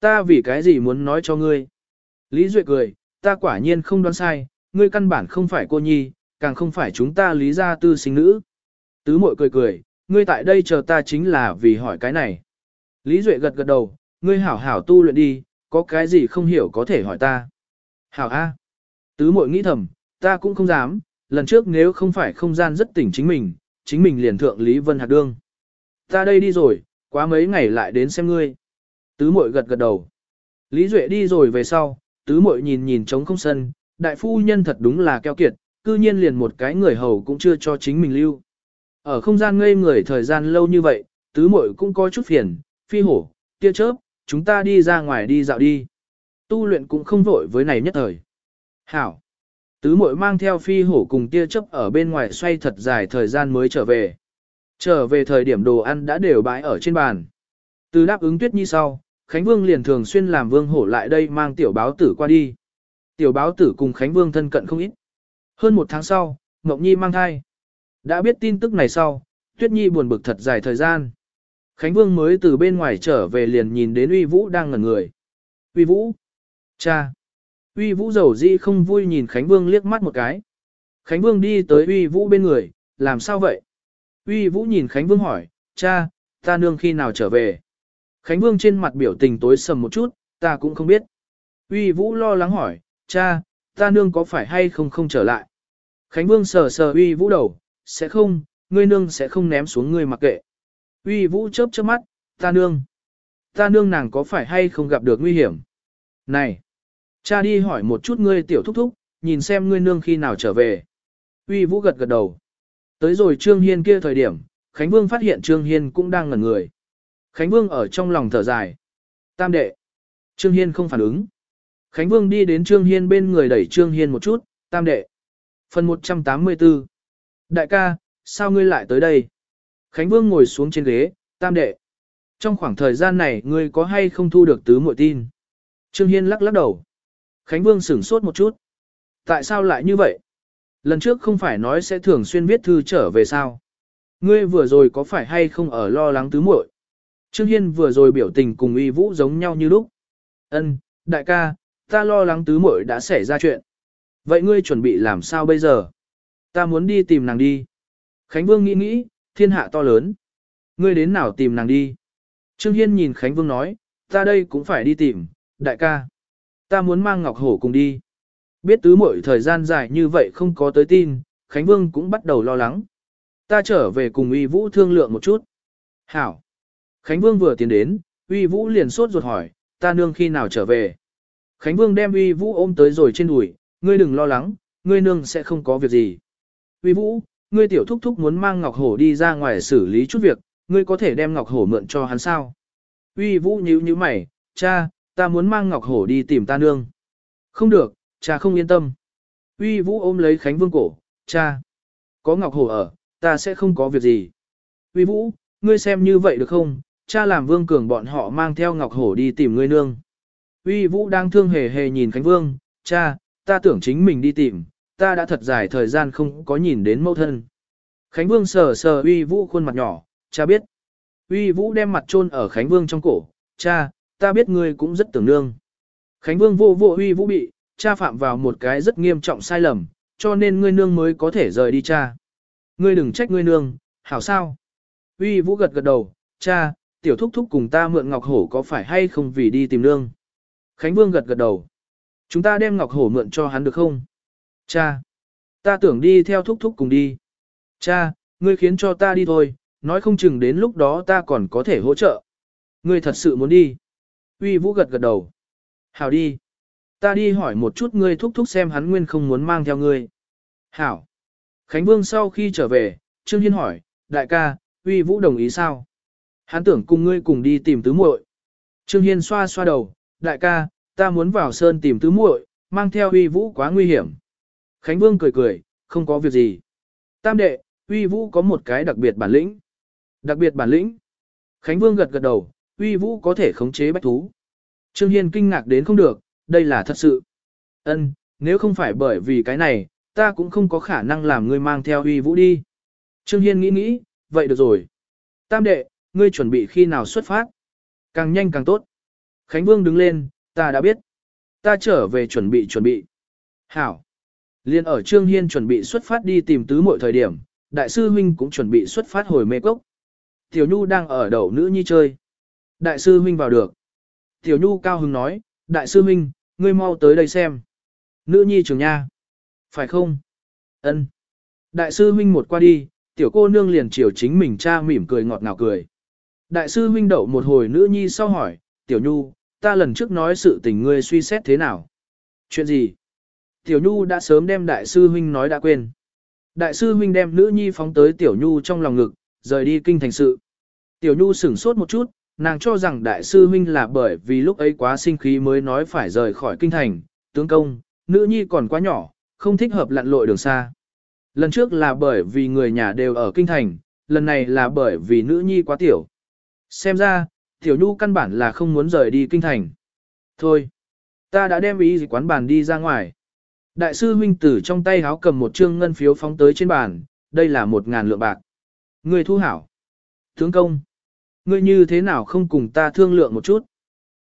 Ta vì cái gì muốn nói cho ngươi? Lý Duệ cười, ta quả nhiên không đoán sai, ngươi căn bản không phải cô nhi, càng không phải chúng ta lý gia tư sinh nữ. Tứ mội cười cười, ngươi tại đây chờ ta chính là vì hỏi cái này. Lý Duệ gật gật đầu, ngươi hảo hảo tu luyện đi, có cái gì không hiểu có thể hỏi ta. Hảo A. Tứ mội nghĩ thầm, ta cũng không dám, lần trước nếu không phải không gian rất tỉnh chính mình, chính mình liền thượng Lý Vân Hạc Đương. Ta đây đi rồi, quá mấy ngày lại đến xem ngươi. Tứ muội gật gật đầu. Lý Duệ đi rồi về sau, tứ muội nhìn nhìn trống không sân, đại phu nhân thật đúng là keo kiệt, cư nhiên liền một cái người hầu cũng chưa cho chính mình lưu. Ở không gian ngây người thời gian lâu như vậy, tứ muội cũng có chút phiền, phi hổ, tia chớp, chúng ta đi ra ngoài đi dạo đi. Tu luyện cũng không vội với này nhất thời. Hảo. Tứ muội mang theo phi hổ cùng tia chớp ở bên ngoài xoay thật dài thời gian mới trở về. Trở về thời điểm đồ ăn đã đều bãi ở trên bàn. Từ đáp ứng tuyết nhi sau, Khánh Vương liền thường xuyên làm vương hổ lại đây mang tiểu báo tử qua đi. Tiểu báo tử cùng Khánh Vương thân cận không ít. Hơn một tháng sau, Ngọc Nhi mang thai. Đã biết tin tức này sau, Tuyết Nhi buồn bực thật dài thời gian. Khánh Vương mới từ bên ngoài trở về liền nhìn đến Uy Vũ đang ngẩn người. Uy Vũ! Cha! Uy Vũ giàu di không vui nhìn Khánh Vương liếc mắt một cái. Khánh Vương đi tới Uy Vũ bên người, làm sao vậy? Uy Vũ nhìn Khánh Vương hỏi, cha, ta nương khi nào trở về? Khánh Vương trên mặt biểu tình tối sầm một chút, ta cũng không biết. Uy Vũ lo lắng hỏi, cha, ta nương có phải hay không không trở lại? Khánh Vương sờ sờ Uy Vũ đầu, sẽ không, ngươi nương sẽ không ném xuống ngươi mặc kệ. Uy Vũ chớp chớp mắt, ta nương. Ta nương nàng có phải hay không gặp được nguy hiểm? Này, cha đi hỏi một chút ngươi tiểu thúc thúc, nhìn xem ngươi nương khi nào trở về. Uy Vũ gật gật đầu. Tới rồi Trương Hiên kia thời điểm, Khánh Vương phát hiện Trương Hiên cũng đang ngẩn người. Khánh Vương ở trong lòng thở dài. Tam đệ. Trương Hiên không phản ứng. Khánh Vương đi đến Trương Hiên bên người đẩy Trương Hiên một chút, tam đệ. Phần 184 Đại ca, sao ngươi lại tới đây? Khánh Vương ngồi xuống trên ghế, tam đệ. Trong khoảng thời gian này ngươi có hay không thu được tứ muội tin? Trương Hiên lắc lắc đầu. Khánh Vương sửng sốt một chút. Tại sao lại như vậy? Lần trước không phải nói sẽ thường xuyên viết thư trở về sao? Ngươi vừa rồi có phải hay không ở lo lắng tứ muội? Trương Hiên vừa rồi biểu tình cùng Y vũ giống nhau như lúc. Ân, đại ca, ta lo lắng tứ muội đã xảy ra chuyện. Vậy ngươi chuẩn bị làm sao bây giờ? Ta muốn đi tìm nàng đi. Khánh Vương nghĩ nghĩ, thiên hạ to lớn. Ngươi đến nào tìm nàng đi? Trương Hiên nhìn Khánh Vương nói, ta đây cũng phải đi tìm, đại ca. Ta muốn mang Ngọc Hổ cùng đi. Biết tứ muội thời gian dài như vậy không có tới tin, Khánh Vương cũng bắt đầu lo lắng. Ta trở về cùng Y vũ thương lượng một chút. Hảo. Khánh Vương vừa tiến đến, uy vũ liền sốt ruột hỏi, ta nương khi nào trở về. Khánh Vương đem uy vũ ôm tới rồi trên đùi, ngươi đừng lo lắng, ngươi nương sẽ không có việc gì. Uy vũ, ngươi tiểu thúc thúc muốn mang Ngọc Hổ đi ra ngoài xử lý chút việc, ngươi có thể đem Ngọc Hổ mượn cho hắn sao. Uy vũ nhíu nhíu mày, cha, ta muốn mang Ngọc Hổ đi tìm ta nương. Không được, cha không yên tâm. Uy vũ ôm lấy Khánh Vương cổ, cha, có Ngọc Hổ ở, ta sẽ không có việc gì. Uy vũ, ngươi xem như vậy được không, cha làm Vương Cường bọn họ mang theo Ngọc Hổ đi tìm ngươi nương. Uy Vũ đang thương hề hề nhìn Khánh Vương, cha, ta tưởng chính mình đi tìm, ta đã thật dài thời gian không có nhìn đến mẫu thân. Khánh Vương sờ sờ Uy Vũ khuôn mặt nhỏ, cha biết. Uy Vũ đem mặt chôn ở Khánh Vương trong cổ, cha, ta biết ngươi cũng rất tưởng nương. Khánh Vương vô vô Uy Vũ bị, cha phạm vào một cái rất nghiêm trọng sai lầm, cho nên ngươi nương mới có thể rời đi cha. Ngươi đừng trách ngươi nương, hảo sao? Uy Vũ gật gật đầu, cha, tiểu thúc thúc cùng ta mượn Ngọc Hổ có phải hay không vì đi tìm nương. Khánh Vương gật gật đầu. Chúng ta đem Ngọc Hổ mượn cho hắn được không? Cha, ta tưởng đi theo thúc thúc cùng đi. Cha, ngươi khiến cho ta đi thôi, nói không chừng đến lúc đó ta còn có thể hỗ trợ. Ngươi thật sự muốn đi. Uy Vũ gật gật đầu. Hảo đi. Ta đi hỏi một chút ngươi thúc thúc xem hắn nguyên không muốn mang theo ngươi. Hảo. Khánh Vương sau khi trở về, Trương Hiên hỏi, đại ca, Uy Vũ đồng ý sao? Hắn tưởng cùng ngươi cùng đi tìm tứ muội. Trương Hiên xoa xoa đầu, đại ca, ta muốn vào sơn tìm tứ muội, mang theo Uy Vũ quá nguy hiểm. Khánh Vương cười cười, không có việc gì. Tam đệ, Uy Vũ có một cái đặc biệt bản lĩnh. Đặc biệt bản lĩnh. Khánh Vương gật gật đầu, Uy Vũ có thể khống chế bách thú. Trương Hiên kinh ngạc đến không được, đây là thật sự. Ân, nếu không phải bởi vì cái này, ta cũng không có khả năng làm ngươi mang theo Uy Vũ đi. Trương Hiên nghĩ nghĩ, vậy được rồi. Tam đệ, ngươi chuẩn bị khi nào xuất phát? Càng nhanh càng tốt. Khánh Vương đứng lên, ta đã biết. Ta trở về chuẩn bị chuẩn bị. Hảo. Liên ở Trương Hiên chuẩn bị xuất phát đi tìm tứ mọi thời điểm, đại sư huynh cũng chuẩn bị xuất phát hồi mê cốc. Tiểu Nhu đang ở đầu nữ nhi chơi. Đại sư huynh vào được. Tiểu Nhu cao hứng nói, đại sư huynh, ngươi mau tới đây xem. Nữ nhi trường nha. Phải không? Ân. Đại sư huynh một qua đi, tiểu cô nương liền chiều chính mình cha mỉm cười ngọt ngào cười. Đại sư huynh đậu một hồi nữ nhi sau hỏi, tiểu nhu, ta lần trước nói sự tình ngươi suy xét thế nào? Chuyện gì? Tiểu nhu đã sớm đem đại sư huynh nói đã quên. Đại sư huynh đem nữ nhi phóng tới tiểu nhu trong lòng ngực, rời đi kinh thành sự. Tiểu nhu sửng sốt một chút, nàng cho rằng đại sư huynh là bởi vì lúc ấy quá sinh khí mới nói phải rời khỏi kinh thành, tướng công, nữ nhi còn quá nhỏ, không thích hợp lặn lội đường xa. Lần trước là bởi vì người nhà đều ở kinh thành, lần này là bởi vì nữ nhi quá tiểu. Xem ra, tiểu nhu căn bản là không muốn rời đi kinh thành. Thôi, ta đã đem ý gì quán bàn đi ra ngoài. Đại sư huynh tử trong tay háo cầm một trương ngân phiếu phóng tới trên bàn, đây là một ngàn lượng bạc. Người thu hảo. Tướng công, ngươi như thế nào không cùng ta thương lượng một chút?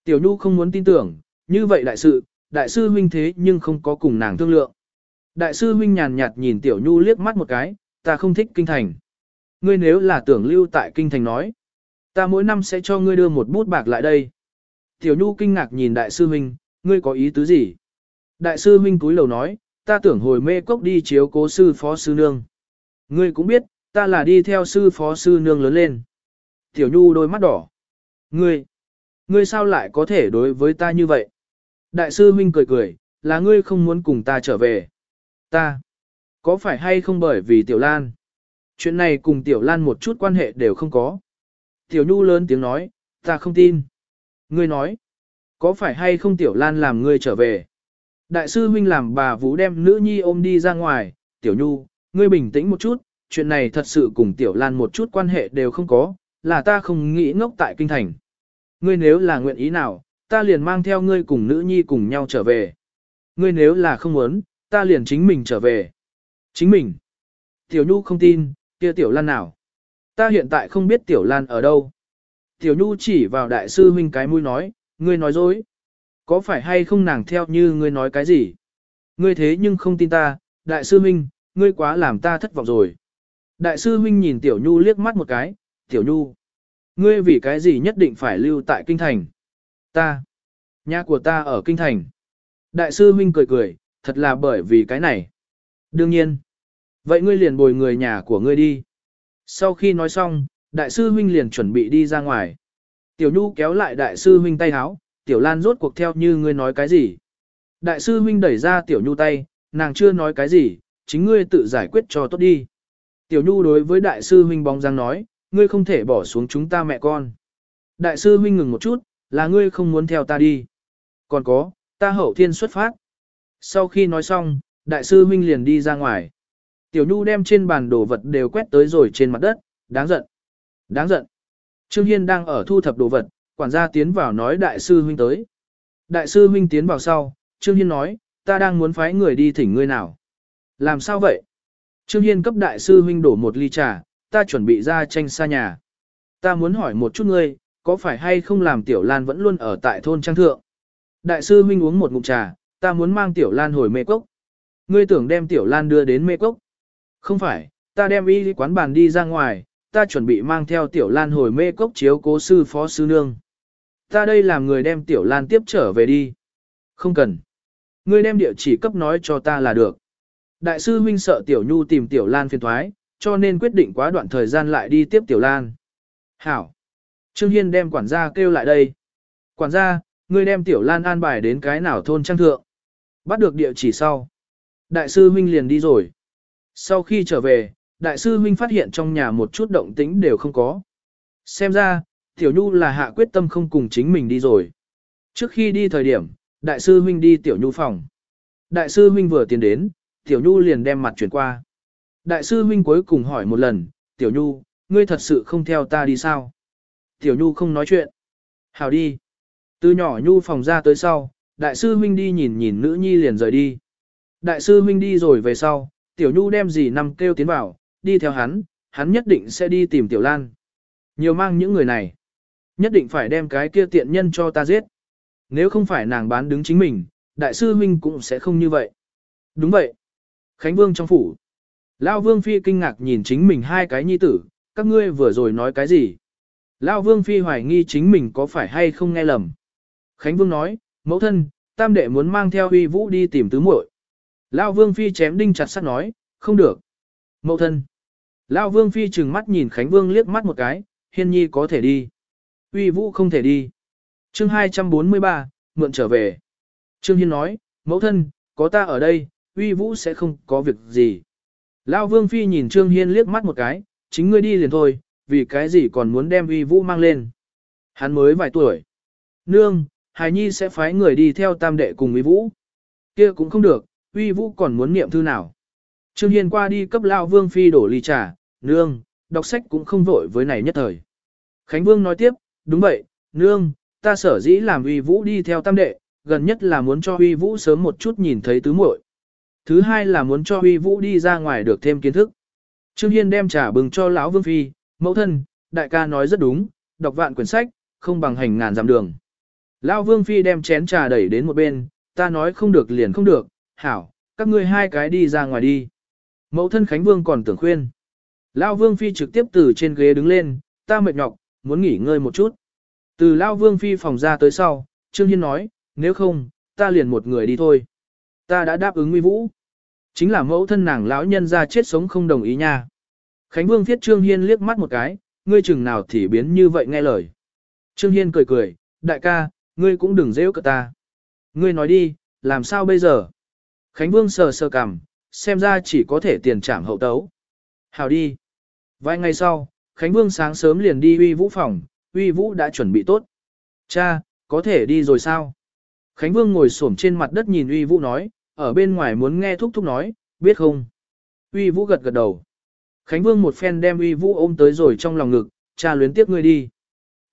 Tiểu nhu không muốn tin tưởng, như vậy đại sự, đại sư huynh thế nhưng không có cùng nàng thương lượng. Đại sư huynh nhàn nhạt nhìn tiểu nhu liếc mắt một cái, ta không thích kinh thành. Ngươi nếu là tưởng lưu tại kinh thành nói, ta mỗi năm sẽ cho ngươi đưa một bút bạc lại đây. Tiểu nhu kinh ngạc nhìn đại sư huynh, ngươi có ý tứ gì? Đại sư huynh cúi đầu nói, ta tưởng hồi mê cốc đi chiếu cố sư phó sư nương. Ngươi cũng biết, ta là đi theo sư phó sư nương lớn lên. Tiểu nhu đôi mắt đỏ. Ngươi, ngươi sao lại có thể đối với ta như vậy? Đại sư huynh cười cười, là ngươi không muốn cùng ta trở về. Ta, có phải hay không bởi vì Tiểu Lan? Chuyện này cùng Tiểu Lan một chút quan hệ đều không có. Tiểu Nhu lớn tiếng nói, ta không tin. Ngươi nói, có phải hay không Tiểu Lan làm ngươi trở về? Đại sư huynh làm bà Vũ đem nữ nhi ôm đi ra ngoài, Tiểu Nhu, ngươi bình tĩnh một chút, chuyện này thật sự cùng Tiểu Lan một chút quan hệ đều không có, là ta không nghĩ ngốc tại kinh thành. Ngươi nếu là nguyện ý nào, ta liền mang theo ngươi cùng nữ nhi cùng nhau trở về. Ngươi nếu là không muốn, ta liền chính mình trở về. Chính mình. Tiểu Nhu không tin, kia Tiểu Lan nào. Ta hiện tại không biết Tiểu Lan ở đâu. Tiểu Nhu chỉ vào đại sư huynh cái mũi nói, ngươi nói dối. Có phải hay không nàng theo như ngươi nói cái gì? Ngươi thế nhưng không tin ta, đại sư huynh, ngươi quá làm ta thất vọng rồi. Đại sư huynh nhìn Tiểu Nhu liếc mắt một cái, Tiểu Nhu. Ngươi vì cái gì nhất định phải lưu tại kinh thành? Ta. Nhà của ta ở kinh thành. Đại sư huynh cười cười, thật là bởi vì cái này. Đương nhiên. Vậy ngươi liền bồi người nhà của ngươi đi. Sau khi nói xong, đại sư huynh liền chuẩn bị đi ra ngoài. Tiểu Nhu kéo lại đại sư huynh tay háo, Tiểu Lan rốt cuộc theo như ngươi nói cái gì. Đại sư huynh đẩy ra Tiểu Nhu tay, nàng chưa nói cái gì, chính ngươi tự giải quyết cho tốt đi. Tiểu Nhu đối với đại sư huynh bóng dáng nói, ngươi không thể bỏ xuống chúng ta mẹ con. Đại sư huynh ngừng một chút, là ngươi không muốn theo ta đi. Còn có, ta hậu thiên xuất phát. Sau khi nói xong, đại sư huynh liền đi ra ngoài. Tiểu Nhu đem trên bàn đồ vật đều quét tới rồi trên mặt đất, đáng giận. Đáng giận. Trương Hiên đang ở thu thập đồ vật, quản gia tiến vào nói đại sư huynh tới. Đại sư huynh tiến vào sau, Trương Hiên nói, ta đang muốn phái người đi thỉnh ngươi nào. Làm sao vậy? Trương Hiên cấp đại sư huynh đổ một ly trà, ta chuẩn bị ra tranh xa nhà. Ta muốn hỏi một chút ngươi, có phải hay không làm Tiểu Lan vẫn luôn ở tại thôn Trang Thượng? Đại sư huynh uống một ngụm trà, ta muốn mang Tiểu Lan hồi mê cốc. Ngươi tưởng đem Tiểu Lan đưa đến mê cốc? Không phải, ta đem y quán bàn đi ra ngoài, ta chuẩn bị mang theo Tiểu Lan hồi mê cốc chiếu cố sư phó sư nương. Ta đây làm người đem Tiểu Lan tiếp trở về đi. Không cần. Ngươi đem địa chỉ cấp nói cho ta là được. Đại sư huynh sợ Tiểu Nhu tìm Tiểu Lan phiền thoái, cho nên quyết định quá đoạn thời gian lại đi tiếp Tiểu Lan. Hảo. Trương Hiên đem quản gia kêu lại đây. Quản gia, ngươi đem Tiểu Lan an bài đến cái nào thôn trang thượng. Bắt được địa chỉ sau. Đại sư huynh liền đi rồi. Sau khi trở về, đại sư huynh phát hiện trong nhà một chút động tĩnh đều không có. Xem ra, Tiểu Nhu là hạ quyết tâm không cùng chính mình đi rồi. Trước khi đi thời điểm, đại sư huynh đi Tiểu Nhu phòng. Đại sư huynh vừa tiến đến, Tiểu Nhu liền đem mặt chuyển qua. Đại sư huynh cuối cùng hỏi một lần, Tiểu Nhu, ngươi thật sự không theo ta đi sao? Tiểu Nhu không nói chuyện. Hào đi. Từ nhỏ Nhu phòng ra tới sau, đại sư huynh đi nhìn nhìn nữ nhi liền rời đi. Đại sư huynh đi rồi về sau, Tiểu Nhu đem gì năm kêu tiến vào, đi theo hắn, hắn nhất định sẽ đi tìm Tiểu Lan. Nhiều mang những người này. Nhất định phải đem cái kia tiện nhân cho ta giết. nếu không phải nàng bán đứng chính mình, đại sư huynh cũng sẽ không như vậy. Đúng vậy. Khánh Vương trong phủ. Lao Vương Phi kinh ngạc nhìn chính mình hai cái nhi tử, các ngươi vừa rồi nói cái gì? Lao Vương Phi hoài nghi chính mình có phải hay không nghe lầm. Khánh Vương nói, mẫu thân, tam đệ muốn mang theo huy vũ đi tìm tứ muội. Lao Vương Phi chém đinh chặt sắt nói, không được. Mẫu thân. Lao Vương Phi trừng mắt nhìn Khánh Vương liếc mắt một cái, hiên nhi có thể đi. Uy vũ không thể đi. chương 243, mượn trở về. Trương Hiên nói, mẫu thân, có ta ở đây, Uy vũ sẽ không có việc gì. Lao Vương Phi nhìn Trương Hiên liếc mắt một cái, chính ngươi đi liền thôi, vì cái gì còn muốn đem Uy vũ mang lên. Hắn mới vài tuổi. Nương, Hải Nhi sẽ phái người đi theo tam đệ cùng Uy vũ. kia cũng không được, Huy vũ còn muốn niệm thư nào. Trương Hiên qua đi cấp Lao Vương Phi đổ ly trà, nương, đọc sách cũng không vội với này nhất thời. Khánh Vương nói tiếp, đúng vậy, nương, ta sở dĩ làm Huy vũ đi theo tam đệ, gần nhất là muốn cho Huy vũ sớm một chút nhìn thấy tứ muội. Thứ hai là muốn cho Huy Vũ đi ra ngoài được thêm kiến thức. Trương Hiên đem trà bừng cho lão Vương Phi, mẫu thân, đại ca nói rất đúng, đọc vạn quyển sách, không bằng hành ngàn dặm đường. Lão Vương Phi đem chén trà đẩy đến một bên, ta nói không được liền không được, hảo, các ngươi hai cái đi ra ngoài đi. Mẫu thân Khánh Vương còn tưởng khuyên. Lão Vương Phi trực tiếp từ trên ghế đứng lên, ta mệt nhọc, muốn nghỉ ngơi một chút. Từ Lão Vương Phi phòng ra tới sau, Trương Hiên nói, nếu không, ta liền một người đi thôi. Ta đã đáp ứng Nguy Vũ. Chính là mẫu thân nàng lão nhân ra chết sống không đồng ý nha. Khánh Vương thiết Trương Hiên liếc mắt một cái, ngươi chừng nào thì biến như vậy nghe lời. Trương Hiên cười cười, đại ca, ngươi cũng đừng dễ cả ta. Ngươi nói đi, làm sao bây giờ? Khánh Vương sờ sờ cằm, xem ra chỉ có thể tiền trảm hậu tấu. Hào đi. Vài ngày sau, Khánh Vương sáng sớm liền đi uy vũ phòng, uy vũ đã chuẩn bị tốt. Cha, có thể đi rồi sao? Khánh Vương ngồi xổm trên mặt đất nhìn uy vũ nói, ở bên ngoài muốn nghe thúc thúc nói, biết không? Uy Vũ gật gật đầu. Khánh Vương một phen đem Uy Vũ ôm tới rồi trong lòng ngực, cha luyến tiếc ngươi đi.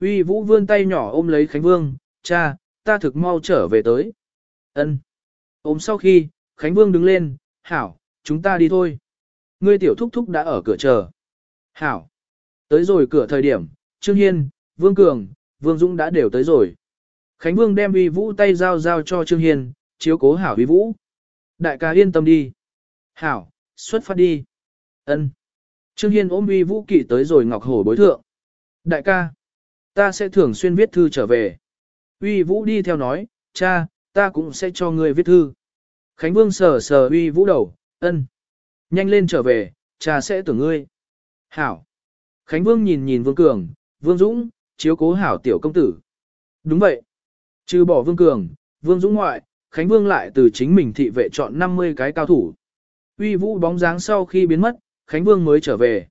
Uy Vũ vươn tay nhỏ ôm lấy Khánh Vương, cha, ta thực mau trở về tới. Ân. Ôm sau khi, Khánh Vương đứng lên, hảo, chúng ta đi thôi. Ngươi tiểu thúc thúc đã ở cửa chờ. Hảo. Tới rồi cửa thời điểm, Trương Hiên, Vương Cường, Vương Dũng đã đều tới rồi. Khánh Vương đem Uy Vũ tay giao giao cho Trương Hiên, chiếu cố hảo Uy Vũ. Đại ca yên tâm đi. Hảo, xuất phát đi. Ân. Trương Hiên ôm uy vũ kỵ tới rồi ngọc hổ bối thượng. Đại ca, ta sẽ thường xuyên viết thư trở về. Uy vũ đi theo nói, cha, ta cũng sẽ cho ngươi viết thư. Khánh Vương sờ sờ uy vũ đầu, ân. Nhanh lên trở về, cha sẽ tưởng ngươi. Hảo. Khánh Vương nhìn nhìn Vương Cường, Vương Dũng, chiếu cố hảo tiểu công tử. Đúng vậy. Trừ bỏ Vương Cường, Vương Dũng ngoại, Khánh Vương lại từ chính mình thị vệ chọn 50 cái cao thủ. Uy vũ bóng dáng sau khi biến mất, Khánh Vương mới trở về.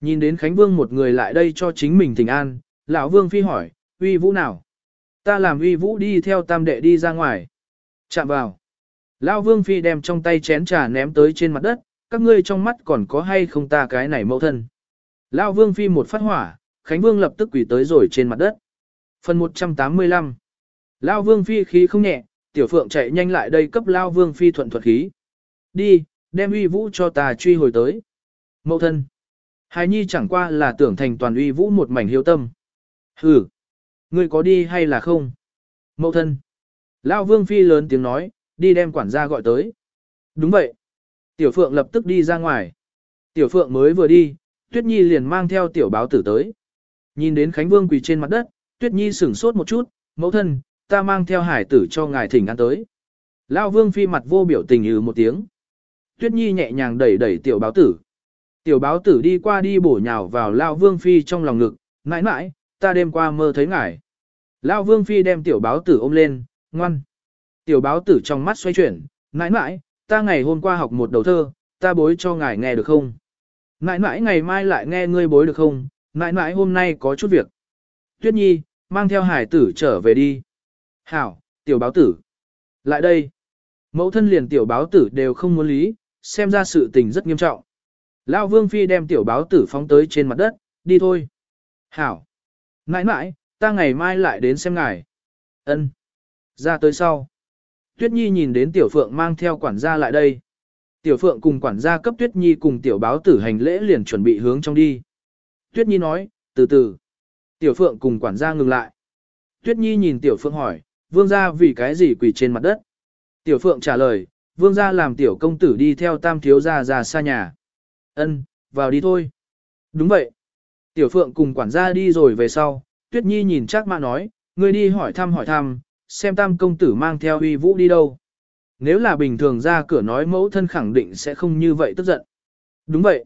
Nhìn đến Khánh Vương một người lại đây cho chính mình thỉnh an, lão Vương phi hỏi, uy vũ nào? Ta làm uy vũ đi theo tam đệ đi ra ngoài. Chạm vào. Lão Vương phi đem trong tay chén trà ném tới trên mặt đất, các ngươi trong mắt còn có hay không ta cái này mẫu thân. Lão Vương phi một phát hỏa, Khánh Vương lập tức quỳ tới rồi trên mặt đất. Phần 185 Lão Vương phi khí không nhẹ, tiểu phượng chạy nhanh lại đây cấp Lão vương phi thuận thuật khí. Đi, đem uy vũ cho ta truy hồi tới. Mẫu thân. Hài nhi chẳng qua là tưởng thành toàn uy vũ một mảnh hiếu tâm. Hừ. Ngươi có đi hay là không? Mẫu thân. Lão vương phi lớn tiếng nói, đi đem quản gia gọi tới. Đúng vậy. Tiểu phượng lập tức đi ra ngoài. Tiểu phượng mới vừa đi, tuyết nhi liền mang theo tiểu báo tử tới. Nhìn đến Khánh Vương quỳ trên mặt đất, tuyết nhi sửng sốt một chút, mẫu thân, ta mang theo hải tử cho ngài thỉnh ăn tới. Lao vương phi mặt vô biểu tình ừ một tiếng. Tuyết nhi nhẹ nhàng đẩy đẩy tiểu báo tử. Tiểu báo tử đi qua đi bổ nhào vào Lao vương phi trong lòng ngực, mãi mãi, ta đêm qua mơ thấy ngài. Lao vương phi đem tiểu báo tử ôm lên, ngoan. Tiểu báo tử trong mắt xoay chuyển, nãi nãi, ta ngày hôm qua học một đầu thơ, ta bối cho ngài nghe được không? Nãi nãi ngày mai lại nghe ngươi bối được không? Nãi nãi hôm nay có chút việc. Tuyết nhi, mang theo hải tử trở về đi. Hảo, tiểu báo tử. Lại đây. Mẫu thân liền tiểu báo tử đều không muốn lý, xem ra sự tình rất nghiêm trọng. Lão Vương Phi đem tiểu báo tử phóng tới trên mặt đất, đi thôi. Hảo. Nãi nãi, ta ngày mai lại đến xem ngài. Ân. Ra tới sau. Tuyết Nhi nhìn đến tiểu phượng mang theo quản gia lại đây. Tiểu phượng cùng quản gia cấp Tuyết Nhi cùng tiểu báo tử hành lễ liền chuẩn bị hướng trong đi. Tuyết Nhi nói, từ từ. Tiểu phượng cùng quản gia ngừng lại. Tuyết Nhi nhìn tiểu phượng hỏi, Vương gia vì cái gì quỳ trên mặt đất? Tiểu Phượng trả lời, vương gia làm tiểu công tử đi theo tam thiếu gia ra xa nhà. Ân, vào đi thôi. Đúng vậy. Tiểu Phượng cùng quản gia đi rồi về sau, Tuyết Nhi nhìn chắc mã nói, ngươi đi hỏi thăm hỏi thăm, xem tam công tử mang theo uy vũ đi đâu. Nếu là bình thường ra cửa nói mẫu thân khẳng định sẽ không như vậy tức giận. Đúng vậy.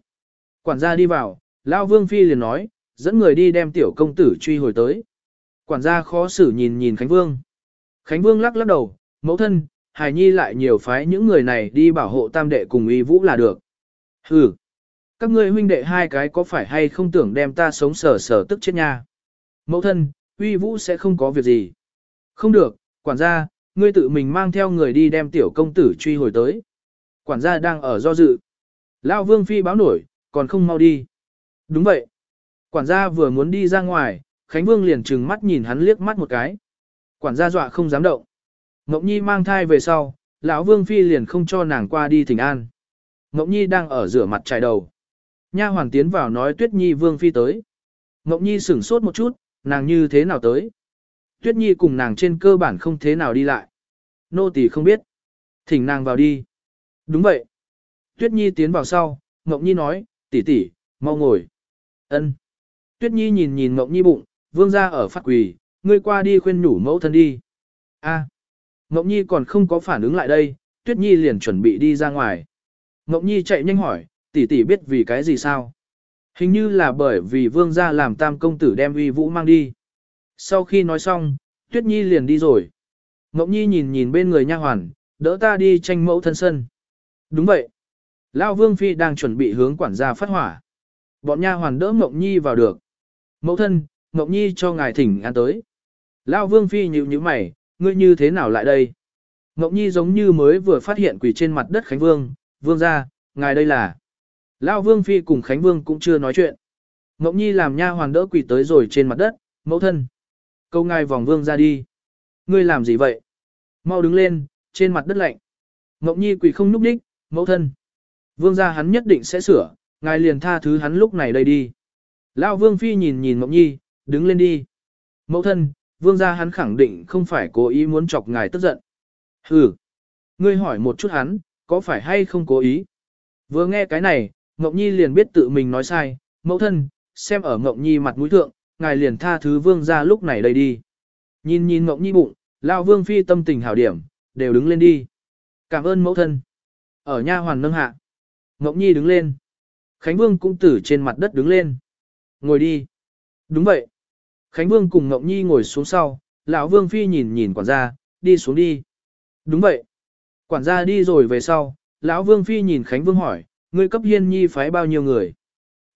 Quản gia đi vào, Lao Vương Phi liền nói, dẫn người đi đem tiểu công tử truy hồi tới. Quản gia khó xử nhìn nhìn Khánh Vương. Khánh Vương lắc lắc đầu, mẫu thân, Hải Nhi lại nhiều phái những người này đi bảo hộ tam đệ cùng y vũ là được. Hừ, các ngươi huynh đệ hai cái có phải hay không tưởng đem ta sống sở sở tức chết nha. Mẫu thân, uy vũ sẽ không có việc gì. Không được, quản gia, ngươi tự mình mang theo người đi đem tiểu công tử truy hồi tới. Quản gia đang ở do dự. Lao vương phi báo nổi, còn không mau đi. Đúng vậy. Quản gia vừa muốn đi ra ngoài, Khánh Vương liền trừng mắt nhìn hắn liếc mắt một cái. Quản gia dọa không dám động. Ngọc Nhi mang thai về sau, lão Vương Phi liền không cho nàng qua đi thỉnh an. Ngọc Nhi đang ở rửa mặt trải đầu. Nha hoàng tiến vào nói Tuyết Nhi Vương Phi tới. Ngọc Nhi sửng sốt một chút, nàng như thế nào tới. Tuyết Nhi cùng nàng trên cơ bản không thế nào đi lại. Nô tỳ không biết. Thỉnh nàng vào đi. Đúng vậy. Tuyết Nhi tiến vào sau, Ngọc Nhi nói, tỷ tỷ, mau ngồi. Ân. Tuyết Nhi nhìn nhìn Ngọc Nhi bụng, vương ra ở phát quỳ, ngươi qua đi khuyên nhủ mẫu thân đi. A. Ngọc Nhi còn không có phản ứng lại đây, Tuyết Nhi liền chuẩn bị đi ra ngoài. Ngọc Nhi chạy nhanh hỏi, tỷ tỷ biết vì cái gì sao? Hình như là bởi vì vương gia làm tam công tử đem uy vũ mang đi. Sau khi nói xong, Tuyết Nhi liền đi rồi. Ngọc Nhi nhìn nhìn bên người nha hoàn, đỡ ta đi tranh mẫu thân sân. Đúng vậy. Lão Vương Phi đang chuẩn bị hướng quản gia phát hỏa. Bọn nha hoàn đỡ Ngọc Nhi vào được. Mẫu thân, Ngọc Nhi cho ngài thỉnh an tới. Lão Vương Phi nhíu nhíu mày, ngươi như thế nào lại đây? Ngọc Nhi giống như mới vừa phát hiện quỷ trên mặt đất Khánh Vương, Vương ra, ngài đây là. Lão Vương Phi cùng Khánh Vương cũng chưa nói chuyện. Ngọc Nhi làm nha hoàn đỡ quỷ tới rồi trên mặt đất, mẫu thân. Câu ngài vòng Vương ra đi. Ngươi làm gì vậy? Mau đứng lên, trên mặt đất lạnh. Ngọc Nhi quỷ không núp đích, mẫu thân. Vương ra hắn nhất định sẽ sửa, ngài liền tha thứ hắn lúc này đây đi. Lão Vương Phi nhìn nhìn Ngọc Nhi, đứng lên đi. Mẫu thân, vương gia hắn khẳng định không phải cố ý muốn chọc ngài tức giận. Hừ, ngươi hỏi một chút hắn, có phải hay không cố ý? Vừa nghe cái này, Ngọc Nhi liền biết tự mình nói sai, mẫu thân, xem ở Ngọc Nhi mặt mũi thượng, ngài liền tha thứ vương gia lúc này đây đi. Nhìn nhìn Ngọc Nhi bụng, lão vương phi tâm tình hảo điểm, đều đứng lên đi. Cảm ơn mẫu thân. Ở nha hoàn nâng hạ. Ngọc Nhi đứng lên. Khánh Vương cũng tử trên mặt đất đứng lên. Ngồi đi. Đúng vậy. Khánh Vương cùng Ngọc Nhi ngồi xuống sau, lão Vương Phi nhìn nhìn quản gia, đi xuống đi. Đúng vậy. Quản gia đi rồi về sau, lão Vương Phi nhìn Khánh Vương hỏi, ngươi cấp hiên nhi phái bao nhiêu người?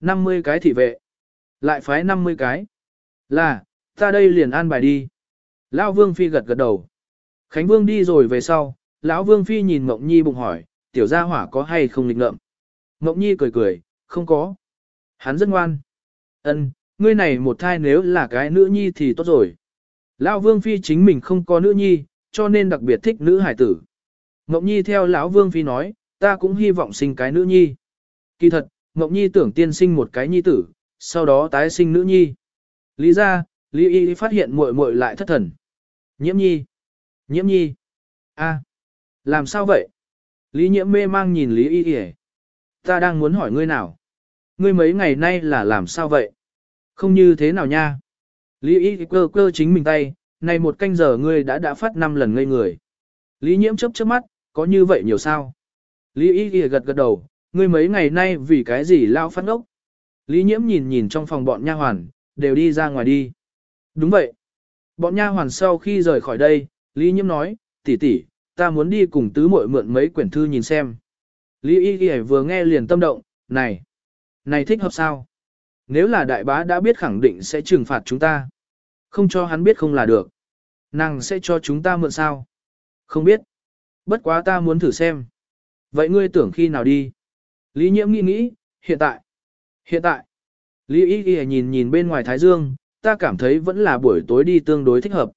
50 cái thị vệ. Lại phái 50 cái. Là, ta đây liền an bài đi. Lão Vương Phi gật gật đầu. Khánh Vương đi rồi về sau, lão Vương Phi nhìn Mộng Nhi bụng hỏi, tiểu gia hỏa có hay không lịch ngợm? Mộng Nhi cười cười, không có. Hắn rất ngoan. Ân, ngươi này một thai nếu là cái nữ nhi thì tốt rồi. Lão Vương Phi chính mình không có nữ nhi, cho nên đặc biệt thích nữ hải tử. Mộng Nhi theo lão Vương Phi nói, ta cũng hy vọng sinh cái nữ nhi. Kỳ thật, Mộng Nhi tưởng tiên sinh một cái nhi tử, sau đó tái sinh nữ nhi. Lý ra, Lý Y phát hiện muội muội lại thất thần. Nhiễm nhi. Nhiễm nhi. a, làm sao vậy? Lý nhiễm mê mang nhìn Lý Y Y Ta đang muốn hỏi ngươi nào? Ngươi mấy ngày nay là làm sao vậy? Không như thế nào nha. Lý y cơ cơ chính mình tay, này một canh giờ ngươi đã đã phát 5 lần ngây người. Lý nhiễm chớp chớp mắt, có như vậy nhiều sao? Lý y gật gật đầu, ngươi mấy ngày nay vì cái gì lao phát ốc? Lý nhiễm nhìn nhìn trong phòng bọn nha hoàn, đều đi ra ngoài đi. Đúng vậy. Bọn nha hoàn sau khi rời khỏi đây, Lý nhiễm nói, tỷ tỷ, ta muốn đi cùng tứ muội mượn mấy quyển thư nhìn xem. Lý y y vừa nghe liền tâm động, này, này thích hợp sao? Nếu là đại bá đã biết khẳng định sẽ trừng phạt chúng ta. Không cho hắn biết không là được. Nàng sẽ cho chúng ta mượn sao? Không biết. Bất quá ta muốn thử xem. Vậy ngươi tưởng khi nào đi? Lý nhiễm nghĩ nghĩ, hiện tại. Hiện tại. Lý y y nhìn nhìn bên ngoài Thái Dương, ta cảm thấy vẫn là buổi tối đi tương đối thích hợp.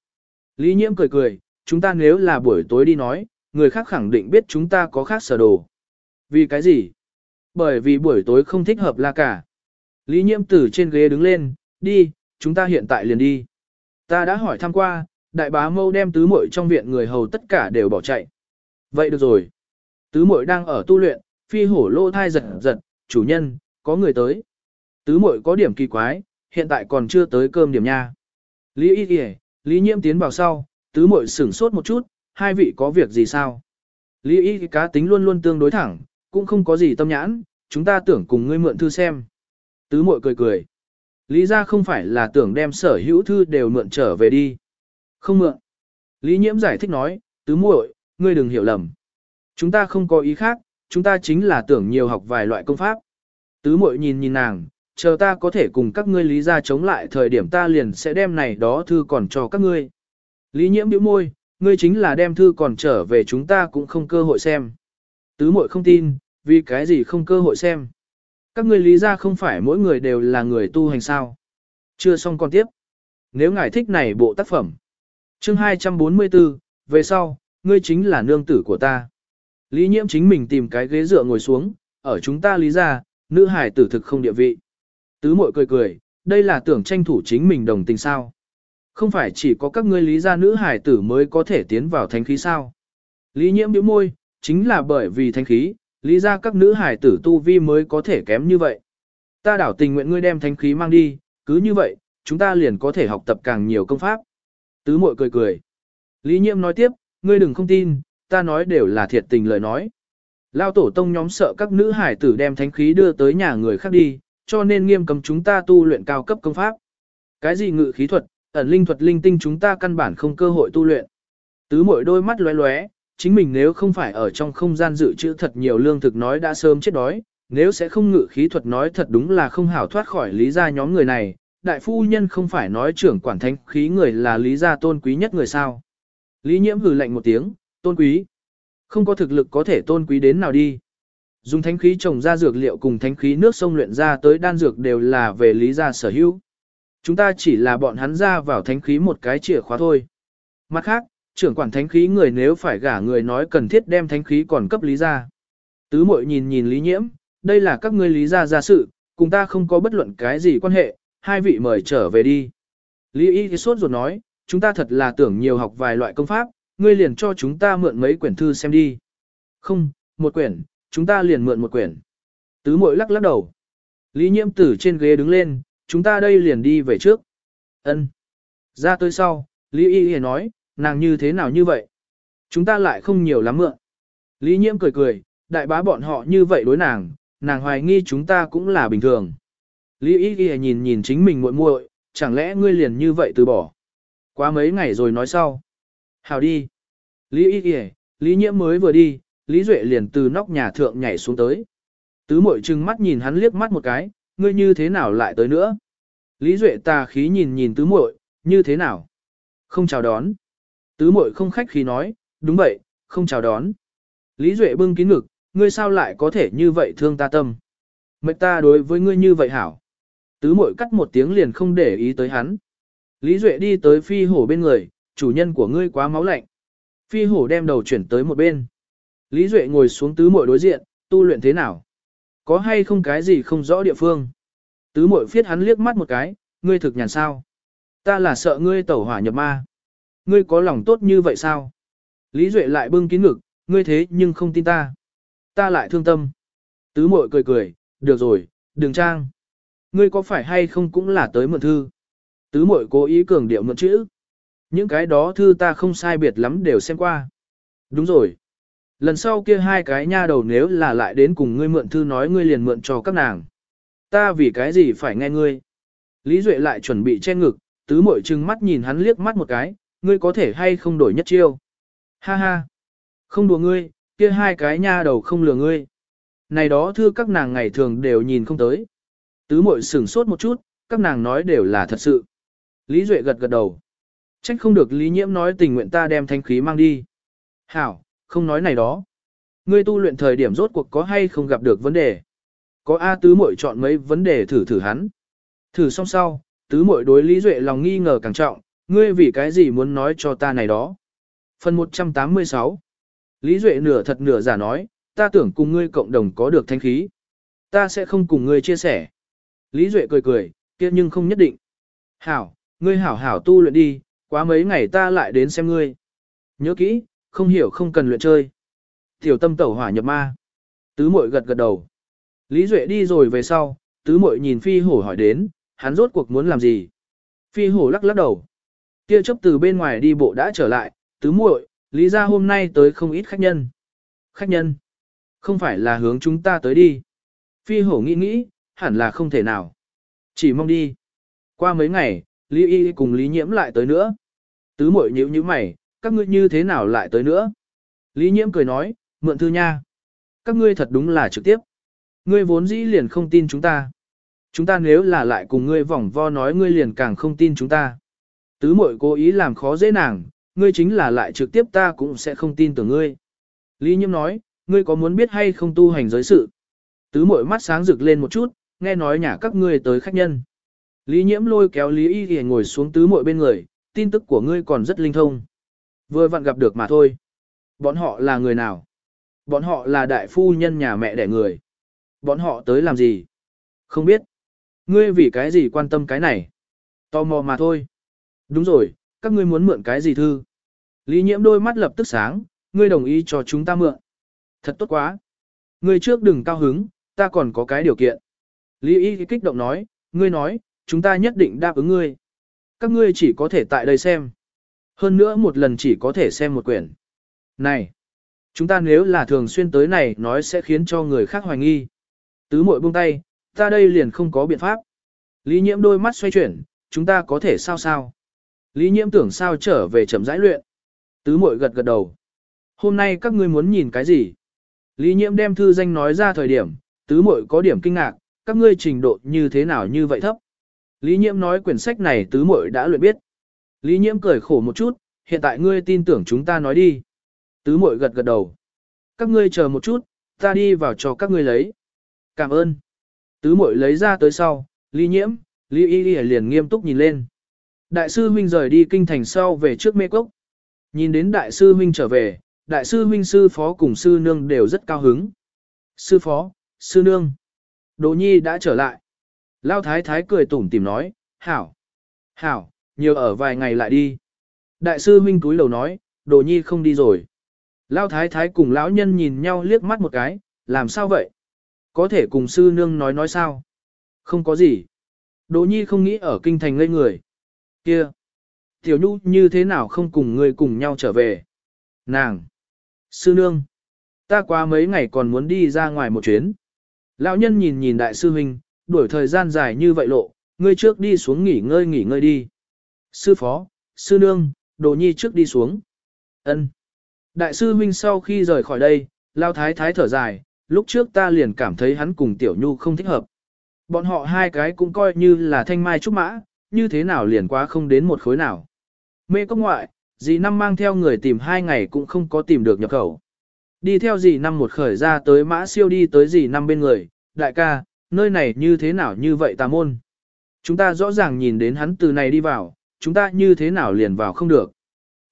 Lý nhiễm cười cười, chúng ta nếu là buổi tối đi nói, người khác khẳng định biết chúng ta có khác sở đồ. Vì cái gì? Bởi vì buổi tối không thích hợp là cả. Lý nhiễm từ trên ghế đứng lên, đi, chúng ta hiện tại liền đi. Ta đã hỏi thăm qua, Đại bá mâu đem tứ muội trong viện người hầu tất cả đều bỏ chạy. Vậy được rồi. Tứ muội đang ở tu luyện, phi hổ lô thai giật giật, chủ nhân, có người tới. Tứ muội có điểm kỳ quái, hiện tại còn chưa tới cơm điểm nha. Lý y kìa, Lý nhiễm tiến vào sau, tứ muội sửng sốt một chút, hai vị có việc gì sao? Lý y cá tính luôn luôn tương đối thẳng, cũng không có gì tâm nhãn, chúng ta tưởng cùng ngươi mượn thư xem. Tứ muội cười cười. Lý ra không phải là tưởng đem sở hữu thư đều mượn trở về đi. Không mượn. Lý nhiễm giải thích nói, tứ muội, ngươi đừng hiểu lầm. Chúng ta không có ý khác, chúng ta chính là tưởng nhiều học vài loại công pháp. Tứ muội nhìn nhìn nàng, chờ ta có thể cùng các ngươi lý ra chống lại thời điểm ta liền sẽ đem này đó thư còn cho các ngươi. Lý nhiễm bĩu môi, ngươi chính là đem thư còn trở về chúng ta cũng không cơ hội xem. Tứ muội không tin, vì cái gì không cơ hội xem. Các ngươi lý ra không phải mỗi người đều là người tu hành sao. Chưa xong còn tiếp. Nếu ngài thích này bộ tác phẩm. Chương 244, về sau, ngươi chính là nương tử của ta. Lý nhiễm chính mình tìm cái ghế dựa ngồi xuống, ở chúng ta lý ra, nữ hải tử thực không địa vị. Tứ mội cười cười, đây là tưởng tranh thủ chính mình đồng tình sao. Không phải chỉ có các ngươi lý gia nữ hải tử mới có thể tiến vào thánh khí sao. Lý nhiễm biểu môi, chính là bởi vì thánh khí, lý gia các nữ hải tử tu vi mới có thể kém như vậy. Ta đảo tình nguyện ngươi đem thánh khí mang đi, cứ như vậy, chúng ta liền có thể học tập càng nhiều công pháp. Tứ mội cười cười. Lý nhiễm nói tiếp, ngươi đừng không tin, ta nói đều là thiệt tình lời nói. Lao tổ tông nhóm sợ các nữ hải tử đem thánh khí đưa tới nhà người khác đi, cho nên nghiêm cấm chúng ta tu luyện cao cấp công pháp. Cái gì ngự khí thuật, ẩn linh thuật linh tinh chúng ta căn bản không cơ hội tu luyện. Tứ mỗi đôi mắt lóe lóe, chính mình nếu không phải ở trong không gian dự trữ thật nhiều lương thực nói đã sớm chết đói, nếu sẽ không ngự khí thuật nói thật đúng là không hảo thoát khỏi lý gia nhóm người này, đại phu nhân không phải nói trưởng quản thánh khí người là lý gia tôn quý nhất người sao. Lý nhiễm hừ lạnh một tiếng, tôn quý. Không có thực lực có thể tôn quý đến nào đi. Dùng thánh khí trồng ra dược liệu cùng thánh khí nước sông luyện ra tới đan dược đều là về lý gia sở hữu. Chúng ta chỉ là bọn hắn ra vào thánh khí một cái chìa khóa thôi. Mặt khác, trưởng quản thánh khí người nếu phải gả người nói cần thiết đem thánh khí còn cấp lý gia. Tứ muội nhìn nhìn lý nhiễm, đây là các ngươi lý gia gia sự, cùng ta không có bất luận cái gì quan hệ, hai vị mời trở về đi. Lý y thì sốt ruột nói, chúng ta thật là tưởng nhiều học vài loại công pháp, ngươi liền cho chúng ta mượn mấy quyển thư xem đi. Không, một quyển, chúng ta liền mượn một quyển. Tứ mội lắc lắc đầu. Lý nhiễm tử trên ghế đứng lên, chúng ta đây liền đi về trước. Ân. Ra tới sau, Lý y y nói, nàng như thế nào như vậy? Chúng ta lại không nhiều lắm mượn. Lý nhiễm cười cười, đại bá bọn họ như vậy đối nàng, nàng hoài nghi chúng ta cũng là bình thường. Lý y y nhìn nhìn chính mình muội muội, chẳng lẽ ngươi liền như vậy từ bỏ? Quá mấy ngày rồi nói sau. Hào đi. Lý y y, Lý nhiễm mới vừa đi, Lý Duệ liền từ nóc nhà thượng nhảy xuống tới. Tứ mội trừng mắt nhìn hắn liếc mắt một cái, ngươi như thế nào lại tới nữa? Lý Duệ tà khí nhìn nhìn tứ muội, như thế nào? Không chào đón. Tứ muội không khách khí nói, đúng vậy, không chào đón. Lý Duệ bưng kín ngực, ngươi sao lại có thể như vậy thương ta tâm? Mệnh ta đối với ngươi như vậy hảo. Tứ muội cắt một tiếng liền không để ý tới hắn. Lý Duệ đi tới phi hổ bên người, chủ nhân của ngươi quá máu lạnh. Phi hổ đem đầu chuyển tới một bên. Lý Duệ ngồi xuống tứ muội đối diện, tu luyện thế nào? Có hay không cái gì không rõ địa phương? Tứ muội phiết hắn liếc mắt một cái, ngươi thực nhàn sao? Ta là sợ ngươi tẩu hỏa nhập ma. Ngươi có lòng tốt như vậy sao? Lý Duệ lại bưng kín ngực, ngươi thế nhưng không tin ta. Ta lại thương tâm. Tứ muội cười cười, được rồi, đừng trang. Ngươi có phải hay không cũng là tới mượn thư? Tứ muội cố ý cường điệu mượn chữ. Những cái đó thư ta không sai biệt lắm đều xem qua. Đúng rồi. Lần sau kia hai cái nha đầu nếu là lại đến cùng ngươi mượn thư nói ngươi liền mượn cho các nàng. Ta vì cái gì phải nghe ngươi? Lý Duệ lại chuẩn bị che ngực, tứ mội trừng mắt nhìn hắn liếc mắt một cái, ngươi có thể hay không đổi nhất chiêu. Ha ha! Không đùa ngươi, kia hai cái nha đầu không lừa ngươi. Này đó thưa các nàng ngày thường đều nhìn không tới. Tứ mội sửng sốt một chút, các nàng nói đều là thật sự. Lý Duệ gật gật đầu. Trách không được Lý Nhiễm nói tình nguyện ta đem thanh khí mang đi. Hảo, không nói này đó. Ngươi tu luyện thời điểm rốt cuộc có hay không gặp được vấn đề. Có A tứ muội chọn mấy vấn đề thử thử hắn. Thử xong sau, tứ muội đối Lý Duệ lòng nghi ngờ càng trọng, ngươi vì cái gì muốn nói cho ta này đó. Phần 186 Lý Duệ nửa thật nửa giả nói, ta tưởng cùng ngươi cộng đồng có được thanh khí. Ta sẽ không cùng ngươi chia sẻ. Lý Duệ cười cười, kia nhưng không nhất định. Hảo, ngươi hảo hảo tu luyện đi, quá mấy ngày ta lại đến xem ngươi. Nhớ kỹ, không hiểu không cần luyện chơi. Tiểu tâm tẩu hỏa nhập ma. Tứ muội gật gật đầu. Lý Duệ đi rồi về sau, tứ muội nhìn phi hổ hỏi đến, hắn rốt cuộc muốn làm gì. Phi hổ lắc lắc đầu. Kia chấp từ bên ngoài đi bộ đã trở lại, tứ muội, lý ra hôm nay tới không ít khách nhân. Khách nhân? Không phải là hướng chúng ta tới đi. Phi hổ nghĩ nghĩ, hẳn là không thể nào. Chỉ mong đi. Qua mấy ngày, Lý Y cùng Lý Nhiễm lại tới nữa. Tứ muội nhíu nhíu mày, các ngươi như thế nào lại tới nữa? Lý Nhiễm cười nói, mượn thư nha. Các ngươi thật đúng là trực tiếp. Ngươi vốn dĩ liền không tin chúng ta. Chúng ta nếu là lại cùng ngươi vòng vo nói ngươi liền càng không tin chúng ta. Tứ muội cố ý làm khó dễ nàng, ngươi chính là lại trực tiếp ta cũng sẽ không tin tưởng ngươi. Lý Nhiễm nói, ngươi có muốn biết hay không tu hành giới sự? Tứ muội mắt sáng rực lên một chút, nghe nói nhà các ngươi tới khách nhân. Lý Nhiễm lôi kéo Lý Y thì ngồi xuống tứ muội bên người, tin tức của ngươi còn rất linh thông. Vừa vặn gặp được mà thôi. Bọn họ là người nào? Bọn họ là đại phu nhân nhà mẹ đẻ người. Bọn họ tới làm gì? Không biết. Ngươi vì cái gì quan tâm cái này? Tò mò mà thôi. Đúng rồi, các ngươi muốn mượn cái gì thư? Lý nhiễm đôi mắt lập tức sáng, ngươi đồng ý cho chúng ta mượn. Thật tốt quá. Ngươi trước đừng cao hứng, ta còn có cái điều kiện. Lý y kích động nói, ngươi nói, chúng ta nhất định đáp ứng ngươi. Các ngươi chỉ có thể tại đây xem. Hơn nữa một lần chỉ có thể xem một quyển. Này, chúng ta nếu là thường xuyên tới này nói sẽ khiến cho người khác hoài nghi. Tứ muội buông tay, ta đây liền không có biện pháp. Lý nhiễm đôi mắt xoay chuyển, chúng ta có thể sao sao. Lý nhiễm tưởng sao trở về chậm rãi luyện. Tứ muội gật gật đầu. Hôm nay các ngươi muốn nhìn cái gì? Lý nhiễm đem thư danh nói ra thời điểm, tứ muội có điểm kinh ngạc, các ngươi trình độ như thế nào như vậy thấp. Lý nhiễm nói quyển sách này tứ muội đã luyện biết. Lý nhiễm cười khổ một chút, hiện tại ngươi tin tưởng chúng ta nói đi. Tứ Mội gật gật đầu. Các ngươi chờ một chút, ta đi vào cho các ngươi lấy. Cảm ơn. Tứ Mội lấy ra tới sau, Lý nhiễm, Lý y y liền nghiêm túc nhìn lên. Đại sư huynh rời đi kinh thành sau về trước mê cốc. Nhìn đến đại sư huynh trở về, đại sư huynh sư phó cùng sư nương đều rất cao hứng. Sư phó, sư nương. Đồ nhi đã trở lại. Lao thái thái cười tủm tìm nói, hảo, hảo, nhiều ở vài ngày lại đi. Đại sư huynh túi lầu nói, đồ nhi không đi rồi. Lao thái thái cùng lão nhân nhìn nhau liếc mắt một cái, làm sao vậy? Có thể cùng sư nương nói nói sao? Không có gì. Đồ nhi không nghĩ ở kinh thành ngây người. Kia! Tiểu nhu như thế nào không cùng người cùng nhau trở về? Nàng! Sư nương! Ta qua mấy ngày còn muốn đi ra ngoài một chuyến. Lão nhân nhìn nhìn đại sư huynh, đuổi thời gian dài như vậy lộ, ngươi trước đi xuống nghỉ ngơi nghỉ ngơi đi. Sư phó, sư nương, đồ nhi trước đi xuống. ân Đại sư huynh sau khi rời khỏi đây, lao thái thái thở dài, lúc trước ta liền cảm thấy hắn cùng tiểu nhu không thích hợp. Bọn họ hai cái cũng coi như là thanh mai trúc mã, như thế nào liền quá không đến một khối nào. Mê cốc ngoại, dì năm mang theo người tìm hai ngày cũng không có tìm được nhập khẩu. Đi theo dì năm một khởi ra tới mã siêu đi tới dì năm bên người, đại ca, nơi này như thế nào như vậy tà môn. Chúng ta rõ ràng nhìn đến hắn từ này đi vào, chúng ta như thế nào liền vào không được.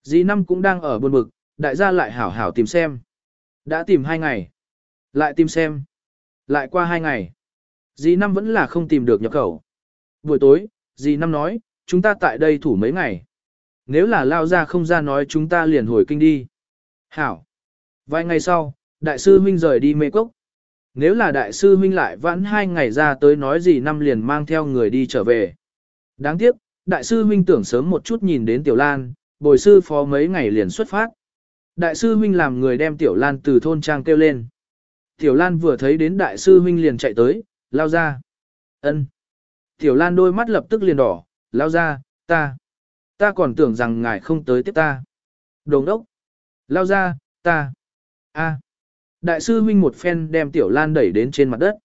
Dì năm cũng đang ở buồn bực, đại gia lại hảo hảo tìm xem. Đã tìm hai ngày. Lại tìm xem. Lại qua hai ngày. Dì năm vẫn là không tìm được nhập khẩu. Buổi tối, dì năm nói, chúng ta tại đây thủ mấy ngày. Nếu là lao ra không ra nói chúng ta liền hồi kinh đi. Hảo. Vài ngày sau, đại sư huynh rời đi mê cốc. Nếu là đại sư huynh lại vãn hai ngày ra tới nói gì năm liền mang theo người đi trở về. Đáng tiếc, đại sư huynh tưởng sớm một chút nhìn đến Tiểu Lan, bồi sư phó mấy ngày liền xuất phát. Đại sư huynh làm người đem Tiểu Lan từ thôn trang kêu lên. Tiểu Lan vừa thấy đến đại sư huynh liền chạy tới, lao ra. ân. Tiểu Lan đôi mắt lập tức liền đỏ, lao ra, ta. Ta còn tưởng rằng ngài không tới tiếp ta. Đồng đốc. Lao ra, ta. a. Đại sư huynh một phen đem Tiểu Lan đẩy đến trên mặt đất.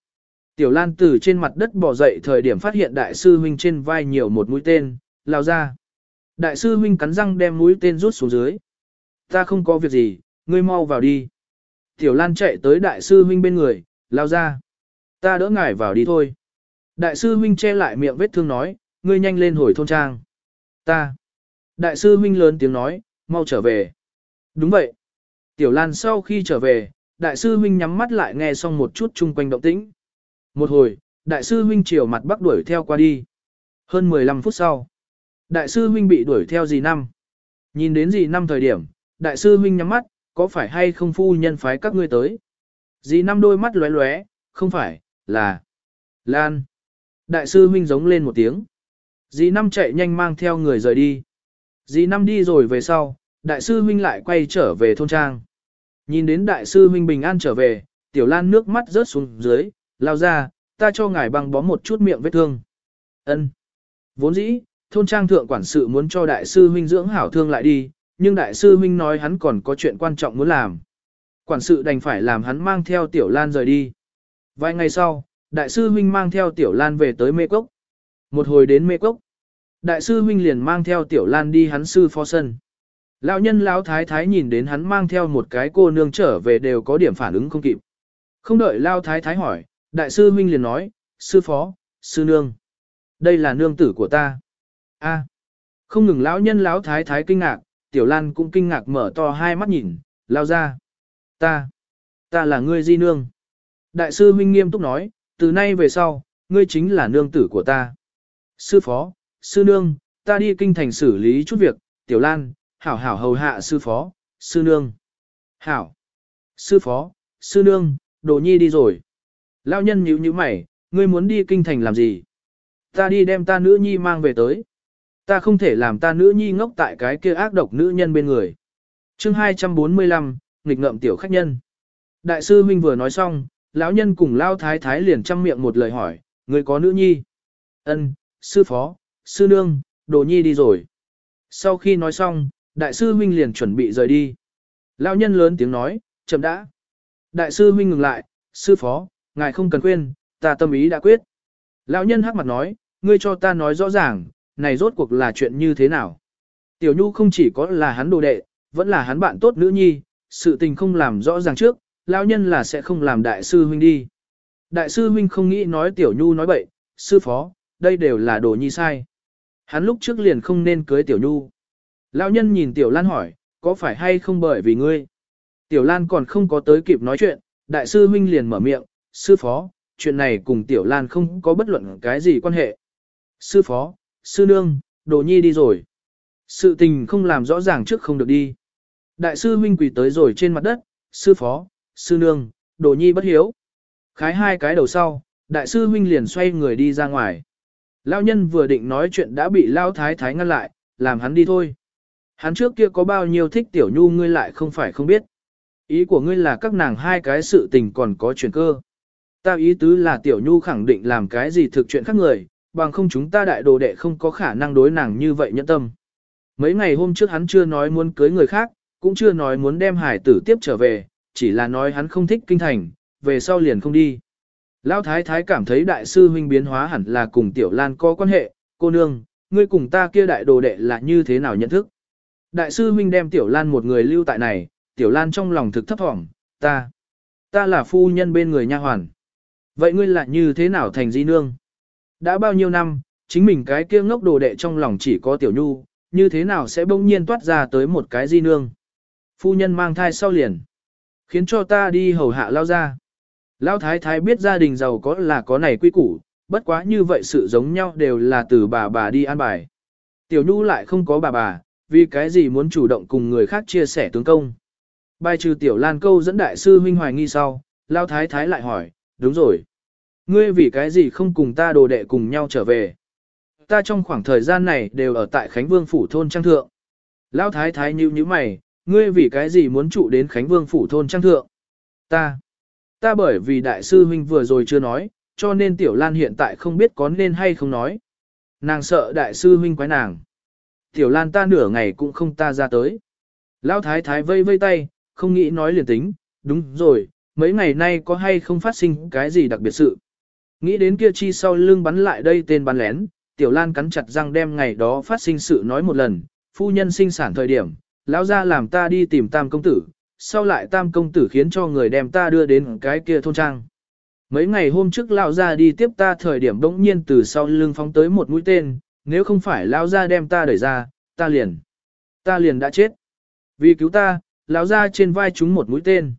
Tiểu Lan từ trên mặt đất bò dậy thời điểm phát hiện đại sư huynh trên vai nhiều một mũi tên, lao ra. Đại sư huynh cắn răng đem mũi tên rút xuống dưới. Ta không có việc gì, ngươi mau vào đi. Tiểu Lan chạy tới đại sư huynh bên người, lao ra. Ta đỡ ngài vào đi thôi. Đại sư huynh che lại miệng vết thương nói, ngươi nhanh lên hồi thôn trang. Ta. Đại sư huynh lớn tiếng nói, mau trở về. Đúng vậy. Tiểu Lan sau khi trở về, đại sư huynh nhắm mắt lại nghe xong một chút chung quanh động tĩnh. Một hồi, đại sư huynh chiều mặt bắc đuổi theo qua đi. Hơn 15 phút sau, Đại sư huynh bị đuổi theo gì năm? Nhìn đến gì năm thời điểm, đại sư huynh nhắm mắt, có phải hay không phu nhân phái các ngươi tới? Dì năm đôi mắt lóe lóe, không phải, là Lan. Đại sư huynh giống lên một tiếng. Dì năm chạy nhanh mang theo người rời đi. Dì năm đi rồi về sau, đại sư huynh lại quay trở về thôn trang. Nhìn đến đại sư huynh bình an trở về, tiểu lan nước mắt rớt xuống dưới, lao ra, ta cho ngài băng bó một chút miệng vết thương. Ân. Vốn dĩ, thôn trang thượng quản sự muốn cho đại sư huynh dưỡng hảo thương lại đi, nhưng đại sư huynh nói hắn còn có chuyện quan trọng muốn làm. Quản sự đành phải làm hắn mang theo tiểu lan rời đi. Vài ngày sau, đại sư huynh mang theo tiểu lan về tới mê cốc. Một hồi đến mê cốc, đại sư huynh liền mang theo tiểu lan đi hắn sư phó sân. Lão nhân lão thái thái nhìn đến hắn mang theo một cái cô nương trở về đều có điểm phản ứng không kịp. Không đợi lão thái thái hỏi, đại sư huynh liền nói, sư phó, sư nương. Đây là nương tử của ta. A. Không ngừng lão nhân lão thái thái kinh ngạc, tiểu lan cũng kinh ngạc mở to hai mắt nhìn, lao ra. Ta, ta là ngươi di nương. Đại sư huynh nghiêm túc nói, từ nay về sau, ngươi chính là nương tử của ta. Sư phó, sư nương, ta đi kinh thành xử lý chút việc, tiểu lan, hảo hảo hầu hạ sư phó, sư nương. Hảo, sư phó, sư nương, đồ nhi đi rồi. Lão nhân nhíu nhíu mày, ngươi muốn đi kinh thành làm gì? Ta đi đem ta nữ nhi mang về tới. Ta không thể làm ta nữ nhi ngốc tại cái kia ác độc nữ nhân bên người. chương 245, nghịch ngợm tiểu khách nhân. Đại sư huynh vừa nói xong, lão nhân cùng lao thái thái liền chăm miệng một lời hỏi, người có nữ nhi? Ân, sư phó, sư nương, đồ nhi đi rồi. Sau khi nói xong, đại sư huynh liền chuẩn bị rời đi. Lão nhân lớn tiếng nói, chậm đã. Đại sư huynh ngừng lại, sư phó, ngài không cần khuyên, ta tâm ý đã quyết. Lão nhân hắc mặt nói, ngươi cho ta nói rõ ràng, này rốt cuộc là chuyện như thế nào. Tiểu Nhu không chỉ có là hắn đồ đệ, vẫn là hắn bạn tốt nữ nhi, sự tình không làm rõ ràng trước, lão nhân là sẽ không làm đại sư huynh đi. Đại sư huynh không nghĩ nói Tiểu Nhu nói bậy, sư phó, đây đều là đồ nhi sai. Hắn lúc trước liền không nên cưới Tiểu Nhu. Lão nhân nhìn Tiểu Lan hỏi, có phải hay không bởi vì ngươi? Tiểu Lan còn không có tới kịp nói chuyện, đại sư huynh liền mở miệng, sư phó, chuyện này cùng Tiểu Lan không có bất luận cái gì quan hệ. Sư phó, sư nương, đồ nhi đi rồi. Sự tình không làm rõ ràng trước không được đi. Đại sư huynh quỳ tới rồi trên mặt đất, sư phó, sư nương, đồ nhi bất hiếu. Khái hai cái đầu sau, đại sư huynh liền xoay người đi ra ngoài. Lao nhân vừa định nói chuyện đã bị Lao thái thái ngăn lại, làm hắn đi thôi. Hắn trước kia có bao nhiêu thích tiểu nhu ngươi lại không phải không biết. Ý của ngươi là các nàng hai cái sự tình còn có chuyện cơ. Ta ý tứ là tiểu nhu khẳng định làm cái gì thực chuyện khác người, bằng không chúng ta đại đồ đệ không có khả năng đối nàng như vậy nhẫn tâm. Mấy ngày hôm trước hắn chưa nói muốn cưới người khác, cũng chưa nói muốn đem hải tử tiếp trở về, chỉ là nói hắn không thích kinh thành, về sau liền không đi. Lão thái thái cảm thấy đại sư huynh biến hóa hẳn là cùng tiểu lan có quan hệ, cô nương, ngươi cùng ta kia đại đồ đệ là như thế nào nhận thức. Đại sư huynh đem tiểu lan một người lưu tại này, tiểu lan trong lòng thực thấp thỏm, ta, ta là phu nhân bên người nha hoàn. Vậy ngươi là như thế nào thành di nương? Đã bao nhiêu năm, chính mình cái kia ngốc đồ đệ trong lòng chỉ có tiểu nhu, như thế nào sẽ bỗng nhiên toát ra tới một cái di nương. Phu nhân mang thai sau liền, khiến cho ta đi hầu hạ lao ra. Lao thái thái biết gia đình giàu có là có này quy củ, bất quá như vậy sự giống nhau đều là từ bà bà đi an bài. Tiểu nhu lại không có bà bà, vì cái gì muốn chủ động cùng người khác chia sẻ tướng công. Bài trừ tiểu lan câu dẫn đại sư huynh hoài nghi sau, Lao thái thái lại hỏi, đúng rồi. Ngươi vì cái gì không cùng ta đồ đệ cùng nhau trở về? Ta trong khoảng thời gian này đều ở tại Khánh Vương Phủ Thôn Trang Thượng. Lão Thái Thái như như mày, ngươi vì cái gì muốn trụ đến Khánh Vương Phủ Thôn Trang Thượng? Ta, ta bởi vì đại sư huynh vừa rồi chưa nói, cho nên Tiểu Lan hiện tại không biết có nên hay không nói. Nàng sợ đại sư huynh quái nàng. Tiểu Lan ta nửa ngày cũng không ta ra tới. Lão Thái Thái vây vây tay, không nghĩ nói liền tính, đúng rồi, mấy ngày nay có hay không phát sinh cái gì đặc biệt sự. Nghĩ đến kia chi sau lưng bắn lại đây tên bắn lén, Tiểu Lan cắn chặt răng đem ngày đó phát sinh sự nói một lần, phu nhân sinh sản thời điểm, lão ra làm ta đi tìm tam công tử, sau lại tam công tử khiến cho người đem ta đưa đến cái kia thôn trang. Mấy ngày hôm trước lão ra đi tiếp ta thời điểm đống nhiên từ sau lưng phóng tới một mũi tên, nếu không phải lão ra đem ta đẩy ra, ta liền, ta liền đã chết. Vì cứu ta, lão ra trên vai chúng một mũi tên.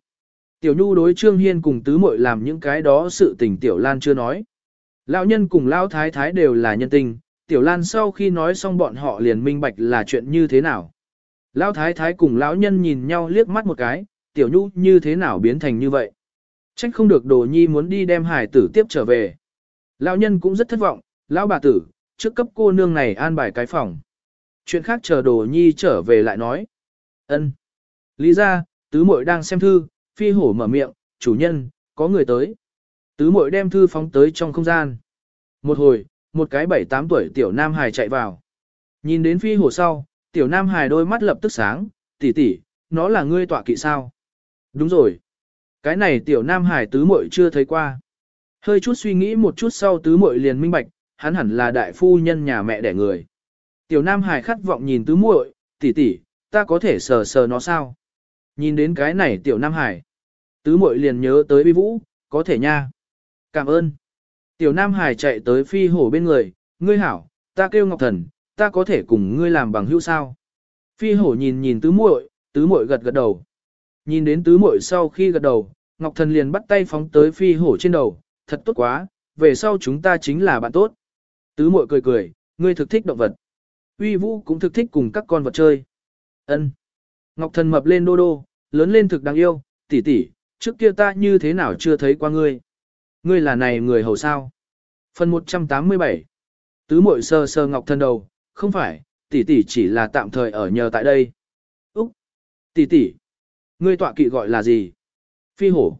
Tiểu Nhu đối Trương Hiên cùng tứ muội làm những cái đó sự tình Tiểu Lan chưa nói. Lão nhân cùng Lão Thái Thái đều là nhân tình, Tiểu Lan sau khi nói xong bọn họ liền minh bạch là chuyện như thế nào. Lão thái thái cùng lão nhân nhìn nhau liếc mắt một cái, tiểu nhu như thế nào biến thành như vậy. Trách không được đồ nhi muốn đi đem hải tử tiếp trở về. Lão nhân cũng rất thất vọng, lão bà tử, trước cấp cô nương này an bài cái phòng. Chuyện khác chờ đồ nhi trở về lại nói. ân Lý ra, tứ muội đang xem thư, phi hổ mở miệng, chủ nhân, có người tới. Tứ mội đem thư phóng tới trong không gian. Một hồi, một cái bảy tám tuổi tiểu nam hài chạy vào. Nhìn đến phi hổ sau, tiểu nam hài đôi mắt lập tức sáng, tỷ tỷ, nó là ngươi tọa kỵ sao? Đúng rồi. Cái này tiểu nam hải tứ mội chưa thấy qua. Hơi chút suy nghĩ một chút sau tứ mội liền minh bạch, hắn hẳn là đại phu nhân nhà mẹ đẻ người. Tiểu nam hải khát vọng nhìn tứ muội, tỷ tỷ, ta có thể sờ sờ nó sao? Nhìn đến cái này tiểu nam hải. Tứ muội liền nhớ tới vi vũ, có thể nha. Cảm ơn. Tiểu nam hải chạy tới phi hổ bên người, ngươi hảo, ta kêu ngọc thần, ta có thể cùng ngươi làm bằng hữu sao? Phi hổ nhìn nhìn tứ muội, tứ muội gật gật đầu. Nhìn đến tứ muội sau khi gật đầu, Ngọc Thần liền bắt tay phóng tới phi hổ trên đầu, thật tốt quá, về sau chúng ta chính là bạn tốt. Tứ muội cười cười, ngươi thực thích động vật. Uy Vũ cũng thực thích cùng các con vật chơi. Ân. Ngọc Thần mập lên đô đô, lớn lên thực đáng yêu, tỷ tỷ, trước kia ta như thế nào chưa thấy qua ngươi. Ngươi là này người hầu sao? Phần 187 Tứ mội sơ sơ Ngọc Thần đầu, không phải, tỷ tỷ chỉ là tạm thời ở nhờ tại đây. Úc! Tỷ tỷ! Ngươi tọa kỵ gọi là gì? Phi hổ.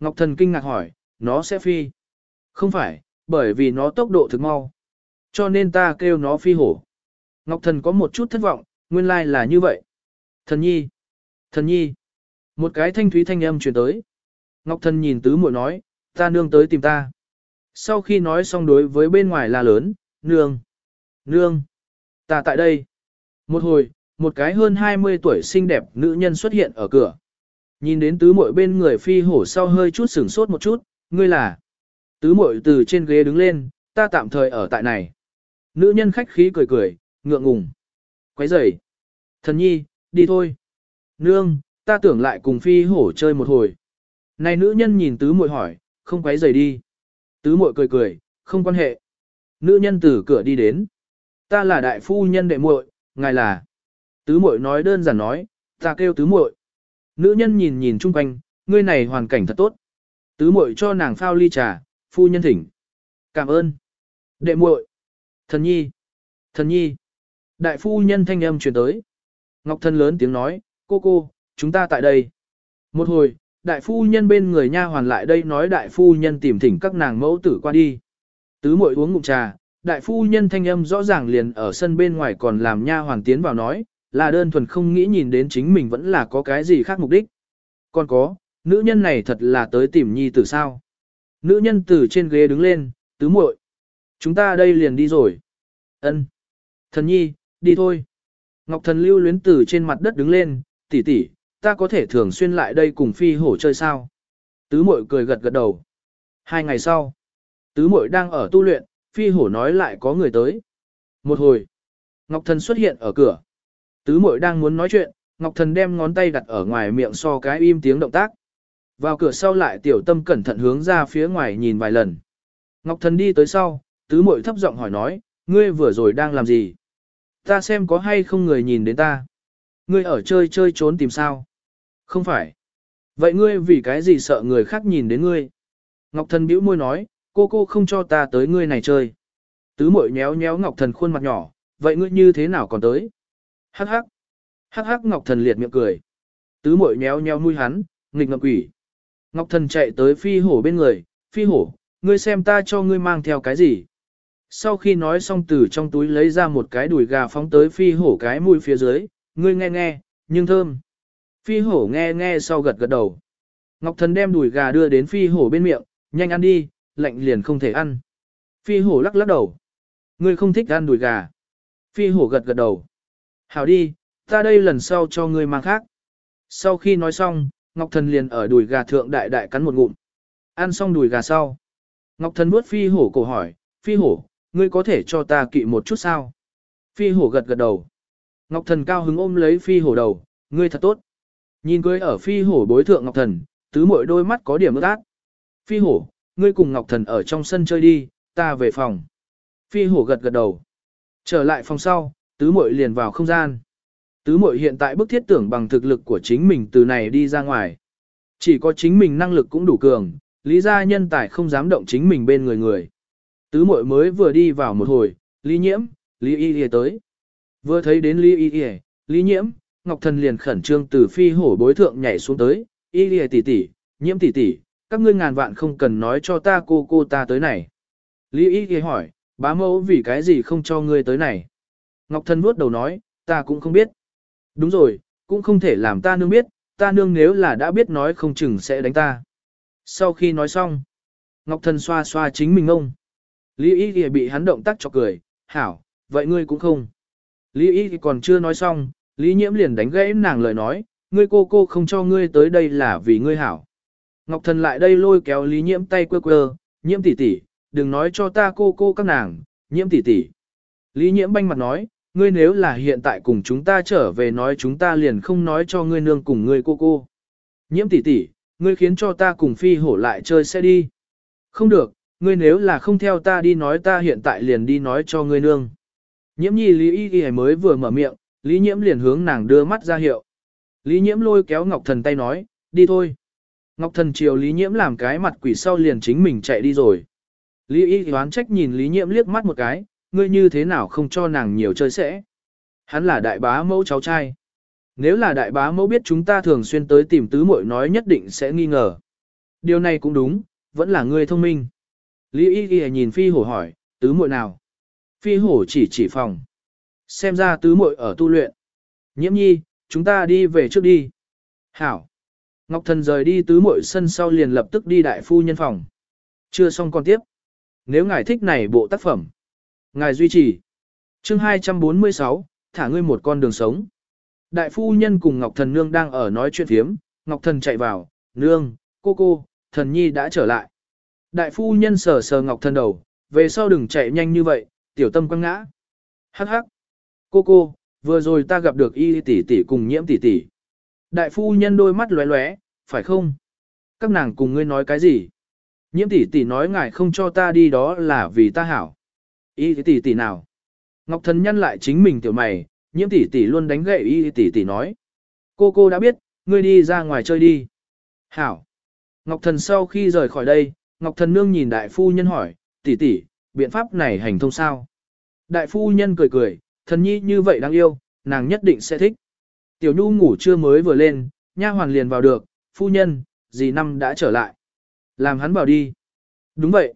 Ngọc Thần kinh ngạc hỏi, nó sẽ phi. Không phải, bởi vì nó tốc độ thực mau. Cho nên ta kêu nó phi hổ. Ngọc Thần có một chút thất vọng, nguyên lai là như vậy. Thần nhi. Thần nhi. Một cái thanh thúy thanh âm truyền tới. Ngọc Thần nhìn tứ muội nói, ta nương tới tìm ta. Sau khi nói xong đối với bên ngoài là lớn, nương. Nương. Ta tại đây. Một hồi, một cái hơn 20 tuổi xinh đẹp nữ nhân xuất hiện ở cửa. Nhìn đến tứ muội bên người phi hổ sau hơi chút sửng sốt một chút, ngươi là. Tứ muội từ trên ghế đứng lên, ta tạm thời ở tại này. Nữ nhân khách khí cười cười, ngượng ngùng. Quấy rầy. Thần nhi, đi thôi. Nương, ta tưởng lại cùng phi hổ chơi một hồi. Này nữ nhân nhìn tứ muội hỏi, không quấy rầy đi. Tứ muội cười cười, không quan hệ. Nữ nhân từ cửa đi đến. Ta là đại phu nhân đệ muội, ngài là. Tứ muội nói đơn giản nói, ta kêu tứ muội. Nữ nhân nhìn nhìn chung quanh, ngươi này hoàn cảnh thật tốt. Tứ muội cho nàng phao ly trà, phu nhân thỉnh. Cảm ơn. Đệ muội. Thần nhi. Thần nhi. Đại phu nhân thanh âm truyền tới. Ngọc thân lớn tiếng nói, cô cô, chúng ta tại đây. Một hồi, đại phu nhân bên người nha hoàn lại đây nói đại phu nhân tìm thỉnh các nàng mẫu tử qua đi. Tứ muội uống ngụm trà, đại phu nhân thanh âm rõ ràng liền ở sân bên ngoài còn làm nha hoàn tiến vào nói, là đơn thuần không nghĩ nhìn đến chính mình vẫn là có cái gì khác mục đích. Còn có, nữ nhân này thật là tới tìm nhi tử sao. Nữ nhân từ trên ghế đứng lên, tứ muội, Chúng ta đây liền đi rồi. ân Thần nhi, đi thôi. Ngọc thần lưu luyến từ trên mặt đất đứng lên, tỷ tỷ, ta có thể thường xuyên lại đây cùng phi hổ chơi sao. Tứ muội cười gật gật đầu. Hai ngày sau, tứ muội đang ở tu luyện, phi hổ nói lại có người tới. Một hồi, Ngọc thần xuất hiện ở cửa. Tứ muội đang muốn nói chuyện, Ngọc Thần đem ngón tay đặt ở ngoài miệng so cái im tiếng động tác. Vào cửa sau lại tiểu tâm cẩn thận hướng ra phía ngoài nhìn vài lần. Ngọc Thần đi tới sau, tứ muội thấp giọng hỏi nói, ngươi vừa rồi đang làm gì? Ta xem có hay không người nhìn đến ta. Ngươi ở chơi chơi trốn tìm sao? Không phải. Vậy ngươi vì cái gì sợ người khác nhìn đến ngươi? Ngọc Thần bĩu môi nói, cô cô không cho ta tới ngươi này chơi. Tứ Mội nhéo nhéo Ngọc Thần khuôn mặt nhỏ, vậy ngươi như thế nào còn tới? Hắc hắc. Hắc hắc Ngọc Thần liệt miệng cười. Tứ Mội nhéo nhéo nuôi hắn, nghịch ngậm quỷ. Ngọc Thần chạy tới phi hổ bên người, phi hổ, ngươi xem ta cho ngươi mang theo cái gì. Sau khi nói xong từ trong túi lấy ra một cái đùi gà phóng tới phi hổ cái mũi phía dưới, ngươi nghe nghe, nhưng thơm. Phi hổ nghe nghe sau gật gật đầu. Ngọc Thần đem đùi gà đưa đến phi hổ bên miệng, nhanh ăn đi, lạnh liền không thể ăn. Phi hổ lắc lắc đầu. Ngươi không thích ăn đùi gà. Phi hổ gật gật đầu. Hảo đi, ta đây lần sau cho ngươi mang khác. Sau khi nói xong, Ngọc Thần liền ở đùi gà thượng đại đại cắn một ngụm. Ăn xong đùi gà sau. Ngọc Thần vuốt phi hổ cổ hỏi, phi hổ, ngươi có thể cho ta kỵ một chút sao? Phi hổ gật gật đầu. Ngọc Thần cao hứng ôm lấy phi hổ đầu, ngươi thật tốt. Nhìn cưới ở phi hổ bối thượng Ngọc Thần, tứ mỗi đôi mắt có điểm ướt át. Phi hổ, ngươi cùng Ngọc Thần ở trong sân chơi đi, ta về phòng. Phi hổ gật gật đầu. Trở lại phòng sau, tứ muội liền vào không gian. Tứ muội hiện tại bức thiết tưởng bằng thực lực của chính mình từ này đi ra ngoài. Chỉ có chính mình năng lực cũng đủ cường, lý gia nhân tài không dám động chính mình bên người người. Tứ muội mới vừa đi vào một hồi, lý nhiễm, lý y y tới. Vừa thấy đến lý y y, lý nhiễm, ngọc thần liền khẩn trương từ phi hổ bối thượng nhảy xuống tới, y y tỷ tỷ, nhiễm tỷ tỷ, các ngươi ngàn vạn không cần nói cho ta cô cô ta tới này. Lý y y hỏi, bá mẫu vì cái gì không cho ngươi tới này. Ngọc thần vuốt đầu nói, ta cũng không biết. Đúng rồi, cũng không thể làm ta nương biết, ta nương nếu là đã biết nói không chừng sẽ đánh ta. Sau khi nói xong, Ngọc Thần xoa xoa chính mình ông. Lý Y Y bị hắn động tác cho cười, hảo, vậy ngươi cũng không. Lý Y thì còn chưa nói xong, Lý Nhiễm liền đánh gãy nàng lời nói, ngươi cô cô không cho ngươi tới đây là vì ngươi hảo. Ngọc Thần lại đây lôi kéo Lý Nhiễm tay quơ quơ, Nhiễm tỷ tỷ, đừng nói cho ta cô cô các nàng, Nhiễm tỷ tỷ. Lý Nhiễm banh mặt nói, ngươi nếu là hiện tại cùng chúng ta trở về nói chúng ta liền không nói cho ngươi nương cùng ngươi cô cô. Nhiễm tỷ tỷ, ngươi khiến cho ta cùng phi hổ lại chơi sẽ đi. Không được, ngươi nếu là không theo ta đi nói ta hiện tại liền đi nói cho ngươi nương. Nhiễm nhi Lý Y Y mới vừa mở miệng, Lý Nhiễm liền hướng nàng đưa mắt ra hiệu. Lý Nhiễm lôi kéo Ngọc Thần tay nói, đi thôi. Ngọc Thần chiều Lý Nhiễm làm cái mặt quỷ sau liền chính mình chạy đi rồi. Lý Y đoán trách nhìn Lý Nhiễm liếc mắt một cái, ngươi như thế nào không cho nàng nhiều chơi sẽ. Hắn là đại bá mẫu cháu trai. Nếu là đại bá mẫu biết chúng ta thường xuyên tới tìm tứ muội nói nhất định sẽ nghi ngờ. Điều này cũng đúng, vẫn là ngươi thông minh. Lý y Y nhìn phi hổ hỏi, tứ muội nào? Phi hổ chỉ chỉ phòng. Xem ra tứ muội ở tu luyện. Nhiễm nhi, chúng ta đi về trước đi. Hảo. Ngọc thần rời đi tứ muội sân sau liền lập tức đi đại phu nhân phòng. Chưa xong còn tiếp. Nếu ngài thích này bộ tác phẩm, ngài duy trì. Chương 246, thả ngươi một con đường sống. Đại phu nhân cùng Ngọc Thần Nương đang ở nói chuyện thiếm. Ngọc Thần chạy vào, Nương, cô cô, Thần Nhi đã trở lại. Đại phu nhân sờ sờ Ngọc Thần đầu, về sau đừng chạy nhanh như vậy, tiểu tâm quăng ngã. Hắc hắc. Cô cô, vừa rồi ta gặp được y tỷ tỷ cùng nhiễm tỷ tỷ. Đại phu nhân đôi mắt lóe lóe, phải không? Các nàng cùng ngươi nói cái gì? Nhiễm tỷ tỷ nói ngài không cho ta đi đó là vì ta hảo. Y tỷ tỷ nào? Ngọc Thần nhăn lại chính mình tiểu mày, nhiễm tỷ tỷ luôn đánh gậy y tỷ tỷ nói. Cô cô đã biết, ngươi đi ra ngoài chơi đi. Hảo. Ngọc Thần sau khi rời khỏi đây, Ngọc Thần nương nhìn đại phu nhân hỏi, tỷ tỷ, biện pháp này hành thông sao? Đại phu nhân cười cười, thần nhi như vậy đáng yêu, nàng nhất định sẽ thích. Tiểu Nhu ngủ trưa mới vừa lên, nha hoàn liền vào được, phu nhân, dì năm đã trở lại. Làm hắn vào đi. Đúng vậy.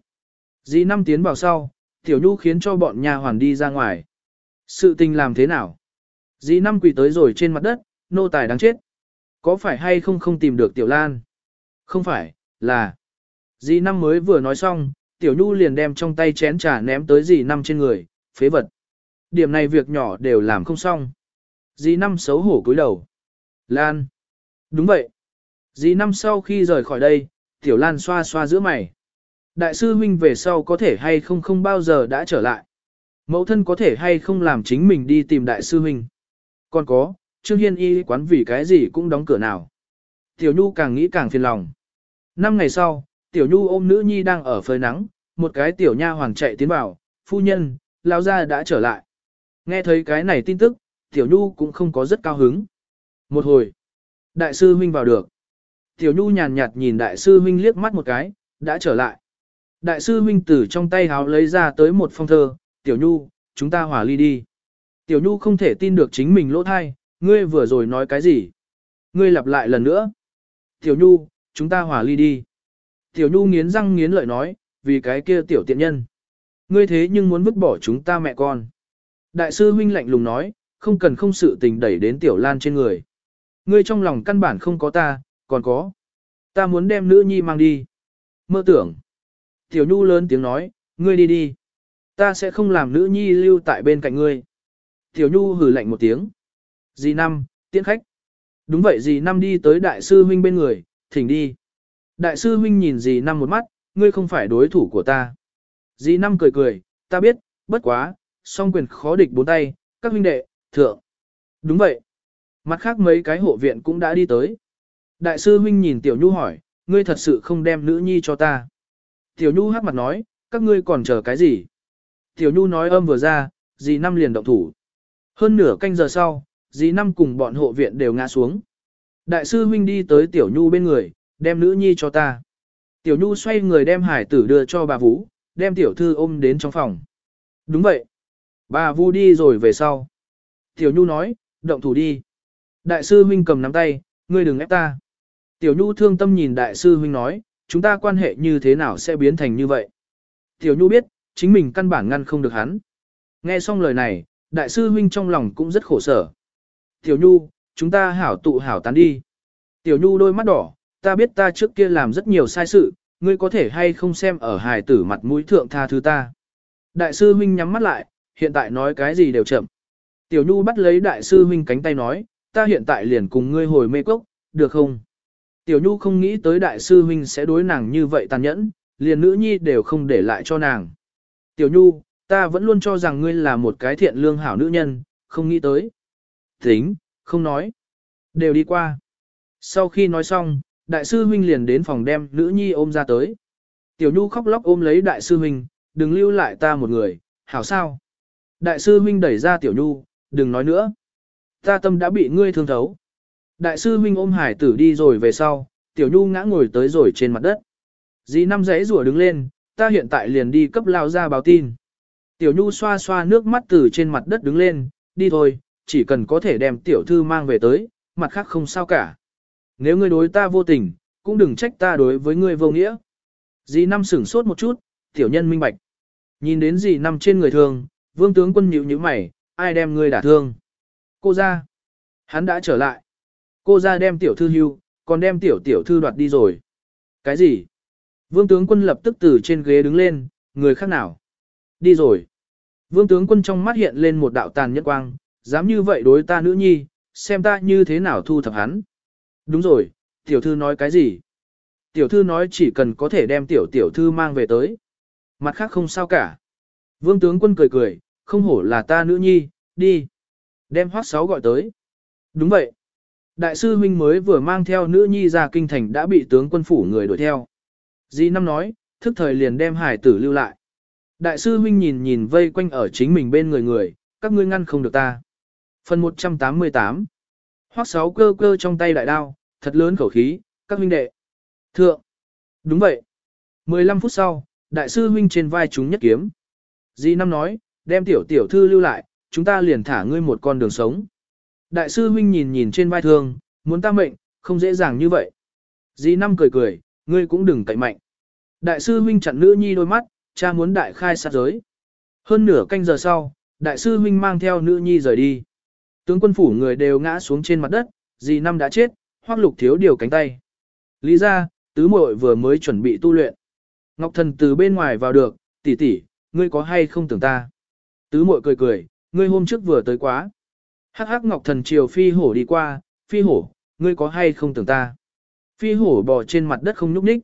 Dì năm tiến vào sau, Tiểu Nhu khiến cho bọn nha hoàn đi ra ngoài. Sự tình làm thế nào? Dì năm quỳ tới rồi trên mặt đất, nô tài đáng chết. Có phải hay không không tìm được Tiểu Lan? Không phải, là... Dì năm mới vừa nói xong, Tiểu Nhu liền đem trong tay chén trà ném tới dì năm trên người, phế vật. Điểm này việc nhỏ đều làm không xong. Dì năm xấu hổ cúi đầu. Lan. Đúng vậy. Dì năm sau khi rời khỏi đây, Tiểu Lan xoa xoa giữa mày. Đại sư huynh về sau có thể hay không không bao giờ đã trở lại. Mẫu thân có thể hay không làm chính mình đi tìm đại sư huynh. Còn có, Trương Hiên y quán vì cái gì cũng đóng cửa nào. Tiểu Nhu càng nghĩ càng phiền lòng. Năm ngày sau, Tiểu Nhu ôm nữ nhi đang ở phơi nắng, một cái tiểu nha hoàng chạy tiến vào, phu nhân, lão gia đã trở lại. Nghe thấy cái này tin tức, Tiểu Nhu cũng không có rất cao hứng. Một hồi, đại sư huynh vào được. Tiểu Nhu nhàn nhạt nhìn đại sư huynh liếc mắt một cái, đã trở lại. Đại sư huynh từ trong tay háo lấy ra tới một phong thơ, Tiểu Nhu, chúng ta hòa ly đi. Tiểu Nhu không thể tin được chính mình lỗ thai, ngươi vừa rồi nói cái gì? Ngươi lặp lại lần nữa. Tiểu Nhu, chúng ta hòa ly đi. Tiểu Nhu nghiến răng nghiến lợi nói, vì cái kia tiểu tiện nhân. Ngươi thế nhưng muốn vứt bỏ chúng ta mẹ con. Đại sư huynh lạnh lùng nói, không cần không sự tình đẩy đến tiểu lan trên người. Ngươi trong lòng căn bản không có ta, còn có. Ta muốn đem nữ nhi mang đi. Mơ tưởng. Tiểu Nhu lớn tiếng nói, ngươi đi đi. Ta sẽ không làm nữ nhi lưu tại bên cạnh ngươi. Tiểu Nhu hử lạnh một tiếng. Dì năm, tiễn khách. Đúng vậy dì năm đi tới đại sư huynh bên người, thỉnh đi. Đại sư huynh nhìn dì năm một mắt, ngươi không phải đối thủ của ta. Dĩ năm cười cười, ta biết, bất quá, song quyền khó địch bốn tay, các huynh đệ, thượng. Đúng vậy. Mặt khác mấy cái hộ viện cũng đã đi tới. Đại sư huynh nhìn Tiểu Nhu hỏi, ngươi thật sự không đem nữ nhi cho ta. Tiểu Nhu hát mặt nói, các ngươi còn chờ cái gì? Tiểu Nhu nói âm vừa ra, dì năm liền động thủ. Hơn nửa canh giờ sau, dì năm cùng bọn hộ viện đều ngã xuống. Đại sư huynh đi tới tiểu nhu bên người, đem nữ nhi cho ta. Tiểu nhu xoay người đem hải tử đưa cho bà Vũ, đem tiểu thư ôm đến trong phòng. Đúng vậy. Bà Vũ đi rồi về sau. Tiểu nhu nói, động thủ đi. Đại sư huynh cầm nắm tay, ngươi đừng ép ta. Tiểu nhu thương tâm nhìn đại sư huynh nói, chúng ta quan hệ như thế nào sẽ biến thành như vậy. Tiểu nhu biết, chính mình căn bản ngăn không được hắn. Nghe xong lời này, đại sư huynh trong lòng cũng rất khổ sở. Tiểu nhu, chúng ta hảo tụ hảo tán đi. Tiểu nhu đôi mắt đỏ, ta biết ta trước kia làm rất nhiều sai sự, ngươi có thể hay không xem ở hài tử mặt mũi thượng tha thứ ta. Đại sư huynh nhắm mắt lại, hiện tại nói cái gì đều chậm. Tiểu nhu bắt lấy đại sư huynh cánh tay nói, ta hiện tại liền cùng ngươi hồi mê cốc, được không? Tiểu nhu không nghĩ tới đại sư huynh sẽ đối nàng như vậy tàn nhẫn, liền nữ nhi đều không để lại cho nàng. Tiểu nhu, ta vẫn luôn cho rằng ngươi là một cái thiện lương hảo nữ nhân, không nghĩ tới. Tính, không nói. Đều đi qua. Sau khi nói xong, đại sư huynh liền đến phòng đem nữ nhi ôm ra tới. Tiểu nhu khóc lóc ôm lấy đại sư huynh, đừng lưu lại ta một người, hảo sao. Đại sư huynh đẩy ra tiểu nhu, đừng nói nữa. Ta tâm đã bị ngươi thương thấu. Đại sư huynh ôm hải tử đi rồi về sau, tiểu nhu ngã ngồi tới rồi trên mặt đất. Dì năm giấy rủa đứng lên, ta hiện tại liền đi cấp lao ra báo tin. Tiểu nhu xoa xoa nước mắt từ trên mặt đất đứng lên, đi thôi, chỉ cần có thể đem tiểu thư mang về tới, mặt khác không sao cả. Nếu ngươi đối ta vô tình, cũng đừng trách ta đối với ngươi vô nghĩa. Dì năm sửng sốt một chút, tiểu nhân minh bạch. Nhìn đến dì năm trên người thương, vương tướng quân nhíu nhíu mày, ai đem ngươi đả thương. Cô ra. Hắn đã trở lại. Cô ra đem tiểu thư hưu, còn đem tiểu tiểu thư đoạt đi rồi. Cái gì? Vương tướng quân lập tức từ trên ghế đứng lên, người khác nào? Đi rồi. Vương tướng quân trong mắt hiện lên một đạo tàn nhẫn quang, dám như vậy đối ta nữ nhi, xem ta như thế nào thu thập hắn. Đúng rồi, tiểu thư nói cái gì? Tiểu thư nói chỉ cần có thể đem tiểu tiểu thư mang về tới. Mặt khác không sao cả. Vương tướng quân cười cười, không hổ là ta nữ nhi, đi. Đem hoác sáu gọi tới. Đúng vậy. Đại sư huynh mới vừa mang theo nữ nhi ra kinh thành đã bị tướng quân phủ người đuổi theo. Di Năm nói, thức thời liền đem hải tử lưu lại. Đại sư huynh nhìn nhìn vây quanh ở chính mình bên người người, các ngươi ngăn không được ta. Phần 188 Hoác sáu cơ cơ trong tay đại đao, thật lớn khẩu khí, các huynh đệ. Thượng. Đúng vậy. 15 phút sau, đại sư huynh trên vai chúng nhất kiếm. Di Năm nói, đem tiểu tiểu thư lưu lại, chúng ta liền thả ngươi một con đường sống. Đại sư huynh nhìn nhìn trên vai thương, muốn ta mệnh, không dễ dàng như vậy. Di Năm cười cười, ngươi cũng đừng cậy mạnh. Đại sư huynh chặn nữ nhi đôi mắt, cha muốn đại khai sát giới. Hơn nửa canh giờ sau, đại sư huynh mang theo nữ nhi rời đi. Tướng quân phủ người đều ngã xuống trên mặt đất, dì năm đã chết, hoác lục thiếu điều cánh tay. Lý ra, tứ muội vừa mới chuẩn bị tu luyện. Ngọc thần từ bên ngoài vào được, tỷ tỷ, ngươi có hay không tưởng ta? Tứ muội cười cười, ngươi hôm trước vừa tới quá. Hắc hắc Ngọc thần chiều phi hổ đi qua, phi hổ, ngươi có hay không tưởng ta? Phi hổ bò trên mặt đất không nhúc nhích.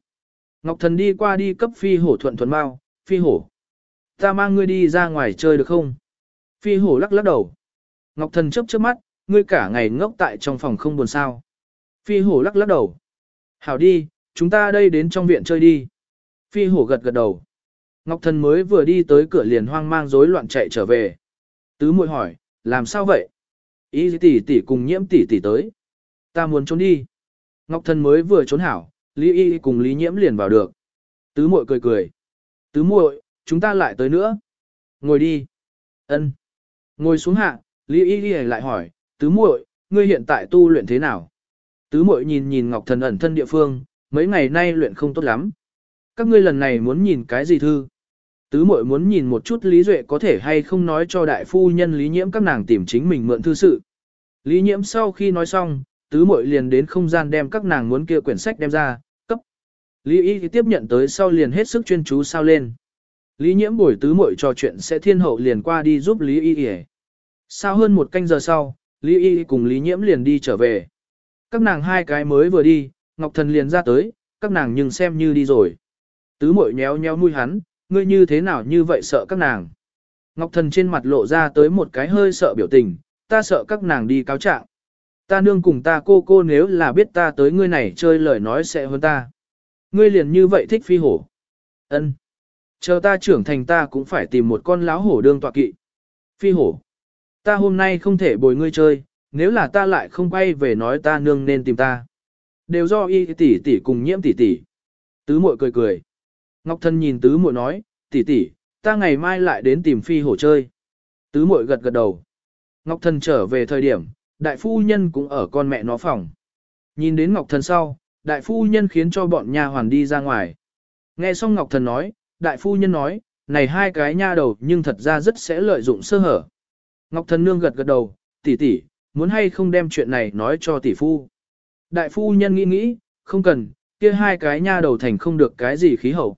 Ngọc thần đi qua đi cấp phi hổ thuận thuận mau, phi hổ. Ta mang ngươi đi ra ngoài chơi được không? Phi hổ lắc lắc đầu. Ngọc thần chớp chớp mắt, ngươi cả ngày ngốc tại trong phòng không buồn sao. Phi hổ lắc lắc đầu. Hảo đi, chúng ta đây đến trong viện chơi đi. Phi hổ gật gật đầu. Ngọc thần mới vừa đi tới cửa liền hoang mang rối loạn chạy trở về. Tứ muội hỏi, làm sao vậy? Ý tỷ tỷ cùng nhiễm tỷ tỷ tới. Ta muốn trốn đi. Ngọc thần mới vừa trốn hảo, Lý Y cùng Lý nhiễm liền vào được. Tứ muội cười cười. Tứ muội, chúng ta lại tới nữa. Ngồi đi. Ân. Ngồi xuống hạ, Lý Y Y lại hỏi, tứ muội, ngươi hiện tại tu luyện thế nào? Tứ muội nhìn nhìn Ngọc Thần ẩn thân địa phương, mấy ngày nay luyện không tốt lắm. Các ngươi lần này muốn nhìn cái gì thư? Tứ muội muốn nhìn một chút Lý Duệ có thể hay không nói cho đại phu nhân Lý Nhiễm các nàng tìm chính mình mượn thư sự. Lý Nhiễm sau khi nói xong, tứ muội liền đến không gian đem các nàng muốn kia quyển sách đem ra, cấp. Lý Y tiếp nhận tới sau liền hết sức chuyên chú sao lên. Lý Nhiễm buổi tứ muội trò chuyện sẽ thiên hậu liền qua đi giúp Lý Y Sao hơn một canh giờ sau, Lý Y cùng Lý Nhiễm liền đi trở về. Các nàng hai cái mới vừa đi, Ngọc Thần liền ra tới, các nàng nhưng xem như đi rồi. Tứ mội nhéo nhéo nuôi hắn, ngươi như thế nào như vậy sợ các nàng. Ngọc Thần trên mặt lộ ra tới một cái hơi sợ biểu tình, ta sợ các nàng đi cáo trạng. Ta nương cùng ta cô cô nếu là biết ta tới ngươi này chơi lời nói sẽ hơn ta. Ngươi liền như vậy thích phi hổ. Ân. Chờ ta trưởng thành ta cũng phải tìm một con láo hổ đương tọa kỵ. Phi hổ. Ta hôm nay không thể bồi ngươi chơi, nếu là ta lại không quay về nói ta nương nên tìm ta. Đều do y tỷ tỷ cùng nhiễm tỷ tỷ. Tứ muội cười cười. Ngọc Thân nhìn tứ muội nói, tỷ tỷ, ta ngày mai lại đến tìm phi hổ chơi. Tứ muội gật gật đầu. Ngọc Thân trở về thời điểm, đại phu nhân cũng ở con mẹ nó phòng. Nhìn đến Ngọc Thần sau, đại phu nhân khiến cho bọn nha hoàn đi ra ngoài. Nghe xong Ngọc Thần nói, đại phu nhân nói, này hai cái nha đầu nhưng thật ra rất sẽ lợi dụng sơ hở. Ngọc Thần nương gật gật đầu, tỷ tỷ, muốn hay không đem chuyện này nói cho tỷ phu. Đại phu nhân nghĩ nghĩ, không cần, kia hai cái nha đầu thành không được cái gì khí hậu.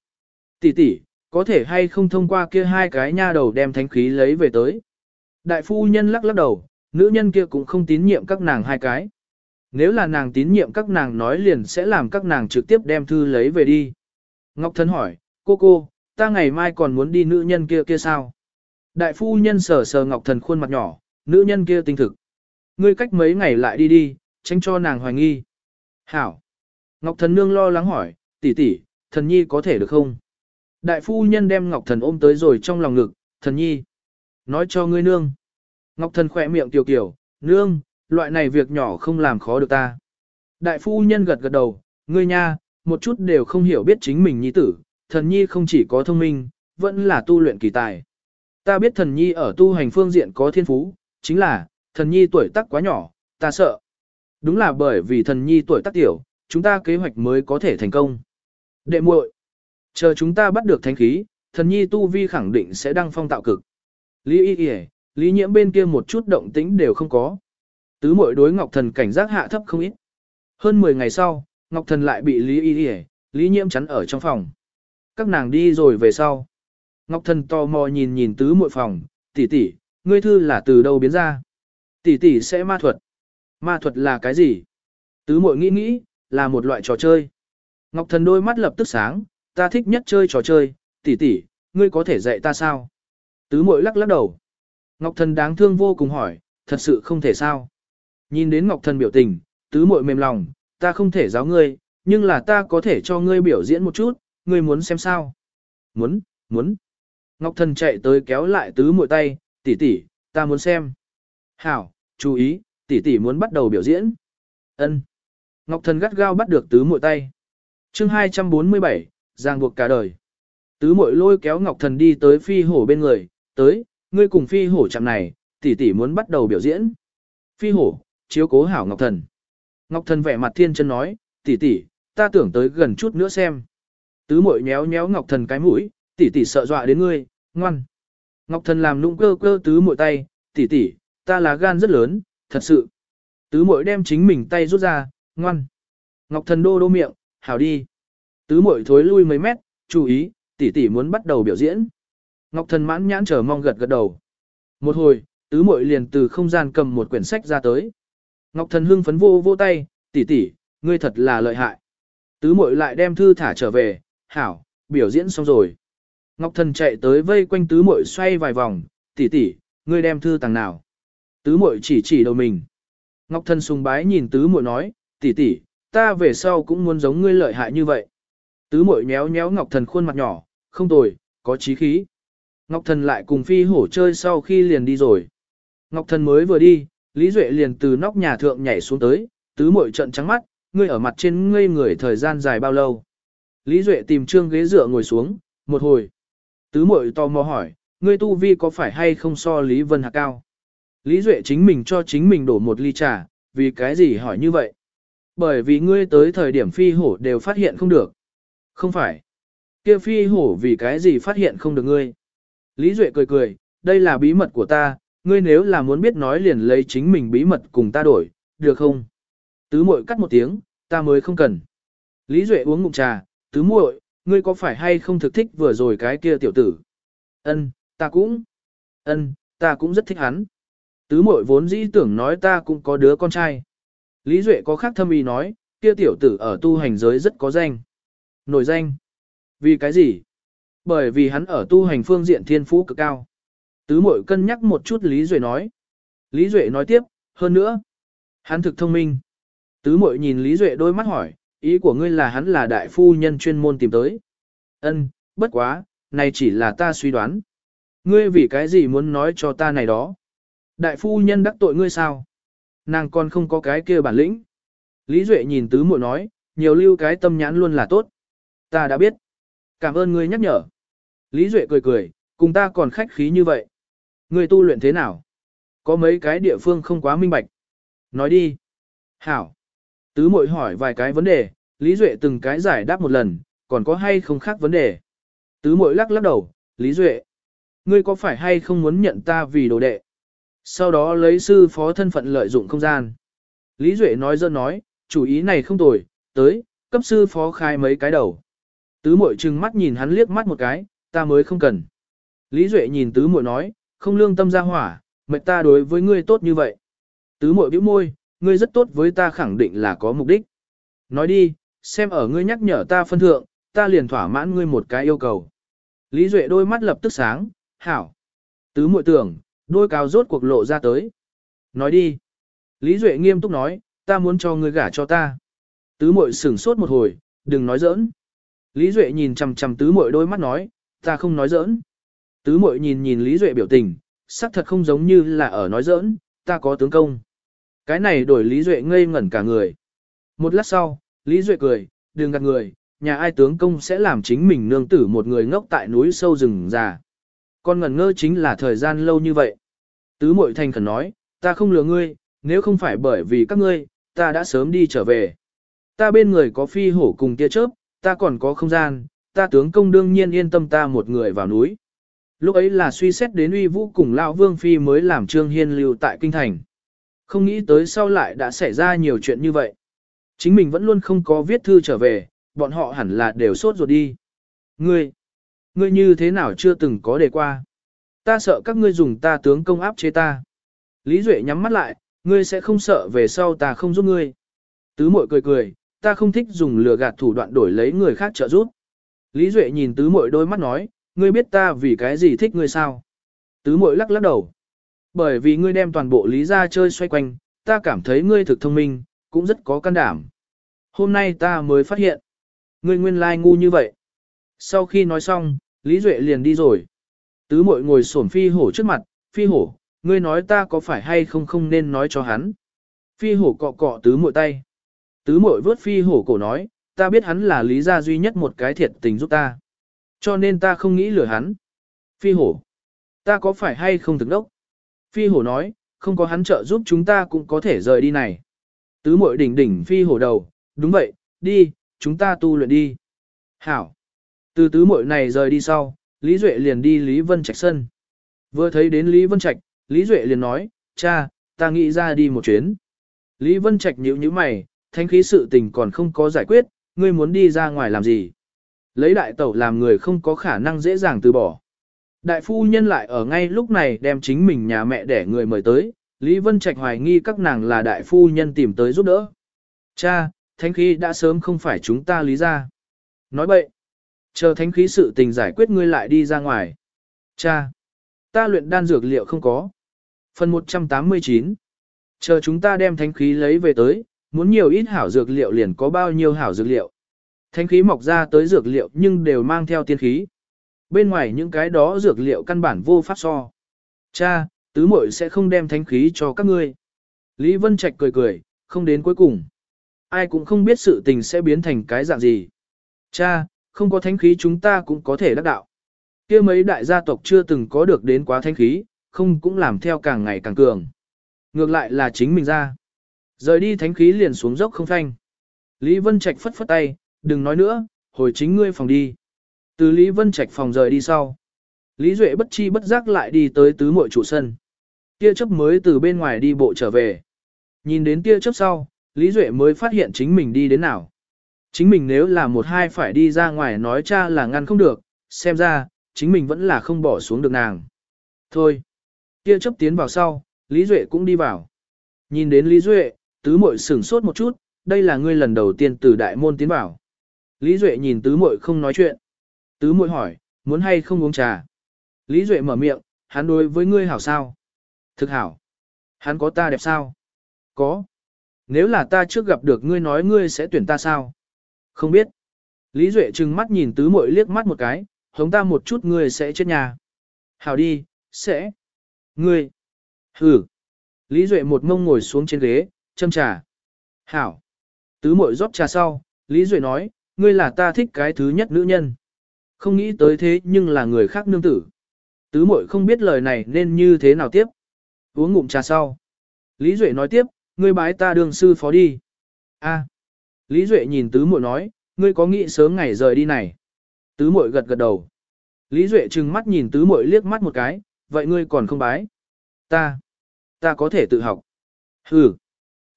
Tỷ tỷ, có thể hay không thông qua kia hai cái nha đầu đem thánh khí lấy về tới. Đại phu nhân lắc lắc đầu, nữ nhân kia cũng không tín nhiệm các nàng hai cái. Nếu là nàng tín nhiệm các nàng nói liền sẽ làm các nàng trực tiếp đem thư lấy về đi. Ngọc Thân hỏi, cô cô, ta ngày mai còn muốn đi nữ nhân kia kia sao? Đại phu nhân sờ sờ Ngọc Thần khuôn mặt nhỏ, nữ nhân kia tinh thực. Ngươi cách mấy ngày lại đi đi, tránh cho nàng hoài nghi. Hảo. Ngọc Thần nương lo lắng hỏi, tỷ tỷ, thần nhi có thể được không? Đại phu nhân đem Ngọc Thần ôm tới rồi trong lòng ngực, thần nhi. Nói cho ngươi nương. Ngọc Thần khỏe miệng tiểu kiểu, nương, loại này việc nhỏ không làm khó được ta. Đại phu nhân gật gật đầu, ngươi nha, một chút đều không hiểu biết chính mình nhi tử, thần nhi không chỉ có thông minh, vẫn là tu luyện kỳ tài. Ta biết thần nhi ở tu hành phương diện có thiên phú, chính là, thần nhi tuổi tác quá nhỏ, ta sợ. Đúng là bởi vì thần nhi tuổi tác tiểu, chúng ta kế hoạch mới có thể thành công. Đệ muội, chờ chúng ta bắt được thánh khí, thần nhi tu vi khẳng định sẽ đăng phong tạo cực. Lý y y, lý nhiễm bên kia một chút động tĩnh đều không có. Tứ muội đối Ngọc Thần cảnh giác hạ thấp không ít. Hơn 10 ngày sau, Ngọc Thần lại bị Lý Y Y, Lý Nhiễm chắn ở trong phòng. Các nàng đi rồi về sau. Ngọc Thần tò mò nhìn nhìn tứ muội phòng, tỷ tỷ, ngươi thư là từ đâu biến ra? Tỷ tỷ sẽ ma thuật. Ma thuật là cái gì? Tứ muội nghĩ nghĩ, là một loại trò chơi. Ngọc Thần đôi mắt lập tức sáng, ta thích nhất chơi trò chơi, tỷ tỷ, ngươi có thể dạy ta sao? Tứ muội lắc lắc đầu. Ngọc Thần đáng thương vô cùng hỏi, thật sự không thể sao? Nhìn đến Ngọc Thần biểu tình, tứ muội mềm lòng, ta không thể giáo ngươi, nhưng là ta có thể cho ngươi biểu diễn một chút, ngươi muốn xem sao? Muốn, muốn. Ngọc Thần chạy tới kéo lại tứ muội tay, tỷ tỷ, ta muốn xem. Hảo, chú ý, tỷ tỷ muốn bắt đầu biểu diễn. Ân. Ngọc Thần gắt gao bắt được tứ muội tay. Chương 247, giang buộc cả đời. Tứ muội lôi kéo Ngọc Thần đi tới phi hổ bên người, tới, ngươi cùng phi hổ chạm này, tỷ tỷ muốn bắt đầu biểu diễn. Phi hổ, chiếu cố hảo Ngọc Thần. Ngọc Thần vẻ mặt thiên chân nói, tỷ tỷ, ta tưởng tới gần chút nữa xem. Tứ muội nhéo nhéo Ngọc Thần cái mũi, tỷ tỷ sợ dọa đến ngươi, ngoan. Ngọc Thần làm lũng cơ cơ tứ mội tay, tỷ tỷ, ta là gan rất lớn, thật sự. Tứ mội đem chính mình tay rút ra, ngoan. Ngọc Thần đô đô miệng, hảo đi. Tứ mội thối lui mấy mét, chú ý, tỷ tỷ muốn bắt đầu biểu diễn. Ngọc Thần mãn nhãn chờ mong gật gật đầu. Một hồi, tứ mội liền từ không gian cầm một quyển sách ra tới. Ngọc Thần hưng phấn vô vô tay, tỷ tỷ, ngươi thật là lợi hại. Tứ muội lại đem thư thả trở về, hảo, biểu diễn xong rồi. Ngọc Thần chạy tới vây quanh tứ muội xoay vài vòng, tỷ tỷ, ngươi đem thư tàng nào. Tứ muội chỉ chỉ đầu mình. Ngọc Thần sùng bái nhìn tứ muội nói, tỷ tỷ, ta về sau cũng muốn giống ngươi lợi hại như vậy. Tứ muội nhéo nhéo Ngọc Thần khuôn mặt nhỏ, không tồi, có chí khí. Ngọc Thần lại cùng phi hổ chơi sau khi liền đi rồi. Ngọc Thần mới vừa đi, Lý Duệ liền từ nóc nhà thượng nhảy xuống tới, tứ muội trận trắng mắt, ngươi ở mặt trên ngây người thời gian dài bao lâu. Lý Duệ tìm trương ghế dựa ngồi xuống, một hồi. Tứ muội tò mò hỏi, ngươi tu vi có phải hay không so Lý Vân Hạc cao? Lý Duệ chính mình cho chính mình đổ một ly trà, vì cái gì hỏi như vậy? Bởi vì ngươi tới thời điểm phi hổ đều phát hiện không được. Không phải. kia phi hổ vì cái gì phát hiện không được ngươi? Lý Duệ cười cười, đây là bí mật của ta, ngươi nếu là muốn biết nói liền lấy chính mình bí mật cùng ta đổi, được không? Tứ muội cắt một tiếng, ta mới không cần. Lý Duệ uống ngụm trà, tứ muội, ngươi có phải hay không thực thích vừa rồi cái kia tiểu tử? Ân, ta cũng. Ân, ta cũng rất thích hắn. Tứ muội vốn dĩ tưởng nói ta cũng có đứa con trai. Lý Duệ có khác thâm ý nói, kia tiểu tử ở tu hành giới rất có danh. Nổi danh. Vì cái gì? Bởi vì hắn ở tu hành phương diện thiên phú cực cao. Tứ mội cân nhắc một chút Lý Duệ nói. Lý Duệ nói tiếp, hơn nữa. Hắn thực thông minh. Tứ mội nhìn Lý Duệ đôi mắt hỏi, ý của ngươi là hắn là đại phu nhân chuyên môn tìm tới. Ân, bất quá, này chỉ là ta suy đoán. Ngươi vì cái gì muốn nói cho ta này đó? Đại phu nhân đắc tội ngươi sao? Nàng còn không có cái kia bản lĩnh. Lý Duệ nhìn tứ muội nói, nhiều lưu cái tâm nhãn luôn là tốt. Ta đã biết. Cảm ơn ngươi nhắc nhở. Lý Duệ cười cười, cùng ta còn khách khí như vậy. Ngươi tu luyện thế nào? Có mấy cái địa phương không quá minh bạch. Nói đi. Hảo. Tứ Mội hỏi vài cái vấn đề, Lý Duệ từng cái giải đáp một lần, còn có hay không khác vấn đề. Tứ Mội lắc lắc đầu, Lý Duệ. Ngươi có phải hay không muốn nhận ta vì đồ đệ? Sau đó lấy sư phó thân phận lợi dụng không gian. Lý Duệ nói dơ nói, chủ ý này không tồi, tới, cấp sư phó khai mấy cái đầu. Tứ Mội trừng mắt nhìn hắn liếc mắt một cái, ta mới không cần. Lý Duệ nhìn tứ Mội nói, không lương tâm ra hỏa, mệt ta đối với ngươi tốt như vậy. Tứ Mội bĩu môi, ngươi rất tốt với ta khẳng định là có mục đích. Nói đi, xem ở ngươi nhắc nhở ta phân thượng, ta liền thỏa mãn ngươi một cái yêu cầu. Lý Duệ đôi mắt lập tức sáng, hảo. Tứ muội tưởng, đôi cao rốt cuộc lộ ra tới. Nói đi. Lý Duệ nghiêm túc nói, ta muốn cho ngươi gả cho ta. Tứ muội sửng sốt một hồi, đừng nói giỡn. Lý Duệ nhìn chằm chằm tứ muội đôi mắt nói, ta không nói giỡn. Tứ muội nhìn nhìn Lý Duệ biểu tình, sắc thật không giống như là ở nói giỡn, ta có tướng công. Cái này đổi Lý Duệ ngây ngẩn cả người. Một lát sau, Lý Duệ cười, đừng gạt người, nhà ai tướng công sẽ làm chính mình nương tử một người ngốc tại núi sâu rừng già. Con ngẩn ngơ chính là thời gian lâu như vậy. Tứ mội thành khẩn nói, ta không lừa ngươi, nếu không phải bởi vì các ngươi, ta đã sớm đi trở về. Ta bên người có phi hổ cùng tia chớp, ta còn có không gian, ta tướng công đương nhiên yên tâm ta một người vào núi. Lúc ấy là suy xét đến uy vũ cùng Lão Vương Phi mới làm Trương Hiên lưu tại Kinh Thành. Không nghĩ tới sau lại đã xảy ra nhiều chuyện như vậy. Chính mình vẫn luôn không có viết thư trở về, bọn họ hẳn là đều sốt ruột đi. Ngươi, ngươi như thế nào chưa từng có đề qua? Ta sợ các ngươi dùng ta tướng công áp chế ta. Lý Duệ nhắm mắt lại, ngươi sẽ không sợ về sau ta không giúp ngươi. Tứ mội cười cười, ta không thích dùng lừa gạt thủ đoạn đổi lấy người khác trợ giúp. Lý Duệ nhìn tứ mội đôi mắt nói, ngươi biết ta vì cái gì thích ngươi sao? Tứ mội lắc lắc đầu. Bởi vì ngươi đem toàn bộ lý ra chơi xoay quanh, ta cảm thấy ngươi thực thông minh, cũng rất có can đảm. Hôm nay ta mới phát hiện, ngươi nguyên lai ngu như vậy. Sau khi nói xong, Lý Duệ liền đi rồi. Tứ mội ngồi xổm phi hổ trước mặt, phi hổ, ngươi nói ta có phải hay không không nên nói cho hắn. Phi hổ cọ cọ tứ mội tay. Tứ mội vớt phi hổ cổ nói, ta biết hắn là lý gia duy nhất một cái thiệt tình giúp ta. Cho nên ta không nghĩ lừa hắn. Phi hổ, ta có phải hay không thực đốc? Phi hổ nói, không có hắn trợ giúp chúng ta cũng có thể rời đi này. Tứ mội đỉnh đỉnh phi hổ đầu, đúng vậy, đi, chúng ta tu luyện đi. Hảo. Từ tứ mội này rời đi sau, Lý Duệ liền đi Lý Vân Trạch sân. Vừa thấy đến Lý Vân Trạch, Lý Duệ liền nói, cha, ta nghĩ ra đi một chuyến. Lý Vân Trạch nhíu nhíu mày, thanh khí sự tình còn không có giải quyết, ngươi muốn đi ra ngoài làm gì? Lấy đại tẩu làm người không có khả năng dễ dàng từ bỏ. Đại phu nhân lại ở ngay lúc này đem chính mình nhà mẹ để người mời tới, Lý Vân Trạch hoài nghi các nàng là đại phu nhân tìm tới giúp đỡ. Cha, thánh khí đã sớm không phải chúng ta lý ra. Nói bậy. Chờ thánh khí sự tình giải quyết ngươi lại đi ra ngoài. Cha, ta luyện đan dược liệu không có. Phần 189. Chờ chúng ta đem thánh khí lấy về tới, muốn nhiều ít hảo dược liệu liền có bao nhiêu hảo dược liệu. Thánh khí mọc ra tới dược liệu nhưng đều mang theo tiên khí. Bên ngoài những cái đó dược liệu căn bản vô pháp so. Cha, tứ muội sẽ không đem thánh khí cho các ngươi. Lý Vân Trạch cười cười, không đến cuối cùng. Ai cũng không biết sự tình sẽ biến thành cái dạng gì. Cha, không có thánh khí chúng ta cũng có thể đắc đạo. kia mấy đại gia tộc chưa từng có được đến quá thánh khí, không cũng làm theo càng ngày càng cường. Ngược lại là chính mình ra. Rời đi thánh khí liền xuống dốc không phanh. Lý Vân Trạch phất phất tay, đừng nói nữa, hồi chính ngươi phòng đi. Từ Lý Vân Trạch phòng rời đi sau. Lý Duệ bất chi bất giác lại đi tới tứ muội trụ sân. Tia Chấp mới từ bên ngoài đi bộ trở về. Nhìn đến tia Chấp sau, Lý Duệ mới phát hiện chính mình đi đến nào. Chính mình nếu là một hai phải đi ra ngoài nói cha là ngăn không được, xem ra, chính mình vẫn là không bỏ xuống được nàng. Thôi. Tia Chấp tiến vào sau, Lý Duệ cũng đi vào. Nhìn đến Lý Duệ, tứ muội sửng sốt một chút, đây là ngươi lần đầu tiên từ đại môn tiến vào. Lý Duệ nhìn tứ muội không nói chuyện. Tứ muội hỏi, muốn hay không uống trà? Lý Duệ mở miệng, hắn đối với ngươi hảo sao? Thực hảo. Hắn có ta đẹp sao? Có. Nếu là ta trước gặp được ngươi nói ngươi sẽ tuyển ta sao? Không biết. Lý Duệ trừng mắt nhìn tứ muội liếc mắt một cái, hống ta một chút ngươi sẽ chết nhà. Hảo đi, sẽ. Ngươi. Hừ. Lý Duệ một mông ngồi xuống trên ghế, châm trà. Hảo. Tứ mội rót trà sau, Lý Duệ nói, ngươi là ta thích cái thứ nhất nữ nhân. Không nghĩ tới thế nhưng là người khác nương tử. Tứ mội không biết lời này nên như thế nào tiếp. Uống ngụm trà sau. Lý Duệ nói tiếp, ngươi bái ta đương sư phó đi. A. Lý Duệ nhìn tứ muội nói, ngươi có nghĩ sớm ngày rời đi này. Tứ muội gật gật đầu. Lý Duệ trừng mắt nhìn tứ muội liếc mắt một cái, vậy ngươi còn không bái. Ta. Ta có thể tự học. Ừ.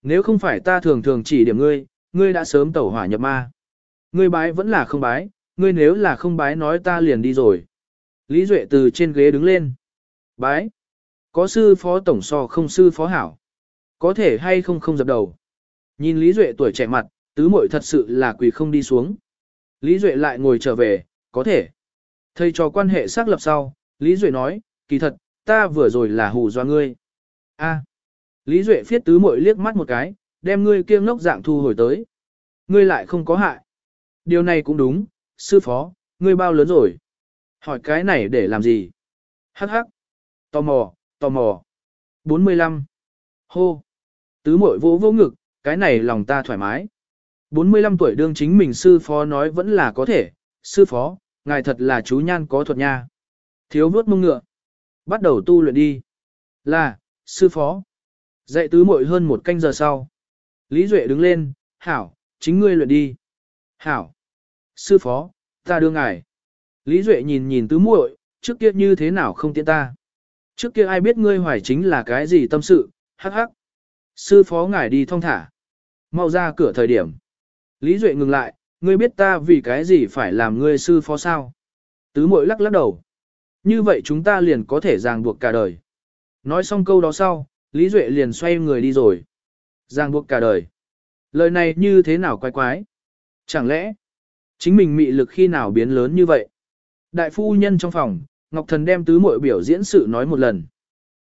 Nếu không phải ta thường thường chỉ điểm ngươi, ngươi đã sớm tẩu hỏa nhập ma. Ngươi bái vẫn là không bái, ngươi nếu là không bái nói ta liền đi rồi. Lý Duệ từ trên ghế đứng lên. Bái. Có sư phó tổng so không sư phó hảo. Có thể hay không không dập đầu. Nhìn Lý Duệ tuổi trẻ mặt, tứ muội thật sự là quỳ không đi xuống. Lý Duệ lại ngồi trở về, có thể. Thầy cho quan hệ xác lập sau, Lý Duệ nói, kỳ thật, ta vừa rồi là hù do ngươi. A. Lý Duệ phiết tứ muội liếc mắt một cái, đem ngươi kiêng ngốc dạng thu hồi tới. Ngươi lại không có hại. Điều này cũng đúng, sư phó, ngươi bao lớn rồi. Hỏi cái này để làm gì? Hắc hắc. Tò mò, tò mò. 45. Hô. Tứ muội vỗ vỗ ngực, cái này lòng ta thoải mái. 45 tuổi đương chính mình sư phó nói vẫn là có thể, sư phó, ngài thật là chú nhan có thuật nha. Thiếu vớt mông ngựa. Bắt đầu tu luyện đi. Là, sư phó. Dạy tứ muội hơn một canh giờ sau. Lý Duệ đứng lên, hảo, chính ngươi luyện đi. Hảo. Sư phó, ta đưa ngài. Lý Duệ nhìn nhìn tứ muội, trước kia như thế nào không tiện ta. Trước kia ai biết ngươi hoài chính là cái gì tâm sự, hắc hắc. Sư phó ngài đi thong thả. Mau ra cửa thời điểm. Lý Duệ ngừng lại, ngươi biết ta vì cái gì phải làm ngươi sư phó sao? Tứ muội lắc lắc đầu. Như vậy chúng ta liền có thể ràng buộc cả đời. Nói xong câu đó sau, Lý Duệ liền xoay người đi rồi. Ràng buộc cả đời. Lời này như thế nào quái quái? Chẳng lẽ, chính mình mị lực khi nào biến lớn như vậy? Đại phu nhân trong phòng, Ngọc Thần đem tứ muội biểu diễn sự nói một lần.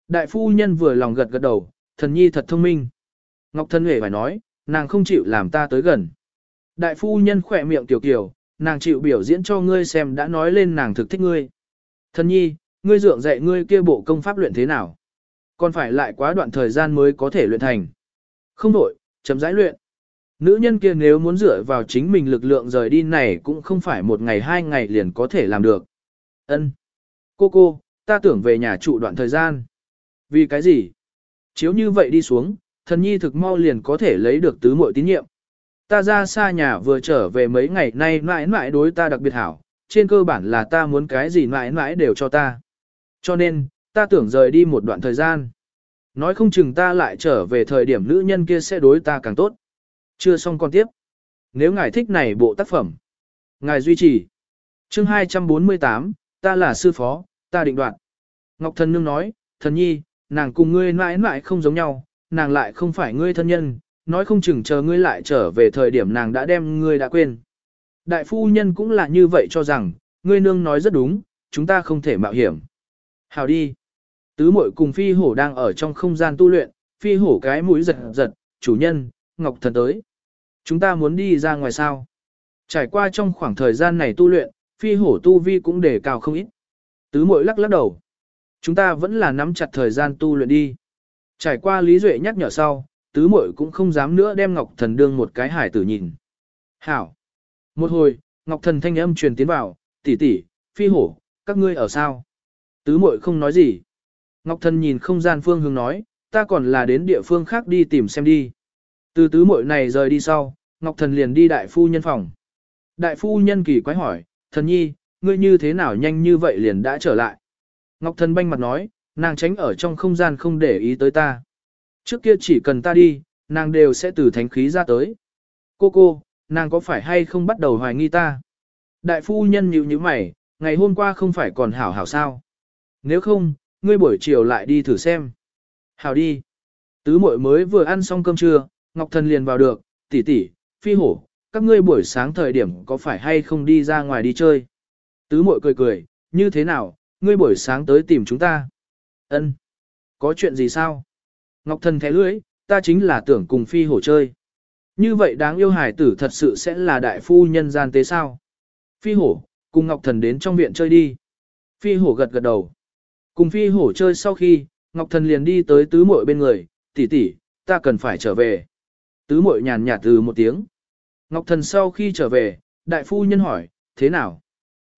Đại phu nhân vừa lòng gật gật đầu, thần nhi thật thông minh. Ngọc Thần hề phải nói, nàng không chịu làm ta tới gần. Đại phu nhân khỏe miệng tiểu kiều, nàng chịu biểu diễn cho ngươi xem đã nói lên nàng thực thích ngươi. Thần nhi, ngươi dượng dạy ngươi kia bộ công pháp luyện thế nào? Còn phải lại quá đoạn thời gian mới có thể luyện thành. Không đổi, chấm rãi luyện. Nữ nhân kia nếu muốn dựa vào chính mình lực lượng rời đi này cũng không phải một ngày hai ngày liền có thể làm được. Ân, Cô cô, ta tưởng về nhà trụ đoạn thời gian. Vì cái gì? Chiếu như vậy đi xuống, thần nhi thực mau liền có thể lấy được tứ muội tín nhiệm. Ta ra xa nhà vừa trở về mấy ngày nay mãi mãi đối ta đặc biệt hảo, trên cơ bản là ta muốn cái gì mãi mãi đều cho ta. Cho nên, ta tưởng rời đi một đoạn thời gian. Nói không chừng ta lại trở về thời điểm nữ nhân kia sẽ đối ta càng tốt. Chưa xong con tiếp. Nếu ngài thích này bộ tác phẩm, ngài duy trì. Chương 248, ta là sư phó, ta định đoạn. Ngọc Thần Nương nói, thần nhi, nàng cùng ngươi mãi mãi không giống nhau, nàng lại không phải ngươi thân nhân, nói không chừng chờ ngươi lại trở về thời điểm nàng đã đem ngươi đã quên. Đại phu nhân cũng là như vậy cho rằng, ngươi nương nói rất đúng, chúng ta không thể mạo hiểm. Hào đi. Tứ mội cùng phi hổ đang ở trong không gian tu luyện, phi hổ cái mũi giật giật, chủ nhân, ngọc thần tới. Chúng ta muốn đi ra ngoài sao. Trải qua trong khoảng thời gian này tu luyện, phi hổ tu vi cũng đề cao không ít. Tứ mội lắc lắc đầu. Chúng ta vẫn là nắm chặt thời gian tu luyện đi. Trải qua Lý Duệ nhắc nhở sau, tứ muội cũng không dám nữa đem Ngọc Thần đương một cái hải tử nhìn. Hảo. Một hồi, Ngọc Thần thanh âm truyền tiến vào, tỷ tỷ, phi hổ, các ngươi ở sao? Tứ muội không nói gì. Ngọc Thần nhìn không gian phương hướng nói, ta còn là đến địa phương khác đi tìm xem đi. Từ tứ muội này rời đi sau, Ngọc Thần liền đi đại phu nhân phòng. Đại phu nhân kỳ quái hỏi, thần nhi, ngươi như thế nào nhanh như vậy liền đã trở lại. Ngọc Thần banh mặt nói, nàng tránh ở trong không gian không để ý tới ta. Trước kia chỉ cần ta đi, nàng đều sẽ từ thánh khí ra tới. Cô cô, nàng có phải hay không bắt đầu hoài nghi ta? Đại phu nhân nhíu nhíu mày, ngày hôm qua không phải còn hảo hảo sao? Nếu không, ngươi buổi chiều lại đi thử xem. Hảo đi. Tứ muội mới vừa ăn xong cơm trưa, Ngọc Thần liền vào được, tỷ tỷ, phi hổ, các ngươi buổi sáng thời điểm có phải hay không đi ra ngoài đi chơi? Tứ muội cười cười, như thế nào, ngươi buổi sáng tới tìm chúng ta? Ân, Có chuyện gì sao? Ngọc thần thé lưỡi, ta chính là tưởng cùng phi hổ chơi. Như vậy đáng yêu hải tử thật sự sẽ là đại phu nhân gian tế sao? Phi hổ, cùng Ngọc thần đến trong viện chơi đi. Phi hổ gật gật đầu. Cùng phi hổ chơi sau khi, Ngọc Thần liền đi tới tứ muội bên người, tỷ tỷ, ta cần phải trở về. Tứ muội nhàn nhạt từ một tiếng. Ngọc Thần sau khi trở về, đại phu nhân hỏi, thế nào?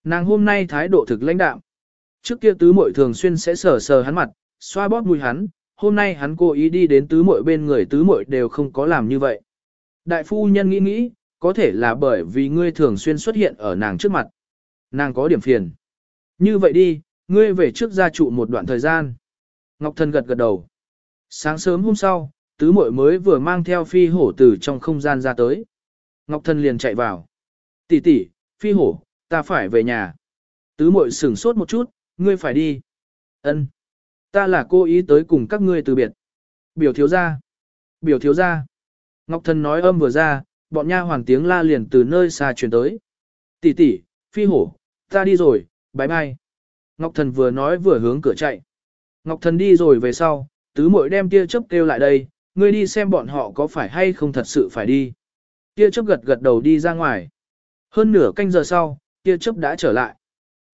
Nàng hôm nay thái độ thực lãnh đạm. Trước kia tứ muội thường xuyên sẽ sờ sờ hắn mặt, xoa bóp mùi hắn, hôm nay hắn cố ý đi đến tứ muội bên người tứ muội đều không có làm như vậy. Đại phu nhân nghĩ nghĩ, có thể là bởi vì ngươi thường xuyên xuất hiện ở nàng trước mặt. Nàng có điểm phiền. Như vậy đi, ngươi về trước gia trụ một đoạn thời gian. Ngọc Thần gật gật đầu. Sáng sớm hôm sau, tứ muội mới vừa mang theo phi hổ từ trong không gian ra tới. Ngọc Thần liền chạy vào. Tỷ tỷ, phi hổ, ta phải về nhà. Tứ muội sửng sốt một chút, ngươi phải đi. Ân, Ta là cô ý tới cùng các ngươi từ biệt. Biểu thiếu gia. Biểu thiếu gia. Ngọc Thần nói âm vừa ra, bọn nha hoàng tiếng la liền từ nơi xa truyền tới. Tỷ tỷ, phi hổ, ta đi rồi, bye bye. Ngọc Thần vừa nói vừa hướng cửa chạy. Ngọc Thần đi rồi về sau, tứ muội đem tia chớp kêu lại đây, ngươi đi xem bọn họ có phải hay không thật sự phải đi. Tia chớp gật gật đầu đi ra ngoài. Hơn nửa canh giờ sau, tia chớp đã trở lại.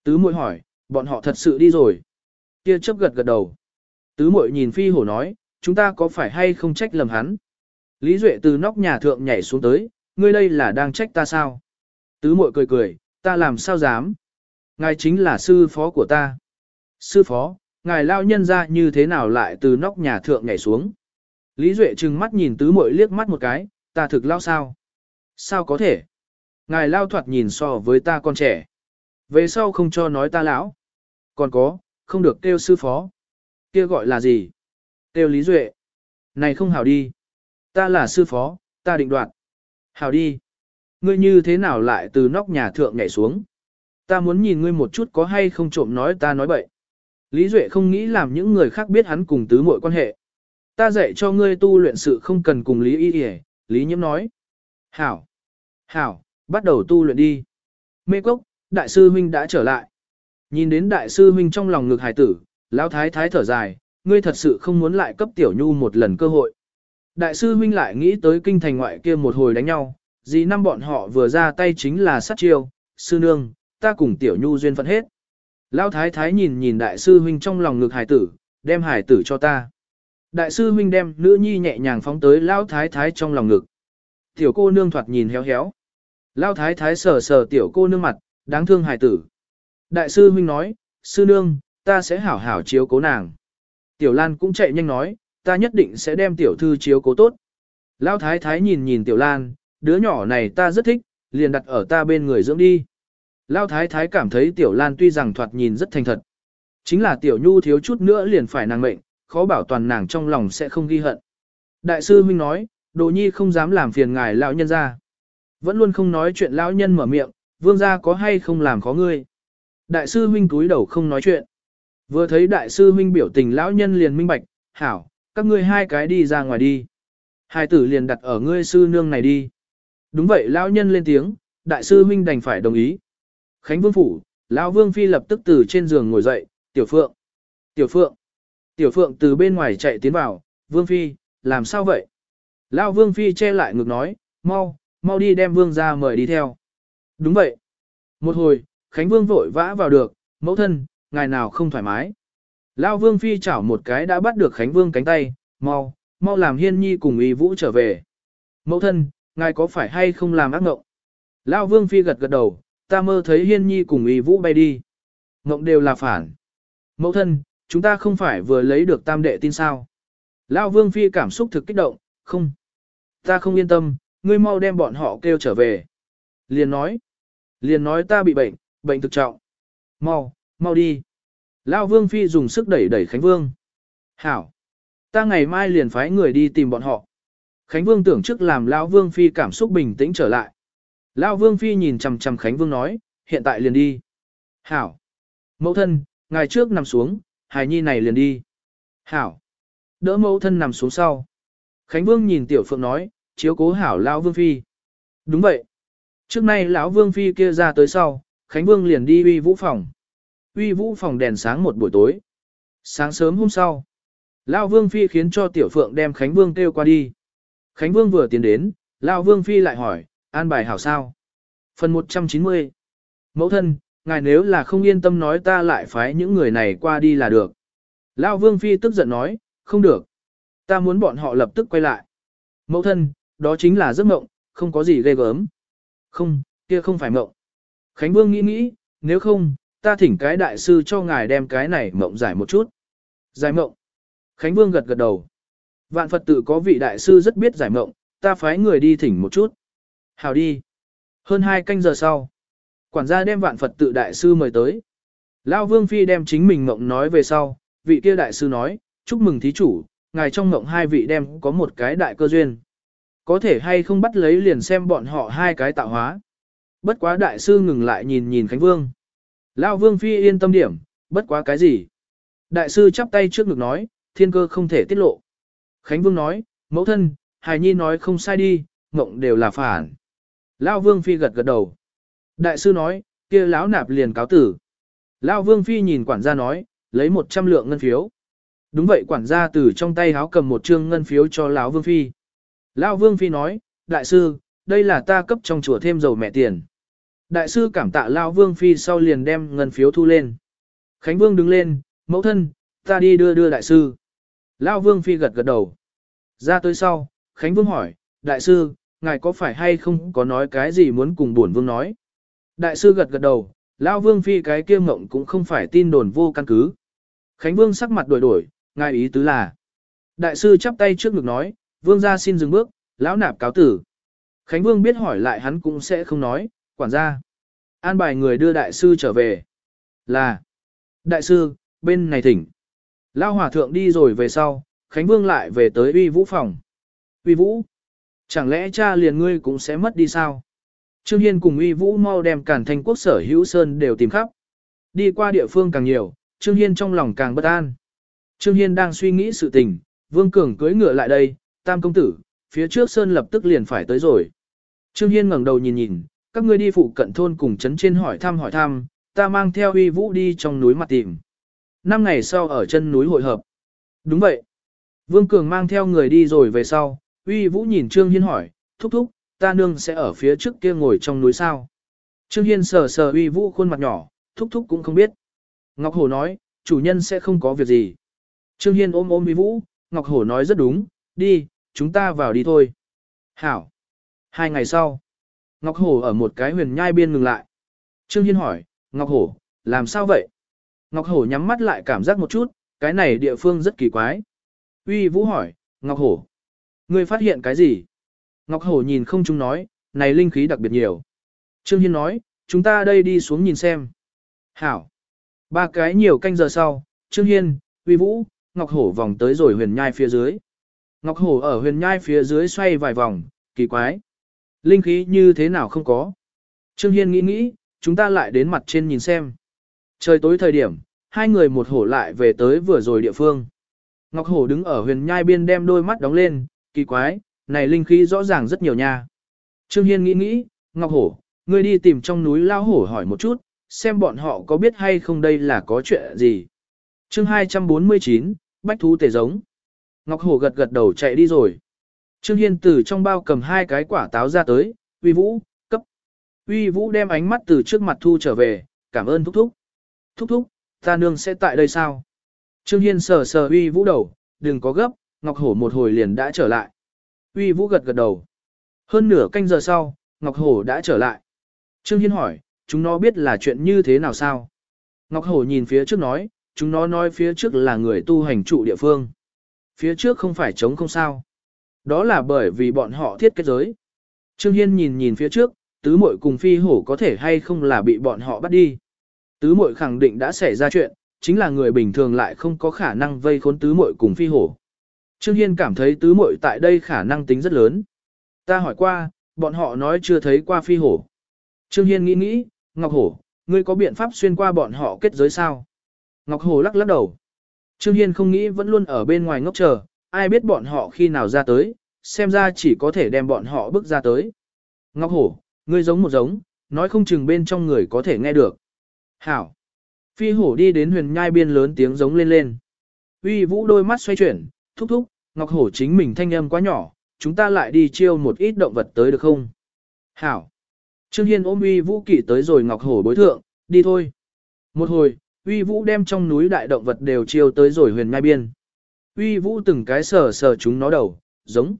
Tứ muội hỏi, bọn họ thật sự đi rồi. Tia chớp gật gật đầu. Tứ muội nhìn phi hổ nói, chúng ta có phải hay không trách lầm hắn. Lý Duệ từ nóc nhà thượng nhảy xuống tới, ngươi đây là đang trách ta sao? Tứ muội cười cười, ta làm sao dám? Ngài chính là sư phó của ta. Sư phó, ngài lao nhân ra như thế nào lại từ nóc nhà thượng nhảy xuống? Lý Duệ trừng mắt nhìn tứ muội liếc mắt một cái, ta thực lao sao? Sao có thể? Ngài lao thoạt nhìn so với ta con trẻ. Về sau không cho nói ta lão. Còn có, không được kêu sư phó. Kia gọi là gì? Kêu Lý Duệ. Này không hảo đi. Ta là sư phó, ta định đoạt. Hảo đi. Ngươi như thế nào lại từ nóc nhà thượng nhảy xuống? Ta muốn nhìn ngươi một chút có hay không trộm nói ta nói bậy. Lý Duệ không nghĩ làm những người khác biết hắn cùng tứ muội quan hệ. Ta dạy cho ngươi tu luyện sự không cần cùng Lý Y Y, Lý Nhiễm nói. Hảo. Hảo, bắt đầu tu luyện đi. Mê cốc, đại sư huynh đã trở lại. Nhìn đến đại sư huynh trong lòng ngực hải tử, lão thái thái thở dài, ngươi thật sự không muốn lại cấp tiểu nhu một lần cơ hội. Đại sư huynh lại nghĩ tới kinh thành ngoại kia một hồi đánh nhau, gì năm bọn họ vừa ra tay chính là sát chiêu, sư nương, ta cùng tiểu nhu duyên phận hết. Lão thái thái nhìn nhìn đại sư huynh trong lòng ngực hải tử, đem hải tử cho ta. Đại sư huynh đem nữ nhi nhẹ nhàng phóng tới lão thái thái trong lòng ngực. Tiểu cô nương thoạt nhìn héo héo. Lão thái thái sờ sờ tiểu cô nương mặt, đáng thương hài tử. Đại sư huynh nói, sư nương, ta sẽ hảo hảo chiếu cố nàng. Tiểu Lan cũng chạy nhanh nói, ta nhất định sẽ đem tiểu thư chiếu cố tốt. Lão thái thái nhìn nhìn tiểu Lan, đứa nhỏ này ta rất thích, liền đặt ở ta bên người dưỡng đi. Lão thái thái cảm thấy tiểu Lan tuy rằng thoạt nhìn rất thành thật. Chính là tiểu nhu thiếu chút nữa liền phải nàng mệnh, khó bảo toàn nàng trong lòng sẽ không ghi hận. Đại sư huynh nói, đồ nhi không dám làm phiền ngài lão nhân ra. Vẫn luôn không nói chuyện lão nhân mở miệng, vương gia có hay không làm khó ngươi. Đại sư huynh cúi đầu không nói chuyện. Vừa thấy đại sư huynh biểu tình lão nhân liền minh bạch, hảo, các ngươi hai cái đi ra ngoài đi. Hai tử liền đặt ở ngươi sư nương này đi. Đúng vậy lão nhân lên tiếng, đại sư huynh đành phải đồng ý. Khánh vương phủ, lão vương phi lập tức từ trên giường ngồi dậy, tiểu phượng. Tiểu phượng. Tiểu phượng từ bên ngoài chạy tiến vào, vương phi, làm sao vậy? Lão vương phi che lại ngực nói, mau, mau đi đem vương ra mời đi theo. Đúng vậy. Một hồi, Khánh vương vội vã vào được, mẫu thân, ngài nào không thoải mái. Lao vương phi chảo một cái đã bắt được Khánh vương cánh tay, mau, mau làm hiên nhi cùng y vũ trở về. Mẫu thân, ngài có phải hay không làm ác ngộng? Lao vương phi gật gật đầu, ta mơ thấy hiên nhi cùng y vũ bay đi. Ngộng đều là phản. Mẫu thân, chúng ta không phải vừa lấy được tam đệ tin sao. Lao vương phi cảm xúc thực kích động, không. Ta không yên tâm, ngươi mau đem bọn họ kêu trở về. Liền nói. Liền nói ta bị bệnh, bệnh thực trọng. Mau, mau đi. Lao Vương Phi dùng sức đẩy đẩy Khánh Vương. Hảo. Ta ngày mai liền phái người đi tìm bọn họ. Khánh Vương tưởng trước làm Lão Vương Phi cảm xúc bình tĩnh trở lại. Lão Vương Phi nhìn chằm chằm Khánh Vương nói, hiện tại liền đi. Hảo. Mẫu thân, ngày trước nằm xuống, hài nhi này liền đi. Hảo. Đỡ mẫu thân nằm xuống sau. Khánh Vương nhìn Tiểu Phượng nói, chiếu cố hảo Lão Vương Phi. Đúng vậy. Trước nay lão Vương Phi kia ra tới sau, Khánh Vương liền đi uy vũ phòng. Uy vũ phòng đèn sáng một buổi tối. Sáng sớm hôm sau, Lão Vương Phi khiến cho Tiểu Phượng đem Khánh Vương kêu qua đi. Khánh Vương vừa tiến đến, Lão Vương Phi lại hỏi, an bài hảo sao? Phần 190 Mẫu thân, ngài nếu là không yên tâm nói ta lại phái những người này qua đi là được. Lão Vương Phi tức giận nói, không được. Ta muốn bọn họ lập tức quay lại. Mẫu thân, đó chính là giấc mộng, không có gì ghê gớm. Không, kia không phải mộng. Khánh Vương nghĩ nghĩ, nếu không, ta thỉnh cái đại sư cho ngài đem cái này mộng giải một chút. Giải mộng. Khánh Vương gật gật đầu. Vạn Phật tự có vị đại sư rất biết giải mộng, ta phái người đi thỉnh một chút. Hào đi. Hơn hai canh giờ sau, quản gia đem vạn Phật tự đại sư mời tới. Lao Vương Phi đem chính mình mộng nói về sau, vị kia đại sư nói, chúc mừng thí chủ, ngài trong mộng hai vị đem có một cái đại cơ duyên. Có thể hay không bắt lấy liền xem bọn họ hai cái tạo hóa. Bất quá đại sư ngừng lại nhìn nhìn Khánh Vương. Lao Vương Phi yên tâm điểm, bất quá cái gì. Đại sư chắp tay trước ngực nói, thiên cơ không thể tiết lộ. Khánh Vương nói, mẫu thân, hài nhi nói không sai đi, mộng đều là phản. Lao Vương Phi gật gật đầu. Đại sư nói, kia lão nạp liền cáo tử. Lão Vương Phi nhìn quản gia nói, lấy 100 lượng ngân phiếu. Đúng vậy quản gia từ trong tay háo cầm một trương ngân phiếu cho lão Vương Phi. Lão Vương Phi nói, đại sư, đây là ta cấp trong chùa thêm dầu mẹ tiền. Đại sư cảm tạ Lão Vương Phi sau liền đem ngân phiếu thu lên. Khánh Vương đứng lên, mẫu thân, ta đi đưa đưa đại sư. Lão Vương Phi gật gật đầu. Ra tới sau, Khánh Vương hỏi, đại sư, ngài có phải hay không có nói cái gì muốn cùng bổn vương nói? Đại sư gật gật đầu, Lão Vương Phi cái kia mộng cũng không phải tin đồn vô căn cứ. Khánh Vương sắc mặt đổi đổi, ngài ý tứ là. Đại sư chắp tay trước ngực nói, Vương gia xin dừng bước, lão nạp cáo tử. Khánh Vương biết hỏi lại hắn cũng sẽ không nói, quản gia. An bài người đưa đại sư trở về. Là. Đại sư, bên này thỉnh. Lão hòa thượng đi rồi về sau, Khánh Vương lại về tới uy vũ phòng. Uy vũ. Chẳng lẽ cha liền ngươi cũng sẽ mất đi sao? Trương Hiên cùng uy vũ mau đem cản thành quốc sở hữu sơn đều tìm khắp. Đi qua địa phương càng nhiều, Trương Hiên trong lòng càng bất an. Trương Hiên đang suy nghĩ sự tình, Vương Cường cưỡi ngựa lại đây, tam công tử, phía trước sơn lập tức liền phải tới rồi. Trương Hiên ngẩng đầu nhìn nhìn, các ngươi đi phụ cận thôn cùng trấn trên hỏi thăm hỏi thăm, ta mang theo uy vũ đi trong núi mặt tìm. Năm ngày sau ở chân núi hội hợp. Đúng vậy. Vương Cường mang theo người đi rồi về sau, uy vũ nhìn Trương Hiên hỏi, thúc thúc, ta nương sẽ ở phía trước kia ngồi trong núi sao. Trương Hiên sờ sờ uy vũ khuôn mặt nhỏ, thúc thúc cũng không biết. Ngọc Hổ nói, chủ nhân sẽ không có việc gì. Trương Hiên ôm ôm uy vũ, Ngọc Hổ nói rất đúng, đi, chúng ta vào đi thôi. Hảo. Hai ngày sau, Ngọc Hổ ở một cái huyền nhai biên ngừng lại. Trương Hiên hỏi, Ngọc Hổ, làm sao vậy? Ngọc Hổ nhắm mắt lại cảm giác một chút, cái này địa phương rất kỳ quái. Uy Vũ hỏi, Ngọc Hổ, ngươi phát hiện cái gì? Ngọc Hổ nhìn không chúng nói, này linh khí đặc biệt nhiều. Trương Hiên nói, chúng ta đây đi xuống nhìn xem. Hảo. Ba cái nhiều canh giờ sau, Trương Hiên, Uy Vũ, Ngọc Hổ vòng tới rồi huyền nhai phía dưới. Ngọc Hổ ở huyền nhai phía dưới xoay vài vòng, kỳ quái. Linh khí như thế nào không có. Trương Hiên nghĩ nghĩ, chúng ta lại đến mặt trên nhìn xem. Trời tối thời điểm, hai người một hổ lại về tới vừa rồi địa phương. Ngọc Hổ đứng ở huyền nhai biên đem đôi mắt đóng lên, kỳ quái, này linh khí rõ ràng rất nhiều nha. Trương Hiên nghĩ nghĩ, Ngọc Hổ, ngươi đi tìm trong núi lao hổ hỏi một chút, xem bọn họ có biết hay không đây là có chuyện gì. chương 249, Bách thú tề giống. Ngọc Hổ gật gật đầu chạy đi rồi. Trương Hiên từ trong bao cầm hai cái quả táo ra tới, uy vũ, cấp. Uy vũ đem ánh mắt từ trước mặt thu trở về, cảm ơn thúc thúc. Thúc thúc, ta nương sẽ tại đây sao? Trương Hiên sờ sờ uy vũ đầu, đừng có gấp, Ngọc Hổ một hồi liền đã trở lại. Uy vũ gật gật đầu. Hơn nửa canh giờ sau, Ngọc Hổ đã trở lại. Trương Hiên hỏi, chúng nó biết là chuyện như thế nào sao? Ngọc Hổ nhìn phía trước nói, chúng nó nói phía trước là người tu hành trụ địa phương. Phía trước không phải chống không sao. Đó là bởi vì bọn họ thiết kết giới. Trương Hiên nhìn nhìn phía trước, tứ muội cùng phi hổ có thể hay không là bị bọn họ bắt đi. Tứ muội khẳng định đã xảy ra chuyện, chính là người bình thường lại không có khả năng vây khốn tứ muội cùng phi hổ. Trương Hiên cảm thấy tứ muội tại đây khả năng tính rất lớn. Ta hỏi qua, bọn họ nói chưa thấy qua phi hổ. Trương Hiên nghĩ nghĩ, Ngọc Hổ, ngươi có biện pháp xuyên qua bọn họ kết giới sao? Ngọc Hổ lắc lắc đầu. Trương Hiên không nghĩ vẫn luôn ở bên ngoài ngốc chờ, ai biết bọn họ khi nào ra tới, xem ra chỉ có thể đem bọn họ bước ra tới. Ngọc Hổ, ngươi giống một giống, nói không chừng bên trong người có thể nghe được. Hảo. Phi hổ đi đến huyền nhai biên lớn tiếng giống lên lên. Uy vũ đôi mắt xoay chuyển, thúc thúc, Ngọc Hổ chính mình thanh âm quá nhỏ, chúng ta lại đi chiêu một ít động vật tới được không? Hảo. Trương Hiên ôm uy vũ kỵ tới rồi Ngọc Hổ bối thượng, Đi thôi. Một hồi, uy vũ đem trong núi đại động vật đều chiêu tới rồi huyền ngai biên. Uy vũ từng cái sờ sờ chúng nó đầu, giống.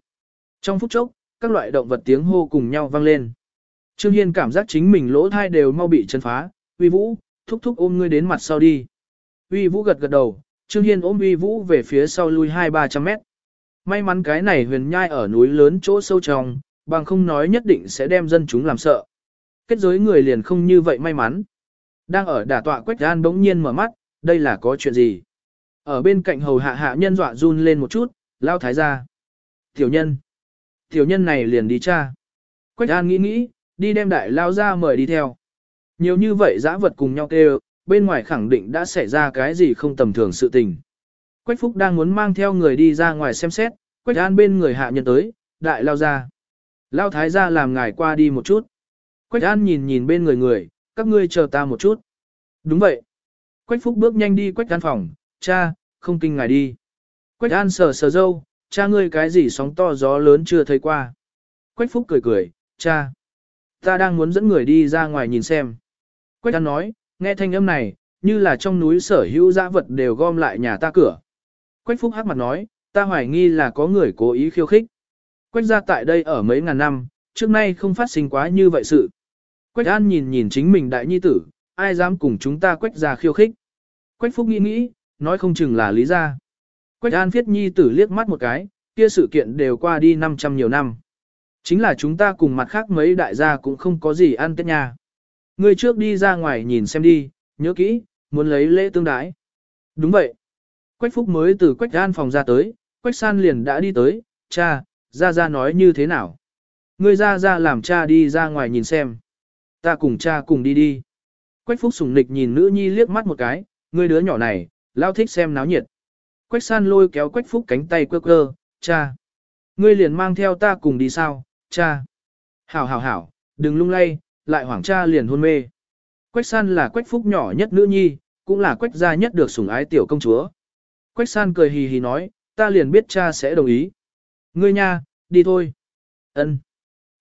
Trong phút chốc, các loại động vật tiếng hô cùng nhau vang lên. Trương Hiên cảm giác chính mình lỗ thai đều mau bị chân phá, uy vũ, thúc thúc ôm ngươi đến mặt sau đi. Uy vũ gật gật đầu, Trương Hiên ôm uy vũ về phía sau lui 2-300 mét. May mắn cái này huyền nhai ở núi lớn chỗ sâu trong, bằng không nói nhất định sẽ đem dân chúng làm sợ. Kết giới người liền không như vậy may mắn. Đang ở đả tọa Quách An bỗng nhiên mở mắt, đây là có chuyện gì? Ở bên cạnh hầu hạ hạ nhân dọa run lên một chút, lao thái ra. Tiểu nhân. Tiểu nhân này liền đi cha. Quách An nghĩ nghĩ, đi đem đại lao ra mời đi theo. Nhiều như vậy dã vật cùng nhau kêu, bên ngoài khẳng định đã xảy ra cái gì không tầm thường sự tình. Quách Phúc đang muốn mang theo người đi ra ngoài xem xét, Quách An bên người hạ nhân tới, đại lao ra. Lao thái ra làm ngài qua đi một chút. Quách An nhìn nhìn bên người người, các ngươi chờ ta một chút. Đúng vậy. Quách Phúc bước nhanh đi Quách An phòng, cha, không kinh ngài đi. Quách An sờ sờ dâu, cha ngươi cái gì sóng to gió lớn chưa thấy qua. Quách Phúc cười cười, cha. Ta đang muốn dẫn người đi ra ngoài nhìn xem. Quách An nói, nghe thanh âm này, như là trong núi sở hữu dã vật đều gom lại nhà ta cửa. Quách Phúc hắc mặt nói, ta hoài nghi là có người cố ý khiêu khích. Quách ra tại đây ở mấy ngàn năm, trước nay không phát sinh quá như vậy sự. Quách An nhìn nhìn chính mình đại nhi tử, ai dám cùng chúng ta quách ra khiêu khích. Quách Phúc nghĩ nghĩ, nói không chừng là lý ra. Quách An viết nhi tử liếc mắt một cái, kia sự kiện đều qua đi 500 nhiều năm. Chính là chúng ta cùng mặt khác mấy đại gia cũng không có gì ăn tết nha. Ngươi trước đi ra ngoài nhìn xem đi, nhớ kỹ, muốn lấy lễ tương đái. Đúng vậy. Quách Phúc mới từ Quách An phòng ra tới, Quách San liền đã đi tới, cha, ra ra nói như thế nào. Ngươi ra ra làm cha đi ra ngoài nhìn xem. Ta cùng cha cùng đi đi. Quách Phúc sùng nịch nhìn nữ nhi liếc mắt một cái, ngươi đứa nhỏ này, lao thích xem náo nhiệt. Quách san lôi kéo Quách Phúc cánh tay quơ quơ, cha. Ngươi liền mang theo ta cùng đi sao, cha. Hảo hảo hảo, đừng lung lay, lại hoảng cha liền hôn mê. Quách san là Quách Phúc nhỏ nhất nữ nhi, cũng là Quách gia nhất được sủng ái tiểu công chúa. Quách san cười hì hì nói, ta liền biết cha sẽ đồng ý. Ngươi nha, đi thôi. Ân.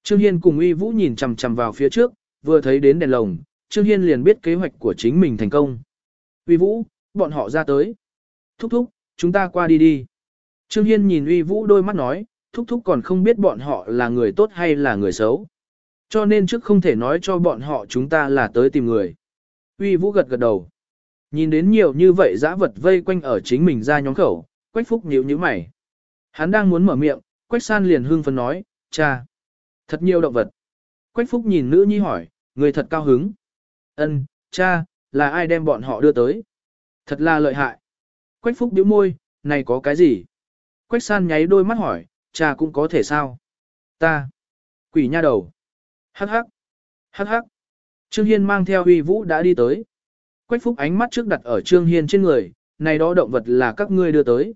Trương Hiên cùng uy vũ nhìn chằm chằm vào phía trước, vừa thấy đến đèn lồng, Trương Hiên liền biết kế hoạch của chính mình thành công. Uy vũ, bọn họ ra tới. Thúc thúc, chúng ta qua đi đi. Trương Hiên nhìn uy vũ đôi mắt nói, thúc thúc còn không biết bọn họ là người tốt hay là người xấu. Cho nên trước không thể nói cho bọn họ chúng ta là tới tìm người. Uy vũ gật gật đầu. Nhìn đến nhiều như vậy dã vật vây quanh ở chính mình ra nhóm khẩu, Quách Phúc nhíu nhíu mày. Hắn đang muốn mở miệng, Quách San liền hưng phấn nói, cha, thật nhiều động vật. Quách Phúc nhìn nữ nhi hỏi, người thật cao hứng. Ân, cha, là ai đem bọn họ đưa tới? Thật là lợi hại. Quách Phúc bĩu môi, này có cái gì? Quách San nháy đôi mắt hỏi, cha cũng có thể sao? Ta. Quỷ nha đầu. Hắc hắc. Hắc hắc. Trương Hiên mang theo huy vũ đã đi tới. Quách Phúc ánh mắt trước đặt ở Trương Hiên trên người, này đó động vật là các ngươi đưa tới.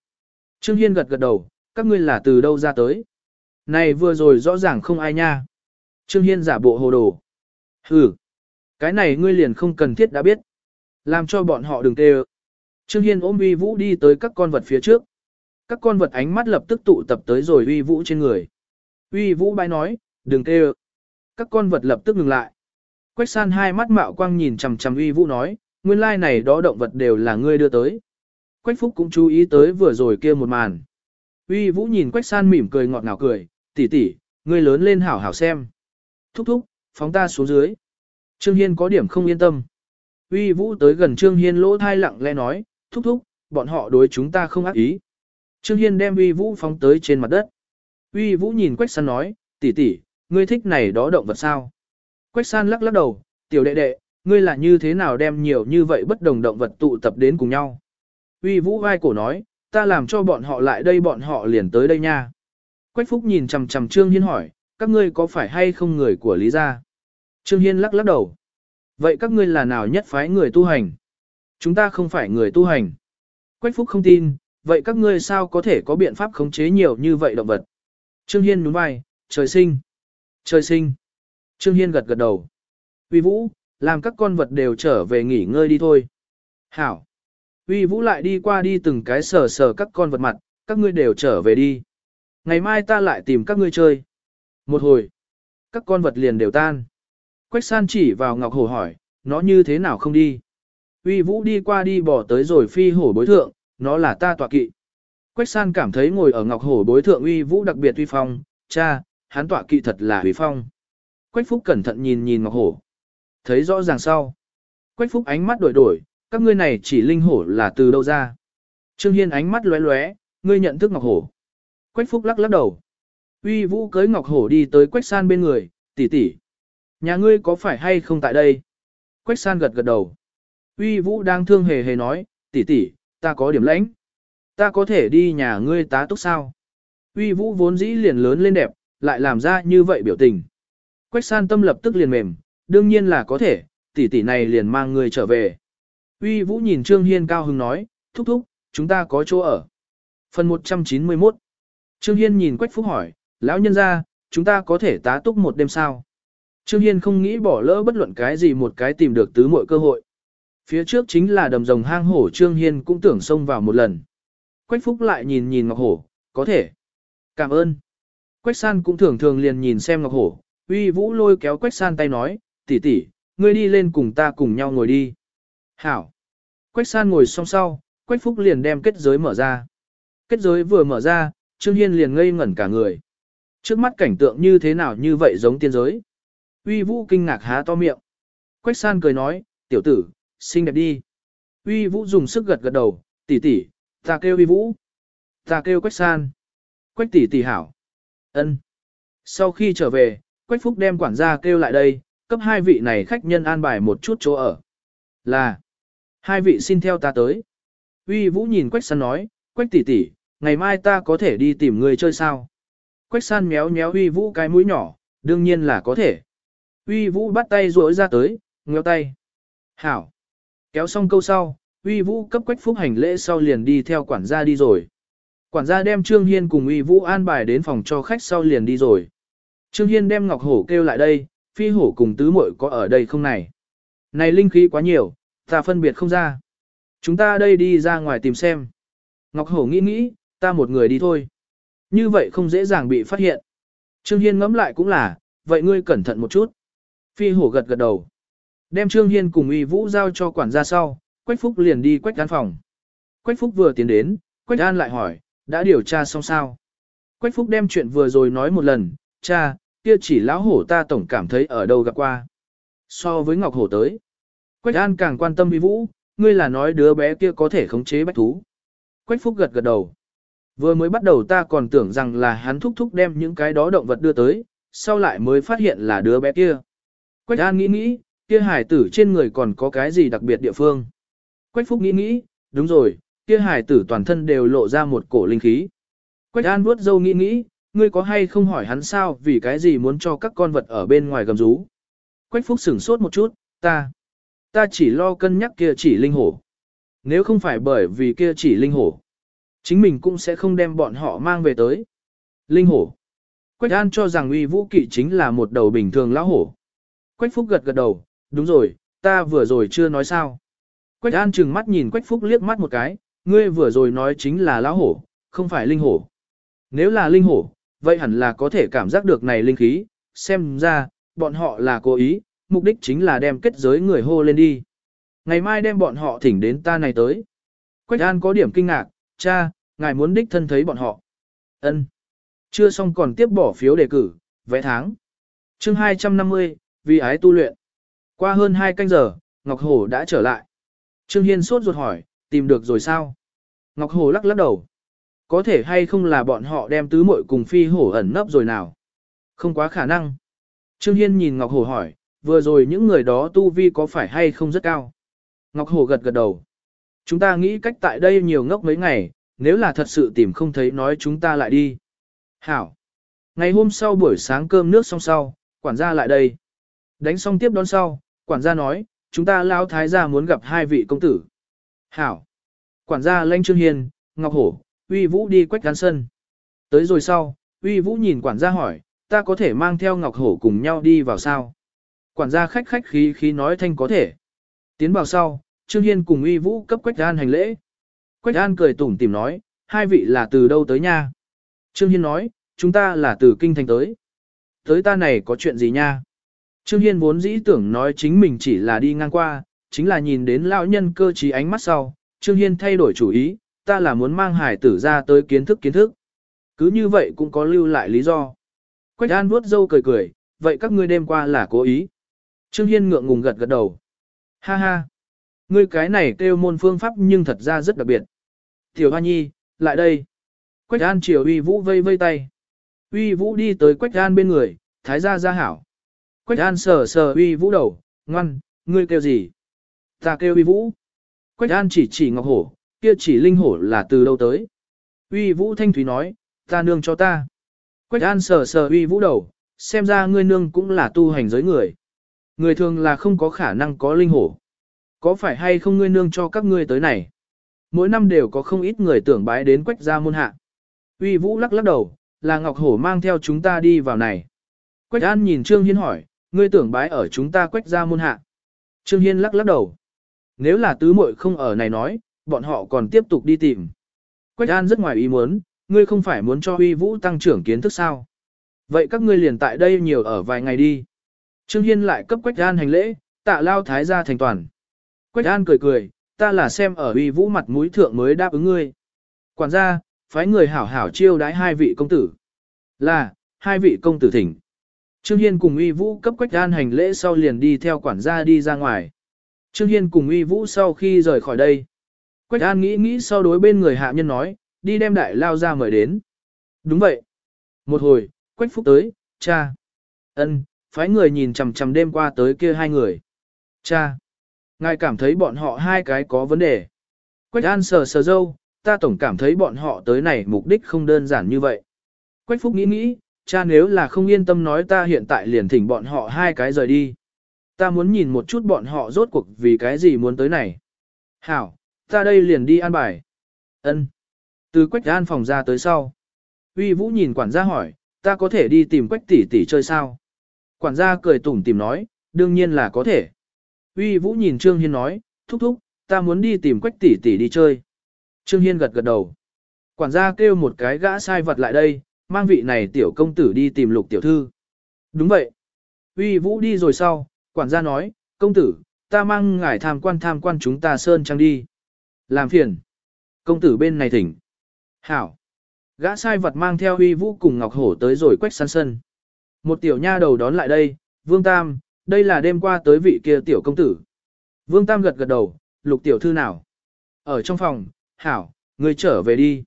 Trương Hiên gật gật đầu, các ngươi là từ đâu ra tới. Này vừa rồi rõ ràng không ai nha. Trương Hiên giả bộ hồ đồ. Hừ, cái này ngươi liền không cần thiết đã biết. Làm cho bọn họ đừng tê Trương Hiên ôm uy vũ đi tới các con vật phía trước. Các con vật ánh mắt lập tức tụ tập tới rồi uy vũ trên người. Uy vũ bay nói, đừng tê các con vật lập tức ngừng lại. Quách san hai mắt mạo quang nhìn chằm chằm uy vũ nói, nguyên lai này đó động vật đều là ngươi đưa tới. Quách Phúc cũng chú ý tới vừa rồi kia một màn. Uy Vũ nhìn Quách San mỉm cười ngọt ngào cười, tỷ tỷ, ngươi lớn lên hảo hảo xem. Thúc thúc, phóng ta xuống dưới. Trương Hiên có điểm không yên tâm. Uy Vũ tới gần Trương Hiên lỗ thai lặng lẽ nói, thúc thúc, bọn họ đối chúng ta không ác ý. Trương Hiên đem Uy Vũ phóng tới trên mặt đất. Uy Vũ nhìn Quách San nói, tỷ tỷ, ngươi thích này đó động vật sao? Quách San lắc lắc đầu, tiểu đệ đệ, ngươi là như thế nào đem nhiều như vậy bất đồng động vật tụ tập đến cùng nhau? Uy Vũ vai cổ nói, ta làm cho bọn họ lại đây bọn họ liền tới đây nha. Quách Phúc nhìn chằm chằm Trương Hiên hỏi, các ngươi có phải hay không người của Lý gia? Trương Hiên lắc lắc đầu. Vậy các ngươi là nào nhất phái người tu hành? Chúng ta không phải người tu hành. Quách Phúc không tin, vậy các ngươi sao có thể có biện pháp khống chế nhiều như vậy động vật? Trương Hiên nhún vai, trời sinh. Trời sinh. Trương Hiên gật gật đầu. Uy Vũ, làm các con vật đều trở về nghỉ ngơi đi thôi. Hảo. Uy Vũ lại đi qua đi từng cái sờ sờ các con vật mặt, các ngươi đều trở về đi. Ngày mai ta lại tìm các ngươi chơi. Một hồi, các con vật liền đều tan. Quách san chỉ vào Ngọc Hổ hỏi, nó như thế nào không đi. Uy vũ đi qua đi bỏ tới rồi phi hổ bối thượng, nó là ta tọa kỵ. Quách san cảm thấy ngồi ở ngọc hổ bối thượng uy vũ đặc biệt uy phong, cha, hắn tọa kỵ thật là hủy phong. Quách phúc cẩn thận nhìn nhìn ngọc hổ. Thấy rõ ràng sau. Quách phúc ánh mắt đổi đổi, các ngươi này chỉ linh hổ là từ đâu ra. Trương Hiên ánh mắt lóe lóe, ngươi nhận thức ngọc hổ. Quách phúc lắc lắc đầu. Uy vũ cưới ngọc hổ đi tới quách san bên người, tỷ tỷ. Nhà ngươi có phải hay không tại đây? Quách san gật gật đầu. Uy vũ đang thương hề hề nói, tỷ tỷ, ta có điểm lãnh. Ta có thể đi nhà ngươi tá túc sao? Uy vũ vốn dĩ liền lớn lên đẹp, lại làm ra như vậy biểu tình. Quách san tâm lập tức liền mềm, đương nhiên là có thể, tỷ tỷ này liền mang người trở về. Uy vũ nhìn Trương Hiên cao hứng nói, thúc thúc, chúng ta có chỗ ở. Phần 191 Trương Hiên nhìn Quách Phúc hỏi, lão nhân ra, chúng ta có thể tá túc một đêm sao? Trương Hiên không nghĩ bỏ lỡ bất luận cái gì một cái tìm được tứ mọi cơ hội. Phía trước chính là đầm rồng hang hổ Trương Hiên cũng tưởng xông vào một lần. Quách Phúc lại nhìn nhìn Ngọc Hổ, có thể. Cảm ơn. Quách San cũng thường thường liền nhìn xem Ngọc Hổ, uy vũ lôi kéo Quách San tay nói, tỷ tỷ, ngươi đi lên cùng ta cùng nhau ngồi đi. Hảo. Quách San ngồi song sau, Quách Phúc liền đem kết giới mở ra. Kết giới vừa mở ra, Trương Hiên liền ngây ngẩn cả người. Trước mắt cảnh tượng như thế nào như vậy giống tiên giới. Uy Vũ kinh ngạc há to miệng. Quách San cười nói, tiểu tử, xinh đẹp đi. Uy Vũ dùng sức gật gật đầu, tỷ tỷ, ta kêu Uy Vũ. Ta kêu Quách San. Quách tỷ tỷ hảo. Ân. Sau khi trở về, Quách Phúc đem quản gia kêu lại đây, cấp hai vị này khách nhân an bài một chút chỗ ở. Là. Hai vị xin theo ta tới. Uy Vũ nhìn Quách San nói, Quách tỷ tỷ, ngày mai ta có thể đi tìm người chơi sao? Quách San méo méo Uy Vũ cái mũi nhỏ, đương nhiên là có thể. Uy Vũ bắt tay rỗi ra tới, ngheo tay. Hảo. Kéo xong câu sau, Uy Vũ cấp Quách Phúc hành lễ sau liền đi theo quản gia đi rồi. Quản gia đem Trương Hiên cùng Uy Vũ an bài đến phòng cho khách sau liền đi rồi. Trương Hiên đem Ngọc Hổ kêu lại đây, Phi Hổ cùng Tứ Muội có ở đây không này? Này linh khí quá nhiều, ta phân biệt không ra. Chúng ta đây đi ra ngoài tìm xem. Ngọc Hổ nghĩ nghĩ, ta một người đi thôi. Như vậy không dễ dàng bị phát hiện. Trương Hiên ngẫm lại cũng là, vậy ngươi cẩn thận một chút. Phi hổ gật gật đầu. Đem Trương Hiên cùng Y vũ giao cho quản gia sau, Quách Phúc liền đi Quách An phòng. Quách Phúc vừa tiến đến, Quách An lại hỏi, đã điều tra xong sao? Quách Phúc đem chuyện vừa rồi nói một lần, cha, kia chỉ lão hổ ta tổng cảm thấy ở đâu gặp qua. So với Ngọc Hổ tới. Quách An càng quan tâm vi vũ, ngươi là nói đứa bé kia có thể khống chế bách thú. Quách Phúc gật gật đầu. Vừa mới bắt đầu ta còn tưởng rằng là hắn thúc thúc đem những cái đó động vật đưa tới, sau lại mới phát hiện là đứa bé kia. Quách An nghĩ nghĩ, kia hải tử trên người còn có cái gì đặc biệt địa phương. Quách Phúc nghĩ nghĩ, đúng rồi, kia hải tử toàn thân đều lộ ra một cổ linh khí. Quách An vuốt dâu nghĩ nghĩ, ngươi có hay không hỏi hắn sao vì cái gì muốn cho các con vật ở bên ngoài gầm rú. Quách Phúc sửng sốt một chút, ta, ta chỉ lo cân nhắc kia chỉ linh hổ. Nếu không phải bởi vì kia chỉ linh hổ, chính mình cũng sẽ không đem bọn họ mang về tới. Linh hổ. Quách An cho rằng uy vũ kỵ chính là một đầu bình thường lão hổ. Quách Phúc gật gật đầu, đúng rồi, ta vừa rồi chưa nói sao. Quách An chừng mắt nhìn Quách Phúc liếc mắt một cái, ngươi vừa rồi nói chính là lão hổ, không phải linh hổ. Nếu là linh hổ, vậy hẳn là có thể cảm giác được này linh khí, xem ra, bọn họ là cố ý, mục đích chính là đem kết giới người hô lên đi. Ngày mai đem bọn họ thỉnh đến ta này tới. Quách An có điểm kinh ngạc, cha, ngài muốn đích thân thấy bọn họ. Ân. Chưa xong còn tiếp bỏ phiếu đề cử, vẽ tháng. chương 250, vì ái tu luyện. Qua hơn 2 canh giờ, Ngọc Hổ đã trở lại. Trương Hiên sốt ruột hỏi, tìm được rồi sao? Ngọc Hổ lắc lắc đầu. Có thể hay không là bọn họ đem tứ muội cùng phi hổ ẩn nấp rồi nào? Không quá khả năng. Trương Hiên nhìn Ngọc Hổ hỏi, vừa rồi những người đó tu vi có phải hay không rất cao? Ngọc Hổ gật gật đầu. Chúng ta nghĩ cách tại đây nhiều ngốc mấy ngày, nếu là thật sự tìm không thấy nói chúng ta lại đi. Hảo. Ngày hôm sau buổi sáng cơm nước xong sau, quản gia lại đây. Đánh xong tiếp đón sau, quản gia nói, chúng ta lão thái gia muốn gặp hai vị công tử. Hảo. Quản gia lanh trương hiền, ngọc hổ, uy vũ đi quách gắn sân. Tới rồi sau, uy vũ nhìn quản gia hỏi, ta có thể mang theo ngọc hổ cùng nhau đi vào sao? Quản gia khách khách khí khí nói thanh có thể. Tiến vào sau, Trương Hiên cùng uy vũ cấp Quách gan hành lễ. Quách An cười tủm tìm nói, hai vị là từ đâu tới nha? Trương Hiên nói, chúng ta là từ kinh thành tới. Tới ta này có chuyện gì nha? Trương Hiên vốn dĩ tưởng nói chính mình chỉ là đi ngang qua, chính là nhìn đến lão nhân cơ trí ánh mắt sau, Trương Hiên thay đổi chủ ý, ta là muốn mang hải tử ra tới kiến thức kiến thức. Cứ như vậy cũng có lưu lại lý do. Quách An vuốt dâu cười cười, vậy các ngươi đêm qua là cố ý. Trương Hiên ngượng ngùng gật gật đầu. Ha ha. Ngươi cái này kêu môn phương pháp nhưng thật ra rất đặc biệt. Tiểu Hoa Nhi, lại đây. Quách An chiều uy vũ vây vây tay. Uy vũ đi tới Quách An bên người, thái gia gia hảo. Quách An sờ sờ uy vũ đầu, ngoan, ngươi kêu gì? Ta kêu uy vũ. Quách An chỉ chỉ ngọc hổ, kia chỉ linh hổ là từ đâu tới? Uy vũ thanh thúy nói, ta nương cho ta. Quách An sờ sờ uy vũ đầu, xem ra ngươi nương cũng là tu hành giới người. Người thường là không có khả năng có linh hổ. Có phải hay không ngươi nương cho các ngươi tới này? Mỗi năm đều có không ít người tưởng bái đến quách gia môn hạ. Uy vũ lắc lắc đầu, là Ngọc Hổ mang theo chúng ta đi vào này. Quách An nhìn Trương Hiên hỏi, ngươi tưởng bái ở chúng ta quách gia môn hạ. Trương Hiên lắc lắc đầu. Nếu là tứ muội không ở này nói, bọn họ còn tiếp tục đi tìm. Quách An rất ngoài ý muốn, ngươi không phải muốn cho Uy Vũ tăng trưởng kiến thức sao? Vậy các ngươi liền tại đây nhiều ở vài ngày đi. Trương Hiên lại cấp Quách An hành lễ, tạ lao thái gia thành toàn. Quách An cười cười, ta là xem ở Uy Vũ mặt mũi thượng mới đáp ứng ngươi. Quản gia, phái người hảo hảo chiêu đái hai vị công tử. Là, hai vị công tử thỉnh. Trương Hiên cùng Uy Vũ cấp Quách An hành lễ sau liền đi theo quản gia đi ra ngoài. Trương Hiên cùng Uy Vũ sau khi rời khỏi đây. Quách An nghĩ nghĩ sau đối bên người hạ nhân nói, đi đem đại lao ra mời đến. Đúng vậy. Một hồi, Quách Phúc tới, cha. ân, phái người nhìn chằm chằm đêm qua tới kia hai người. Cha. Ngài cảm thấy bọn họ hai cái có vấn đề. Quách An sờ sờ dâu, ta tổng cảm thấy bọn họ tới này mục đích không đơn giản như vậy. Quách Phúc nghĩ nghĩ, cha nếu là không yên tâm nói ta hiện tại liền thỉnh bọn họ hai cái rời đi. Ta muốn nhìn một chút bọn họ rốt cuộc vì cái gì muốn tới này. Hảo, ta đây liền đi an bài. Ân. Từ Quách An phòng ra tới sau. Uy Vũ nhìn quản gia hỏi, ta có thể đi tìm Quách tỷ tỷ chơi sao? Quản gia cười tủm tìm nói, đương nhiên là có thể. Uy Vũ nhìn Trương Hiên nói, thúc thúc, ta muốn đi tìm Quách tỷ tỷ đi chơi. Trương Hiên gật gật đầu. Quản gia kêu một cái gã sai vật lại đây, mang vị này tiểu công tử đi tìm lục tiểu thư. Đúng vậy. Uy Vũ đi rồi sau, quản gia nói, công tử, ta mang ngài tham quan tham quan chúng ta sơn trang đi. Làm phiền. Công tử bên này thỉnh. Hảo. Gã sai vật mang theo huy Vũ cùng Ngọc Hổ tới rồi quách săn sân. Một tiểu nha đầu đón lại đây, Vương Tam, đây là đêm qua tới vị kia tiểu công tử. Vương Tam gật gật đầu, lục tiểu thư nào? Ở trong phòng, hảo, ngươi trở về đi.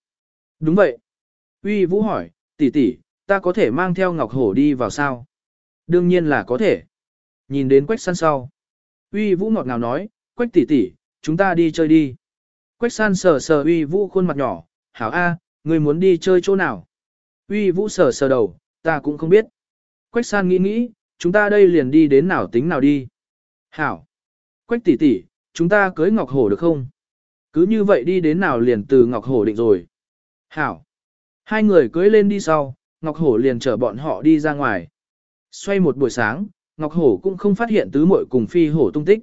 Đúng vậy. Uy Vũ hỏi, tỷ tỷ, ta có thể mang theo Ngọc Hổ đi vào sao? Đương nhiên là có thể. Nhìn đến Quách San sau. Uy Vũ ngọt ngào nói, Quách tỷ tỷ, chúng ta đi chơi đi. Quách San sờ sờ Uy Vũ khuôn mặt nhỏ, hảo a, ngươi muốn đi chơi chỗ nào? Uy Vũ sờ sờ đầu, ta cũng không biết. Quách San nghĩ nghĩ, chúng ta đây liền đi đến nào tính nào đi. Hảo. Quách tỷ tỷ, chúng ta cưới Ngọc Hổ được không? Cứ như vậy đi đến nào liền từ Ngọc Hổ định rồi. Hảo. Hai người cưới lên đi sau, Ngọc Hổ liền chở bọn họ đi ra ngoài. Xoay một buổi sáng, Ngọc Hổ cũng không phát hiện tứ muội cùng phi hổ tung tích.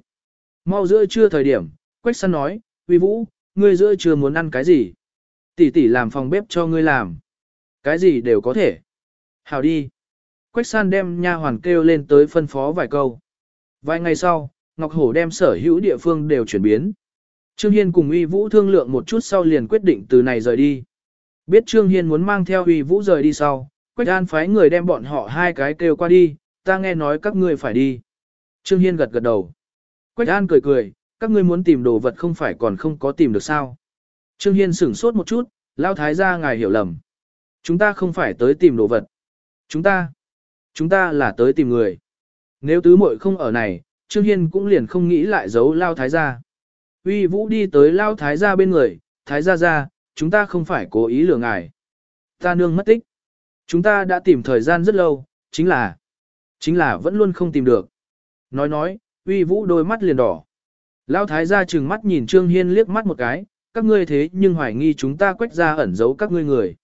Mau giữa trưa thời điểm, Quách Săn nói, Uy Vũ, ngươi giữa trưa muốn ăn cái gì? Tỷ tỷ làm phòng bếp cho ngươi làm. Cái gì đều có thể. Hảo đi. Quách San đem nha hoàn kêu lên tới phân phó vài câu. Vài ngày sau, Ngọc Hổ đem sở hữu địa phương đều chuyển biến. Trương Hiên cùng Uy Vũ thương lượng một chút sau liền quyết định từ này rời đi. Biết Trương Hiên muốn mang theo Uy Vũ rời đi sau, Quách An phái người đem bọn họ hai cái kêu qua đi, ta nghe nói các ngươi phải đi. Trương Hiên gật gật đầu. Quách An cười cười, các ngươi muốn tìm đồ vật không phải còn không có tìm được sao. Trương Hiên sửng sốt một chút, lao thái ra ngài hiểu lầm. Chúng ta không phải tới tìm đồ vật. Chúng ta, chúng ta là tới tìm người. Nếu tứ muội không ở này, Trương Hiên cũng liền không nghĩ lại giấu lao thái gia. Uy Vũ đi tới lao thái gia bên người, thái gia gia, chúng ta không phải cố ý lừa ngài. Ta nương mất tích. Chúng ta đã tìm thời gian rất lâu, chính là, chính là vẫn luôn không tìm được. Nói nói, Uy Vũ đôi mắt liền đỏ. Lao thái gia trừng mắt nhìn Trương Hiên liếc mắt một cái, các ngươi thế nhưng hoài nghi chúng ta quách ra ẩn giấu các ngươi người.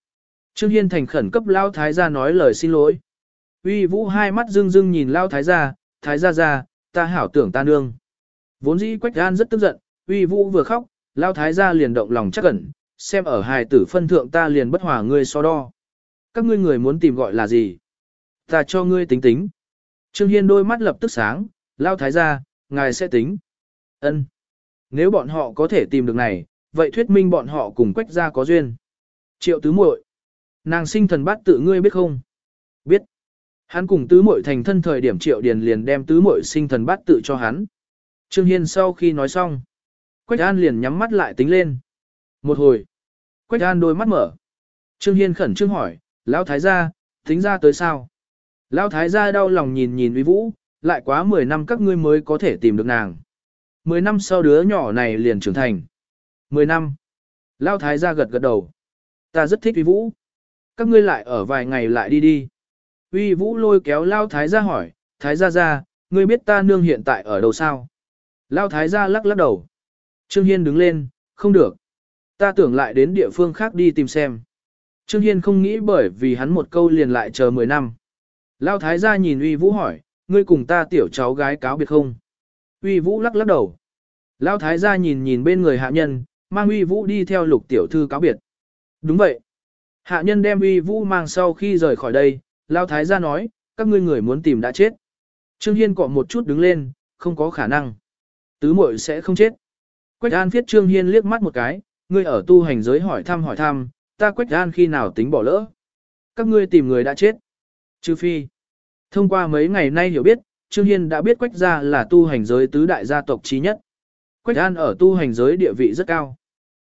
Trương Hiên thành khẩn cấp Lao thái gia nói lời xin lỗi. Uy Vũ hai mắt rưng rưng nhìn Lao thái gia, thái gia gia, ta hảo tưởng ta nương. Vốn dĩ quách gan rất tức giận, Uy Vũ vừa khóc, Lao thái gia liền động lòng chắc ẩn, xem ở hài tử phân thượng ta liền bất hòa ngươi so đo. Các ngươi người muốn tìm gọi là gì? Ta cho ngươi tính tính. Trương Hiên đôi mắt lập tức sáng, lao thái gia, ngài sẽ tính. ân Nếu bọn họ có thể tìm được này, vậy thuyết minh bọn họ cùng quách gia có duyên. Triệu tứ muội Nàng sinh thần bát tự ngươi biết không? Biết. Hắn cùng tứ muội thành thân thời điểm triệu điền liền đem tứ muội sinh thần bát tự cho hắn. Trương Hiên sau khi nói xong. Quách An liền nhắm mắt lại tính lên. Một hồi. Quách An đôi mắt mở. Trương Hiên khẩn trương hỏi, Lão Thái gia, tính ra tới sao? Lão Thái gia đau lòng nhìn nhìn uy vũ, lại quá 10 năm các ngươi mới có thể tìm được nàng. 10 năm sau đứa nhỏ này liền trưởng thành. 10 năm. Lão Thái gia gật gật đầu. Ta rất thích uy vũ. Các ngươi lại ở vài ngày lại đi đi. Uy vũ lôi kéo Lão Thái gia hỏi, Thái gia gia, ngươi biết ta nương hiện tại ở đâu sao? Lão Thái gia lắc lắc đầu. Trương Hiên đứng lên, không được. Ta tưởng lại đến địa phương khác đi tìm xem. Trương Hiên không nghĩ bởi vì hắn một câu liền lại chờ 10 năm. Lao thái gia nhìn uy vũ hỏi, ngươi cùng ta tiểu cháu gái cáo biệt không? Uy vũ lắc lắc đầu. Lao thái gia nhìn nhìn bên người hạ nhân, mang uy vũ đi theo lục tiểu thư cáo biệt. Đúng vậy. Hạ nhân đem uy vũ mang sau khi rời khỏi đây, Lao thái gia nói, các ngươi người muốn tìm đã chết. Trương Hiên cọ một chút đứng lên, không có khả năng. Tứ muội sẽ không chết. Quách An viết Trương Hiên liếc mắt một cái, ngươi ở tu hành giới hỏi thăm hỏi thăm, ta Quách An khi nào tính bỏ lỡ. Các ngươi tìm người đã chết. Trừ phi. Thông qua mấy ngày nay hiểu biết, Trương Hiên đã biết Quách gia là tu hành giới tứ đại gia tộc trí nhất. Quách An ở tu hành giới địa vị rất cao.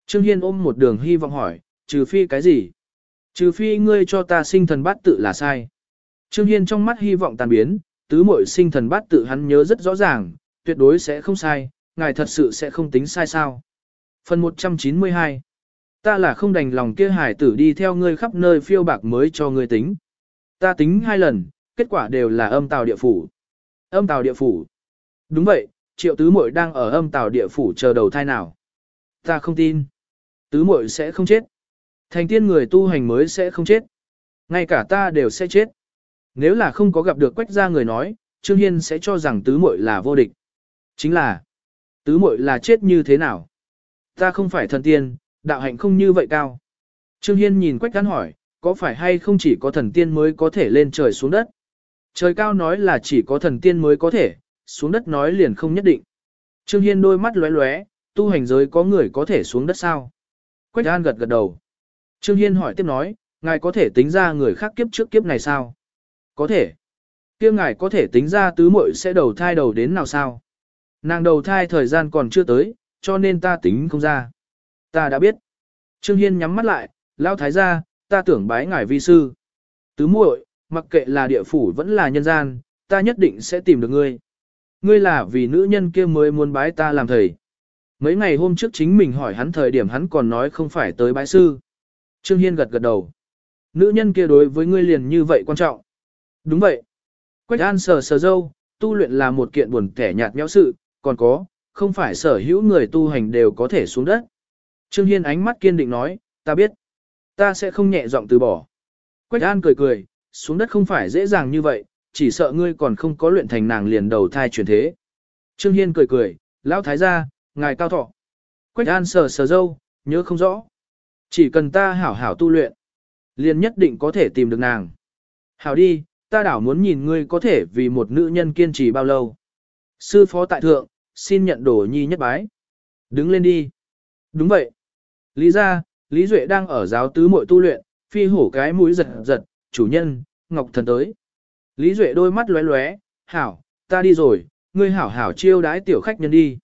Trương Hiên ôm một đường hy vọng hỏi, trừ phi cái gì? Trừ phi ngươi cho ta sinh thần bát tự là sai. Trương Hiên trong mắt hy vọng tàn biến, tứ muội sinh thần bát tự hắn nhớ rất rõ ràng, tuyệt đối sẽ không sai, ngài thật sự sẽ không tính sai sao. Phần 192 Ta là không đành lòng kia hải tử đi theo ngươi khắp nơi phiêu bạc mới cho ngươi tính. Ta tính hai lần, kết quả đều là âm tào địa phủ. Âm tào địa phủ. Đúng vậy, triệu tứ muội đang ở âm tào địa phủ chờ đầu thai nào. Ta không tin. Tứ muội sẽ không chết. Thành tiên người tu hành mới sẽ không chết. Ngay cả ta đều sẽ chết. Nếu là không có gặp được quách gia người nói, Trương Hiên sẽ cho rằng tứ muội là vô địch. Chính là, tứ muội là chết như thế nào? Ta không phải thần tiên, đạo hạnh không như vậy cao. Trương Hiên nhìn Quách Cán hỏi, có phải hay không chỉ có thần tiên mới có thể lên trời xuống đất? Trời cao nói là chỉ có thần tiên mới có thể, xuống đất nói liền không nhất định. Trương Hiên đôi mắt lóe lóe, tu hành giới có người có thể xuống đất sao? Quách An gật gật đầu. Trương Hiên hỏi tiếp nói, ngài có thể tính ra người khác kiếp trước kiếp này sao? Có thể. Kiếp ngài có thể tính ra tứ muội sẽ đầu thai đầu đến nào sao? Nàng đầu thai thời gian còn chưa tới, cho nên ta tính không ra. Ta đã biết. Trương Hiên nhắm mắt lại, lao thái gia, ta tưởng bái ngài vi sư. Tứ muội, mặc kệ là địa phủ vẫn là nhân gian, ta nhất định sẽ tìm được ngươi. Ngươi là vì nữ nhân kia mới muốn bái ta làm thầy. Mấy ngày hôm trước chính mình hỏi hắn thời điểm hắn còn nói không phải tới bái sư. Trương Hiên gật gật đầu. Nữ nhân kia đối với ngươi liền như vậy quan trọng. Đúng vậy. Quách An sờ sờ dâu, tu luyện là một kiện buồn kẻ nhạt nhẽo sự, còn có, không phải sở hữu người tu hành đều có thể xuống đất. Trương Hiên ánh mắt kiên định nói, ta biết. Ta sẽ không nhẹ giọng từ bỏ. Quách An cười cười, xuống đất không phải dễ dàng như vậy, chỉ sợ ngươi còn không có luyện thành nàng liền đầu thai chuyển thế. Trương Hiên cười cười, lão thái gia, ngài cao thọ. Quách An sờ sờ dâu, nhớ không rõ. Chỉ cần ta hảo hảo tu luyện, liền nhất định có thể tìm được nàng. Hảo đi, ta đảo muốn nhìn ngươi có thể vì một nữ nhân kiên trì bao lâu. Sư phó tại thượng, xin nhận đồ nhi nhất bái. Đứng lên đi. Đúng vậy. Lý ra, Lý Duệ đang ở giáo tứ muội tu luyện, phi hổ cái mũi giật giật, chủ nhân, Ngọc Thần tới. Lý Duệ đôi mắt lóe lóe, hảo, ta đi rồi, ngươi hảo hảo chiêu đái tiểu khách nhân đi.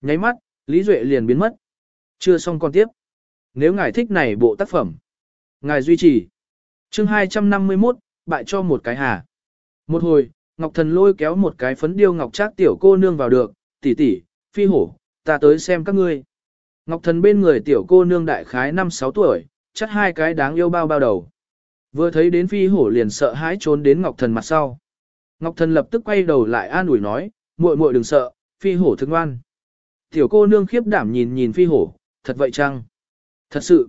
Nháy mắt, Lý Duệ liền biến mất. Chưa xong còn tiếp. Nếu ngài thích này bộ tác phẩm, ngài duy trì. chương 251, bại cho một cái hà. Một hồi, Ngọc Thần lôi kéo một cái phấn điêu ngọc trác tiểu cô nương vào được, tỷ tỷ, phi hổ, ta tới xem các ngươi. Ngọc Thần bên người tiểu cô nương đại khái 5-6 tuổi, chắc hai cái đáng yêu bao bao đầu. Vừa thấy đến phi hổ liền sợ hãi trốn đến Ngọc Thần mặt sau. Ngọc Thần lập tức quay đầu lại an ủi nói, muội muội đừng sợ, phi hổ thương ngoan. Tiểu cô nương khiếp đảm nhìn nhìn phi hổ, thật vậy chăng? Thật sự.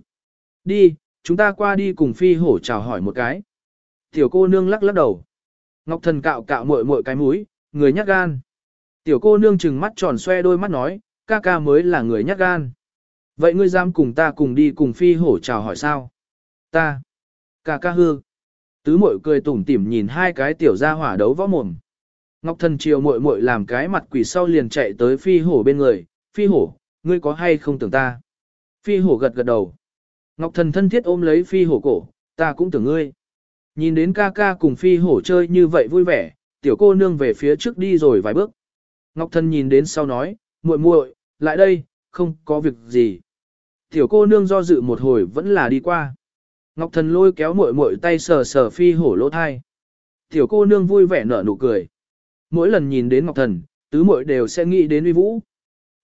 Đi, chúng ta qua đi cùng phi hổ chào hỏi một cái. Tiểu cô nương lắc lắc đầu. Ngọc Thần cạo cạo muội muội cái mũi, người nhát gan. Tiểu cô nương trừng mắt tròn xoe đôi mắt nói, ca ca mới là người nhát gan. Vậy ngươi dám cùng ta cùng đi cùng phi hổ chào hỏi sao? Ta. Ca ca hư. Tứ mội cười tủm tỉm nhìn hai cái tiểu gia hỏa đấu võ mồm. Ngọc thần chiều muội muội làm cái mặt quỷ sau liền chạy tới phi hổ bên người, phi hổ, ngươi có hay không tưởng ta? Phi hổ gật gật đầu. Ngọc thần thân thiết ôm lấy phi hổ cổ, ta cũng tưởng ngươi. Nhìn đến ca ca cùng phi hổ chơi như vậy vui vẻ, tiểu cô nương về phía trước đi rồi vài bước. Ngọc thần nhìn đến sau nói, muội muội, lại đây, không có việc gì. Tiểu cô nương do dự một hồi vẫn là đi qua. Ngọc thần lôi kéo muội muội tay sờ sờ phi hổ lỗ thai. Tiểu cô nương vui vẻ nở nụ cười. Mỗi lần nhìn đến Ngọc thần, tứ muội đều sẽ nghĩ đến uy vũ.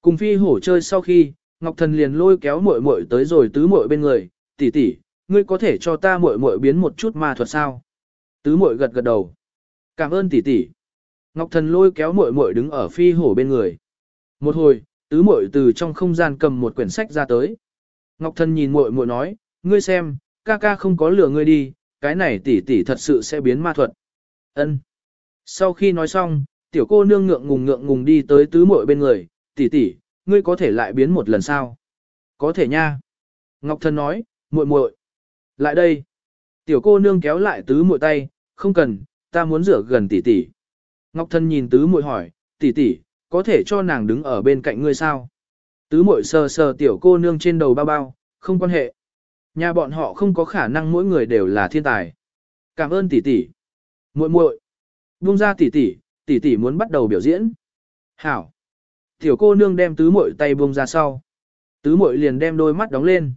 Cùng phi hổ chơi sau khi, Ngọc thần liền lôi kéo muội muội tới rồi tứ muội bên người, tỷ tỷ, ngươi có thể cho ta muội muội biến một chút ma thuật sao? Tứ muội gật gật đầu. Cảm ơn tỷ tỷ. Ngọc thần lôi kéo muội muội đứng ở phi hổ bên người. Một hồi, tứ muội từ trong không gian cầm một quyển sách ra tới. Ngọc thần nhìn muội muội nói, ngươi xem, ca ca không có lừa ngươi đi, cái này tỷ tỷ thật sự sẽ biến ma thuật. Ân. Sau khi nói xong, tiểu cô nương ngượng ngùng ngượng ngùng đi tới tứ muội bên người, tỷ tỷ, ngươi có thể lại biến một lần sao? Có thể nha. Ngọc thần nói, muội muội, lại đây. Tiểu cô nương kéo lại tứ muội tay, không cần, ta muốn rửa gần tỷ tỷ. Ngọc thần nhìn tứ muội hỏi, tỷ tỷ, có thể cho nàng đứng ở bên cạnh ngươi sao? Tứ muội sờ sờ tiểu cô nương trên đầu bao bao, không quan hệ. Nhà bọn họ không có khả năng mỗi người đều là thiên tài. Cảm ơn tỷ tỷ. Muội muội, buông ra tỷ tỷ, tỷ tỷ muốn bắt đầu biểu diễn. Hảo. Tiểu cô nương đem tứ muội tay buông ra sau. Tứ muội liền đem đôi mắt đóng lên.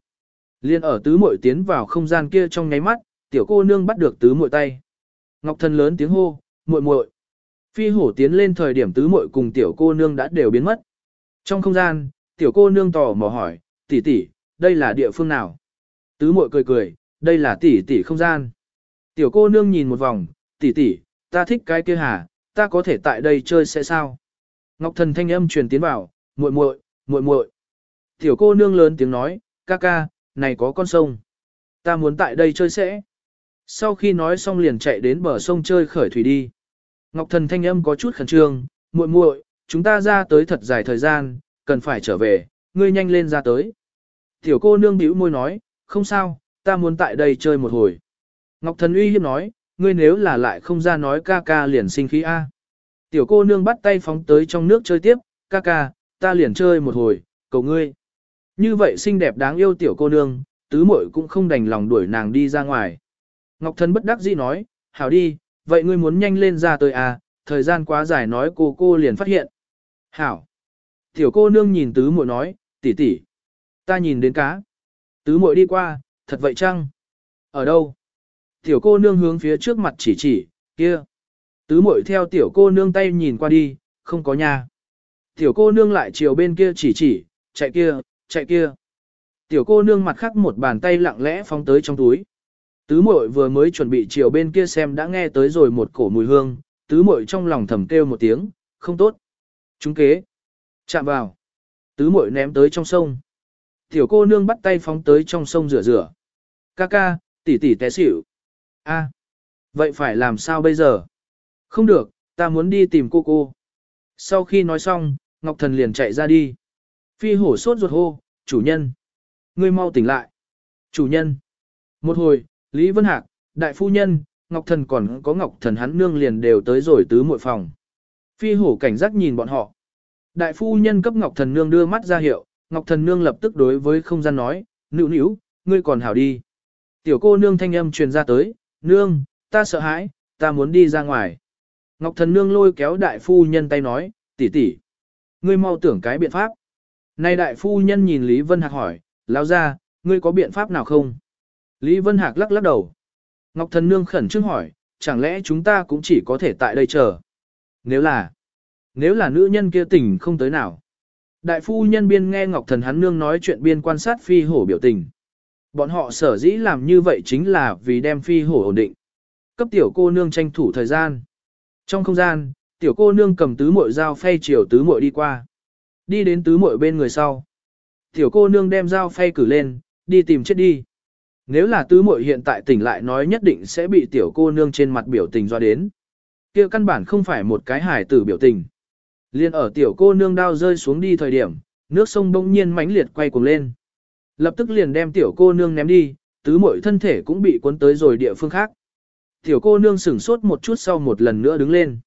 Liên ở tứ muội tiến vào không gian kia trong nháy mắt, tiểu cô nương bắt được tứ muội tay. Ngọc thân lớn tiếng hô, muội muội. Phi hổ tiến lên thời điểm tứ muội cùng tiểu cô nương đã đều biến mất. Trong không gian, tiểu cô nương tò mò hỏi, tỷ tỷ, đây là địa phương nào? Tứ muội cười cười, đây là tỷ tỷ không gian. Tiểu cô nương nhìn một vòng, tỷ tỷ, ta thích cái kia hà, ta có thể tại đây chơi sẽ sao? Ngọc thần thanh âm truyền tiến vào, muội muội, muội muội. Tiểu cô nương lớn tiếng nói, ca ca, này có con sông. Ta muốn tại đây chơi sẽ. Sau khi nói xong liền chạy đến bờ sông chơi khởi thủy đi. Ngọc thần thanh âm có chút khẩn trương, muội muội, chúng ta ra tới thật dài thời gian, cần phải trở về, ngươi nhanh lên ra tới. Tiểu cô nương bĩu môi nói, không sao, ta muốn tại đây chơi một hồi. Ngọc thần uy hiếp nói, ngươi nếu là lại không ra nói ca ca liền sinh khí A. Tiểu cô nương bắt tay phóng tới trong nước chơi tiếp, ca ca, ta liền chơi một hồi, cầu ngươi. Như vậy xinh đẹp đáng yêu tiểu cô nương, tứ muội cũng không đành lòng đuổi nàng đi ra ngoài. Ngọc Thần bất đắc dĩ nói, hảo đi, vậy ngươi muốn nhanh lên ra tới à, thời gian quá dài nói cô cô liền phát hiện. Hảo. Tiểu cô nương nhìn tứ muội nói, tỷ tỷ, ta nhìn đến cá. Tứ muội đi qua, thật vậy chăng? Ở đâu? Tiểu cô nương hướng phía trước mặt chỉ chỉ, kia. Tứ muội theo tiểu cô nương tay nhìn qua đi, không có nhà. Tiểu cô nương lại chiều bên kia chỉ chỉ, chạy kia, chạy kia. Tiểu cô nương mặt khác một bàn tay lặng lẽ phóng tới trong túi. Tứ muội vừa mới chuẩn bị chiều bên kia xem đã nghe tới rồi một cổ mùi hương, tứ muội trong lòng thầm kêu một tiếng, không tốt. Chúng kế. Chạm vào. Tứ muội ném tới trong sông. Tiểu cô nương bắt tay phóng tới trong sông rửa rửa. Ca ca, tỷ tỷ té xỉu. A. Vậy phải làm sao bây giờ? Không được, ta muốn đi tìm cô cô. Sau khi nói xong, Ngọc Thần liền chạy ra đi. Phi hổ sốt ruột hô, chủ nhân. Ngươi mau tỉnh lại. Chủ nhân. Một hồi, Lý Vân Hạc, đại phu nhân, Ngọc Thần còn có Ngọc Thần hắn nương liền đều tới rồi tứ muội phòng. Phi hổ cảnh giác nhìn bọn họ. Đại phu nhân cấp Ngọc Thần nương đưa mắt ra hiệu, Ngọc Thần nương lập tức đối với không gian nói, nữu nữu, ngươi còn hảo đi. Tiểu cô nương thanh âm truyền ra tới, nương, ta sợ hãi, ta muốn đi ra ngoài. Ngọc Thần nương lôi kéo đại phu nhân tay nói, tỷ tỷ, ngươi mau tưởng cái biện pháp. Nay đại phu nhân nhìn Lý Vân Hạc hỏi, lão ra, ngươi có biện pháp nào không? Lý Vân Hạc lắc lắc đầu. Ngọc Thần Nương khẩn trương hỏi, chẳng lẽ chúng ta cũng chỉ có thể tại đây chờ? Nếu là, nếu là nữ nhân kia tỉnh không tới nào. Đại phu nhân biên nghe Ngọc Thần hắn nương nói chuyện biên quan sát phi hổ biểu tình. Bọn họ sở dĩ làm như vậy chính là vì đem phi hổ ổn định. Cấp tiểu cô nương tranh thủ thời gian. Trong không gian, tiểu cô nương cầm tứ muội dao phay chiều tứ muội đi qua. Đi đến tứ muội bên người sau. Tiểu cô nương đem dao phay cử lên, đi tìm chết đi. Nếu là tứ muội hiện tại tỉnh lại nói nhất định sẽ bị tiểu cô nương trên mặt biểu tình do đến. kia căn bản không phải một cái hài tử biểu tình. Liên ở tiểu cô nương đao rơi xuống đi thời điểm, nước sông bỗng nhiên mãnh liệt quay cuồng lên. Lập tức liền đem tiểu cô nương ném đi, tứ muội thân thể cũng bị cuốn tới rồi địa phương khác. Tiểu cô nương sửng sốt một chút sau một lần nữa đứng lên.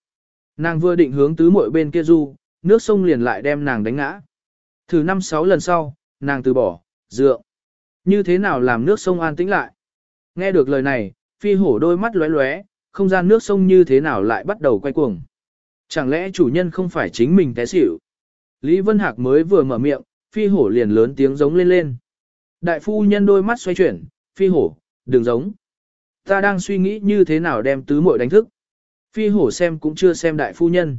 Nàng vừa định hướng tứ muội bên kia du, nước sông liền lại đem nàng đánh ngã. Thử năm sáu lần sau, nàng từ bỏ, dựa. Như thế nào làm nước sông an tĩnh lại? Nghe được lời này, phi hổ đôi mắt lóe lóe, không gian nước sông như thế nào lại bắt đầu quay cuồng. Chẳng lẽ chủ nhân không phải chính mình té xỉu? Lý Vân Hạc mới vừa mở miệng, phi hổ liền lớn tiếng giống lên lên. Đại phu nhân đôi mắt xoay chuyển, phi hổ, đừng giống. Ta đang suy nghĩ như thế nào đem tứ muội đánh thức. Phi hổ xem cũng chưa xem đại phu nhân.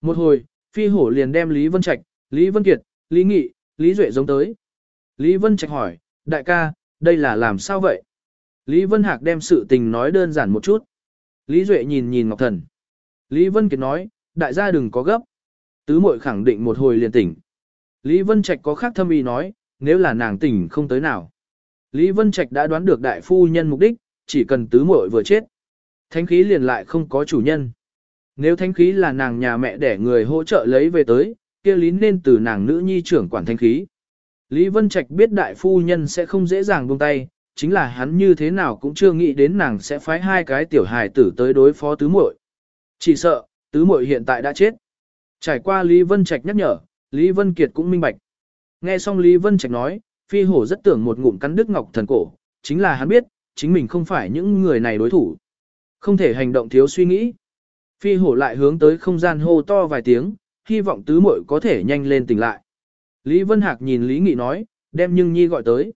Một hồi, phi hổ liền đem Lý Vân Trạch, Lý Vân Kiệt, Lý Nghị, Lý Duệ giống tới. Lý Vân Trạch hỏi, đại ca, đây là làm sao vậy? Lý Vân Hạc đem sự tình nói đơn giản một chút. Lý Duệ nhìn nhìn Ngọc Thần. Lý Vân Kiệt nói, đại gia đừng có gấp. Tứ muội khẳng định một hồi liền tỉnh. Lý Vân Trạch có khác thâm ý nói, nếu là nàng tỉnh không tới nào. Lý Vân Trạch đã đoán được đại phu nhân mục đích, chỉ cần tứ muội vừa chết. Thánh khí liền lại không có chủ nhân. Nếu thánh khí là nàng nhà mẹ để người hỗ trợ lấy về tới, kia lý nên từ nàng nữ nhi trưởng quản thánh khí. Lý Vân Trạch biết đại phu nhân sẽ không dễ dàng buông tay, chính là hắn như thế nào cũng chưa nghĩ đến nàng sẽ phái hai cái tiểu hài tử tới đối phó tứ muội. Chỉ sợ, tứ muội hiện tại đã chết. Trải qua Lý Vân Trạch nhắc nhở, Lý Vân Kiệt cũng minh bạch. Nghe xong Lý Vân Trạch nói, phi hổ rất tưởng một ngụm cắn đứt ngọc thần cổ, chính là hắn biết, chính mình không phải những người này đối thủ. Không thể hành động thiếu suy nghĩ. Phi hổ lại hướng tới không gian hô to vài tiếng, hy vọng tứ muội có thể nhanh lên tỉnh lại. Lý Vân Hạc nhìn Lý Nghị nói, đem Nhưng Nhi gọi tới.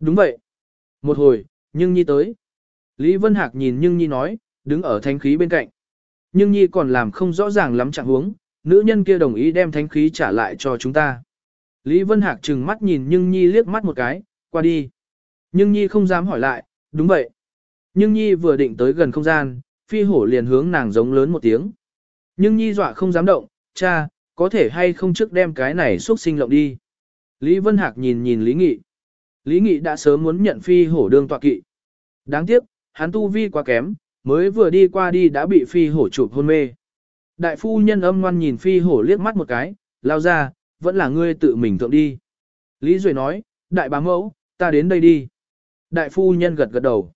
Đúng vậy. Một hồi, Nhưng Nhi tới. Lý Vân Hạc nhìn Nhưng Nhi nói, đứng ở thanh khí bên cạnh. Nhưng Nhi còn làm không rõ ràng lắm trạng huống, nữ nhân kia đồng ý đem thánh khí trả lại cho chúng ta. Lý Vân Hạc trừng mắt nhìn Nhưng Nhi liếc mắt một cái, qua đi. Nhưng Nhi không dám hỏi lại, đúng vậy. Nhưng Nhi vừa định tới gần không gian, phi hổ liền hướng nàng giống lớn một tiếng. Nhưng Nhi dọa không dám động, cha, có thể hay không trước đem cái này xuất sinh lộng đi. Lý Vân Hạc nhìn nhìn Lý Nghị. Lý Nghị đã sớm muốn nhận phi hổ đương tọa kỵ. Đáng tiếc, hắn tu vi quá kém, mới vừa đi qua đi đã bị phi hổ chụp hôn mê. Đại phu nhân âm ngoan nhìn phi hổ liếc mắt một cái, lao ra, vẫn là ngươi tự mình thượng đi. Lý Duệ nói, đại bá mẫu, ta đến đây đi. Đại phu nhân gật gật đầu.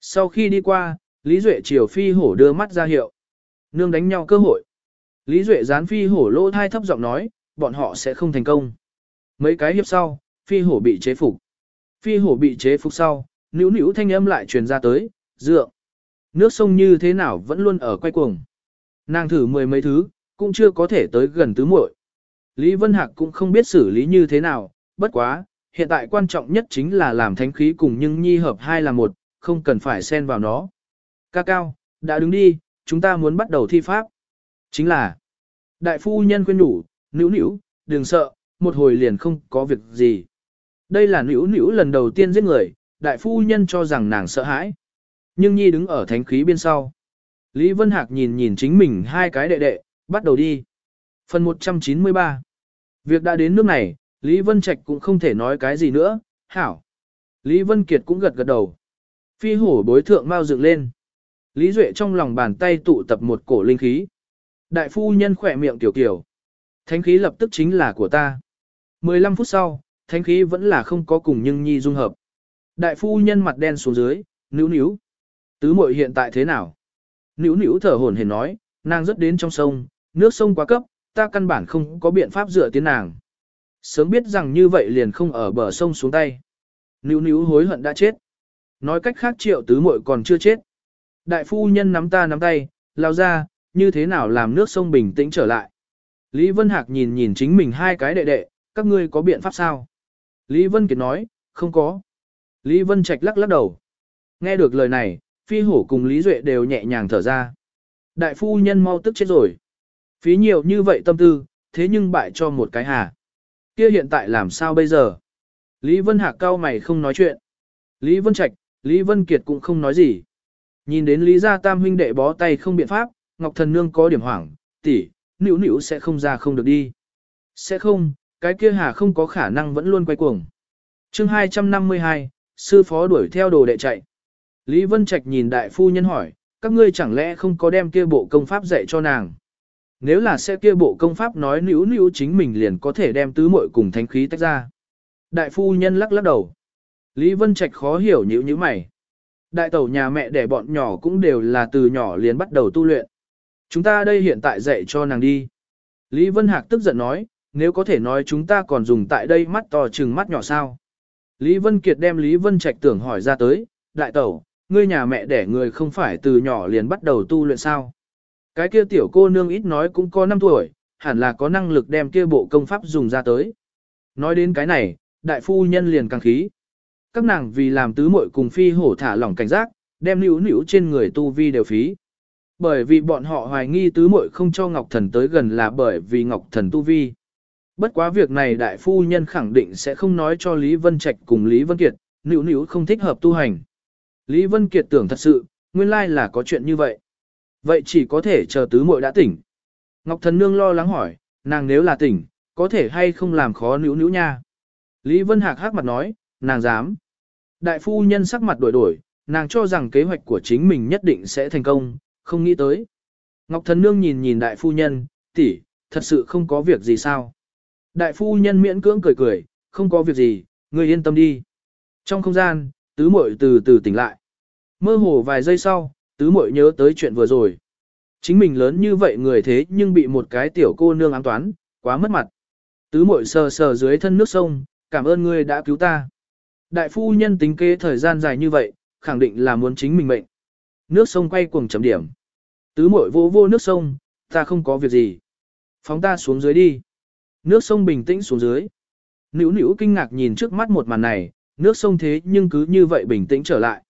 Sau khi đi qua, Lý Duệ chiều phi hổ đưa mắt ra hiệu. Nương đánh nhau cơ hội. Lý Duệ gián phi hổ lỗ thai thấp giọng nói, bọn họ sẽ không thành công. Mấy cái hiệp sau, phi hổ bị chế phục. Phi hổ bị chế phục sau, nữu nữu thanh âm lại truyền ra tới, dựa. Nước sông như thế nào vẫn luôn ở quay cuồng. Nàng thử mười mấy thứ, cũng chưa có thể tới gần tứ muội. Lý Vân Hạc cũng không biết xử lý như thế nào, bất quá, hiện tại quan trọng nhất chính là làm thánh khí cùng nhưng nhi hợp hai là một, không cần phải xen vào nó. Ca cao, đã đứng đi, chúng ta muốn bắt đầu thi pháp. Chính là, đại phu nhân khuyên nhủ, nữ nữ, đừng sợ, một hồi liền không có việc gì. Đây là nữ nữ lần đầu tiên giết người, đại phu nhân cho rằng nàng sợ hãi. Nhưng nhi đứng ở thánh khí bên sau. Lý Vân Hạc nhìn nhìn chính mình hai cái đệ đệ, bắt đầu đi. Phần 193 Việc đã đến nước này, Lý Vân Trạch cũng không thể nói cái gì nữa, hảo. Lý Vân Kiệt cũng gật gật đầu. Phi hổ bối thượng mau dựng lên. Lý Duệ trong lòng bàn tay tụ tập một cổ linh khí. Đại phu nhân khỏe miệng tiểu kiểu. Thánh khí lập tức chính là của ta. 15 phút sau, thánh khí vẫn là không có cùng nhưng nhi dung hợp. Đại phu nhân mặt đen xuống dưới, níu níu. Tứ muội hiện tại thế nào? Nữu Nữu thở hổn hển nói, nàng rất đến trong sông, nước sông quá cấp, ta căn bản không có biện pháp dựa tiến nàng. Sớm biết rằng như vậy liền không ở bờ sông xuống tay. Nữu Nữu hối hận đã chết. Nói cách khác triệu tứ muội còn chưa chết. Đại phu nhân nắm ta nắm tay, lao ra, như thế nào làm nước sông bình tĩnh trở lại. Lý Vân Hạc nhìn nhìn chính mình hai cái đệ đệ, các ngươi có biện pháp sao? Lý Vân Kiệt nói, không có. Lý Vân Trạch lắc lắc đầu. Nghe được lời này, phi hổ cùng Lý Duệ đều nhẹ nhàng thở ra. Đại phu nhân mau tức chết rồi. Phí nhiều như vậy tâm tư, thế nhưng bại cho một cái hà. Kia hiện tại làm sao bây giờ? Lý Vân Hạc cao mày không nói chuyện. Lý Vân Trạch, Lý Vân Kiệt cũng không nói gì. Nhìn đến Lý Gia Tam huynh đệ bó tay không biện pháp, Ngọc Thần Nương có điểm hoảng, tỷ, nữu nữu sẽ không ra không được đi. Sẽ không, cái kia hà không có khả năng vẫn luôn quay cuồng. chương 252, sư phó đuổi theo đồ đệ chạy. Lý Vân Trạch nhìn đại phu nhân hỏi, các ngươi chẳng lẽ không có đem kia bộ công pháp dạy cho nàng. Nếu là sẽ kia bộ công pháp nói nữ nữ chính mình liền có thể đem tứ muội cùng thánh khí tách ra. Đại phu nhân lắc lắc đầu. Lý Vân Trạch khó hiểu nhữ như mày. Đại tẩu nhà mẹ đẻ bọn nhỏ cũng đều là từ nhỏ liền bắt đầu tu luyện. Chúng ta đây hiện tại dạy cho nàng đi. Lý Vân Hạc tức giận nói, nếu có thể nói chúng ta còn dùng tại đây mắt to chừng mắt nhỏ sao. Lý Vân Kiệt đem Lý Vân Trạch tưởng hỏi ra tới, đại tẩu, ngươi nhà mẹ đẻ người không phải từ nhỏ liền bắt đầu tu luyện sao. Cái kia tiểu cô nương ít nói cũng có 5 tuổi, hẳn là có năng lực đem kia bộ công pháp dùng ra tới. Nói đến cái này, đại phu nhân liền càng khí. Các nàng vì làm tứ muội cùng phi hổ thả lỏng cảnh giác, đem nữ nữ trên người tu vi đều phí. Bởi vì bọn họ hoài nghi tứ muội không cho Ngọc Thần tới gần là bởi vì Ngọc Thần tu vi. Bất quá việc này đại phu nhân khẳng định sẽ không nói cho Lý Vân Trạch cùng Lý Vân Kiệt, nữ nữ không thích hợp tu hành. Lý Vân Kiệt tưởng thật sự, nguyên lai là có chuyện như vậy. Vậy chỉ có thể chờ tứ muội đã tỉnh. Ngọc Thần Nương lo lắng hỏi, nàng nếu là tỉnh, có thể hay không làm khó nữ nữ nha. Lý Vân Hạc hát mặt nói, nàng dám. Đại phu nhân sắc mặt đổi đổi, nàng cho rằng kế hoạch của chính mình nhất định sẽ thành công, không nghĩ tới. Ngọc Thần Nương nhìn nhìn đại phu nhân, tỷ, thật sự không có việc gì sao. Đại phu nhân miễn cưỡng cười cười, không có việc gì, ngươi yên tâm đi. Trong không gian, tứ muội từ từ tỉnh lại. Mơ hồ vài giây sau, tứ muội nhớ tới chuyện vừa rồi. Chính mình lớn như vậy người thế nhưng bị một cái tiểu cô nương ám toán, quá mất mặt. Tứ muội sờ sờ dưới thân nước sông, cảm ơn ngươi đã cứu ta. Đại phu nhân tính kế thời gian dài như vậy, khẳng định là muốn chính mình mệnh. Nước sông quay cuồng chấm điểm. Tứ muội vô vô nước sông, ta không có việc gì. Phóng ta xuống dưới đi. Nước sông bình tĩnh xuống dưới. Nữu nữu kinh ngạc nhìn trước mắt một màn này, nước sông thế nhưng cứ như vậy bình tĩnh trở lại.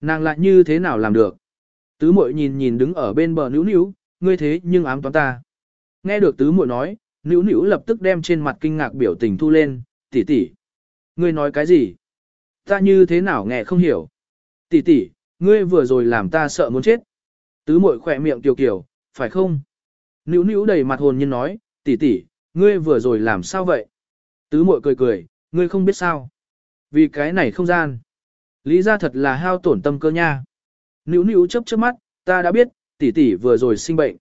Nàng lại như thế nào làm được? Tứ muội nhìn nhìn đứng ở bên bờ nữu nữu, ngươi thế nhưng ám toán ta. Nghe được tứ muội nói, nữu nữu lập tức đem trên mặt kinh ngạc biểu tình thu lên, tỷ tỷ. Ngươi nói cái gì? Ta như thế nào nghe không hiểu? Tỷ tỷ, ngươi vừa rồi làm ta sợ muốn chết. Tứ muội khỏe miệng kiều kiều, phải không? Nữu nữu đầy mặt hồn nhiên nói, tỷ tỷ, ngươi vừa rồi làm sao vậy? Tứ muội cười cười, ngươi không biết sao? Vì cái này không gian. Lý ra thật là hao tổn tâm cơ nha. Nữu nữu chớp chớp mắt, ta đã biết, tỷ tỷ vừa rồi sinh bệnh.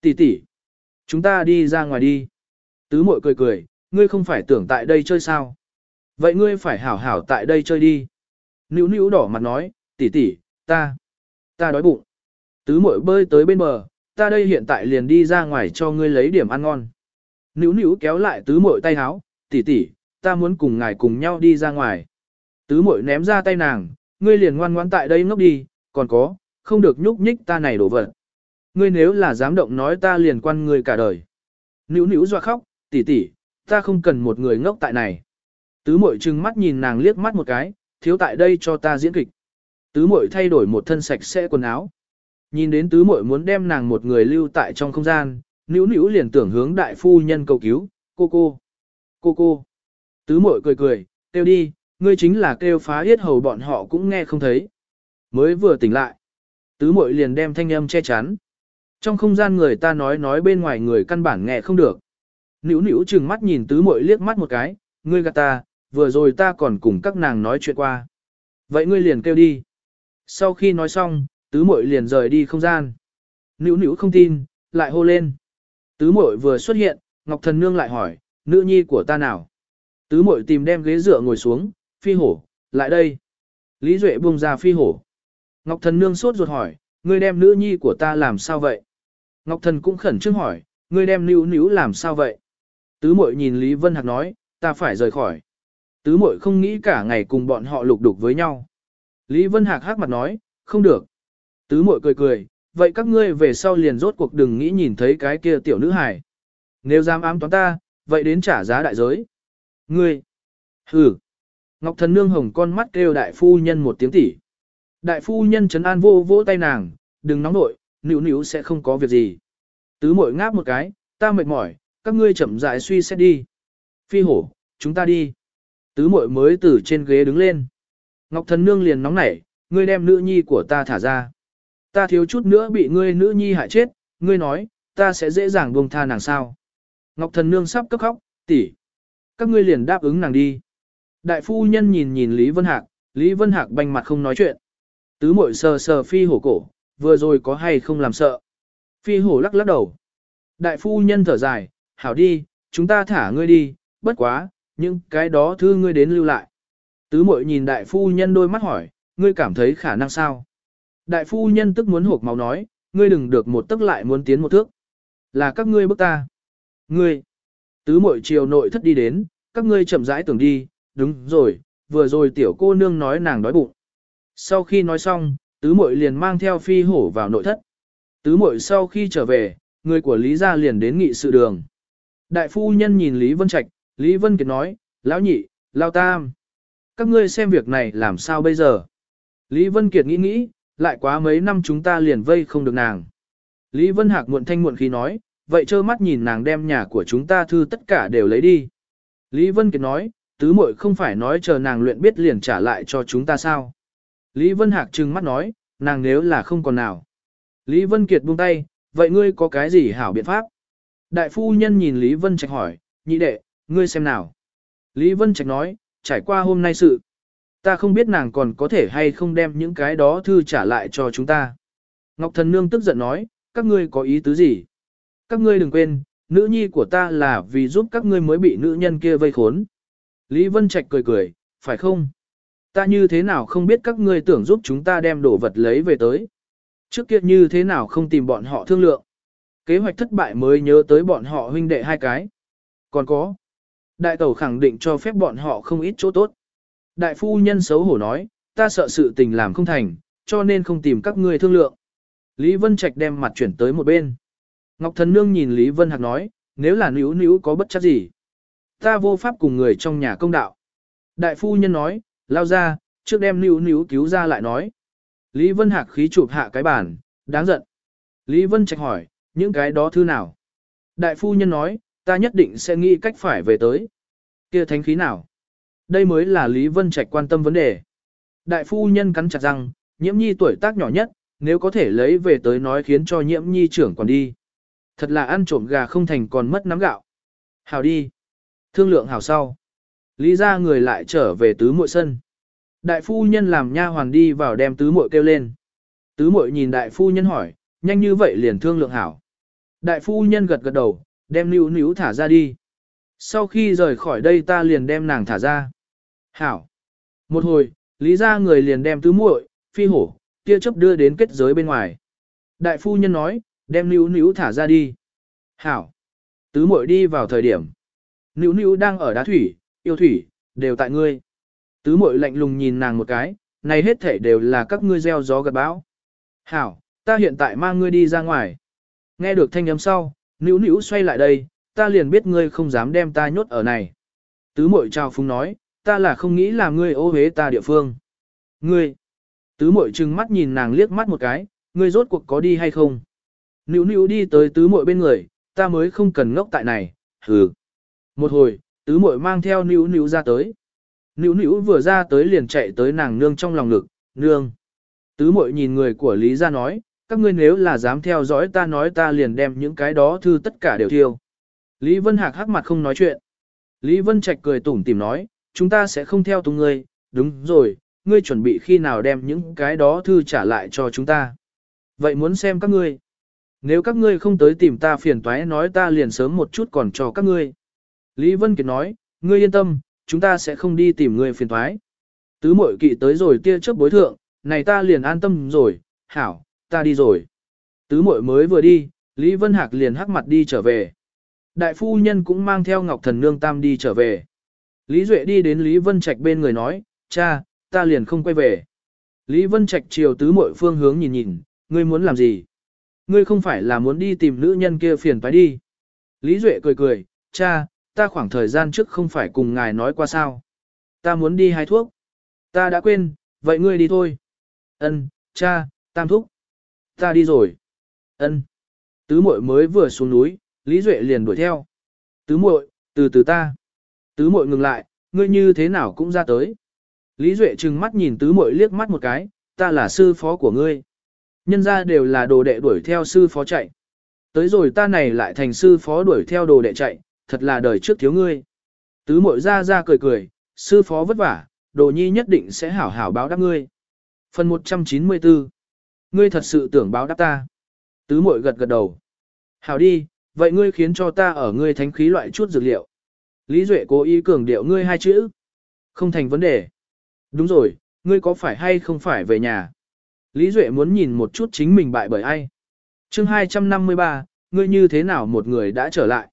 Tỷ tỷ, chúng ta đi ra ngoài đi. Tứ muội cười cười, ngươi không phải tưởng tại đây chơi sao? Vậy ngươi phải hảo hảo tại đây chơi đi. Nữu nữu đỏ mặt nói, tỷ tỷ, ta, ta đói bụng. Tứ muội bơi tới bên bờ, ta đây hiện tại liền đi ra ngoài cho ngươi lấy điểm ăn ngon. Nữu nữu kéo lại tứ muội tay háo, tỷ tỷ, ta muốn cùng ngài cùng nhau đi ra ngoài. Tứ muội ném ra tay nàng, ngươi liền ngoan ngoãn tại đây ngốc đi, còn có, không được nhúc nhích ta này đổ vật. Ngươi nếu là dám động nói ta liền quan ngươi cả đời. Nữu nữu doa khóc, tỷ tỷ, ta không cần một người ngốc tại này. Tứ muội trừng mắt nhìn nàng liếc mắt một cái, thiếu tại đây cho ta diễn kịch. Tứ muội thay đổi một thân sạch sẽ quần áo. Nhìn đến tứ muội muốn đem nàng một người lưu tại trong không gian, nữu nữu liền tưởng hướng đại phu nhân cầu cứu, cô cô, cô cô. Tứ Mội cười cười, kêu đi, ngươi chính là kêu phá yết hầu bọn họ cũng nghe không thấy. Mới vừa tỉnh lại, tứ Mội liền đem thanh âm che chắn. Trong không gian người ta nói nói bên ngoài người căn bản nghe không được. Nữu nữu chừng mắt nhìn tứ Mội liếc mắt một cái, ngươi gạt ta, vừa rồi ta còn cùng các nàng nói chuyện qua. Vậy ngươi liền kêu đi. Sau khi nói xong, tứ Mội liền rời đi không gian. Nữu nữu không tin, lại hô lên. Tứ Mội vừa xuất hiện, Ngọc Thần Nương lại hỏi, nữ nhi của ta nào? Tứ muội tìm đem ghế dựa ngồi xuống, phi hổ, lại đây. Lý Duệ buông ra phi hổ. Ngọc Thần Nương sốt ruột hỏi, ngươi đem nữ nhi của ta làm sao vậy? Ngọc Thần cũng khẩn trương hỏi, ngươi đem níu níu làm sao vậy? Tứ muội nhìn Lý Vân Hạc nói, ta phải rời khỏi. Tứ muội không nghĩ cả ngày cùng bọn họ lục đục với nhau. Lý Vân Hạc hát mặt nói, không được. Tứ muội cười cười, vậy các ngươi về sau liền rốt cuộc đừng nghĩ nhìn thấy cái kia tiểu nữ hài. Nếu dám ám toán ta, vậy đến trả giá đại giới. Ngươi! Hừ! Ngọc thần nương hồng con mắt kêu đại phu nhân một tiếng tỉ. Đại phu nhân trấn an vô vỗ tay nàng, đừng nóng nội, nữ nữ sẽ không có việc gì. Tứ muội ngáp một cái, ta mệt mỏi, các ngươi chậm rãi suy xét đi. Phi hổ, chúng ta đi. Tứ muội mới từ trên ghế đứng lên. Ngọc thần nương liền nóng nảy, ngươi đem nữ nhi của ta thả ra. Ta thiếu chút nữa bị ngươi nữ nhi hại chết, ngươi nói, ta sẽ dễ dàng buông tha nàng sao. Ngọc thần nương sắp cấp khóc, tỷ, các ngươi liền đáp ứng nàng đi. Đại phu nhân nhìn nhìn Lý Vân Hạc, Lý Vân Hạc banh mặt không nói chuyện. Tứ muội sờ sờ phi hổ cổ, vừa rồi có hay không làm sợ. Phi hổ lắc lắc đầu. Đại phu nhân thở dài, hảo đi, chúng ta thả ngươi đi, bất quá, nhưng cái đó thư ngươi đến lưu lại. Tứ muội nhìn đại phu nhân đôi mắt hỏi, ngươi cảm thấy khả năng sao? Đại phu nhân tức muốn hộp máu nói, ngươi đừng được một tức lại muốn tiến một thước. Là các ngươi bức ta. Ngươi. Tứ muội chiều nội thất đi đến, các ngươi chậm rãi tưởng đi, đúng rồi, vừa rồi tiểu cô nương nói nàng đói bụng. Sau khi nói xong, tứ muội liền mang theo phi hổ vào nội thất. Tứ muội sau khi trở về, người của Lý gia liền đến nghị sự đường. Đại phu nhân nhìn Lý Vân Trạch, Lý Vân Kiệt nói, lão nhị, lao tam. Các ngươi xem việc này làm sao bây giờ? Lý Vân Kiệt nghĩ nghĩ, lại quá mấy năm chúng ta liền vây không được nàng. Lý Vân Hạc muộn thanh muộn khi nói, vậy trơ mắt nhìn nàng đem nhà của chúng ta thư tất cả đều lấy đi. Lý Vân Kiệt nói, tứ muội không phải nói chờ nàng luyện biết liền trả lại cho chúng ta sao. Lý Vân Hạc trừng mắt nói, nàng nếu là không còn nào. Lý Vân Kiệt buông tay, vậy ngươi có cái gì hảo biện pháp? Đại phu nhân nhìn Lý Vân Trạch hỏi, nhị đệ, ngươi xem nào. Lý Vân Trạch nói, trải qua hôm nay sự. Ta không biết nàng còn có thể hay không đem những cái đó thư trả lại cho chúng ta. Ngọc Thần Nương tức giận nói, các ngươi có ý tứ gì? Các ngươi đừng quên, nữ nhi của ta là vì giúp các ngươi mới bị nữ nhân kia vây khốn. Lý Vân Trạch cười cười, phải không? Ta như thế nào không biết các ngươi tưởng giúp chúng ta đem đồ vật lấy về tới. Trước kia như thế nào không tìm bọn họ thương lượng. Kế hoạch thất bại mới nhớ tới bọn họ huynh đệ hai cái. Còn có. Đại tẩu khẳng định cho phép bọn họ không ít chỗ tốt. Đại phu nhân xấu hổ nói, ta sợ sự tình làm không thành, cho nên không tìm các ngươi thương lượng. Lý Vân Trạch đem mặt chuyển tới một bên. Ngọc Thần Nương nhìn Lý Vân Hạc nói, nếu là nữ nữ có bất chấp gì. Ta vô pháp cùng người trong nhà công đạo. Đại phu nhân nói, lao ra, trước đem nữ nữ cứu ra lại nói. Lý Vân Hạc khí chụp hạ cái bàn, đáng giận. Lý Vân Trạch hỏi, những cái đó thư nào? Đại phu nhân nói, ta nhất định sẽ nghĩ cách phải về tới. Kia thánh khí nào? Đây mới là Lý Vân Trạch quan tâm vấn đề. Đại phu nhân cắn chặt răng, nhiễm nhi tuổi tác nhỏ nhất, nếu có thể lấy về tới nói khiến cho nhiễm nhi trưởng còn đi. Thật là ăn trộm gà không thành còn mất nắm gạo. Hào đi. Thương lượng hào sau. Lý ra người lại trở về tứ muội sân. Đại phu nhân làm nha hoàn đi vào đem tứ muội kêu lên. Tứ muội nhìn đại phu nhân hỏi, nhanh như vậy liền thương lượng hảo. Đại phu nhân gật gật đầu, đem níu níu thả ra đi. Sau khi rời khỏi đây ta liền đem nàng thả ra. Hảo. Một hồi, lý ra người liền đem tứ muội, phi hổ, tia chấp đưa đến kết giới bên ngoài. Đại phu nhân nói, đem níu níu thả ra đi. Hảo. Tứ muội đi vào thời điểm. Níu níu đang ở đá thủy, yêu thủy, đều tại ngươi. Tứ muội lạnh lùng nhìn nàng một cái, này hết thể đều là các ngươi gieo gió gặt bão. Hảo, ta hiện tại mang ngươi đi ra ngoài. Nghe được thanh âm sau, níu níu xoay lại đây, ta liền biết ngươi không dám đem ta nhốt ở này. Tứ mội trao phúng nói, ta là không nghĩ là ngươi ô hế ta địa phương. Ngươi, tứ mội trừng mắt nhìn nàng liếc mắt một cái, ngươi rốt cuộc có đi hay không? Nữu nữu đi tới tứ muội bên người, ta mới không cần ngốc tại này, hừ. Một hồi, tứ muội mang theo nữu nữu ra tới. Nữu nữu vừa ra tới liền chạy tới nàng nương trong lòng ngực, nương. Tứ muội nhìn người của Lý ra nói, các ngươi nếu là dám theo dõi ta nói ta liền đem những cái đó thư tất cả đều thiêu. Lý Vân Hạc hắc mặt không nói chuyện. Lý Vân Trạch cười tủm tỉm nói, chúng ta sẽ không theo tùng ngươi, đúng rồi, ngươi chuẩn bị khi nào đem những cái đó thư trả lại cho chúng ta. Vậy muốn xem các ngươi. Nếu các ngươi không tới tìm ta phiền toái nói ta liền sớm một chút còn cho các ngươi. Lý Vân Kiệt nói, ngươi yên tâm, chúng ta sẽ không đi tìm ngươi phiền toái. Tứ mội kỵ tới rồi tia chớp bối thượng, này ta liền an tâm rồi, hảo, ta đi rồi. Tứ muội mới vừa đi, Lý Vân Hạc liền hắc mặt đi trở về. Đại phu nhân cũng mang theo Ngọc Thần Nương Tam đi trở về. Lý Duệ đi đến Lý Vân Trạch bên người nói, cha, ta liền không quay về. Lý Vân Trạch chiều tứ muội phương hướng nhìn nhìn, ngươi muốn làm gì? Ngươi không phải là muốn đi tìm nữ nhân kia phiền phải đi. Lý Duệ cười cười, cha, ta khoảng thời gian trước không phải cùng ngài nói qua sao. Ta muốn đi hái thuốc. Ta đã quên, vậy ngươi đi thôi. Ân, cha, tam thúc. Ta đi rồi. Ân. Tứ muội mới vừa xuống núi, Lý Duệ liền đuổi theo. Tứ muội, từ từ ta. Tứ muội ngừng lại, ngươi như thế nào cũng ra tới. Lý Duệ trừng mắt nhìn tứ muội liếc mắt một cái, ta là sư phó của ngươi. Nhân ra đều là đồ đệ đuổi theo sư phó chạy. Tới rồi ta này lại thành sư phó đuổi theo đồ đệ chạy, thật là đời trước thiếu ngươi. Tứ Mội ra ra cười cười, sư phó vất vả, đồ nhi nhất định sẽ hảo hảo báo đáp ngươi. Phần 194 Ngươi thật sự tưởng báo đáp ta. Tứ mội gật gật đầu. Hảo đi, vậy ngươi khiến cho ta ở ngươi thánh khí loại chút dược liệu. Lý Duệ cố ý cường điệu ngươi hai chữ. Không thành vấn đề. Đúng rồi, ngươi có phải hay không phải về nhà? Lý Duệ muốn nhìn một chút chính mình bại bởi ai? chương 253, ngươi như thế nào một người đã trở lại.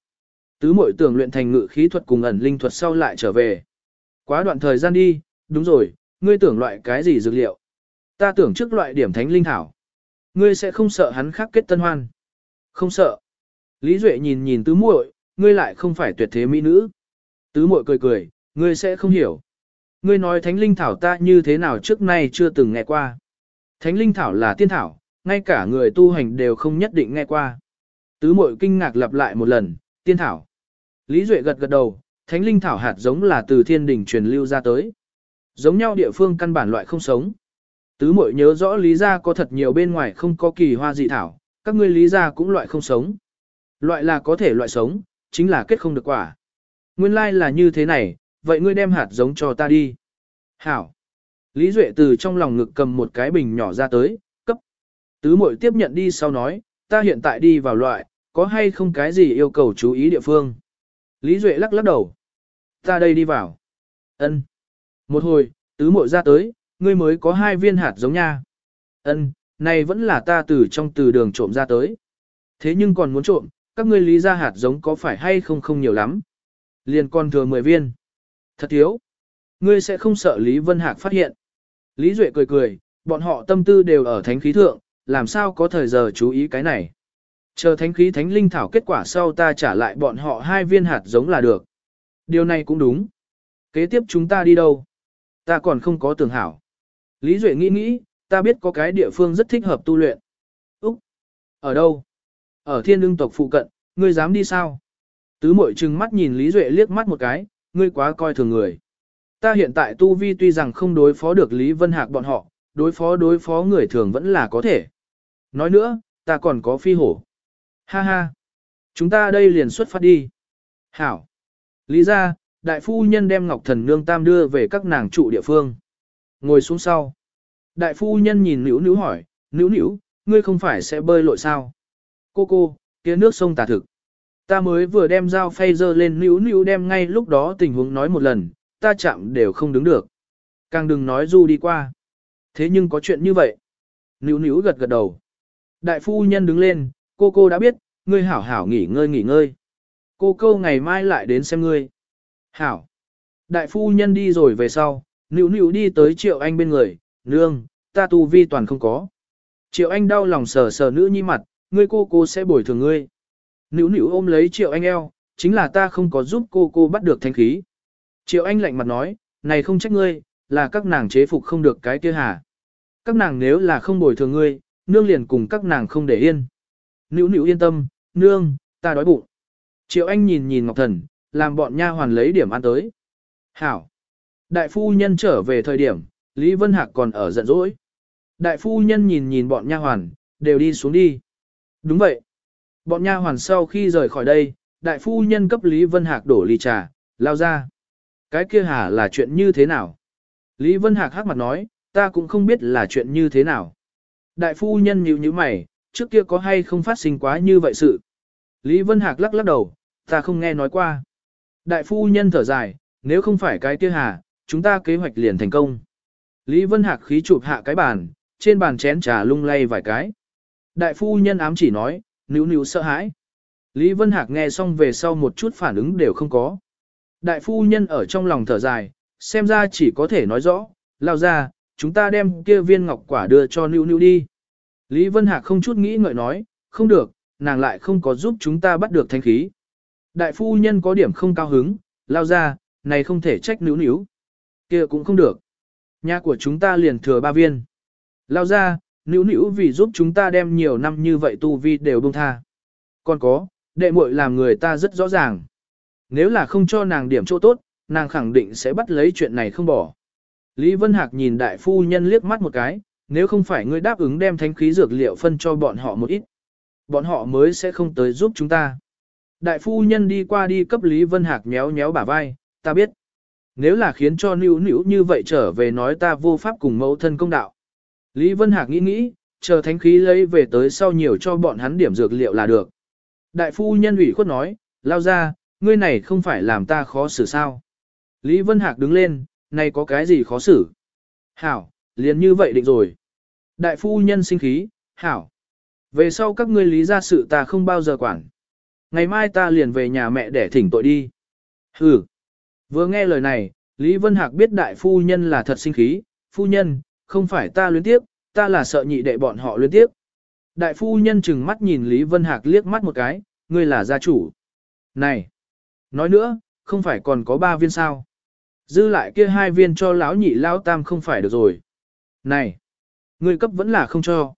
Tứ mội tưởng luyện thành ngự khí thuật cùng ẩn linh thuật sau lại trở về. Quá đoạn thời gian đi, đúng rồi, ngươi tưởng loại cái gì dược liệu. Ta tưởng trước loại điểm thánh linh thảo. Ngươi sẽ không sợ hắn khắc kết tân hoan. Không sợ. Lý Duệ nhìn nhìn tứ muội, ngươi lại không phải tuyệt thế mỹ nữ. Tứ muội cười cười, ngươi sẽ không hiểu. Ngươi nói thánh linh thảo ta như thế nào trước nay chưa từng nghe qua. Thánh linh thảo là tiên thảo, ngay cả người tu hành đều không nhất định nghe qua. Tứ muội kinh ngạc lặp lại một lần, tiên thảo. Lý Duệ gật gật đầu, thánh linh thảo hạt giống là từ thiên đình truyền lưu ra tới. Giống nhau địa phương căn bản loại không sống. Tứ muội nhớ rõ lý gia có thật nhiều bên ngoài không có kỳ hoa dị thảo, các ngươi lý gia cũng loại không sống. Loại là có thể loại sống, chính là kết không được quả. Nguyên lai like là như thế này, vậy ngươi đem hạt giống cho ta đi. Hảo. Lý Duệ từ trong lòng ngực cầm một cái bình nhỏ ra tới, cấp. Tứ mội tiếp nhận đi sau nói, ta hiện tại đi vào loại, có hay không cái gì yêu cầu chú ý địa phương. Lý Duệ lắc lắc đầu. Ta đây đi vào. ân Một hồi, tứ mội ra tới, ngươi mới có hai viên hạt giống nha. ân này vẫn là ta từ trong từ đường trộm ra tới. Thế nhưng còn muốn trộm, các ngươi lý ra hạt giống có phải hay không không nhiều lắm. Liền còn thừa 10 viên. Thật thiếu. Ngươi sẽ không sợ Lý Vân Hạc phát hiện. Lý Duệ cười cười, bọn họ tâm tư đều ở thánh khí thượng, làm sao có thời giờ chú ý cái này. Chờ thánh khí thánh linh thảo kết quả sau ta trả lại bọn họ hai viên hạt giống là được. Điều này cũng đúng. Kế tiếp chúng ta đi đâu? Ta còn không có tưởng hảo. Lý Duệ nghĩ nghĩ, ta biết có cái địa phương rất thích hợp tu luyện. Úc! Ở đâu? Ở thiên Lương tộc phụ cận, ngươi dám đi sao? Tứ mội trừng mắt nhìn Lý Duệ liếc mắt một cái, ngươi quá coi thường người. Ta hiện tại tu vi tuy rằng không đối phó được Lý Vân Hạc bọn họ, đối phó đối phó người thường vẫn là có thể. Nói nữa, ta còn có phi hổ. Ha ha. Chúng ta đây liền xuất phát đi. Hảo. Lý ra, đại phu nhân đem Ngọc Thần Nương Tam đưa về các nàng trụ địa phương. Ngồi xuống sau. Đại phu nhân nhìn nữ nữ hỏi, nữ nữ, ngươi không phải sẽ bơi lội sao? Cô cô, kia nước sông tà thực. Ta mới vừa đem dao phay dơ lên nữ nữ đem ngay lúc đó tình huống nói một lần, ta chạm đều không đứng được. Càng đừng nói du đi qua. Thế nhưng có chuyện như vậy. Nữu Nữu gật gật đầu. Đại phu nhân đứng lên, cô cô đã biết, ngươi hảo hảo nghỉ ngơi nghỉ ngơi. Cô cô ngày mai lại đến xem ngươi. Hảo. Đại phu nhân đi rồi về sau, nữu nữu đi tới triệu anh bên người, nương, ta tu vi toàn không có. Triệu anh đau lòng sờ sờ nữ nhi mặt, ngươi cô cô sẽ bồi thường ngươi. Nữu nữu ôm lấy triệu anh eo, chính là ta không có giúp cô cô bắt được thanh khí. Triệu anh lạnh mặt nói, này không trách ngươi, là các nàng chế phục không được cái kia hả. Các nàng nếu là không bồi thường ngươi, nương liền cùng các nàng không để yên. Nữu nữu yên tâm, nương, ta đói bụng. Triệu anh nhìn nhìn Ngọc Thần, làm bọn nha hoàn lấy điểm ăn tới. Hảo. Đại phu nhân trở về thời điểm, Lý Vân Hạc còn ở giận dỗi. Đại phu nhân nhìn nhìn bọn nha hoàn, đều đi xuống đi. Đúng vậy. Bọn nha hoàn sau khi rời khỏi đây, đại phu nhân cấp Lý Vân Hạc đổ ly trà, lao ra. Cái kia hà là chuyện như thế nào? Lý Vân Hạc hắc mặt nói, ta cũng không biết là chuyện như thế nào. Đại phu nhân nhíu như mày, trước kia có hay không phát sinh quá như vậy sự. Lý Vân Hạc lắc lắc đầu, ta không nghe nói qua. Đại phu nhân thở dài, nếu không phải cái kia hà, chúng ta kế hoạch liền thành công. Lý Vân Hạc khí chụp hạ cái bàn, trên bàn chén trà lung lay vài cái. Đại phu nhân ám chỉ nói, níu níu sợ hãi. Lý Vân Hạc nghe xong về sau một chút phản ứng đều không có. Đại phu nhân ở trong lòng thở dài, xem ra chỉ có thể nói rõ, lao ra, chúng ta đem kia viên ngọc quả đưa cho níu níu đi. Lý Vân Hạc không chút nghĩ ngợi nói, không được, nàng lại không có giúp chúng ta bắt được thanh khí. Đại phu nhân có điểm không cao hứng, lao ra, này không thể trách níu níu. kia cũng không được. Nhà của chúng ta liền thừa ba viên. Lao ra, níu níu vì giúp chúng ta đem nhiều năm như vậy tu vi đều buông tha. Còn có, đệ muội làm người ta rất rõ ràng. Nếu là không cho nàng điểm chỗ tốt, nàng khẳng định sẽ bắt lấy chuyện này không bỏ. Lý Vân Hạc nhìn đại phu nhân liếc mắt một cái, nếu không phải ngươi đáp ứng đem thánh khí dược liệu phân cho bọn họ một ít, bọn họ mới sẽ không tới giúp chúng ta. Đại phu nhân đi qua đi cấp Lý Vân Hạc nhéo nhéo bả vai, ta biết. Nếu là khiến cho nữ nữ như vậy trở về nói ta vô pháp cùng mẫu thân công đạo. Lý Vân Hạc nghĩ nghĩ, chờ thánh khí lấy về tới sau nhiều cho bọn hắn điểm dược liệu là được. Đại phu nhân ủy khuất nói, lao ra, ngươi này không phải làm ta khó xử sao. Lý Vân Hạc đứng lên, này có cái gì khó xử. Hảo, liền như vậy định rồi. Đại phu nhân sinh khí, hảo. Về sau các ngươi lý ra sự ta không bao giờ quản. Ngày mai ta liền về nhà mẹ để thỉnh tội đi. Hừ. Vừa nghe lời này, Lý Vân Hạc biết đại phu nhân là thật sinh khí, phu nhân, không phải ta luyến tiếp, ta là sợ nhị đệ bọn họ luyến tiếp. Đại phu nhân chừng mắt nhìn Lý Vân Hạc liếc mắt một cái, ngươi là gia chủ. Này! Nói nữa, không phải còn có ba viên sao? Dư lại kia hai viên cho lão nhị lão tam không phải được rồi. Này! Ngươi cấp vẫn là không cho.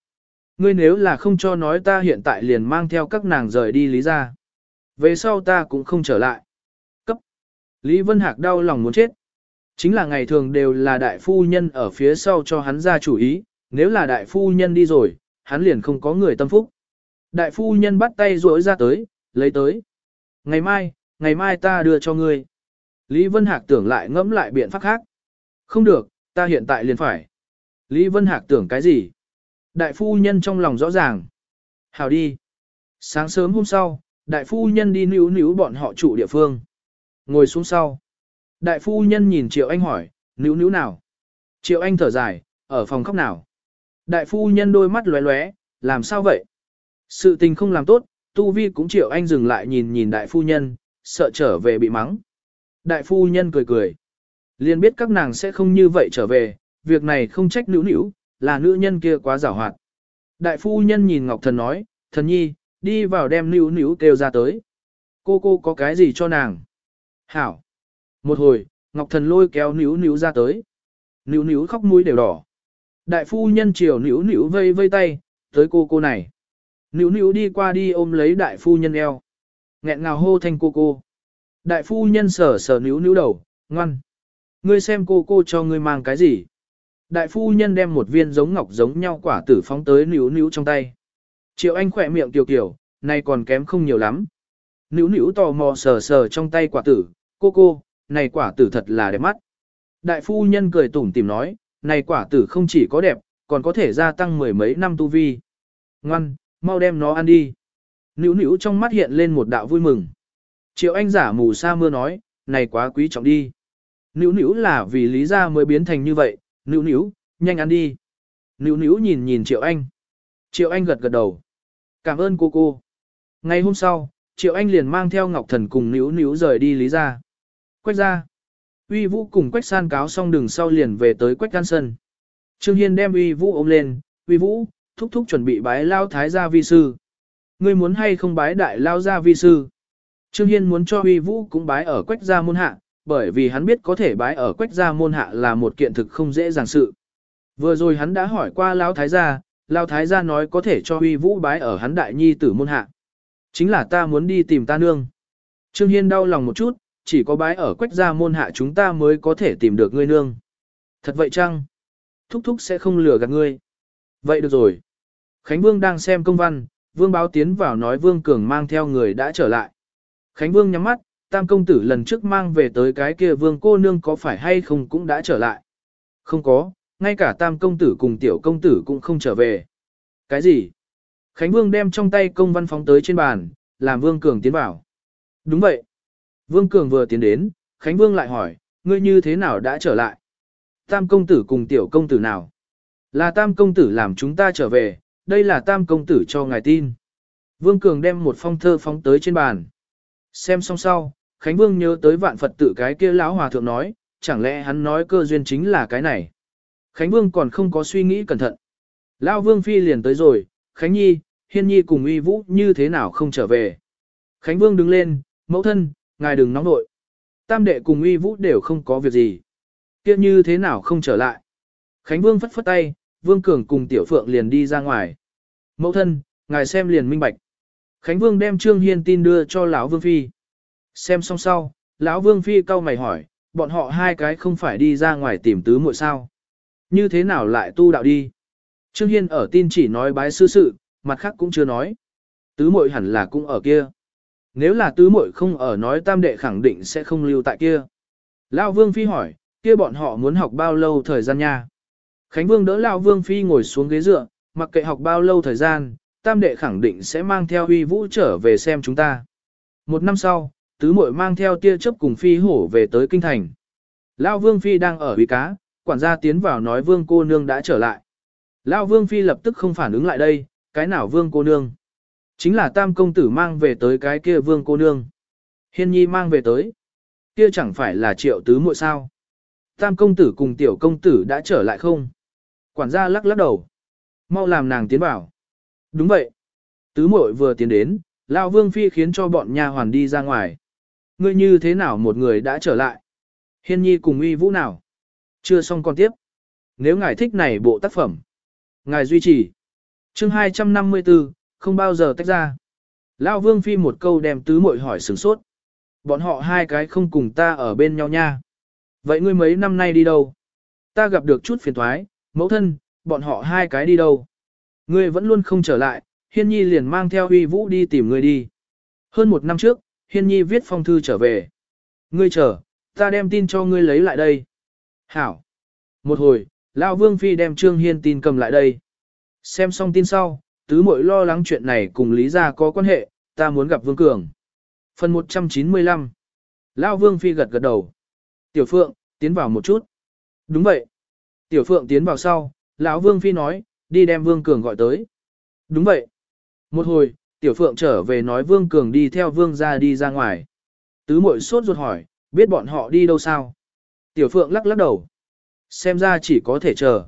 Ngươi nếu là không cho nói ta hiện tại liền mang theo các nàng rời đi lý ra. Về sau ta cũng không trở lại. Cấp! Lý Vân Hạc đau lòng muốn chết. Chính là ngày thường đều là đại phu nhân ở phía sau cho hắn ra chủ ý, nếu là đại phu nhân đi rồi, hắn liền không có người tâm phúc. Đại phu nhân bắt tay rỗi ra tới, lấy tới. Ngày mai, ngày mai ta đưa cho ngươi. Lý Vân Hạc tưởng lại ngẫm lại biện pháp khác. Không được, ta hiện tại liền phải. Lý Vân Hạc tưởng cái gì? Đại phu nhân trong lòng rõ ràng. Hào đi. Sáng sớm hôm sau, đại phu nhân đi níu níu bọn họ chủ địa phương. Ngồi xuống sau. Đại phu nhân nhìn Triệu Anh hỏi, níu níu nào? Triệu Anh thở dài, ở phòng khóc nào? Đại phu nhân đôi mắt lóe lóe, làm sao vậy? Sự tình không làm tốt, Tu Vi cũng Triệu Anh dừng lại nhìn nhìn đại phu nhân, sợ trở về bị mắng. Đại phu nhân cười cười. Liền biết các nàng sẽ không như vậy trở về, việc này không trách nữ nữ, là nữ nhân kia quá giảo hoạt. Đại phu nhân nhìn Ngọc Thần nói, thần nhi, đi vào đem nữ nữ kêu ra tới. Cô cô có cái gì cho nàng? Hảo. Một hồi, Ngọc Thần lôi kéo nữ nữ ra tới. Nữ nữ khóc mũi đều đỏ. Đại phu nhân chiều nữ nữ vây vây tay, tới cô cô này. Nữ nữ đi qua đi ôm lấy đại phu nhân eo nghẹn ngào hô thanh cô cô. Đại phu nhân sở sở níu níu đầu, ngoan. Ngươi xem cô cô cho ngươi mang cái gì. Đại phu nhân đem một viên giống ngọc giống nhau quả tử phóng tới níu níu trong tay. Triệu Anh khỏe miệng tiểu kiểu, này còn kém không nhiều lắm. Níu níu tò mò sờ sờ trong tay quả tử, cô cô, này quả tử thật là đẹp mắt. Đại phu nhân cười tủm tìm nói, này quả tử không chỉ có đẹp, còn có thể gia tăng mười mấy năm tu vi. Ngoan, mau đem nó ăn đi. Nữu nữu trong mắt hiện lên một đạo vui mừng. Triệu anh giả mù sa mưa nói, này quá quý trọng đi. Nữu nữu là vì lý ra mới biến thành như vậy, nữu nữu, nhanh ăn đi. Nữu nữu nhìn nhìn triệu anh. Triệu anh gật gật đầu. Cảm ơn cô cô. Ngày hôm sau, triệu anh liền mang theo ngọc thần cùng nữu nữu rời đi lý ra. Quách ra. Uy Vũ cùng Quách San cáo xong đường sau liền về tới Quách Can Sân. Trương Hiên đem Uy Vũ ôm lên, Uy Vũ, thúc thúc chuẩn bị bái lao thái gia vi sư. Ngươi muốn hay không bái đại lao gia vi sư? Trương Hiên muốn cho Huy Vũ cũng bái ở Quách gia môn hạ, bởi vì hắn biết có thể bái ở Quách gia môn hạ là một kiện thực không dễ dàng sự. Vừa rồi hắn đã hỏi qua lao thái gia, lao thái gia nói có thể cho Huy Vũ bái ở hắn đại nhi tử môn hạ. Chính là ta muốn đi tìm ta nương. Trương Hiên đau lòng một chút, chỉ có bái ở quách gia môn hạ chúng ta mới có thể tìm được ngươi nương. Thật vậy chăng? Thúc thúc sẽ không lừa gạt ngươi. Vậy được rồi. Khánh Vương đang xem công văn, Vương báo tiến vào nói Vương Cường mang theo người đã trở lại. Khánh Vương nhắm mắt, tam công tử lần trước mang về tới cái kia Vương cô nương có phải hay không cũng đã trở lại. Không có, ngay cả tam công tử cùng tiểu công tử cũng không trở về. Cái gì? Khánh Vương đem trong tay công văn phóng tới trên bàn, làm Vương Cường tiến vào. Đúng vậy. Vương Cường vừa tiến đến, Khánh Vương lại hỏi, ngươi như thế nào đã trở lại? Tam công tử cùng tiểu công tử nào? Là tam công tử làm chúng ta trở về, đây là tam công tử cho ngài tin. Vương Cường đem một phong thơ phóng tới trên bàn. Xem xong sau, Khánh Vương nhớ tới vạn Phật tử cái kia lão hòa thượng nói, chẳng lẽ hắn nói cơ duyên chính là cái này. Khánh Vương còn không có suy nghĩ cẩn thận. Lão Vương Phi liền tới rồi, Khánh Nhi, Hiên Nhi cùng uy vũ như thế nào không trở về. Khánh Vương đứng lên, mẫu thân, ngài đừng nóng nội. Tam đệ cùng uy vũ đều không có việc gì. kia như thế nào không trở lại. Khánh Vương phất phất tay, Vương Cường cùng Tiểu Phượng liền đi ra ngoài. Mẫu thân, ngài xem liền minh bạch. Khánh Vương đem Trương Hiên tin đưa cho lão Vương Phi. Xem xong sau, lão Vương Phi cau mày hỏi, bọn họ hai cái không phải đi ra ngoài tìm tứ muội sao. Như thế nào lại tu đạo đi? Trương Hiên ở tin chỉ nói bái sư sự, mặt khác cũng chưa nói. Tứ muội hẳn là cũng ở kia. Nếu là tứ muội không ở nói tam đệ khẳng định sẽ không lưu tại kia. Lão Vương Phi hỏi, kia bọn họ muốn học bao lâu thời gian nha? Khánh Vương đỡ Lão Vương Phi ngồi xuống ghế dựa, mặc kệ học bao lâu thời gian, tam đệ khẳng định sẽ mang theo uy vũ trở về xem chúng ta. Một năm sau, tứ muội mang theo tia chấp cùng Phi hổ về tới kinh thành. Lão Vương Phi đang ở uy cá, quản gia tiến vào nói Vương cô nương đã trở lại. Lão Vương Phi lập tức không phản ứng lại đây, Cái nào vương cô nương? Chính là tam công tử mang về tới cái kia vương cô nương. Hiên nhi mang về tới. Kia chẳng phải là triệu tứ muội sao. Tam công tử cùng tiểu công tử đã trở lại không? Quản gia lắc lắc đầu. Mau làm nàng tiến vào. Đúng vậy. Tứ muội vừa tiến đến, Lão Vương Phi khiến cho bọn nha hoàn đi ra ngoài. Ngươi như thế nào một người đã trở lại? Hiên nhi cùng uy vũ nào? Chưa xong còn tiếp. Nếu ngài thích này bộ tác phẩm, ngài duy trì. Chương 254, không bao giờ tách ra. Lão Vương Phi một câu đem tứ muội hỏi sửng sốt. Bọn họ hai cái không cùng ta ở bên nhau nha. Vậy ngươi mấy năm nay đi đâu? Ta gặp được chút phiền thoái, mẫu thân, bọn họ hai cái đi đâu? Ngươi vẫn luôn không trở lại, Hiên Nhi liền mang theo Huy Vũ đi tìm ngươi đi. Hơn một năm trước, Hiên Nhi viết phong thư trở về. Ngươi chờ, ta đem tin cho ngươi lấy lại đây. Hảo. Một hồi, Lão Vương Phi đem Trương Hiên tin cầm lại đây. Xem xong tin sau, tứ muội lo lắng chuyện này cùng Lý Gia có quan hệ, ta muốn gặp Vương Cường. Phần 195 Lão Vương Phi gật gật đầu. Tiểu Phượng, tiến vào một chút. Đúng vậy. Tiểu Phượng tiến vào sau, lão Vương Phi nói, đi đem Vương Cường gọi tới. Đúng vậy. Một hồi, Tiểu Phượng trở về nói Vương Cường đi theo Vương ra đi ra ngoài. Tứ mội sốt ruột hỏi, biết bọn họ đi đâu sao? Tiểu Phượng lắc lắc đầu. Xem ra chỉ có thể chờ.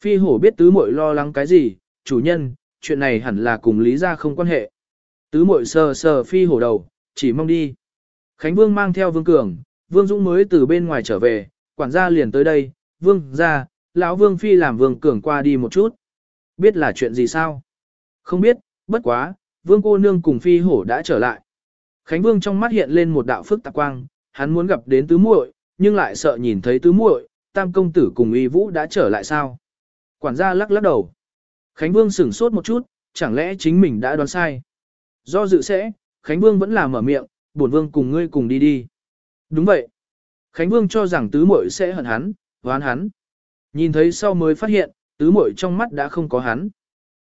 Phi hổ biết tứ muội lo lắng cái gì, chủ nhân, chuyện này hẳn là cùng lý ra không quan hệ. Tứ muội sờ sờ phi hổ đầu, chỉ mong đi. Khánh Vương mang theo Vương Cường, Vương Dũng mới từ bên ngoài trở về, quản gia liền tới đây, Vương ra, lão Vương Phi làm Vương Cường qua đi một chút. Biết là chuyện gì sao? Không biết, bất quá, Vương cô nương cùng Phi hổ đã trở lại. Khánh Vương trong mắt hiện lên một đạo phức tạp quang, hắn muốn gặp đến tứ muội, nhưng lại sợ nhìn thấy tứ muội, tam công tử cùng y vũ đã trở lại sao? Quản gia lắc lắc đầu. Khánh Vương sửng sốt một chút, chẳng lẽ chính mình đã đoán sai? Do dự sẽ, Khánh Vương vẫn là mở miệng, bổn vương cùng ngươi cùng đi đi. Đúng vậy. Khánh Vương cho rằng tứ muội sẽ hận hắn, oán hắn. Nhìn thấy sau mới phát hiện, tứ muội trong mắt đã không có hắn.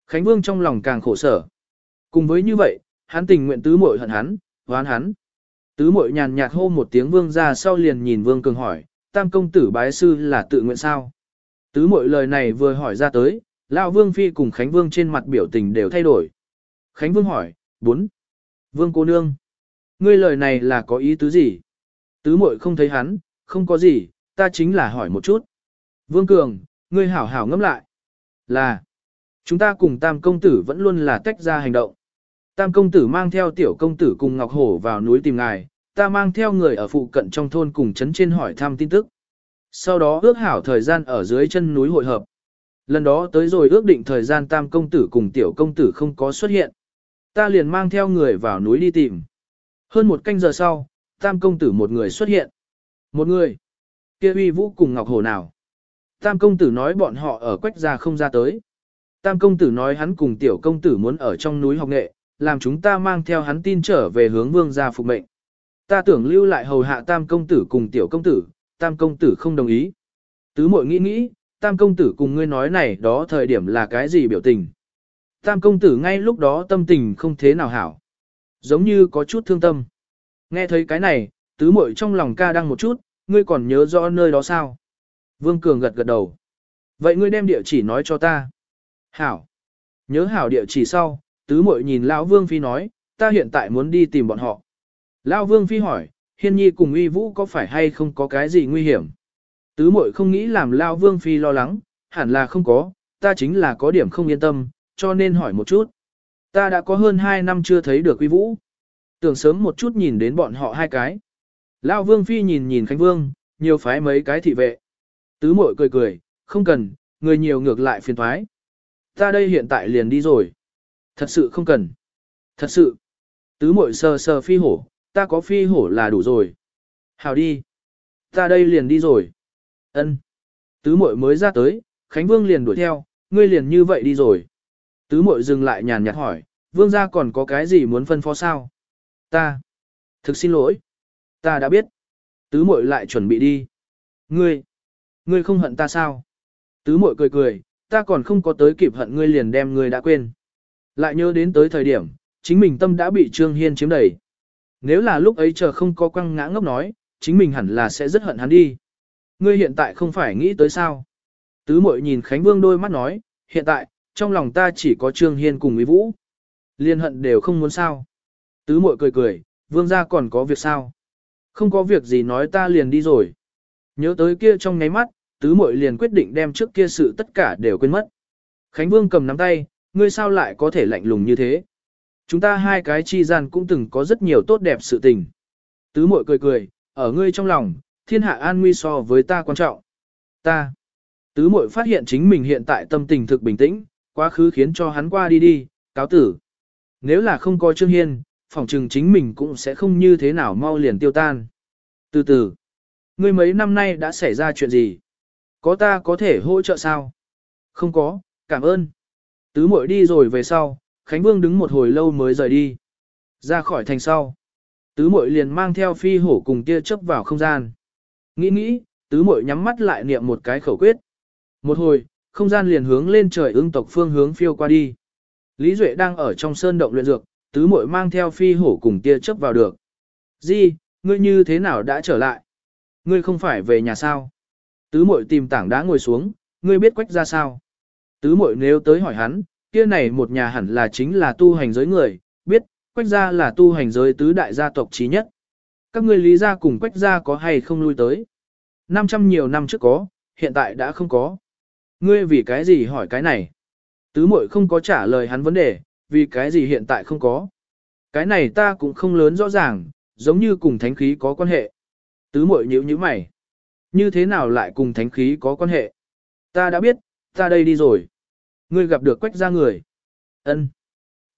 Khánh Vương trong lòng càng khổ sở. Cùng với như vậy, hắn tình nguyện tứ muội hận hắn, oán hắn. Tứ muội nhàn nhạt hô một tiếng vương ra sau liền nhìn vương cường hỏi, tam công tử bái sư là tự nguyện sao? Tứ muội lời này vừa hỏi ra tới, lão vương phi cùng Khánh Vương trên mặt biểu tình đều thay đổi. Khánh Vương hỏi, bốn. Vương cô nương. Ngươi lời này là có ý tứ gì? Tứ muội không thấy hắn, không có gì, ta chính là hỏi một chút. Vương Cường, ngươi hảo hảo ngẫm lại. Là, chúng ta cùng tam công tử vẫn luôn là tách ra hành động. Tam công tử mang theo tiểu công tử cùng Ngọc Hổ vào núi tìm ngài, ta mang theo người ở phụ cận trong thôn cùng chấn trên hỏi thăm tin tức. Sau đó ước hảo thời gian ở dưới chân núi hội hợp. Lần đó tới rồi ước định thời gian tam công tử cùng tiểu công tử không có xuất hiện. Ta liền mang theo người vào núi đi tìm. Hơn một canh giờ sau, tam công tử một người xuất hiện. Một người. kia uy vũ cùng Ngọc Hổ nào. Tam công tử nói bọn họ ở quách gia không ra tới. Tam công tử nói hắn cùng tiểu công tử muốn ở trong núi học nghệ, làm chúng ta mang theo hắn tin trở về hướng vương gia phục mệnh. Ta tưởng lưu lại hầu hạ tam công tử cùng tiểu công tử, tam công tử không đồng ý. Tứ mội nghĩ nghĩ, tam công tử cùng ngươi nói này đó thời điểm là cái gì biểu tình. Tam công tử ngay lúc đó tâm tình không thế nào hảo. Giống như có chút thương tâm. Nghe thấy cái này, tứ mội trong lòng ca đang một chút, ngươi còn nhớ rõ nơi đó sao? Vương Cường gật gật đầu. Vậy ngươi đem địa chỉ nói cho ta. Hảo. Nhớ hảo địa chỉ sau, tứ mội nhìn Lão Vương Phi nói, ta hiện tại muốn đi tìm bọn họ. Lão Vương Phi hỏi, Hiên Nhi cùng uy vũ có phải hay không có cái gì nguy hiểm? Tứ mội không nghĩ làm Lão Vương Phi lo lắng, hẳn là không có, ta chính là có điểm không yên tâm, cho nên hỏi một chút. Ta đã có hơn 2 năm chưa thấy được uy vũ. Tưởng sớm một chút nhìn đến bọn họ hai cái. Lão Vương Phi nhìn nhìn Khánh Vương, nhiều phái mấy cái thị vệ. Tứ mội cười cười, không cần, người nhiều ngược lại phiền thoái. Ta đây hiện tại liền đi rồi. Thật sự không cần. Thật sự. Tứ mội sờ sờ phi hổ, ta có phi hổ là đủ rồi. Hào đi. Ta đây liền đi rồi. ân Tứ mội mới ra tới, Khánh Vương liền đuổi theo, ngươi liền như vậy đi rồi. Tứ mội dừng lại nhàn nhạt hỏi, Vương gia còn có cái gì muốn phân phó sao? Ta. Thực xin lỗi. Ta đã biết. Tứ mội lại chuẩn bị đi. Ngươi. Ngươi không hận ta sao? Tứ muội cười cười, ta còn không có tới kịp hận ngươi liền đem ngươi đã quên. Lại nhớ đến tới thời điểm, chính mình tâm đã bị Trương Hiên chiếm đầy. Nếu là lúc ấy chờ không có quăng ngã ngốc nói, chính mình hẳn là sẽ rất hận hắn đi. Ngươi hiện tại không phải nghĩ tới sao? Tứ muội nhìn Khánh Vương đôi mắt nói, hiện tại, trong lòng ta chỉ có Trương Hiên cùng Mỹ Vũ. Liên hận đều không muốn sao. Tứ muội cười cười, vương gia còn có việc sao? Không có việc gì nói ta liền đi rồi. Nhớ tới kia trong ngáy mắt, tứ muội liền quyết định đem trước kia sự tất cả đều quên mất. Khánh Vương cầm nắm tay, ngươi sao lại có thể lạnh lùng như thế? Chúng ta hai cái chi gian cũng từng có rất nhiều tốt đẹp sự tình. Tứ muội cười cười, ở ngươi trong lòng, thiên hạ an nguy so với ta quan trọng. Ta. Tứ muội phát hiện chính mình hiện tại tâm tình thực bình tĩnh, quá khứ khiến cho hắn qua đi đi, cáo tử. Nếu là không có Trương Hiên, phòng trừng chính mình cũng sẽ không như thế nào mau liền tiêu tan. Từ từ, ngươi mấy năm nay đã xảy ra chuyện gì? Có ta có thể hỗ trợ sao? Không có, cảm ơn. Tứ muội đi rồi về sau, Khánh Vương đứng một hồi lâu mới rời đi. Ra khỏi thành sau. Tứ muội liền mang theo phi hổ cùng tia chớp vào không gian. Nghĩ nghĩ, tứ muội nhắm mắt lại niệm một cái khẩu quyết. Một hồi, không gian liền hướng lên trời ưng tộc phương hướng phiêu qua đi. Lý Duệ đang ở trong sơn động luyện dược, tứ muội mang theo phi hổ cùng tia chớp vào được. Di, ngươi như thế nào đã trở lại? Ngươi không phải về nhà sao? Tứ Mội tìm tảng đá ngồi xuống, ngươi biết quách ra sao? Tứ Mội nếu tới hỏi hắn, kia này một nhà hẳn là chính là tu hành giới người, biết, quách gia là tu hành giới tứ đại gia tộc trí nhất. Các ngươi lý gia cùng quách gia có hay không lui tới? 500 nhiều năm trước có, hiện tại đã không có. Ngươi vì cái gì hỏi cái này? Tứ Mội không có trả lời hắn vấn đề, vì cái gì hiện tại không có. Cái này ta cũng không lớn rõ ràng, giống như cùng thánh khí có quan hệ. Tứ Mội nhíu nhíu mày. Như thế nào lại cùng thánh khí có quan hệ? Ta đã biết, ta đây đi rồi. Ngươi gặp được quách ra người. Ân,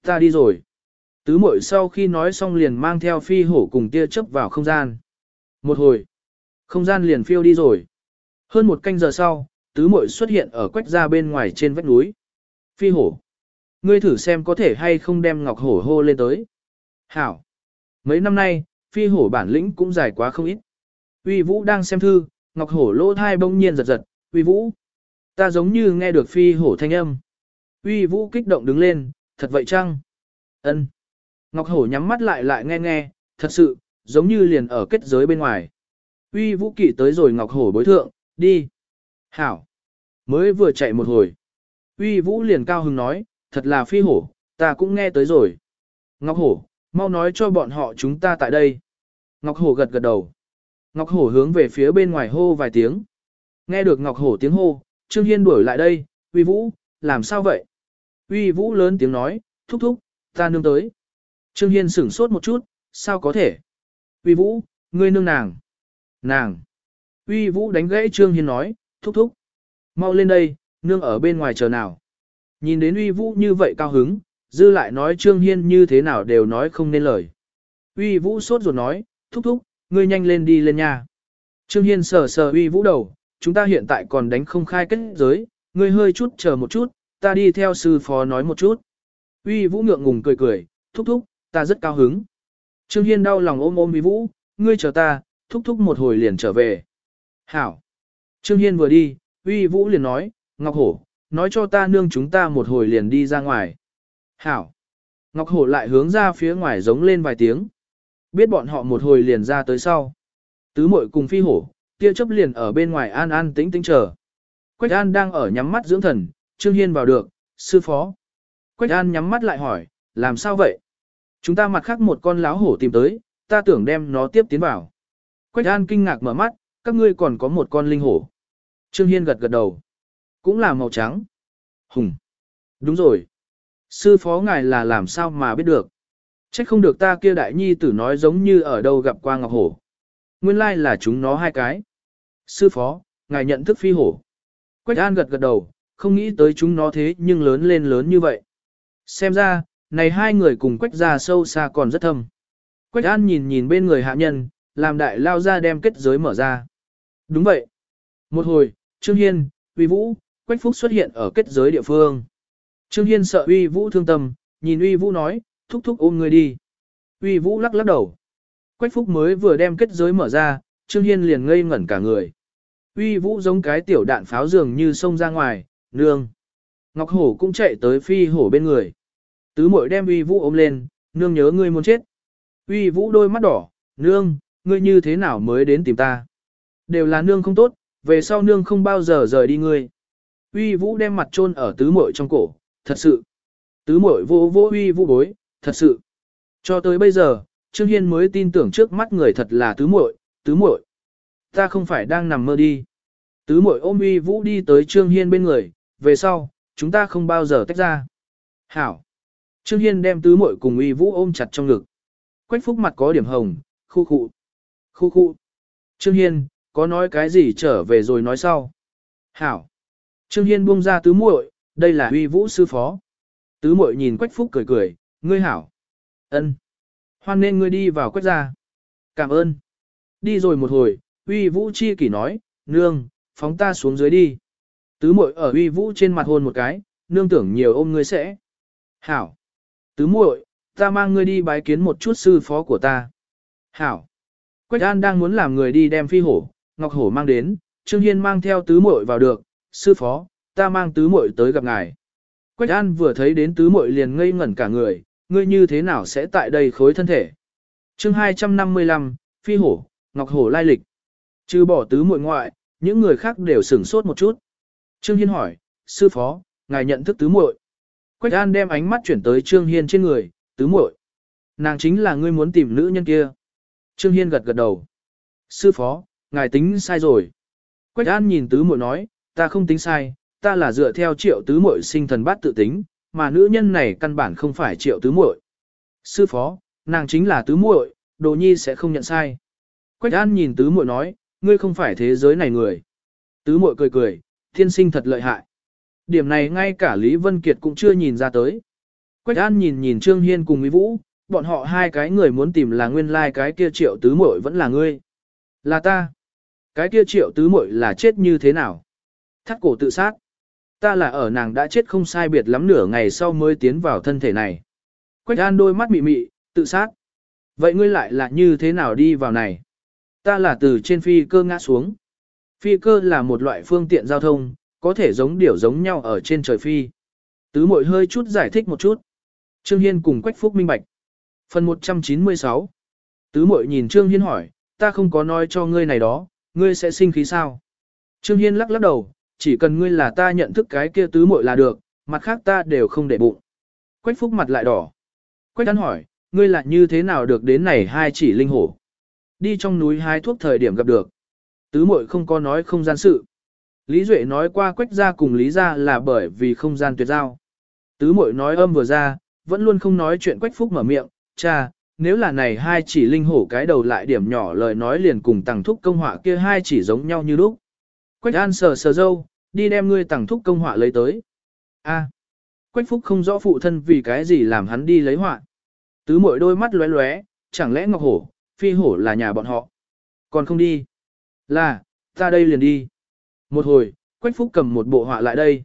Ta đi rồi. Tứ muội sau khi nói xong liền mang theo phi hổ cùng tia chớp vào không gian. Một hồi, không gian liền phiêu đi rồi. Hơn một canh giờ sau, tứ muội xuất hiện ở quách ra bên ngoài trên vách núi. Phi hổ. Ngươi thử xem có thể hay không đem ngọc hổ hô lên tới. Hảo. Mấy năm nay, phi hổ bản lĩnh cũng dài quá không ít. Uy vũ đang xem thư, ngọc hổ lỗ thai bỗng nhiên giật giật. Uy vũ. Ta giống như nghe được phi hổ thanh âm. Uy vũ kích động đứng lên, thật vậy chăng? Ân. Ngọc hổ nhắm mắt lại lại nghe nghe, thật sự, giống như liền ở kết giới bên ngoài. Uy vũ kỵ tới rồi ngọc hổ bối thượng, đi. Hảo. Mới vừa chạy một hồi. Uy vũ liền cao hứng nói, thật là phi hổ, ta cũng nghe tới rồi. Ngọc hổ, mau nói cho bọn họ chúng ta tại đây. Ngọc hổ gật gật đầu. Ngọc hổ hướng về phía bên ngoài hô vài tiếng. Nghe được Ngọc hổ tiếng hô, Trương Hiên đuổi lại đây, Uy vũ, làm sao vậy? Uy vũ lớn tiếng nói, thúc thúc, ta nương tới. Trương Hiên sửng sốt một chút, sao có thể? Uy vũ, ngươi nương nàng. Nàng. Uy vũ đánh gãy Trương Hiên nói, thúc thúc. Mau lên đây, nương ở bên ngoài chờ nào. Nhìn đến uy vũ như vậy cao hứng, dư lại nói Trương Hiên như thế nào đều nói không nên lời. Uy vũ sốt ruột nói, thúc thúc, ngươi nhanh lên đi lên nha. Trương Hiên sờ sờ uy vũ đầu, chúng ta hiện tại còn đánh không khai kết giới, ngươi hơi chút chờ một chút, ta đi theo sư phó nói một chút. Uy vũ ngượng ngùng cười cười, thúc thúc, ta rất cao hứng. Trương Hiên đau lòng ôm ôm uy vũ, ngươi chờ ta, thúc thúc một hồi liền trở về. Hảo. Trương Hiên vừa đi, uy vũ liền nói, Ngọc Hổ, nói cho ta nương chúng ta một hồi liền đi ra ngoài. Hảo. Ngọc Hổ lại hướng ra phía ngoài giống lên vài tiếng. Biết bọn họ một hồi liền ra tới sau. Tứ muội cùng phi hổ, tia chấp liền ở bên ngoài an an tĩnh tĩnh chờ. Quách an đang ở nhắm mắt dưỡng thần, Trương Hiên vào được, sư phó. Quách an nhắm mắt lại hỏi, làm sao vậy? Chúng ta mặt khác một con láo hổ tìm tới, ta tưởng đem nó tiếp tiến vào. Quách an kinh ngạc mở mắt, các ngươi còn có một con linh hổ. Trương Hiên gật gật đầu. Cũng là màu trắng. Hùng. Đúng rồi. Sư phó ngài là làm sao mà biết được. Trách không được ta kia đại nhi tử nói giống như ở đâu gặp qua ngọc hổ. Nguyên lai là chúng nó hai cái. Sư phó, ngài nhận thức phi hổ. Quách an gật gật đầu, không nghĩ tới chúng nó thế nhưng lớn lên lớn như vậy. Xem ra, này hai người cùng quách ra sâu xa còn rất thâm. Quách an nhìn nhìn bên người hạ nhân, làm đại lao ra đem kết giới mở ra. Đúng vậy. Một hồi, Trương Hiên, Uy Vũ, Quách Phúc xuất hiện ở kết giới địa phương. Trương Hiên sợ Uy Vũ thương tâm, nhìn Uy Vũ nói, thúc thúc ôm người đi. Uy Vũ lắc lắc đầu. Quách Phúc mới vừa đem kết giới mở ra, Trương Hiên liền ngây ngẩn cả người. Uy Vũ giống cái tiểu đạn pháo dường như xông ra ngoài, nương. Ngọc Hổ cũng chạy tới phi hổ bên người. Tứ muội đem Uy Vũ ôm lên, nương nhớ ngươi muốn chết. Uy Vũ đôi mắt đỏ, nương, ngươi như thế nào mới đến tìm ta? Đều là nương không tốt, về sau nương không bao giờ rời đi ngươi. Uy Vũ đem mặt chôn ở tứ muội trong cổ, thật sự. Tứ muội vô vô uy vũ bối, thật sự. Cho tới bây giờ, Trương Hiên mới tin tưởng trước mắt người thật là tứ muội, tứ muội. Ta không phải đang nằm mơ đi. Tứ muội ôm uy vũ đi tới Trương Hiên bên người, về sau, chúng ta không bao giờ tách ra. Hảo. Trương Hiên đem tứ muội cùng uy vũ ôm chặt trong ngực. Quách phúc mặt có điểm hồng, khu khu. Khu khu. Trương Hiên, có nói cái gì trở về rồi nói sau. Hảo. Trương Hiên buông ra tứ muội, đây là uy vũ sư phó. Tứ muội nhìn Quách Phúc cười cười, ngươi hảo. ân, Hoan nên ngươi đi vào quét ra. Cảm ơn. Đi rồi một hồi, uy vũ chi kỷ nói, nương, phóng ta xuống dưới đi. Tứ muội ở uy vũ trên mặt hôn một cái, nương tưởng nhiều ôm ngươi sẽ. Hảo. Tứ muội, ta mang ngươi đi bái kiến một chút sư phó của ta. Hảo. Quách An đang muốn làm người đi đem phi hổ, Ngọc Hổ mang đến, Trương Hiên mang theo tứ muội vào được, sư phó, ta mang tứ muội tới gặp ngài. Quách An vừa thấy đến tứ muội liền ngây ngẩn cả người, ngươi như thế nào sẽ tại đây khối thân thể. chương 255, Phi Hổ, Ngọc Hổ lai lịch. Trừ bỏ tứ muội ngoại, những người khác đều sửng sốt một chút. Trương Hiên hỏi, sư phó, ngài nhận thức tứ muội. Quách An đem ánh mắt chuyển tới Trương Hiên trên người, tứ muội. Nàng chính là ngươi muốn tìm nữ nhân kia. Trương Hiên gật gật đầu. Sư phó, ngài tính sai rồi. Quách An nhìn tứ muội nói, ta không tính sai, ta là dựa theo triệu tứ muội sinh thần bát tự tính, mà nữ nhân này căn bản không phải triệu tứ muội. Sư phó, nàng chính là tứ muội, đồ nhi sẽ không nhận sai. Quách An nhìn tứ muội nói, ngươi không phải thế giới này người. Tứ muội cười cười, thiên sinh thật lợi hại. Điểm này ngay cả Lý Vân Kiệt cũng chưa nhìn ra tới. Quách An nhìn nhìn Trương Hiên cùng Mỹ Vũ, bọn họ hai cái người muốn tìm là nguyên lai like cái kia triệu tứ muội vẫn là ngươi. Là ta. Cái kia triệu tứ muội là chết như thế nào? Thắt cổ tự sát. Ta là ở nàng đã chết không sai biệt lắm nửa ngày sau mới tiến vào thân thể này. Quách An đôi mắt mị mị, tự sát. Vậy ngươi lại là như thế nào đi vào này? Ta là từ trên phi cơ ngã xuống. Phi cơ là một loại phương tiện giao thông, có thể giống điểu giống nhau ở trên trời phi. Tứ mội hơi chút giải thích một chút. Trương Hiên cùng Quách Phúc minh bạch. Phần 196 Tứ mội nhìn Trương Hiên hỏi, ta không có nói cho ngươi này đó, ngươi sẽ sinh khí sao? Trương Hiên lắc lắc đầu, chỉ cần ngươi là ta nhận thức cái kia tứ muội là được, mặt khác ta đều không để bụng. Quách phúc mặt lại đỏ. Quách đắn hỏi, ngươi là như thế nào được đến này hai chỉ linh hổ? Đi trong núi hai thuốc thời điểm gặp được. Tứ muội không có nói không gian sự. Lý Duệ nói qua quách gia cùng Lý gia là bởi vì không gian tuyệt giao. Tứ muội nói âm vừa ra, vẫn luôn không nói chuyện quách phúc mở miệng, cha, nếu là này hai chỉ linh hổ cái đầu lại điểm nhỏ lời nói liền cùng tàng thúc công họa kia hai chỉ giống nhau như lúc. Quách an sờ sờ dâu, đi đem ngươi tặng thúc công họa lấy tới. A. Quách Phúc không rõ phụ thân vì cái gì làm hắn đi lấy họa. Tứ mội đôi mắt lóe lóe, chẳng lẽ Ngọc Hổ, Phi Hổ là nhà bọn họ. Còn không đi. Là, ta đây liền đi. Một hồi, Quách Phúc cầm một bộ họa lại đây.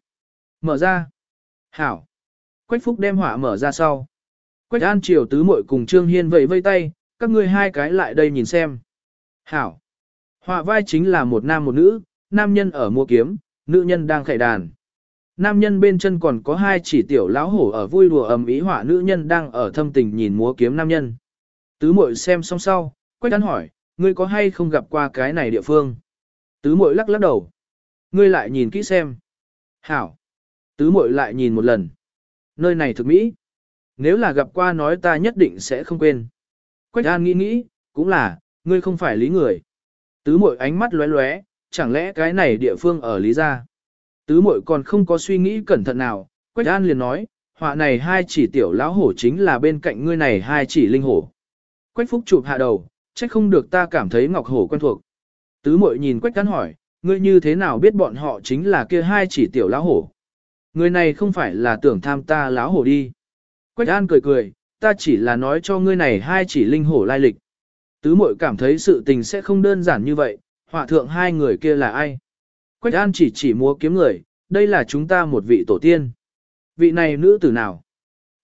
Mở ra. Hảo. Quách Phúc đem họa mở ra sau. Quách An Triều tứ muội cùng Trương Hiên vẫy vây tay, các ngươi hai cái lại đây nhìn xem. Hảo. Họa vai chính là một nam một nữ, nam nhân ở mua kiếm, nữ nhân đang khải đàn. Nam nhân bên chân còn có hai chỉ tiểu lão hổ ở vui đùa ầm ý họa nữ nhân đang ở thâm tình nhìn múa kiếm nam nhân. Tứ muội xem xong sau, quay đắn hỏi, ngươi có hay không gặp qua cái này địa phương? Tứ muội lắc lắc đầu. Ngươi lại nhìn kỹ xem. Hảo. Tứ muội lại nhìn một lần. Nơi này thực mỹ. Nếu là gặp qua nói ta nhất định sẽ không quên. Quách An nghĩ nghĩ, cũng là, ngươi không phải lý người. Tứ muội ánh mắt lóe lóe, chẳng lẽ cái này địa phương ở Lý Gia? Tứ muội còn không có suy nghĩ cẩn thận nào, Quách An liền nói, họa này hai chỉ tiểu lão hổ chính là bên cạnh ngươi này hai chỉ linh hổ. Quách Phúc chụp hạ đầu, trách không được ta cảm thấy ngọc hổ quen thuộc. Tứ muội nhìn Quách An hỏi, ngươi như thế nào biết bọn họ chính là kia hai chỉ tiểu lão hổ? Người này không phải là tưởng tham ta lão hổ đi. Quách An cười cười, ta chỉ là nói cho ngươi này hai chỉ linh hổ lai lịch. Tứ muội cảm thấy sự tình sẽ không đơn giản như vậy, họa thượng hai người kia là ai? Quách An chỉ chỉ múa kiếm người, đây là chúng ta một vị tổ tiên. Vị này nữ tử nào?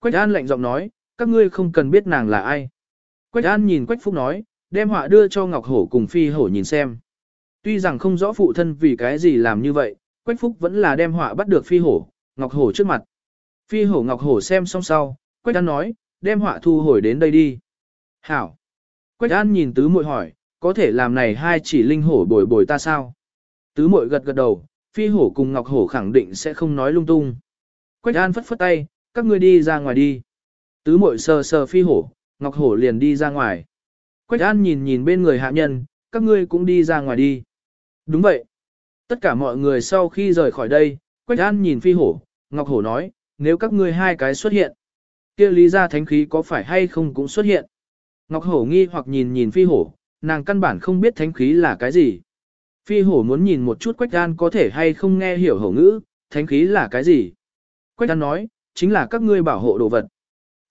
Quách An lạnh giọng nói, các ngươi không cần biết nàng là ai. Quách An nhìn Quách Phúc nói, đem họa đưa cho Ngọc Hổ cùng Phi Hổ nhìn xem. Tuy rằng không rõ phụ thân vì cái gì làm như vậy, Quách Phúc vẫn là đem họa bắt được Phi Hổ, Ngọc Hổ trước mặt. Phi Hổ Ngọc Hổ xem xong sau, Quách An nói, đem họa thu hồi đến đây đi. Hảo. Quách An nhìn tứ muội hỏi, có thể làm này hai chỉ linh hổ bồi bồi ta sao? Tứ muội gật gật đầu, phi hổ cùng ngọc hổ khẳng định sẽ không nói lung tung. Quách An phất phất tay, các ngươi đi ra ngoài đi. Tứ muội sờ sờ phi hổ, Ngọc Hổ liền đi ra ngoài. Quách An nhìn nhìn bên người hạ nhân, các ngươi cũng đi ra ngoài đi. Đúng vậy. Tất cả mọi người sau khi rời khỏi đây, Quách An nhìn phi hổ, Ngọc Hổ nói, nếu các ngươi hai cái xuất hiện, kia lý ra thánh khí có phải hay không cũng xuất hiện. Ngọc Hổ nghi hoặc nhìn nhìn phi hổ, nàng căn bản không biết thánh khí là cái gì. Phi hổ muốn nhìn một chút Quách An có thể hay không nghe hiểu hổ ngữ, thánh khí là cái gì. Quách An nói, chính là các ngươi bảo hộ đồ vật.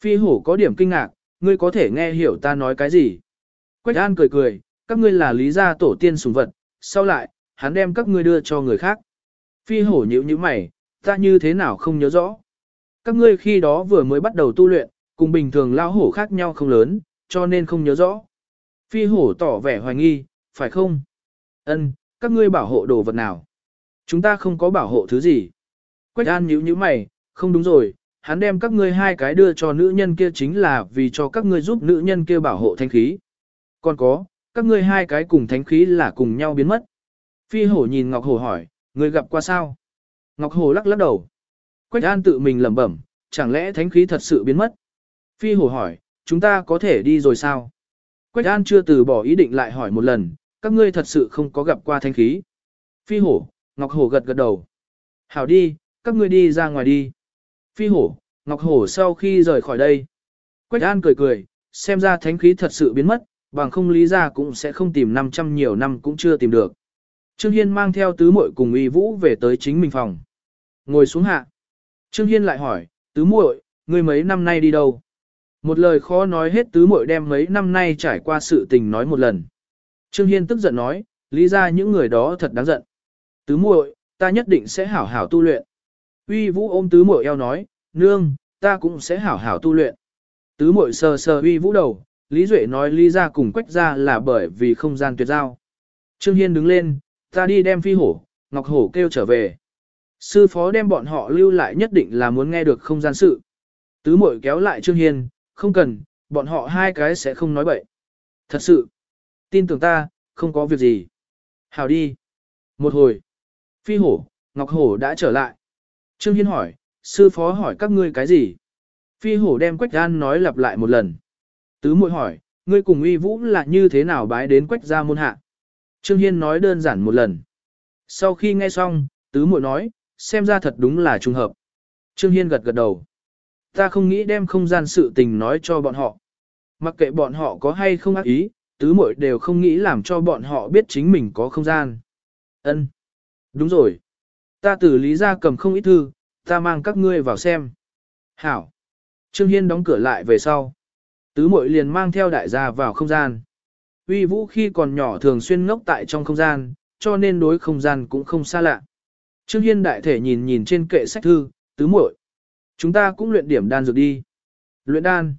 Phi hổ có điểm kinh ngạc, ngươi có thể nghe hiểu ta nói cái gì. Quách An cười cười, các ngươi là lý gia tổ tiên sùng vật, sau lại, hắn đem các ngươi đưa cho người khác. Phi hổ nhíu nhíu mày, ta như thế nào không nhớ rõ. Các ngươi khi đó vừa mới bắt đầu tu luyện, cùng bình thường lao hổ khác nhau không lớn, cho nên không nhớ rõ. Phi hổ tỏ vẻ hoài nghi, phải không? Ân, các ngươi bảo hộ đồ vật nào? Chúng ta không có bảo hộ thứ gì. Quách An nhíu nhíu mày, không đúng rồi, hắn đem các ngươi hai cái đưa cho nữ nhân kia chính là vì cho các ngươi giúp nữ nhân kia bảo hộ thanh khí. Còn có, các ngươi hai cái cùng thánh khí là cùng nhau biến mất. Phi hổ nhìn Ngọc Hổ hỏi, người gặp qua sao? Ngọc Hổ lắc lắc đầu. Quách An tự mình lẩm bẩm, chẳng lẽ thánh khí thật sự biến mất? Phi hổ hỏi, chúng ta có thể đi rồi sao? Quách An chưa từ bỏ ý định lại hỏi một lần, các ngươi thật sự không có gặp qua thánh khí. Phi hổ, Ngọc Hổ gật gật đầu. Hảo đi, các ngươi đi ra ngoài đi. Phi hổ, Ngọc Hổ sau khi rời khỏi đây. Quách An cười cười, xem ra thánh khí thật sự biến mất, bằng không lý ra cũng sẽ không tìm 500 nhiều năm cũng chưa tìm được. Trương Hiên mang theo tứ muội cùng uy vũ về tới chính mình phòng. Ngồi xuống hạ. Trương Hiên lại hỏi, tứ muội, ngươi mấy năm nay đi đâu? Một lời khó nói hết tứ muội đem mấy năm nay trải qua sự tình nói một lần. Trương Hiên tức giận nói, lý ra những người đó thật đáng giận. Tứ muội, ta nhất định sẽ hảo hảo tu luyện. Uy vũ ôm tứ muội eo nói, nương, ta cũng sẽ hảo hảo tu luyện. Tứ muội sờ sờ uy vũ đầu, Lý Duệ nói Lý ra cùng quách ra là bởi vì không gian tuyệt giao. Trương Hiên đứng lên, ta đi đem phi hổ, Ngọc Hổ kêu trở về. Sư phó đem bọn họ lưu lại nhất định là muốn nghe được không gian sự. Tứ muội kéo lại Trương Hiên, không cần, bọn họ hai cái sẽ không nói bậy. Thật sự, tin tưởng ta, không có việc gì. Hào đi. Một hồi, phi hổ, Ngọc Hổ đã trở lại. Trương Hiên hỏi, sư phó hỏi các ngươi cái gì? Phi hổ đem Quách Gan nói lặp lại một lần. Tứ muội hỏi, ngươi cùng uy vũ là như thế nào bái đến Quách gia môn hạ? Trương Hiên nói đơn giản một lần. Sau khi nghe xong, tứ muội nói, xem ra thật đúng là trùng hợp. Trương Hiên gật gật đầu. Ta không nghĩ đem không gian sự tình nói cho bọn họ. Mặc kệ bọn họ có hay không ác ý, tứ muội đều không nghĩ làm cho bọn họ biết chính mình có không gian. Ân, Đúng rồi. Ta từ lý ra cầm không ít thư, ta mang các ngươi vào xem. Hảo. Trương Hiên đóng cửa lại về sau. Tứ muội liền mang theo đại gia vào không gian. Uy vũ khi còn nhỏ thường xuyên ngốc tại trong không gian, cho nên đối không gian cũng không xa lạ. Trương Hiên đại thể nhìn nhìn trên kệ sách thư, tứ muội, Chúng ta cũng luyện điểm đan dược đi. Luyện đan.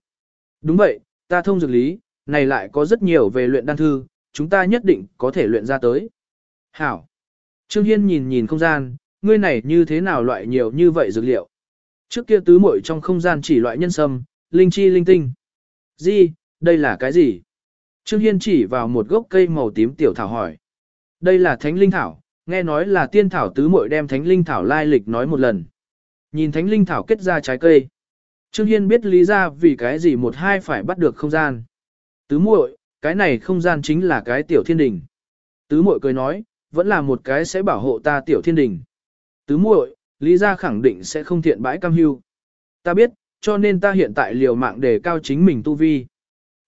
Đúng vậy, ta thông dược lý, này lại có rất nhiều về luyện đan thư, chúng ta nhất định có thể luyện ra tới. Hảo. Trương Hiên nhìn nhìn không gian, ngươi này như thế nào loại nhiều như vậy dược liệu. Trước kia tứ muội trong không gian chỉ loại nhân sâm, linh chi linh tinh. Gì, đây là cái gì? Trương Hiên chỉ vào một gốc cây màu tím tiểu thảo hỏi. Đây là thánh linh thảo, nghe nói là tiên thảo tứ muội đem thánh linh thảo lai lịch nói một lần. Nhìn thánh linh thảo kết ra trái cây. Trương Hiên biết lý ra vì cái gì một hai phải bắt được không gian. Tứ muội, cái này không gian chính là cái tiểu thiên đình. Tứ muội cười nói, vẫn là một cái sẽ bảo hộ ta tiểu thiên đình. Tứ muội, lý ra khẳng định sẽ không thiện bãi cam hưu. Ta biết, cho nên ta hiện tại liều mạng để cao chính mình tu vi.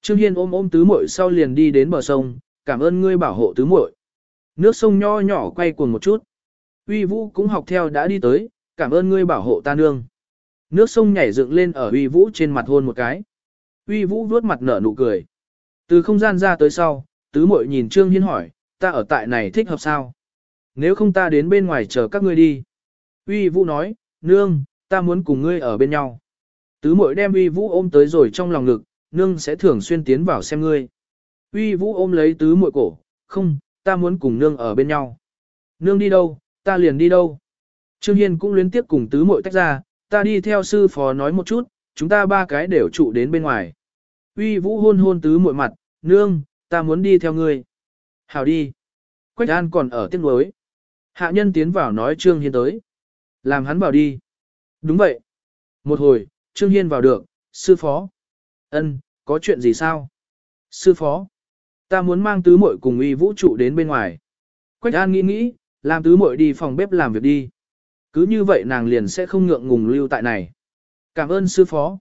Trương Hiên ôm ôm tứ muội sau liền đi đến bờ sông, cảm ơn ngươi bảo hộ tứ muội. Nước sông nho nhỏ quay cuồng một chút. Uy Vũ cũng học theo đã đi tới, cảm ơn ngươi bảo hộ ta nương. Nước sông nhảy dựng lên ở Uy Vũ trên mặt hôn một cái. Uy Vũ vuốt mặt nở nụ cười. Từ không gian ra tới sau, tứ muội nhìn Trương Hiên hỏi, ta ở tại này thích hợp sao? Nếu không ta đến bên ngoài chờ các ngươi đi. Uy Vũ nói, nương, ta muốn cùng ngươi ở bên nhau. Tứ muội đem Uy Vũ ôm tới rồi trong lòng ngực, nương sẽ thường xuyên tiến vào xem ngươi. Uy Vũ ôm lấy tứ muội cổ, không, ta muốn cùng nương ở bên nhau. Nương đi đâu, ta liền đi đâu. Trương Hiên cũng liên tiếp cùng tứ muội tách ra, ta đi theo sư phó nói một chút, chúng ta ba cái đều trụ đến bên ngoài. Uy Vũ hôn hôn tứ muội mặt, nương, ta muốn đi theo ngươi. Hảo đi. Quách An còn ở tiếc nuối. Hạ nhân tiến vào nói Trương Hiên tới. Làm hắn bảo đi. Đúng vậy. Một hồi, Trương Hiên vào được, sư phó. ân có chuyện gì sao? Sư phó. Ta muốn mang tứ muội cùng uy vũ trụ đến bên ngoài. Quách An nghĩ nghĩ, làm tứ muội đi phòng bếp làm việc đi. Cứ như vậy nàng liền sẽ không ngượng ngùng lưu tại này. Cảm ơn sư phó.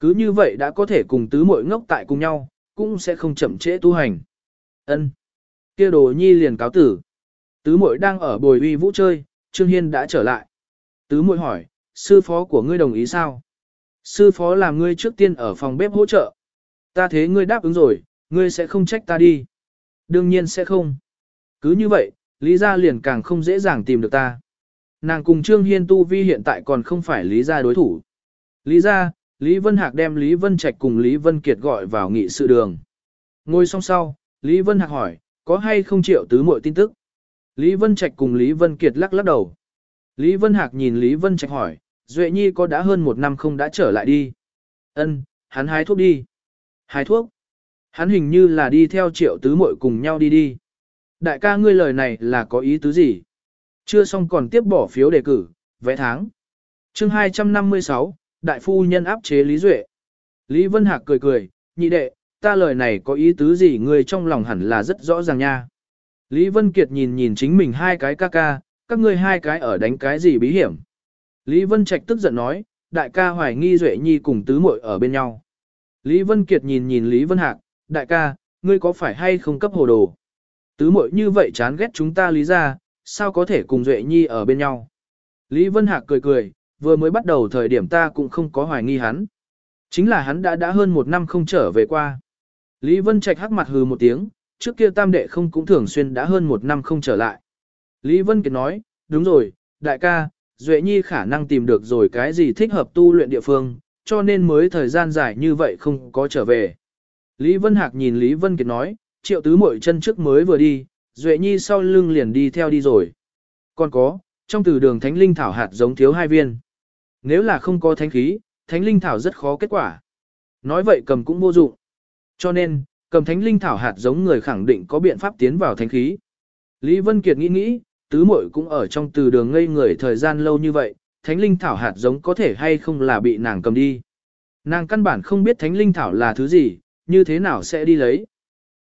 Cứ như vậy đã có thể cùng tứ muội ngốc tại cùng nhau, cũng sẽ không chậm trễ tu hành. Ân. Kia đồ nhi liền cáo tử. Tứ muội đang ở bồi uy vũ chơi, Trương Hiên đã trở lại. Tứ muội hỏi, sư phó của ngươi đồng ý sao? Sư phó làm ngươi trước tiên ở phòng bếp hỗ trợ. Ta thế ngươi đáp ứng rồi, ngươi sẽ không trách ta đi. Đương nhiên sẽ không. Cứ như vậy, Lý gia liền càng không dễ dàng tìm được ta. Nàng cùng Trương Hiên tu vi hiện tại còn không phải Lý gia đối thủ. Lý gia, Lý Vân Hạc đem Lý Vân Trạch cùng Lý Vân Kiệt gọi vào nghị sự đường. Ngồi xong sau, Lý Vân Hạc hỏi, có hay không triệu tứ muội tin tức? Lý Vân Trạch cùng Lý Vân Kiệt lắc lắc đầu. Lý Vân Hạc nhìn Lý Vân Trạch hỏi, Duệ Nhi có đã hơn một năm không đã trở lại đi. Ân, hắn hái thuốc đi. Hái thuốc? Hắn hình như là đi theo triệu tứ muội cùng nhau đi đi. Đại ca ngươi lời này là có ý tứ gì? Chưa xong còn tiếp bỏ phiếu đề cử, vẽ tháng. chương 256, Đại phu nhân áp chế Lý Duệ. Lý Vân Hạc cười cười, nhị đệ, ta lời này có ý tứ gì ngươi trong lòng hẳn là rất rõ ràng nha. Lý Vân Kiệt nhìn nhìn chính mình hai cái ca ca, các ngươi hai cái ở đánh cái gì bí hiểm. Lý Vân Trạch tức giận nói, đại ca hoài nghi Duệ Nhi cùng tứ muội ở bên nhau. Lý Vân Kiệt nhìn nhìn Lý Vân Hạc, đại ca, ngươi có phải hay không cấp hồ đồ? Tứ muội như vậy chán ghét chúng ta lý ra, sao có thể cùng Duệ Nhi ở bên nhau? Lý Vân Hạc cười cười, vừa mới bắt đầu thời điểm ta cũng không có hoài nghi hắn. Chính là hắn đã đã hơn một năm không trở về qua. Lý Vân Trạch hắc mặt hừ một tiếng, trước kia tam đệ không cũng thường xuyên đã hơn một năm không trở lại. Lý Vân Kiệt nói, đúng rồi, đại ca, Duệ Nhi khả năng tìm được rồi cái gì thích hợp tu luyện địa phương, cho nên mới thời gian dài như vậy không có trở về. Lý Vân Hạc nhìn Lý Vân Kiệt nói, triệu tứ mội chân trước mới vừa đi, Duệ Nhi sau lưng liền đi theo đi rồi. Còn có, trong từ đường thánh linh thảo hạt giống thiếu hai viên. Nếu là không có thánh khí, thánh linh thảo rất khó kết quả. Nói vậy cầm cũng vô dụng. Cho nên, cầm thánh linh thảo hạt giống người khẳng định có biện pháp tiến vào thánh khí. Lý Vân Kiệt nghĩ nghĩ, tứ muội cũng ở trong từ đường ngây người thời gian lâu như vậy, thánh linh thảo hạt giống có thể hay không là bị nàng cầm đi. Nàng căn bản không biết thánh linh thảo là thứ gì, như thế nào sẽ đi lấy.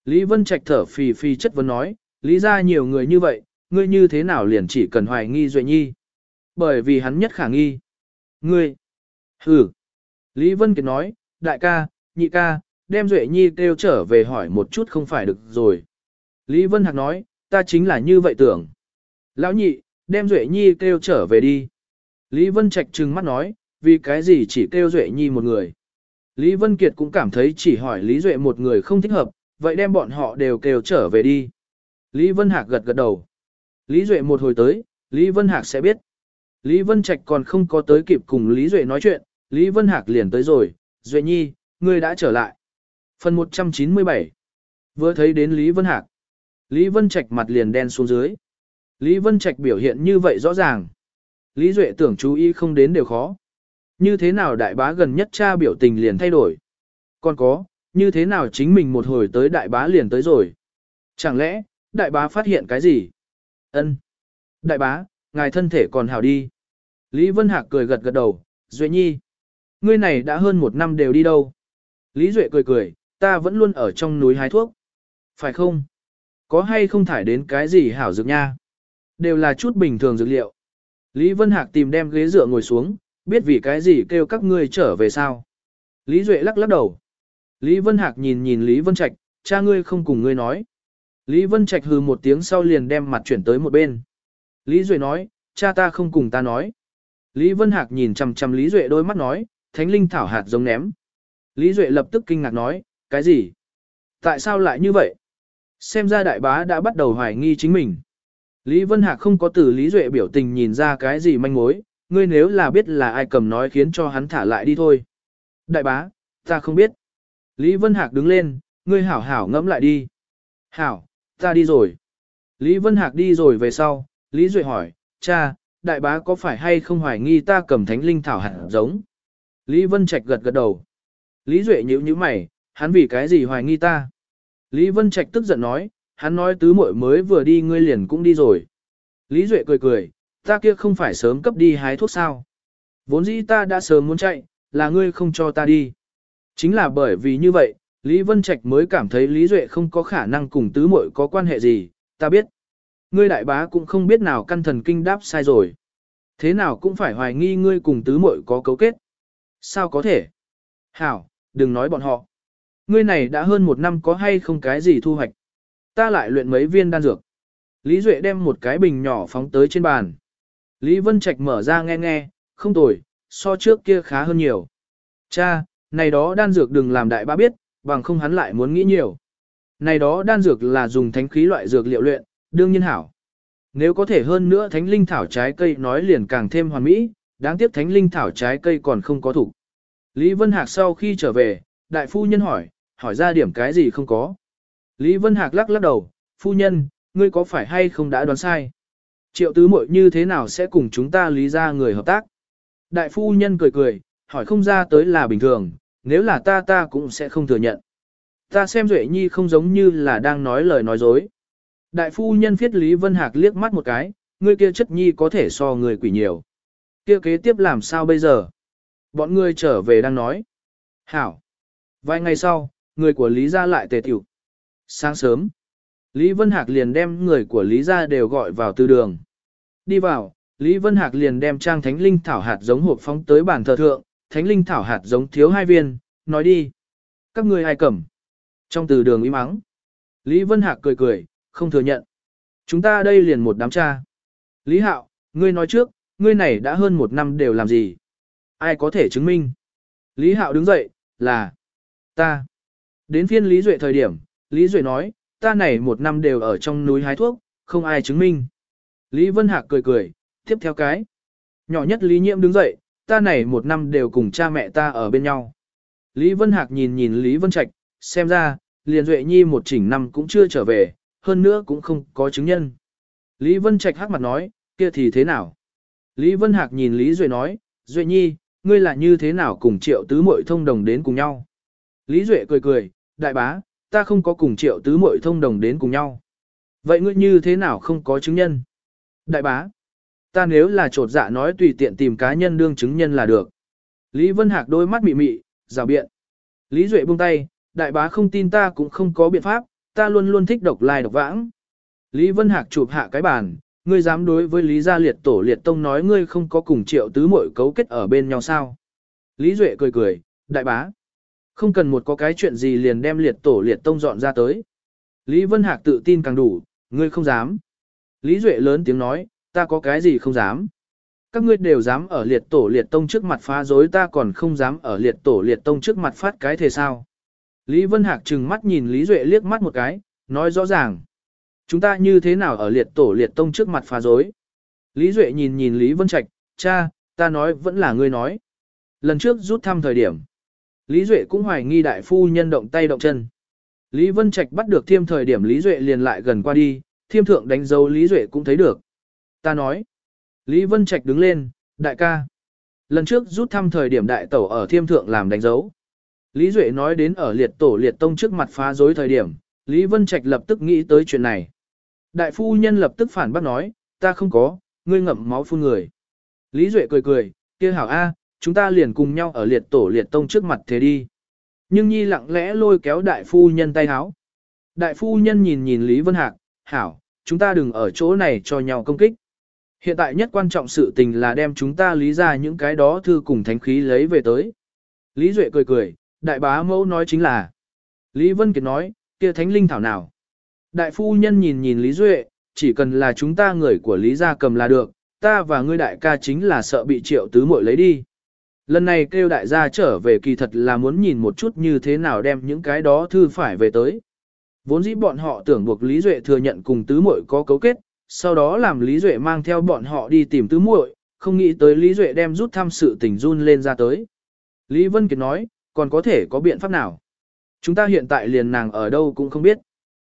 Lý Vân Trạch thở phì phì chất vấn nói, lý ra nhiều người như vậy, ngươi như thế nào liền chỉ cần hoài nghi Duệ Nhi. Bởi vì hắn nhất khả nghi. Ngươi. Ừ. Lý Vân Kiệt nói, đại ca, nhị ca, đem Duệ Nhi kêu trở về hỏi một chút không phải được rồi. Lý Vân Hạc nói, ta chính là như vậy tưởng. Lão nhị, đem Duệ Nhi kêu trở về đi. Lý Vân Trạch trừng mắt nói, vì cái gì chỉ kêu Duệ Nhi một người. Lý Vân Kiệt cũng cảm thấy chỉ hỏi Lý Duệ một người không thích hợp, vậy đem bọn họ đều kêu trở về đi. Lý Vân Hạc gật gật đầu. Lý Duệ một hồi tới, Lý Vân Hạc sẽ biết. Lý Vân Trạch còn không có tới kịp cùng Lý Duệ nói chuyện, Lý Vân Hạc liền tới rồi, Duệ Nhi, ngươi đã trở lại. Phần 197 Vừa thấy đến Lý Vân Hạc, Lý Vân Trạch mặt liền đen xuống dưới. Lý Vân Trạch biểu hiện như vậy rõ ràng. Lý Duệ tưởng chú ý không đến đều khó. Như thế nào đại bá gần nhất cha biểu tình liền thay đổi. Còn có, như thế nào chính mình một hồi tới đại bá liền tới rồi. Chẳng lẽ, đại bá phát hiện cái gì? Ân, Đại bá, ngài thân thể còn hảo đi. Lý Vân Hạc cười gật gật đầu, Duệ Nhi. Ngươi này đã hơn một năm đều đi đâu? Lý Duệ cười cười, ta vẫn luôn ở trong núi hái thuốc. Phải không? Có hay không thải đến cái gì hảo dược nha? Đều là chút bình thường dược liệu. Lý Vân Hạc tìm đem ghế dựa ngồi xuống, biết vì cái gì kêu các ngươi trở về sao. Lý Duệ lắc lắc đầu. Lý Vân Hạc nhìn nhìn Lý Vân Trạch, cha ngươi không cùng ngươi nói. Lý Vân Trạch hừ một tiếng sau liền đem mặt chuyển tới một bên. Lý Duệ nói, cha ta không cùng ta nói. Lý Vân Hạc nhìn chằm chằm Lý Duệ đôi mắt nói, thánh linh thảo hạt giống ném. Lý Duệ lập tức kinh ngạc nói, cái gì? Tại sao lại như vậy? Xem ra đại bá đã bắt đầu hoài nghi chính mình. Lý Vân Hạc không có từ Lý Duệ biểu tình nhìn ra cái gì manh mối, ngươi nếu là biết là ai cầm nói khiến cho hắn thả lại đi thôi. Đại bá, ta không biết. Lý Vân Hạc đứng lên, ngươi hảo hảo ngẫm lại đi. Hảo, ta đi rồi. Lý Vân Hạc đi rồi về sau, Lý Duệ hỏi, cha, đại bá có phải hay không hoài nghi ta cầm thánh linh thảo hạt giống? Lý Vân Trạch gật gật đầu. Lý Duệ nhíu nhíu mày, hắn vì cái gì hoài nghi ta? Lý Vân Trạch tức giận nói, hắn nói tứ muội mới vừa đi ngươi liền cũng đi rồi. Lý Duệ cười cười, ta kia không phải sớm cấp đi hái thuốc sao. Vốn dĩ ta đã sớm muốn chạy, là ngươi không cho ta đi. Chính là bởi vì như vậy, Lý Vân Trạch mới cảm thấy Lý Duệ không có khả năng cùng tứ muội có quan hệ gì, ta biết. Ngươi đại bá cũng không biết nào căn thần kinh đáp sai rồi. Thế nào cũng phải hoài nghi ngươi cùng tứ muội có cấu kết. Sao có thể? Hảo, đừng nói bọn họ. Ngươi này đã hơn một năm có hay không cái gì thu hoạch. Ta lại luyện mấy viên đan dược. Lý Duệ đem một cái bình nhỏ phóng tới trên bàn. Lý Vân Trạch mở ra nghe nghe, không tồi, so trước kia khá hơn nhiều. Cha, này đó đan dược đừng làm đại bá biết, bằng không hắn lại muốn nghĩ nhiều. Này đó đan dược là dùng thánh khí loại dược liệu luyện, đương nhiên hảo. Nếu có thể hơn nữa thánh linh thảo trái cây nói liền càng thêm hoàn mỹ, đáng tiếc thánh linh thảo trái cây còn không có thủ. Lý Vân Hạc sau khi trở về, đại phu nhân hỏi, hỏi ra điểm cái gì không có. Lý Vân Hạc lắc lắc đầu, phu nhân, ngươi có phải hay không đã đoán sai? Triệu tứ muội như thế nào sẽ cùng chúng ta lý ra người hợp tác? Đại phu nhân cười cười, hỏi không ra tới là bình thường, nếu là ta ta cũng sẽ không thừa nhận. Ta xem Duệ Nhi không giống như là đang nói lời nói dối. Đại phu nhân phiết Lý Vân Hạc liếc mắt một cái, người kia chất nhi có thể so người quỷ nhiều. Kia kế tiếp làm sao bây giờ? Bọn ngươi trở về đang nói. Hảo. Vài ngày sau, người của Lý gia lại tề tiểu. Sáng sớm, Lý Vân Hạc liền đem người của Lý gia đều gọi vào tư đường. Đi vào, Lý Vân Hạc liền đem trang thánh linh thảo hạt giống hộp phóng tới bàn thờ thượng, thánh linh thảo hạt giống thiếu hai viên, nói đi. Các ngươi ai cầm? Trong từ đường im mắng. Lý Vân Hạc cười cười, không thừa nhận. Chúng ta đây liền một đám cha. Lý Hạo, ngươi nói trước, ngươi này đã hơn một năm đều làm gì? Ai có thể chứng minh? Lý Hạo đứng dậy, là ta. Đến phiên Lý Duệ thời điểm, Lý Duệ nói, ta này một năm đều ở trong núi hái thuốc, không ai chứng minh. Lý Vân Hạc cười cười, tiếp theo cái. Nhỏ nhất Lý Nhiễm đứng dậy, ta này một năm đều cùng cha mẹ ta ở bên nhau. Lý Vân Hạc nhìn nhìn Lý Vân Trạch, xem ra, liền Duệ Nhi một chỉnh năm cũng chưa trở về, hơn nữa cũng không có chứng nhân. Lý Vân Trạch hắc mặt nói, kia thì thế nào? Lý Vân Hạc nhìn Lý Duệ nói, Duệ Nhi, ngươi là như thế nào cùng triệu tứ muội thông đồng đến cùng nhau? Lý Duệ cười cười, đại bá, ta không có cùng triệu tứ muội thông đồng đến cùng nhau. Vậy ngươi như thế nào không có chứng nhân? Đại bá, ta nếu là trột dạ nói tùy tiện tìm cá nhân đương chứng nhân là được. Lý Vân Hạc đôi mắt mị mị, rào biện. Lý Duệ buông tay, đại bá không tin ta cũng không có biện pháp, ta luôn luôn thích độc lai độc vãng. Lý Vân Hạc chụp hạ cái bàn, ngươi dám đối với Lý Gia Liệt Tổ Liệt Tông nói ngươi không có cùng triệu tứ mội cấu kết ở bên nhau sao? Lý Duệ cười cười, đại bá. Không cần một có cái chuyện gì liền đem Liệt Tổ Liệt Tông dọn ra tới. Lý Vân Hạc tự tin càng đủ, ngươi không dám. Lý Duệ lớn tiếng nói, ta có cái gì không dám. Các ngươi đều dám ở liệt tổ liệt tông trước mặt phá dối ta còn không dám ở liệt tổ liệt tông trước mặt phát cái thế sao. Lý Vân Hạc trừng mắt nhìn Lý Duệ liếc mắt một cái, nói rõ ràng. Chúng ta như thế nào ở liệt tổ liệt tông trước mặt phá dối? Lý Duệ nhìn nhìn Lý Vân Trạch, cha, ta nói vẫn là ngươi nói. Lần trước rút thăm thời điểm. Lý Duệ cũng hoài nghi đại phu nhân động tay động chân. Lý Vân Trạch bắt được thiêm thời điểm Lý Duệ liền lại gần qua đi, thiêm thượng đánh dấu Lý Duệ cũng thấy được. Ta nói. Lý Vân Trạch đứng lên, đại ca. Lần trước rút thăm thời điểm đại tẩu ở thiêm thượng làm đánh dấu. Lý Duệ nói đến ở liệt tổ liệt tông trước mặt phá dối thời điểm, Lý Vân Trạch lập tức nghĩ tới chuyện này. Đại phu nhân lập tức phản bác nói, ta không có, ngươi ngậm máu phun người. Lý Duệ cười cười, kia hảo A, chúng ta liền cùng nhau ở liệt tổ liệt tông trước mặt thế đi. Nhưng Nhi lặng lẽ lôi kéo đại phu nhân tay háo. Đại phu nhân nhìn nhìn Lý Vân Hạc, hảo, chúng ta đừng ở chỗ này cho nhau công kích. Hiện tại nhất quan trọng sự tình là đem chúng ta lý ra những cái đó thư cùng thánh khí lấy về tới. Lý Duệ cười cười, đại bá mẫu nói chính là. Lý Vân Kiệt nói, kia thánh linh thảo nào. Đại phu nhân nhìn nhìn Lý Duệ, chỉ cần là chúng ta người của Lý gia cầm là được, ta và ngươi đại ca chính là sợ bị triệu tứ muội lấy đi. Lần này kêu đại gia trở về kỳ thật là muốn nhìn một chút như thế nào đem những cái đó thư phải về tới. Vốn dĩ bọn họ tưởng buộc Lý Duệ thừa nhận cùng tứ muội có cấu kết, sau đó làm Lý Duệ mang theo bọn họ đi tìm tứ muội, không nghĩ tới Lý Duệ đem rút thăm sự tình run lên ra tới. Lý Vân Kiệt nói, còn có thể có biện pháp nào? Chúng ta hiện tại liền nàng ở đâu cũng không biết.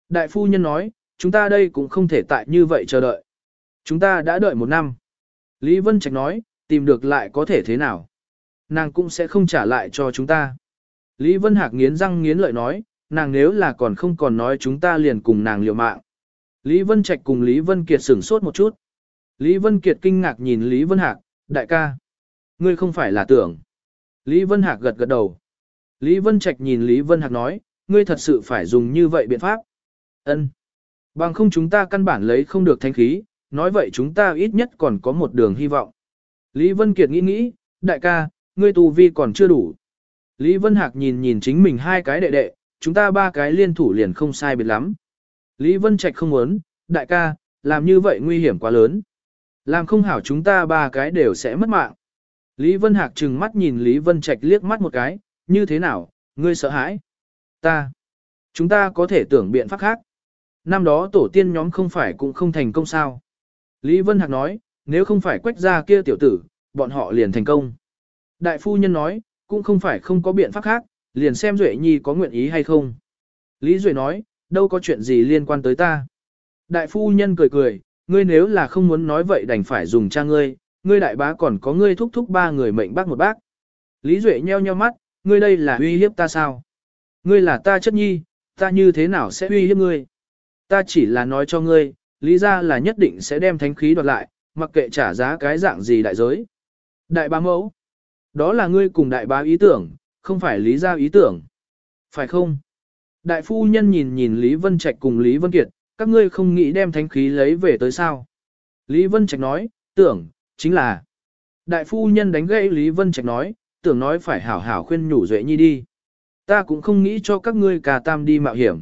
Đại phu nhân nói, chúng ta đây cũng không thể tại như vậy chờ đợi. Chúng ta đã đợi một năm. Lý Vân Trạch nói, tìm được lại có thể thế nào? Nàng cũng sẽ không trả lại cho chúng ta. Lý Vân Hạc nghiến răng nghiến lợi nói, nàng nếu là còn không còn nói chúng ta liền cùng nàng liều mạng. Lý Vân Trạch cùng Lý Vân Kiệt sửng sốt một chút. Lý Vân Kiệt kinh ngạc nhìn Lý Vân Hạc, đại ca. Ngươi không phải là tưởng. Lý Vân Hạc gật gật đầu. Lý Vân Trạch nhìn Lý Vân Hạc nói, ngươi thật sự phải dùng như vậy biện pháp. Ân. Bằng không chúng ta căn bản lấy không được thanh khí, nói vậy chúng ta ít nhất còn có một đường hy vọng. Lý Vân Kiệt nghĩ nghĩ, đại ca, ngươi tù vi còn chưa đủ. Lý Vân Hạc nhìn nhìn chính mình hai cái đệ đệ, chúng ta ba cái liên thủ liền không sai biệt lắm. Lý Vân Trạch không muốn, đại ca, làm như vậy nguy hiểm quá lớn. Làm không hảo chúng ta ba cái đều sẽ mất mạng. Lý Vân Hạc trừng mắt nhìn Lý Vân Trạch liếc mắt một cái, như thế nào, ngươi sợ hãi? Ta. Chúng ta có thể tưởng biện pháp khác. Năm đó tổ tiên nhóm không phải cũng không thành công sao. Lý Vân Hạc nói, nếu không phải quách ra kia tiểu tử, bọn họ liền thành công. Đại phu nhân nói, cũng không phải không có biện pháp khác, liền xem Duệ Nhi có nguyện ý hay không. Lý Duệ nói, đâu có chuyện gì liên quan tới ta. Đại phu nhân cười cười, ngươi nếu là không muốn nói vậy đành phải dùng cha ngươi, ngươi đại bá còn có ngươi thúc thúc ba người mệnh bác một bác. Lý Duệ nheo nheo mắt, ngươi đây là uy hiếp ta sao? Ngươi là ta chất nhi, ta như thế nào sẽ uy hiếp ngươi? Ta chỉ là nói cho ngươi, lý ra là nhất định sẽ đem thánh khí đoạt lại, mặc kệ trả giá cái dạng gì đại giới. Đại bá mẫu, đó là ngươi cùng đại bá ý tưởng, không phải lý ra ý tưởng. Phải không? Đại phu nhân nhìn nhìn Lý Vân Trạch cùng Lý Vân Kiệt, các ngươi không nghĩ đem thánh khí lấy về tới sao? Lý Vân Trạch nói, tưởng, chính là. Đại phu nhân đánh gãy Lý Vân Trạch nói, tưởng nói phải hảo hảo khuyên nhủ Duệ Nhi đi. Ta cũng không nghĩ cho các ngươi cà tam đi mạo hiểm.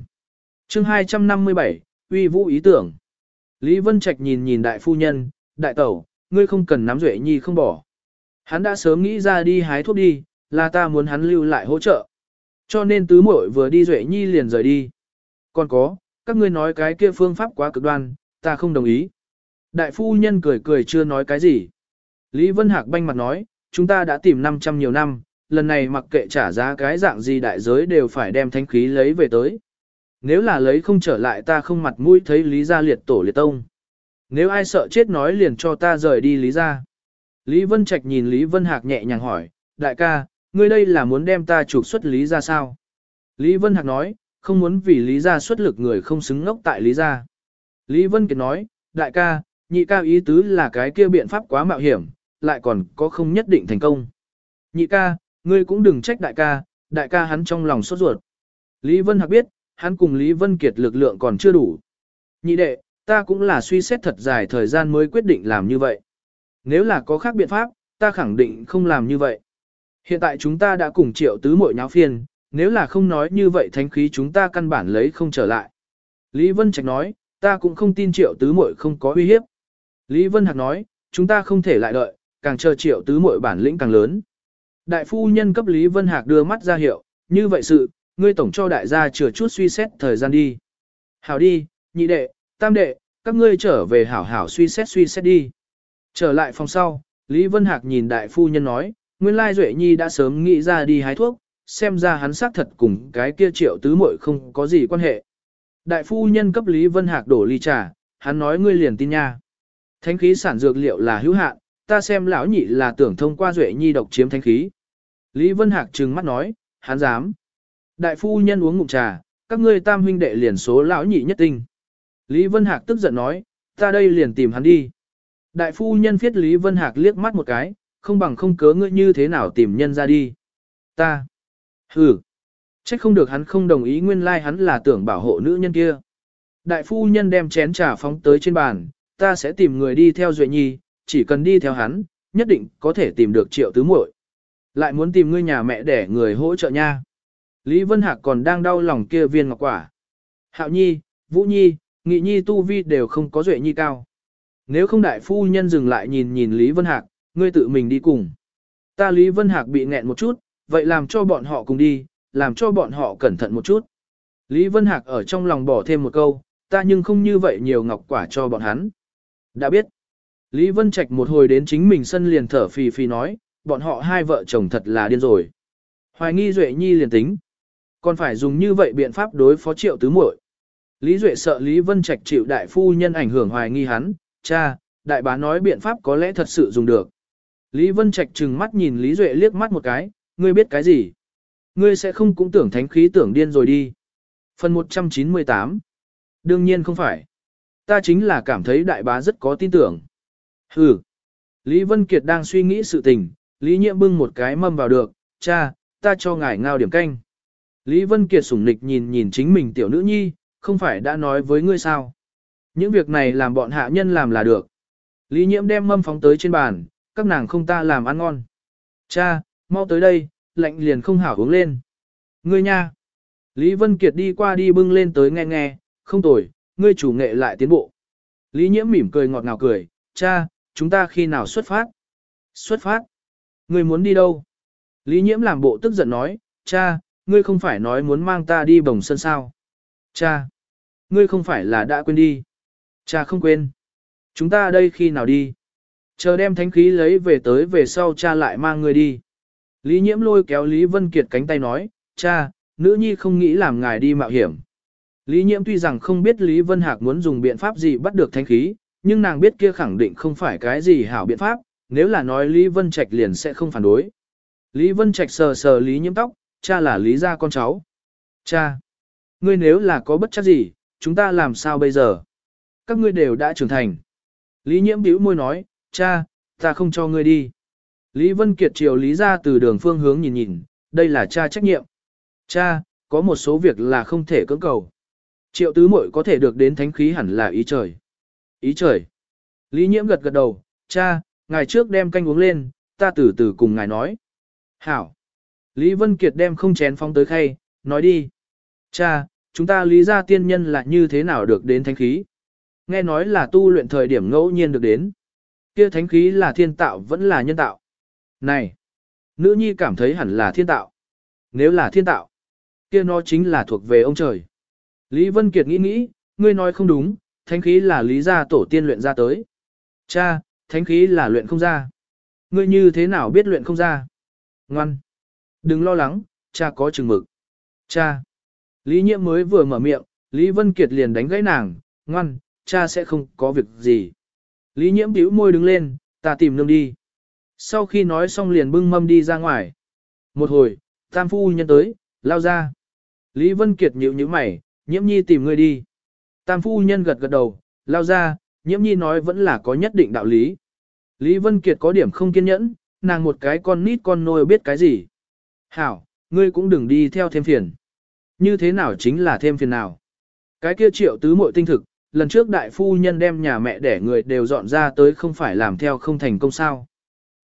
chương 257, uy vũ ý tưởng. Lý Vân Trạch nhìn nhìn đại phu nhân, đại tẩu, ngươi không cần nắm Duệ Nhi không bỏ. Hắn đã sớm nghĩ ra đi hái thuốc đi, là ta muốn hắn lưu lại hỗ trợ. Cho nên tứ muội vừa đi Duệ Nhi liền rời đi. Còn có, các ngươi nói cái kia phương pháp quá cực đoan, ta không đồng ý. Đại phu nhân cười cười chưa nói cái gì. Lý Vân Hạc banh mặt nói, chúng ta đã tìm 500 nhiều năm, lần này mặc kệ trả giá cái dạng gì đại giới đều phải đem thanh khí lấy về tới. Nếu là lấy không trở lại ta không mặt mũi thấy Lý gia liệt tổ liệt tông. Nếu ai sợ chết nói liền cho ta rời đi Lý gia. Lý Vân Trạch nhìn Lý Vân Hạc nhẹ nhàng hỏi, đại ca, ngươi đây là muốn đem ta trục xuất Lý gia sao? Lý Vân Hạc nói, không muốn vì Lý gia xuất lực người không xứng ngốc tại Lý gia. Lý Vân Kiệt nói, đại ca, nhị ca ý tứ là cái kia biện pháp quá mạo hiểm, lại còn có không nhất định thành công. Nhị ca, ngươi cũng đừng trách đại ca, đại ca hắn trong lòng sốt ruột. Lý Vân Hạc biết, hắn cùng Lý Vân Kiệt lực lượng còn chưa đủ. Nhị đệ, ta cũng là suy xét thật dài thời gian mới quyết định làm như vậy. Nếu là có khác biện pháp, ta khẳng định không làm như vậy. Hiện tại chúng ta đã cùng triệu tứ mội nháo phiền nếu là không nói như vậy thánh khí chúng ta căn bản lấy không trở lại. Lý Vân Trạch nói, ta cũng không tin triệu tứ mội không có uy hiếp. Lý Vân Hạc nói, chúng ta không thể lại đợi, càng chờ triệu tứ mội bản lĩnh càng lớn. Đại phu nhân cấp Lý Vân Hạc đưa mắt ra hiệu, như vậy sự, ngươi tổng cho đại gia chừa chút suy xét thời gian đi. Hảo đi, nhị đệ, tam đệ, các ngươi trở về hảo hảo suy xét suy xét đi. Trở lại phòng sau, Lý Vân Hạc nhìn đại phu nhân nói, nguyên lai Duệ Nhi đã sớm nghĩ ra đi hái thuốc, xem ra hắn xác thật cùng cái kia triệu tứ muội không có gì quan hệ. Đại phu nhân cấp Lý Vân Hạc đổ ly trà, hắn nói ngươi liền tin nha. Thánh khí sản dược liệu là hữu hạn, ta xem lão nhị là tưởng thông qua Duệ Nhi độc chiếm thánh khí. Lý Vân Hạc trừng mắt nói, hắn dám. Đại phu nhân uống ngụm trà, các ngươi tam huynh đệ liền số lão nhị nhất tinh. Lý Vân Hạc tức giận nói, ta đây liền tìm hắn đi. Đại phu nhân viết Lý Vân Hạc liếc mắt một cái, không bằng không cớ ngươi như thế nào tìm nhân ra đi. Ta. Hừ. Chắc không được hắn không đồng ý nguyên lai like hắn là tưởng bảo hộ nữ nhân kia. Đại phu nhân đem chén trà phóng tới trên bàn, ta sẽ tìm người đi theo Duệ Nhi, chỉ cần đi theo hắn, nhất định có thể tìm được triệu tứ muội. Lại muốn tìm ngươi nhà mẹ để người hỗ trợ nha. Lý Vân Hạc còn đang đau lòng kia viên ngọc quả. Hạo Nhi, Vũ Nhi, Nghị Nhi tu vi đều không có Duệ Nhi cao. Nếu không đại phu nhân dừng lại nhìn nhìn Lý Vân Hạc, ngươi tự mình đi cùng. Ta Lý Vân Hạc bị nghẹn một chút, vậy làm cho bọn họ cùng đi, làm cho bọn họ cẩn thận một chút. Lý Vân Hạc ở trong lòng bỏ thêm một câu, ta nhưng không như vậy nhiều ngọc quả cho bọn hắn. Đã biết. Lý Vân Trạch một hồi đến chính mình sân liền thở phì phì nói, bọn họ hai vợ chồng thật là điên rồi. Hoài nghi Duệ Nhi liền tính. Còn phải dùng như vậy biện pháp đối phó triệu tứ muội. Lý Duệ sợ Lý Vân Trạch chịu đại phu nhân ảnh hưởng hoài nghi hắn, cha, đại bá nói biện pháp có lẽ thật sự dùng được. Lý Vân Trạch trừng mắt nhìn Lý Duệ liếc mắt một cái, ngươi biết cái gì? Ngươi sẽ không cũng tưởng thánh khí tưởng điên rồi đi. Phần 198 Đương nhiên không phải. Ta chính là cảm thấy đại bá rất có tin tưởng. Hừ. Lý Vân Kiệt đang suy nghĩ sự tình, Lý Nhiệm bưng một cái mâm vào được, cha, ta cho ngài ngao điểm canh. Lý Vân Kiệt sủng nịch nhìn nhìn chính mình tiểu nữ nhi, không phải đã nói với ngươi sao. Những việc này làm bọn hạ nhân làm là được. Lý Nhiễm đem mâm phóng tới trên bàn, các nàng không ta làm ăn ngon. Cha, mau tới đây, lạnh liền không hảo uống lên. Ngươi nha. Lý Vân Kiệt đi qua đi bưng lên tới nghe nghe, không tồi, ngươi chủ nghệ lại tiến bộ. Lý Nhiễm mỉm cười ngọt ngào cười, cha, chúng ta khi nào xuất phát? Xuất phát? Ngươi muốn đi đâu? Lý Nhiễm làm bộ tức giận nói, cha, ngươi không phải nói muốn mang ta đi bồng sân sao? Cha, ngươi không phải là đã quên đi? Cha không quên. Chúng ta đây khi nào đi? Chờ đem thánh khí lấy về tới về sau cha lại mang người đi. Lý Nhiễm lôi kéo Lý Vân Kiệt cánh tay nói, cha, nữ nhi không nghĩ làm ngài đi mạo hiểm. Lý Nhiễm tuy rằng không biết Lý Vân Hạc muốn dùng biện pháp gì bắt được thánh khí, nhưng nàng biết kia khẳng định không phải cái gì hảo biện pháp, nếu là nói Lý Vân Trạch liền sẽ không phản đối. Lý Vân Trạch sờ sờ Lý Nhiễm tóc, cha là Lý gia con cháu. Cha, ngươi nếu là có bất chắc gì, chúng ta làm sao bây giờ? Các ngươi đều đã trưởng thành. Lý Nhiễm bĩu môi nói, cha, ta không cho ngươi đi. Lý Vân Kiệt chiều Lý ra từ đường phương hướng nhìn nhìn, đây là cha trách nhiệm. Cha, có một số việc là không thể cưỡng cầu. Triệu tứ muội có thể được đến thánh khí hẳn là ý trời. Ý trời. Lý Nhiễm gật gật đầu, cha, ngài trước đem canh uống lên, ta từ từ cùng ngài nói. Hảo. Lý Vân Kiệt đem không chén phong tới khay, nói đi. Cha, chúng ta lý ra tiên nhân là như thế nào được đến thánh khí? Nghe nói là tu luyện thời điểm ngẫu nhiên được đến. Kia thánh khí là thiên tạo vẫn là nhân tạo. Này, nữ nhi cảm thấy hẳn là thiên tạo. Nếu là thiên tạo, kia nó chính là thuộc về ông trời. Lý Vân Kiệt nghĩ nghĩ, ngươi nói không đúng, thánh khí là lý gia tổ tiên luyện ra tới. Cha, thánh khí là luyện không ra. Ngươi như thế nào biết luyện không ra? Ngoan. Đừng lo lắng, cha có chừng mực. Cha. Lý Nhiễm mới vừa mở miệng, Lý Vân Kiệt liền đánh gãy nàng, ngoan, cha sẽ không có việc gì. Lý Nhiễm bĩu môi đứng lên, ta tìm nương đi. Sau khi nói xong liền bưng mâm đi ra ngoài. Một hồi, tam phu nhân tới, lao ra. Lý Vân Kiệt nhíu nhíu mày, nhiễm nhi tìm ngươi đi. Tam phu nhân gật gật đầu, lao ra, nhiễm nhi nói vẫn là có nhất định đạo lý. Lý Vân Kiệt có điểm không kiên nhẫn, nàng một cái con nít con nôi biết cái gì. Hảo, ngươi cũng đừng đi theo thêm phiền. Như thế nào chính là thêm phiền nào. Cái kia triệu tứ muội tinh thực, lần trước đại phu nhân đem nhà mẹ để người đều dọn ra tới không phải làm theo không thành công sao.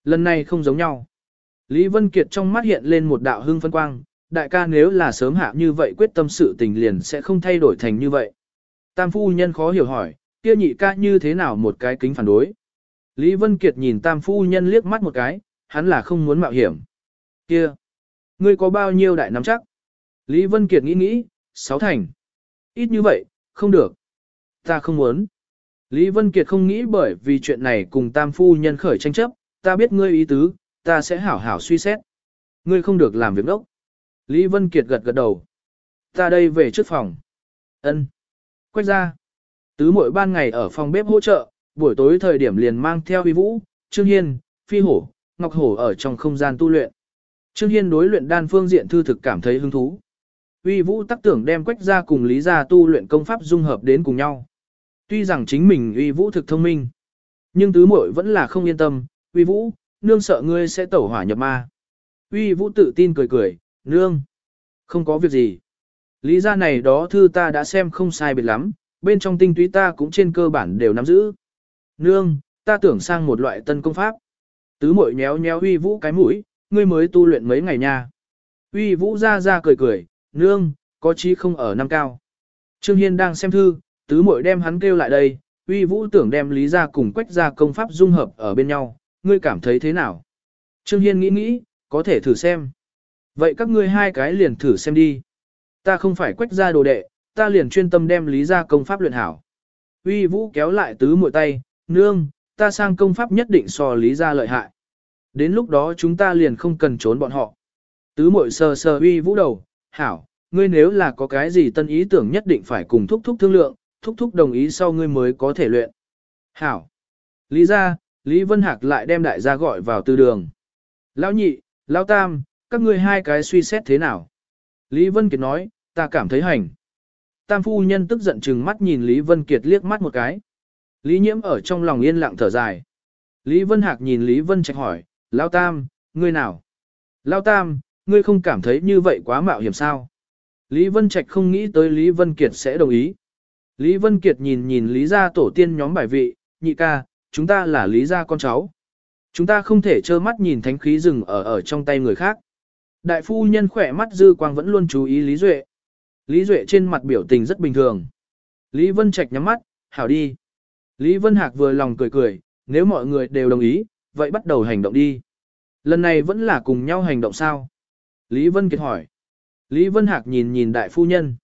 Lần này không giống nhau. Lý Vân Kiệt trong mắt hiện lên một đạo hưng phân quang, đại ca nếu là sớm hạ như vậy quyết tâm sự tình liền sẽ không thay đổi thành như vậy. Tam phu nhân khó hiểu hỏi, kia nhị ca như thế nào một cái kính phản đối. Lý Vân Kiệt nhìn tam phu nhân liếc mắt một cái, hắn là không muốn mạo hiểm. Kia, ngươi có bao nhiêu đại nắm chắc? Lý Vân Kiệt nghĩ nghĩ, sáu thành. Ít như vậy, không được. Ta không muốn. Lý Vân Kiệt không nghĩ bởi vì chuyện này cùng tam phu nhân khởi tranh chấp, ta biết ngươi ý tứ, ta sẽ hảo hảo suy xét. Ngươi không được làm việc đốc. Lý Vân Kiệt gật gật đầu. Ta đây về trước phòng. Ân. Quách ra. Tứ mỗi ban ngày ở phòng bếp hỗ trợ, buổi tối thời điểm liền mang theo Huy vũ, Trương Hiên, Phi Hổ, Ngọc Hổ ở trong không gian tu luyện. Trương Hiên đối luyện đan phương diện thư thực cảm thấy hứng thú. Huy Vũ tác tưởng đem Quách ra cùng Lý gia tu luyện công pháp dung hợp đến cùng nhau. Tuy rằng chính mình Uy Vũ thực thông minh, nhưng tứ muội vẫn là không yên tâm, Uy Vũ, nương sợ ngươi sẽ tẩu hỏa nhập ma. Uy Vũ tự tin cười cười, nương, không có việc gì. Lý ra này đó thư ta đã xem không sai biệt lắm, bên trong tinh túy ta cũng trên cơ bản đều nắm giữ. Nương, ta tưởng sang một loại tân công pháp. Tứ muội nhéo nhéo Uy Vũ cái mũi, ngươi mới tu luyện mấy ngày nha. Uy Vũ ra ra cười cười, nương, có chí không ở năm cao. Trương Hiên đang xem thư, tứ mội đem hắn kêu lại đây, Uy Vũ tưởng đem Lý ra cùng quách ra công pháp dung hợp ở bên nhau, ngươi cảm thấy thế nào? Trương Hiên nghĩ nghĩ, có thể thử xem. Vậy các ngươi hai cái liền thử xem đi. Ta không phải quách ra đồ đệ, ta liền chuyên tâm đem lý ra công pháp luyện hảo. Uy Vũ kéo lại tứ muội tay, nương, ta sang công pháp nhất định so lý ra lợi hại. Đến lúc đó chúng ta liền không cần trốn bọn họ. Tứ muội sờ sờ Uy Vũ đầu, hảo, ngươi nếu là có cái gì tân ý tưởng nhất định phải cùng thúc thúc thương lượng, thúc thúc đồng ý sau ngươi mới có thể luyện. Hảo. Lý ra, Lý Vân Hạc lại đem đại gia gọi vào tư đường. Lão nhị, lão tam, các ngươi hai cái suy xét thế nào? Lý Vân Kiệt nói, ta cảm thấy hành. Tam phu nhân tức giận chừng mắt nhìn Lý Vân Kiệt liếc mắt một cái. Lý Nhiễm ở trong lòng yên lặng thở dài. Lý Vân Hạc nhìn Lý Vân Trạch hỏi, lão tam, Ngươi nào? Lão Tam, ngươi không cảm thấy như vậy quá mạo hiểm sao? Lý Vân Trạch không nghĩ tới Lý Vân Kiệt sẽ đồng ý. Lý Vân Kiệt nhìn nhìn Lý gia tổ tiên nhóm bài vị, nhị ca, chúng ta là Lý gia con cháu. Chúng ta không thể trơ mắt nhìn thánh khí rừng ở ở trong tay người khác. Đại phu nhân khỏe mắt dư quang vẫn luôn chú ý Lý Duệ. Lý Duệ trên mặt biểu tình rất bình thường. Lý Vân Trạch nhắm mắt, hảo đi. Lý Vân Hạc vừa lòng cười cười, nếu mọi người đều đồng ý, vậy bắt đầu hành động đi. Lần này vẫn là cùng nhau hành động sao? Lý Vân Kiệt hỏi. Lý Vân Hạc nhìn nhìn đại phu nhân.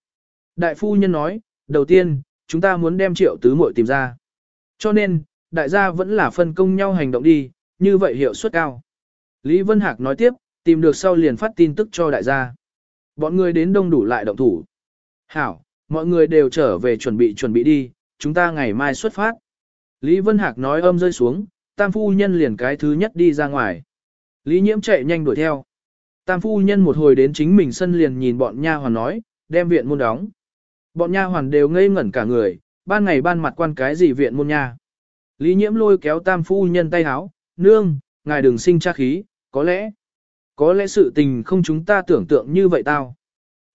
Đại phu nhân nói, đầu tiên, chúng ta muốn đem triệu tứ muội tìm ra. Cho nên, đại gia vẫn là phân công nhau hành động đi, như vậy hiệu suất cao. Lý Vân Hạc nói tiếp, tìm được sau liền phát tin tức cho đại gia. Bọn người đến đông đủ lại động thủ. Hảo, mọi người đều trở về chuẩn bị chuẩn bị đi, chúng ta ngày mai xuất phát. Lý Vân Hạc nói âm rơi xuống, tam phu nhân liền cái thứ nhất đi ra ngoài. Lý Nhiễm chạy nhanh đuổi theo. Tam phu nhân một hồi đến chính mình sân liền nhìn bọn nha hoàn nói, đem viện môn đóng. Bọn nha hoàn đều ngây ngẩn cả người, ban ngày ban mặt quan cái gì viện môn nha. Lý Nhiễm lôi kéo tam phu nhân tay háo, nương, ngài đừng sinh cha khí, có lẽ, có lẽ sự tình không chúng ta tưởng tượng như vậy tao.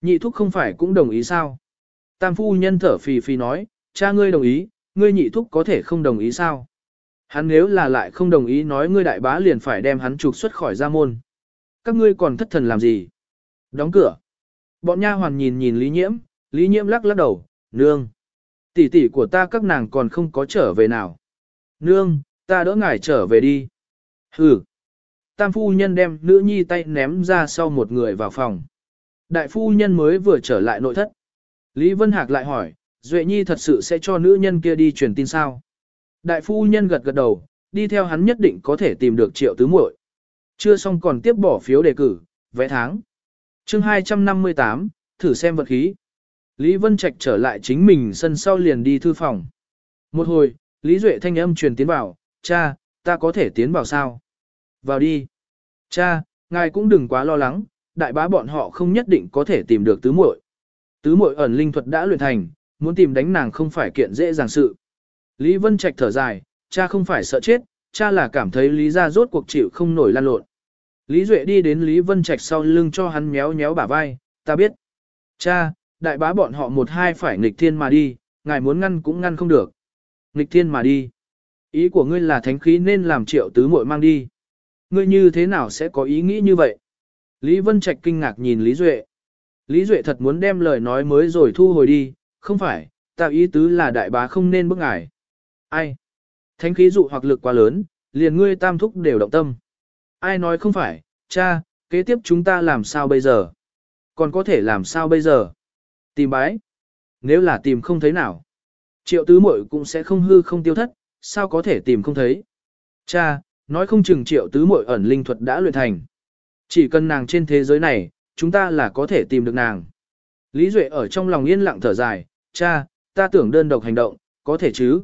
Nhị thúc không phải cũng đồng ý sao? Tam phu nhân thở phì phì nói, cha ngươi đồng ý, ngươi nhị thúc có thể không đồng ý sao? Hắn nếu là lại không đồng ý nói ngươi đại bá liền phải đem hắn trục xuất khỏi gia môn. Các ngươi còn thất thần làm gì? Đóng cửa. Bọn nha hoàn nhìn nhìn Lý Nhiễm, Lý Nhiễm lắc lắc đầu, nương. Tỷ tỷ của ta các nàng còn không có trở về nào. Nương, ta đỡ ngài trở về đi. Hừ. Tam phu nhân đem nữ nhi tay ném ra sau một người vào phòng. Đại phu nhân mới vừa trở lại nội thất. Lý Vân Hạc lại hỏi, Duệ Nhi thật sự sẽ cho nữ nhân kia đi truyền tin sao? Đại phu nhân gật gật đầu, đi theo hắn nhất định có thể tìm được triệu tứ muội. Chưa xong còn tiếp bỏ phiếu đề cử, vẽ tháng. chương 258, thử xem vật khí. Lý Vân Trạch trở lại chính mình sân sau liền đi thư phòng. Một hồi, Lý Duệ thanh âm truyền tiến vào, cha, ta có thể tiến vào sao? Vào đi. Cha, ngài cũng đừng quá lo lắng, đại bá bọn họ không nhất định có thể tìm được tứ muội. Tứ muội ẩn linh thuật đã luyện thành, muốn tìm đánh nàng không phải kiện dễ dàng sự. Lý Vân Trạch thở dài, cha không phải sợ chết, cha là cảm thấy Lý gia rốt cuộc chịu không nổi lan lộn. Lý Duệ đi đến Lý Vân Trạch sau lưng cho hắn méo méo bả vai, ta biết. Cha, đại bá bọn họ một hai phải nghịch thiên mà đi, ngài muốn ngăn cũng ngăn không được. Nghịch thiên mà đi. Ý của ngươi là thánh khí nên làm triệu tứ muội mang đi. Ngươi như thế nào sẽ có ý nghĩ như vậy? Lý Vân Trạch kinh ngạc nhìn Lý Duệ. Lý Duệ thật muốn đem lời nói mới rồi thu hồi đi, không phải, tạo ý tứ là đại bá không nên bức ngài. Ai? Thánh khí dụ hoặc lực quá lớn, liền ngươi tam thúc đều động tâm. Ai nói không phải, cha, kế tiếp chúng ta làm sao bây giờ? Còn có thể làm sao bây giờ? Tìm bái. Nếu là tìm không thấy nào. Triệu tứ muội cũng sẽ không hư không tiêu thất, sao có thể tìm không thấy? Cha, nói không chừng triệu tứ muội ẩn linh thuật đã luyện thành. Chỉ cần nàng trên thế giới này, chúng ta là có thể tìm được nàng. Lý Duệ ở trong lòng yên lặng thở dài, cha, ta tưởng đơn độc hành động, có thể chứ.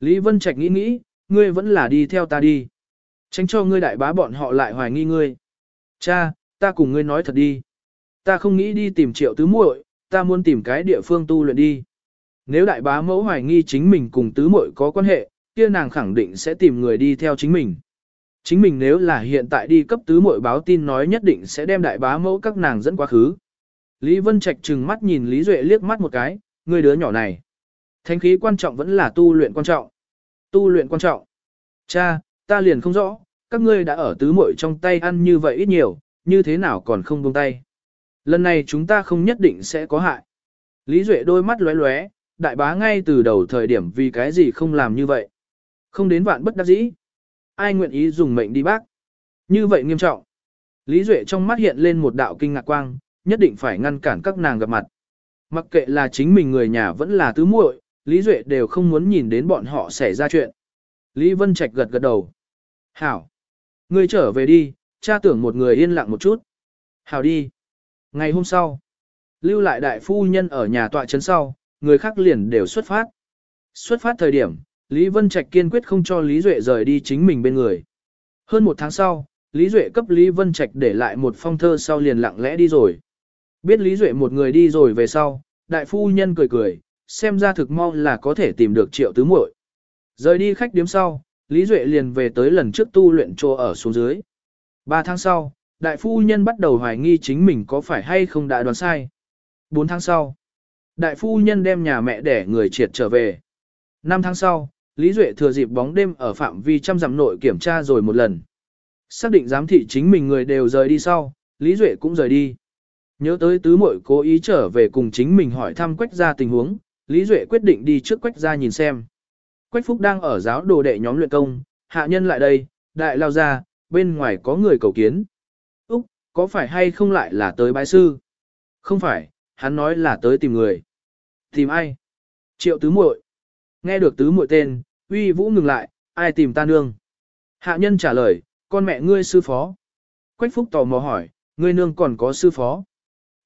Lý Vân Trạch nghĩ nghĩ, ngươi vẫn là đi theo ta đi. Tránh cho ngươi đại bá bọn họ lại hoài nghi ngươi. Cha, ta cùng ngươi nói thật đi. Ta không nghĩ đi tìm triệu tứ muội, ta muốn tìm cái địa phương tu luyện đi. Nếu đại bá mẫu hoài nghi chính mình cùng tứ muội có quan hệ, kia nàng khẳng định sẽ tìm người đi theo chính mình. Chính mình nếu là hiện tại đi cấp tứ muội báo tin nói nhất định sẽ đem đại bá mẫu các nàng dẫn quá khứ. Lý Vân Trạch trừng mắt nhìn Lý Duệ liếc mắt một cái, người đứa nhỏ này. Thánh khí quan trọng vẫn là tu luyện quan trọng. Tu luyện quan trọng. Cha, ta liền không rõ, các ngươi đã ở tứ muội trong tay ăn như vậy ít nhiều, như thế nào còn không buông tay. Lần này chúng ta không nhất định sẽ có hại. Lý Duệ đôi mắt lóe lóe, đại bá ngay từ đầu thời điểm vì cái gì không làm như vậy. Không đến vạn bất đắc dĩ. Ai nguyện ý dùng mệnh đi bác. Như vậy nghiêm trọng. Lý Duệ trong mắt hiện lên một đạo kinh ngạc quang, nhất định phải ngăn cản các nàng gặp mặt. Mặc kệ là chính mình người nhà vẫn là tứ muội, Lý Duệ đều không muốn nhìn đến bọn họ xảy ra chuyện. Lý Vân Trạch gật gật đầu. Hảo. Ngươi trở về đi, cha tưởng một người yên lặng một chút. Hảo đi. Ngày hôm sau, lưu lại đại phu nhân ở nhà tọa trấn sau, người khác liền đều xuất phát. Xuất phát thời điểm, Lý Vân Trạch kiên quyết không cho Lý Duệ rời đi chính mình bên người. Hơn một tháng sau, Lý Duệ cấp Lý Vân Trạch để lại một phong thơ sau liền lặng lẽ đi rồi. Biết Lý Duệ một người đi rồi về sau, đại phu nhân cười cười, xem ra thực mau là có thể tìm được triệu tứ muội. Rời đi khách điếm sau, Lý Duệ liền về tới lần trước tu luyện trô ở xuống dưới. ba tháng sau, đại phu nhân bắt đầu hoài nghi chính mình có phải hay không đã đoán sai. 4 tháng sau, đại phu nhân đem nhà mẹ để người triệt trở về. 5 tháng sau, Lý Duệ thừa dịp bóng đêm ở phạm vi trăm dặm nội kiểm tra rồi một lần. Xác định giám thị chính mình người đều rời đi sau, Lý Duệ cũng rời đi. Nhớ tới tứ muội cố ý trở về cùng chính mình hỏi thăm quách Gia tình huống, Lý Duệ quyết định đi trước quách Gia nhìn xem. Quách Phúc đang ở giáo đồ đệ nhóm luyện công, hạ nhân lại đây, đại lao ra, bên ngoài có người cầu kiến. Có phải hay không lại là tới bái sư? Không phải, hắn nói là tới tìm người. Tìm ai? Triệu tứ muội. Nghe được tứ muội tên, uy vũ ngừng lại, ai tìm ta nương? Hạ nhân trả lời, con mẹ ngươi sư phó. Quách Phúc tò mò hỏi, ngươi nương còn có sư phó?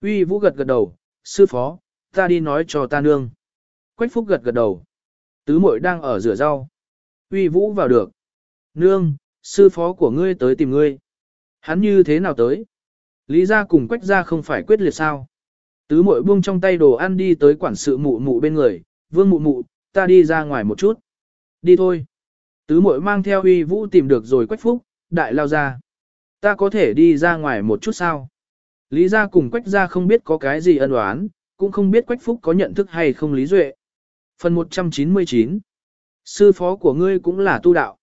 Uy vũ gật gật đầu, sư phó, ta đi nói cho ta nương. Quách Phúc gật gật đầu. Tứ muội đang ở rửa rau. Uy vũ vào được. Nương, sư phó của ngươi tới tìm ngươi. Hắn như thế nào tới? Lý ra cùng quách ra không phải quyết liệt sao? Tứ muội buông trong tay đồ ăn đi tới quản sự mụ mụ bên người, vương mụ mụ, ta đi ra ngoài một chút. Đi thôi. Tứ muội mang theo uy vũ tìm được rồi quách phúc, đại lao ra. Ta có thể đi ra ngoài một chút sao? Lý ra cùng quách ra không biết có cái gì ân oán, cũng không biết quách phúc có nhận thức hay không lý duệ. Phần 199 Sư phó của ngươi cũng là tu đạo.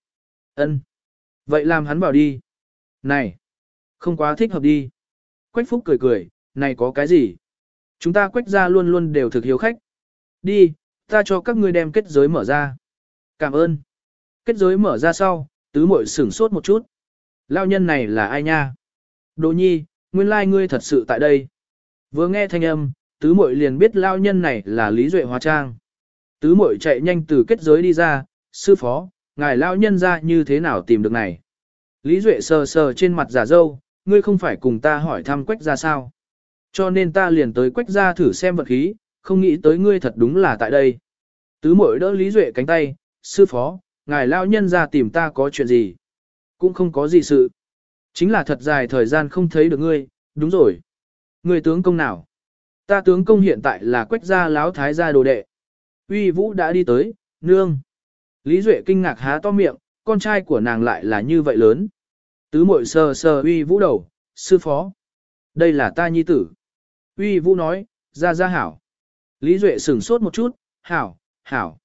ân Vậy làm hắn bảo đi. Này! Không quá thích hợp đi. Quách phúc cười cười, này có cái gì? Chúng ta quách ra luôn luôn đều thực hiếu khách. Đi, ta cho các ngươi đem kết giới mở ra. Cảm ơn. Kết giới mở ra sau, tứ muội sửng sốt một chút. Lao nhân này là ai nha? Đồ nhi, nguyên lai ngươi thật sự tại đây. Vừa nghe thanh âm, tứ muội liền biết lao nhân này là Lý Duệ Hóa Trang. Tứ muội chạy nhanh từ kết giới đi ra, sư phó, ngài lao nhân ra như thế nào tìm được này. Lý Duệ sờ sờ trên mặt giả dâu, ngươi không phải cùng ta hỏi thăm quách ra sao. Cho nên ta liền tới quách ra thử xem vật khí, không nghĩ tới ngươi thật đúng là tại đây. Tứ muội đỡ Lý Duệ cánh tay, sư phó, ngài lao nhân ra tìm ta có chuyện gì. Cũng không có gì sự. Chính là thật dài thời gian không thấy được ngươi, đúng rồi. Ngươi tướng công nào? Ta tướng công hiện tại là quách gia láo thái gia đồ đệ. Uy Vũ đã đi tới, nương. Lý Duệ kinh ngạc há to miệng, con trai của nàng lại là như vậy lớn. Tứ mội sờ sờ Uy Vũ đầu, sư phó. Đây là ta nhi tử. Uy Vũ nói, ra ra hảo. Lý Duệ sửng sốt một chút, hảo, hảo.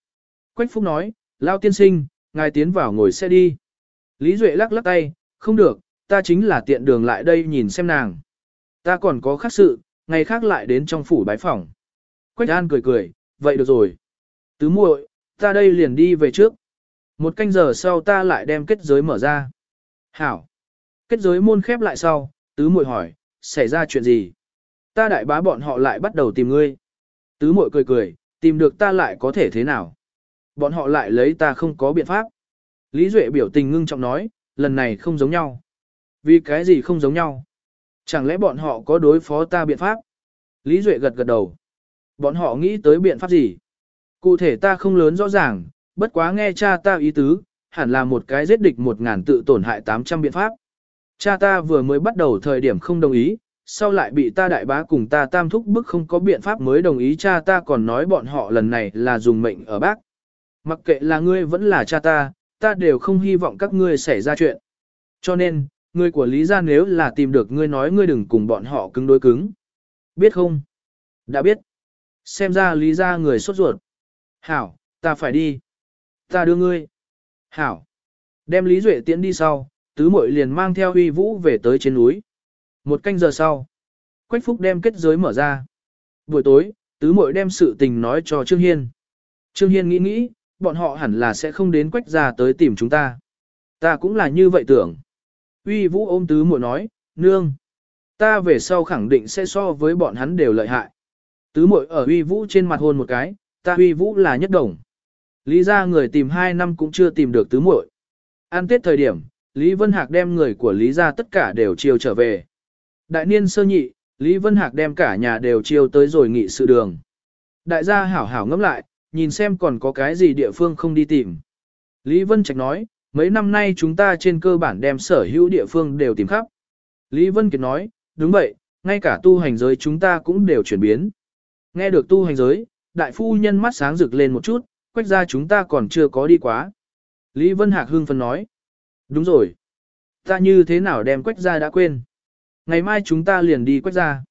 Quách Phúc nói, lao tiên sinh, ngài tiến vào ngồi xe đi. Lý Duệ lắc lắc tay, không được, ta chính là tiện đường lại đây nhìn xem nàng. Ta còn có khác sự, ngày khác lại đến trong phủ bái phòng. Quách An cười cười, vậy được rồi. Tứ muội, ta đây liền đi về trước. Một canh giờ sau ta lại đem kết giới mở ra. Hảo. Kết giới môn khép lại sau, tứ muội hỏi, xảy ra chuyện gì? Ta đại bá bọn họ lại bắt đầu tìm ngươi. Tứ muội cười cười, tìm được ta lại có thể thế nào? Bọn họ lại lấy ta không có biện pháp. Lý Duệ biểu tình ngưng trọng nói, lần này không giống nhau. Vì cái gì không giống nhau? Chẳng lẽ bọn họ có đối phó ta biện pháp? Lý Duệ gật gật đầu. Bọn họ nghĩ tới biện pháp gì? Cụ thể ta không lớn rõ ràng, bất quá nghe cha ta ý tứ, hẳn là một cái giết địch một ngàn tự tổn hại 800 biện pháp. Cha ta vừa mới bắt đầu thời điểm không đồng ý, sau lại bị ta đại bá cùng ta tam thúc bức không có biện pháp mới đồng ý cha ta còn nói bọn họ lần này là dùng mệnh ở bác. Mặc kệ là ngươi vẫn là cha ta, ta đều không hy vọng các ngươi xảy ra chuyện. Cho nên, người của Lý gia nếu là tìm được ngươi nói ngươi đừng cùng bọn họ cứng đối cứng. Biết không? Đã biết. Xem ra Lý gia người sốt ruột. Hảo, ta phải đi. Ta đưa ngươi. Hảo. Đem Lý Duệ tiễn đi sau, tứ muội liền mang theo huy vũ về tới trên núi. Một canh giờ sau, Quách Phúc đem kết giới mở ra. Buổi tối, tứ muội đem sự tình nói cho Trương Hiên. Trương Hiên nghĩ nghĩ, bọn họ hẳn là sẽ không đến Quách ra tới tìm chúng ta. Ta cũng là như vậy tưởng. Uy Vũ ôm tứ muội nói, nương. Ta về sau khẳng định sẽ so với bọn hắn đều lợi hại. Tứ muội ở Uy Vũ trên mặt hôn một cái, ta Uy Vũ là nhất đồng. Lý ra người tìm hai năm cũng chưa tìm được tứ muội. An tết thời điểm, Lý Vân Hạc đem người của Lý ra tất cả đều chiều trở về. Đại niên sơ nhị, Lý Vân Hạc đem cả nhà đều chiều tới rồi nghị sự đường. Đại gia hảo hảo ngẫm lại, nhìn xem còn có cái gì địa phương không đi tìm. Lý Vân Trạch nói, mấy năm nay chúng ta trên cơ bản đem sở hữu địa phương đều tìm khắp. Lý Vân Kiệt nói, đúng vậy, ngay cả tu hành giới chúng ta cũng đều chuyển biến. Nghe được tu hành giới, đại phu nhân mắt sáng rực lên một chút, quách ra chúng ta còn chưa có đi quá. Lý Vân Hạc hưng phân nói, đúng rồi. Ta như thế nào đem quách ra đã quên. Ngày mai chúng ta liền đi quách ra.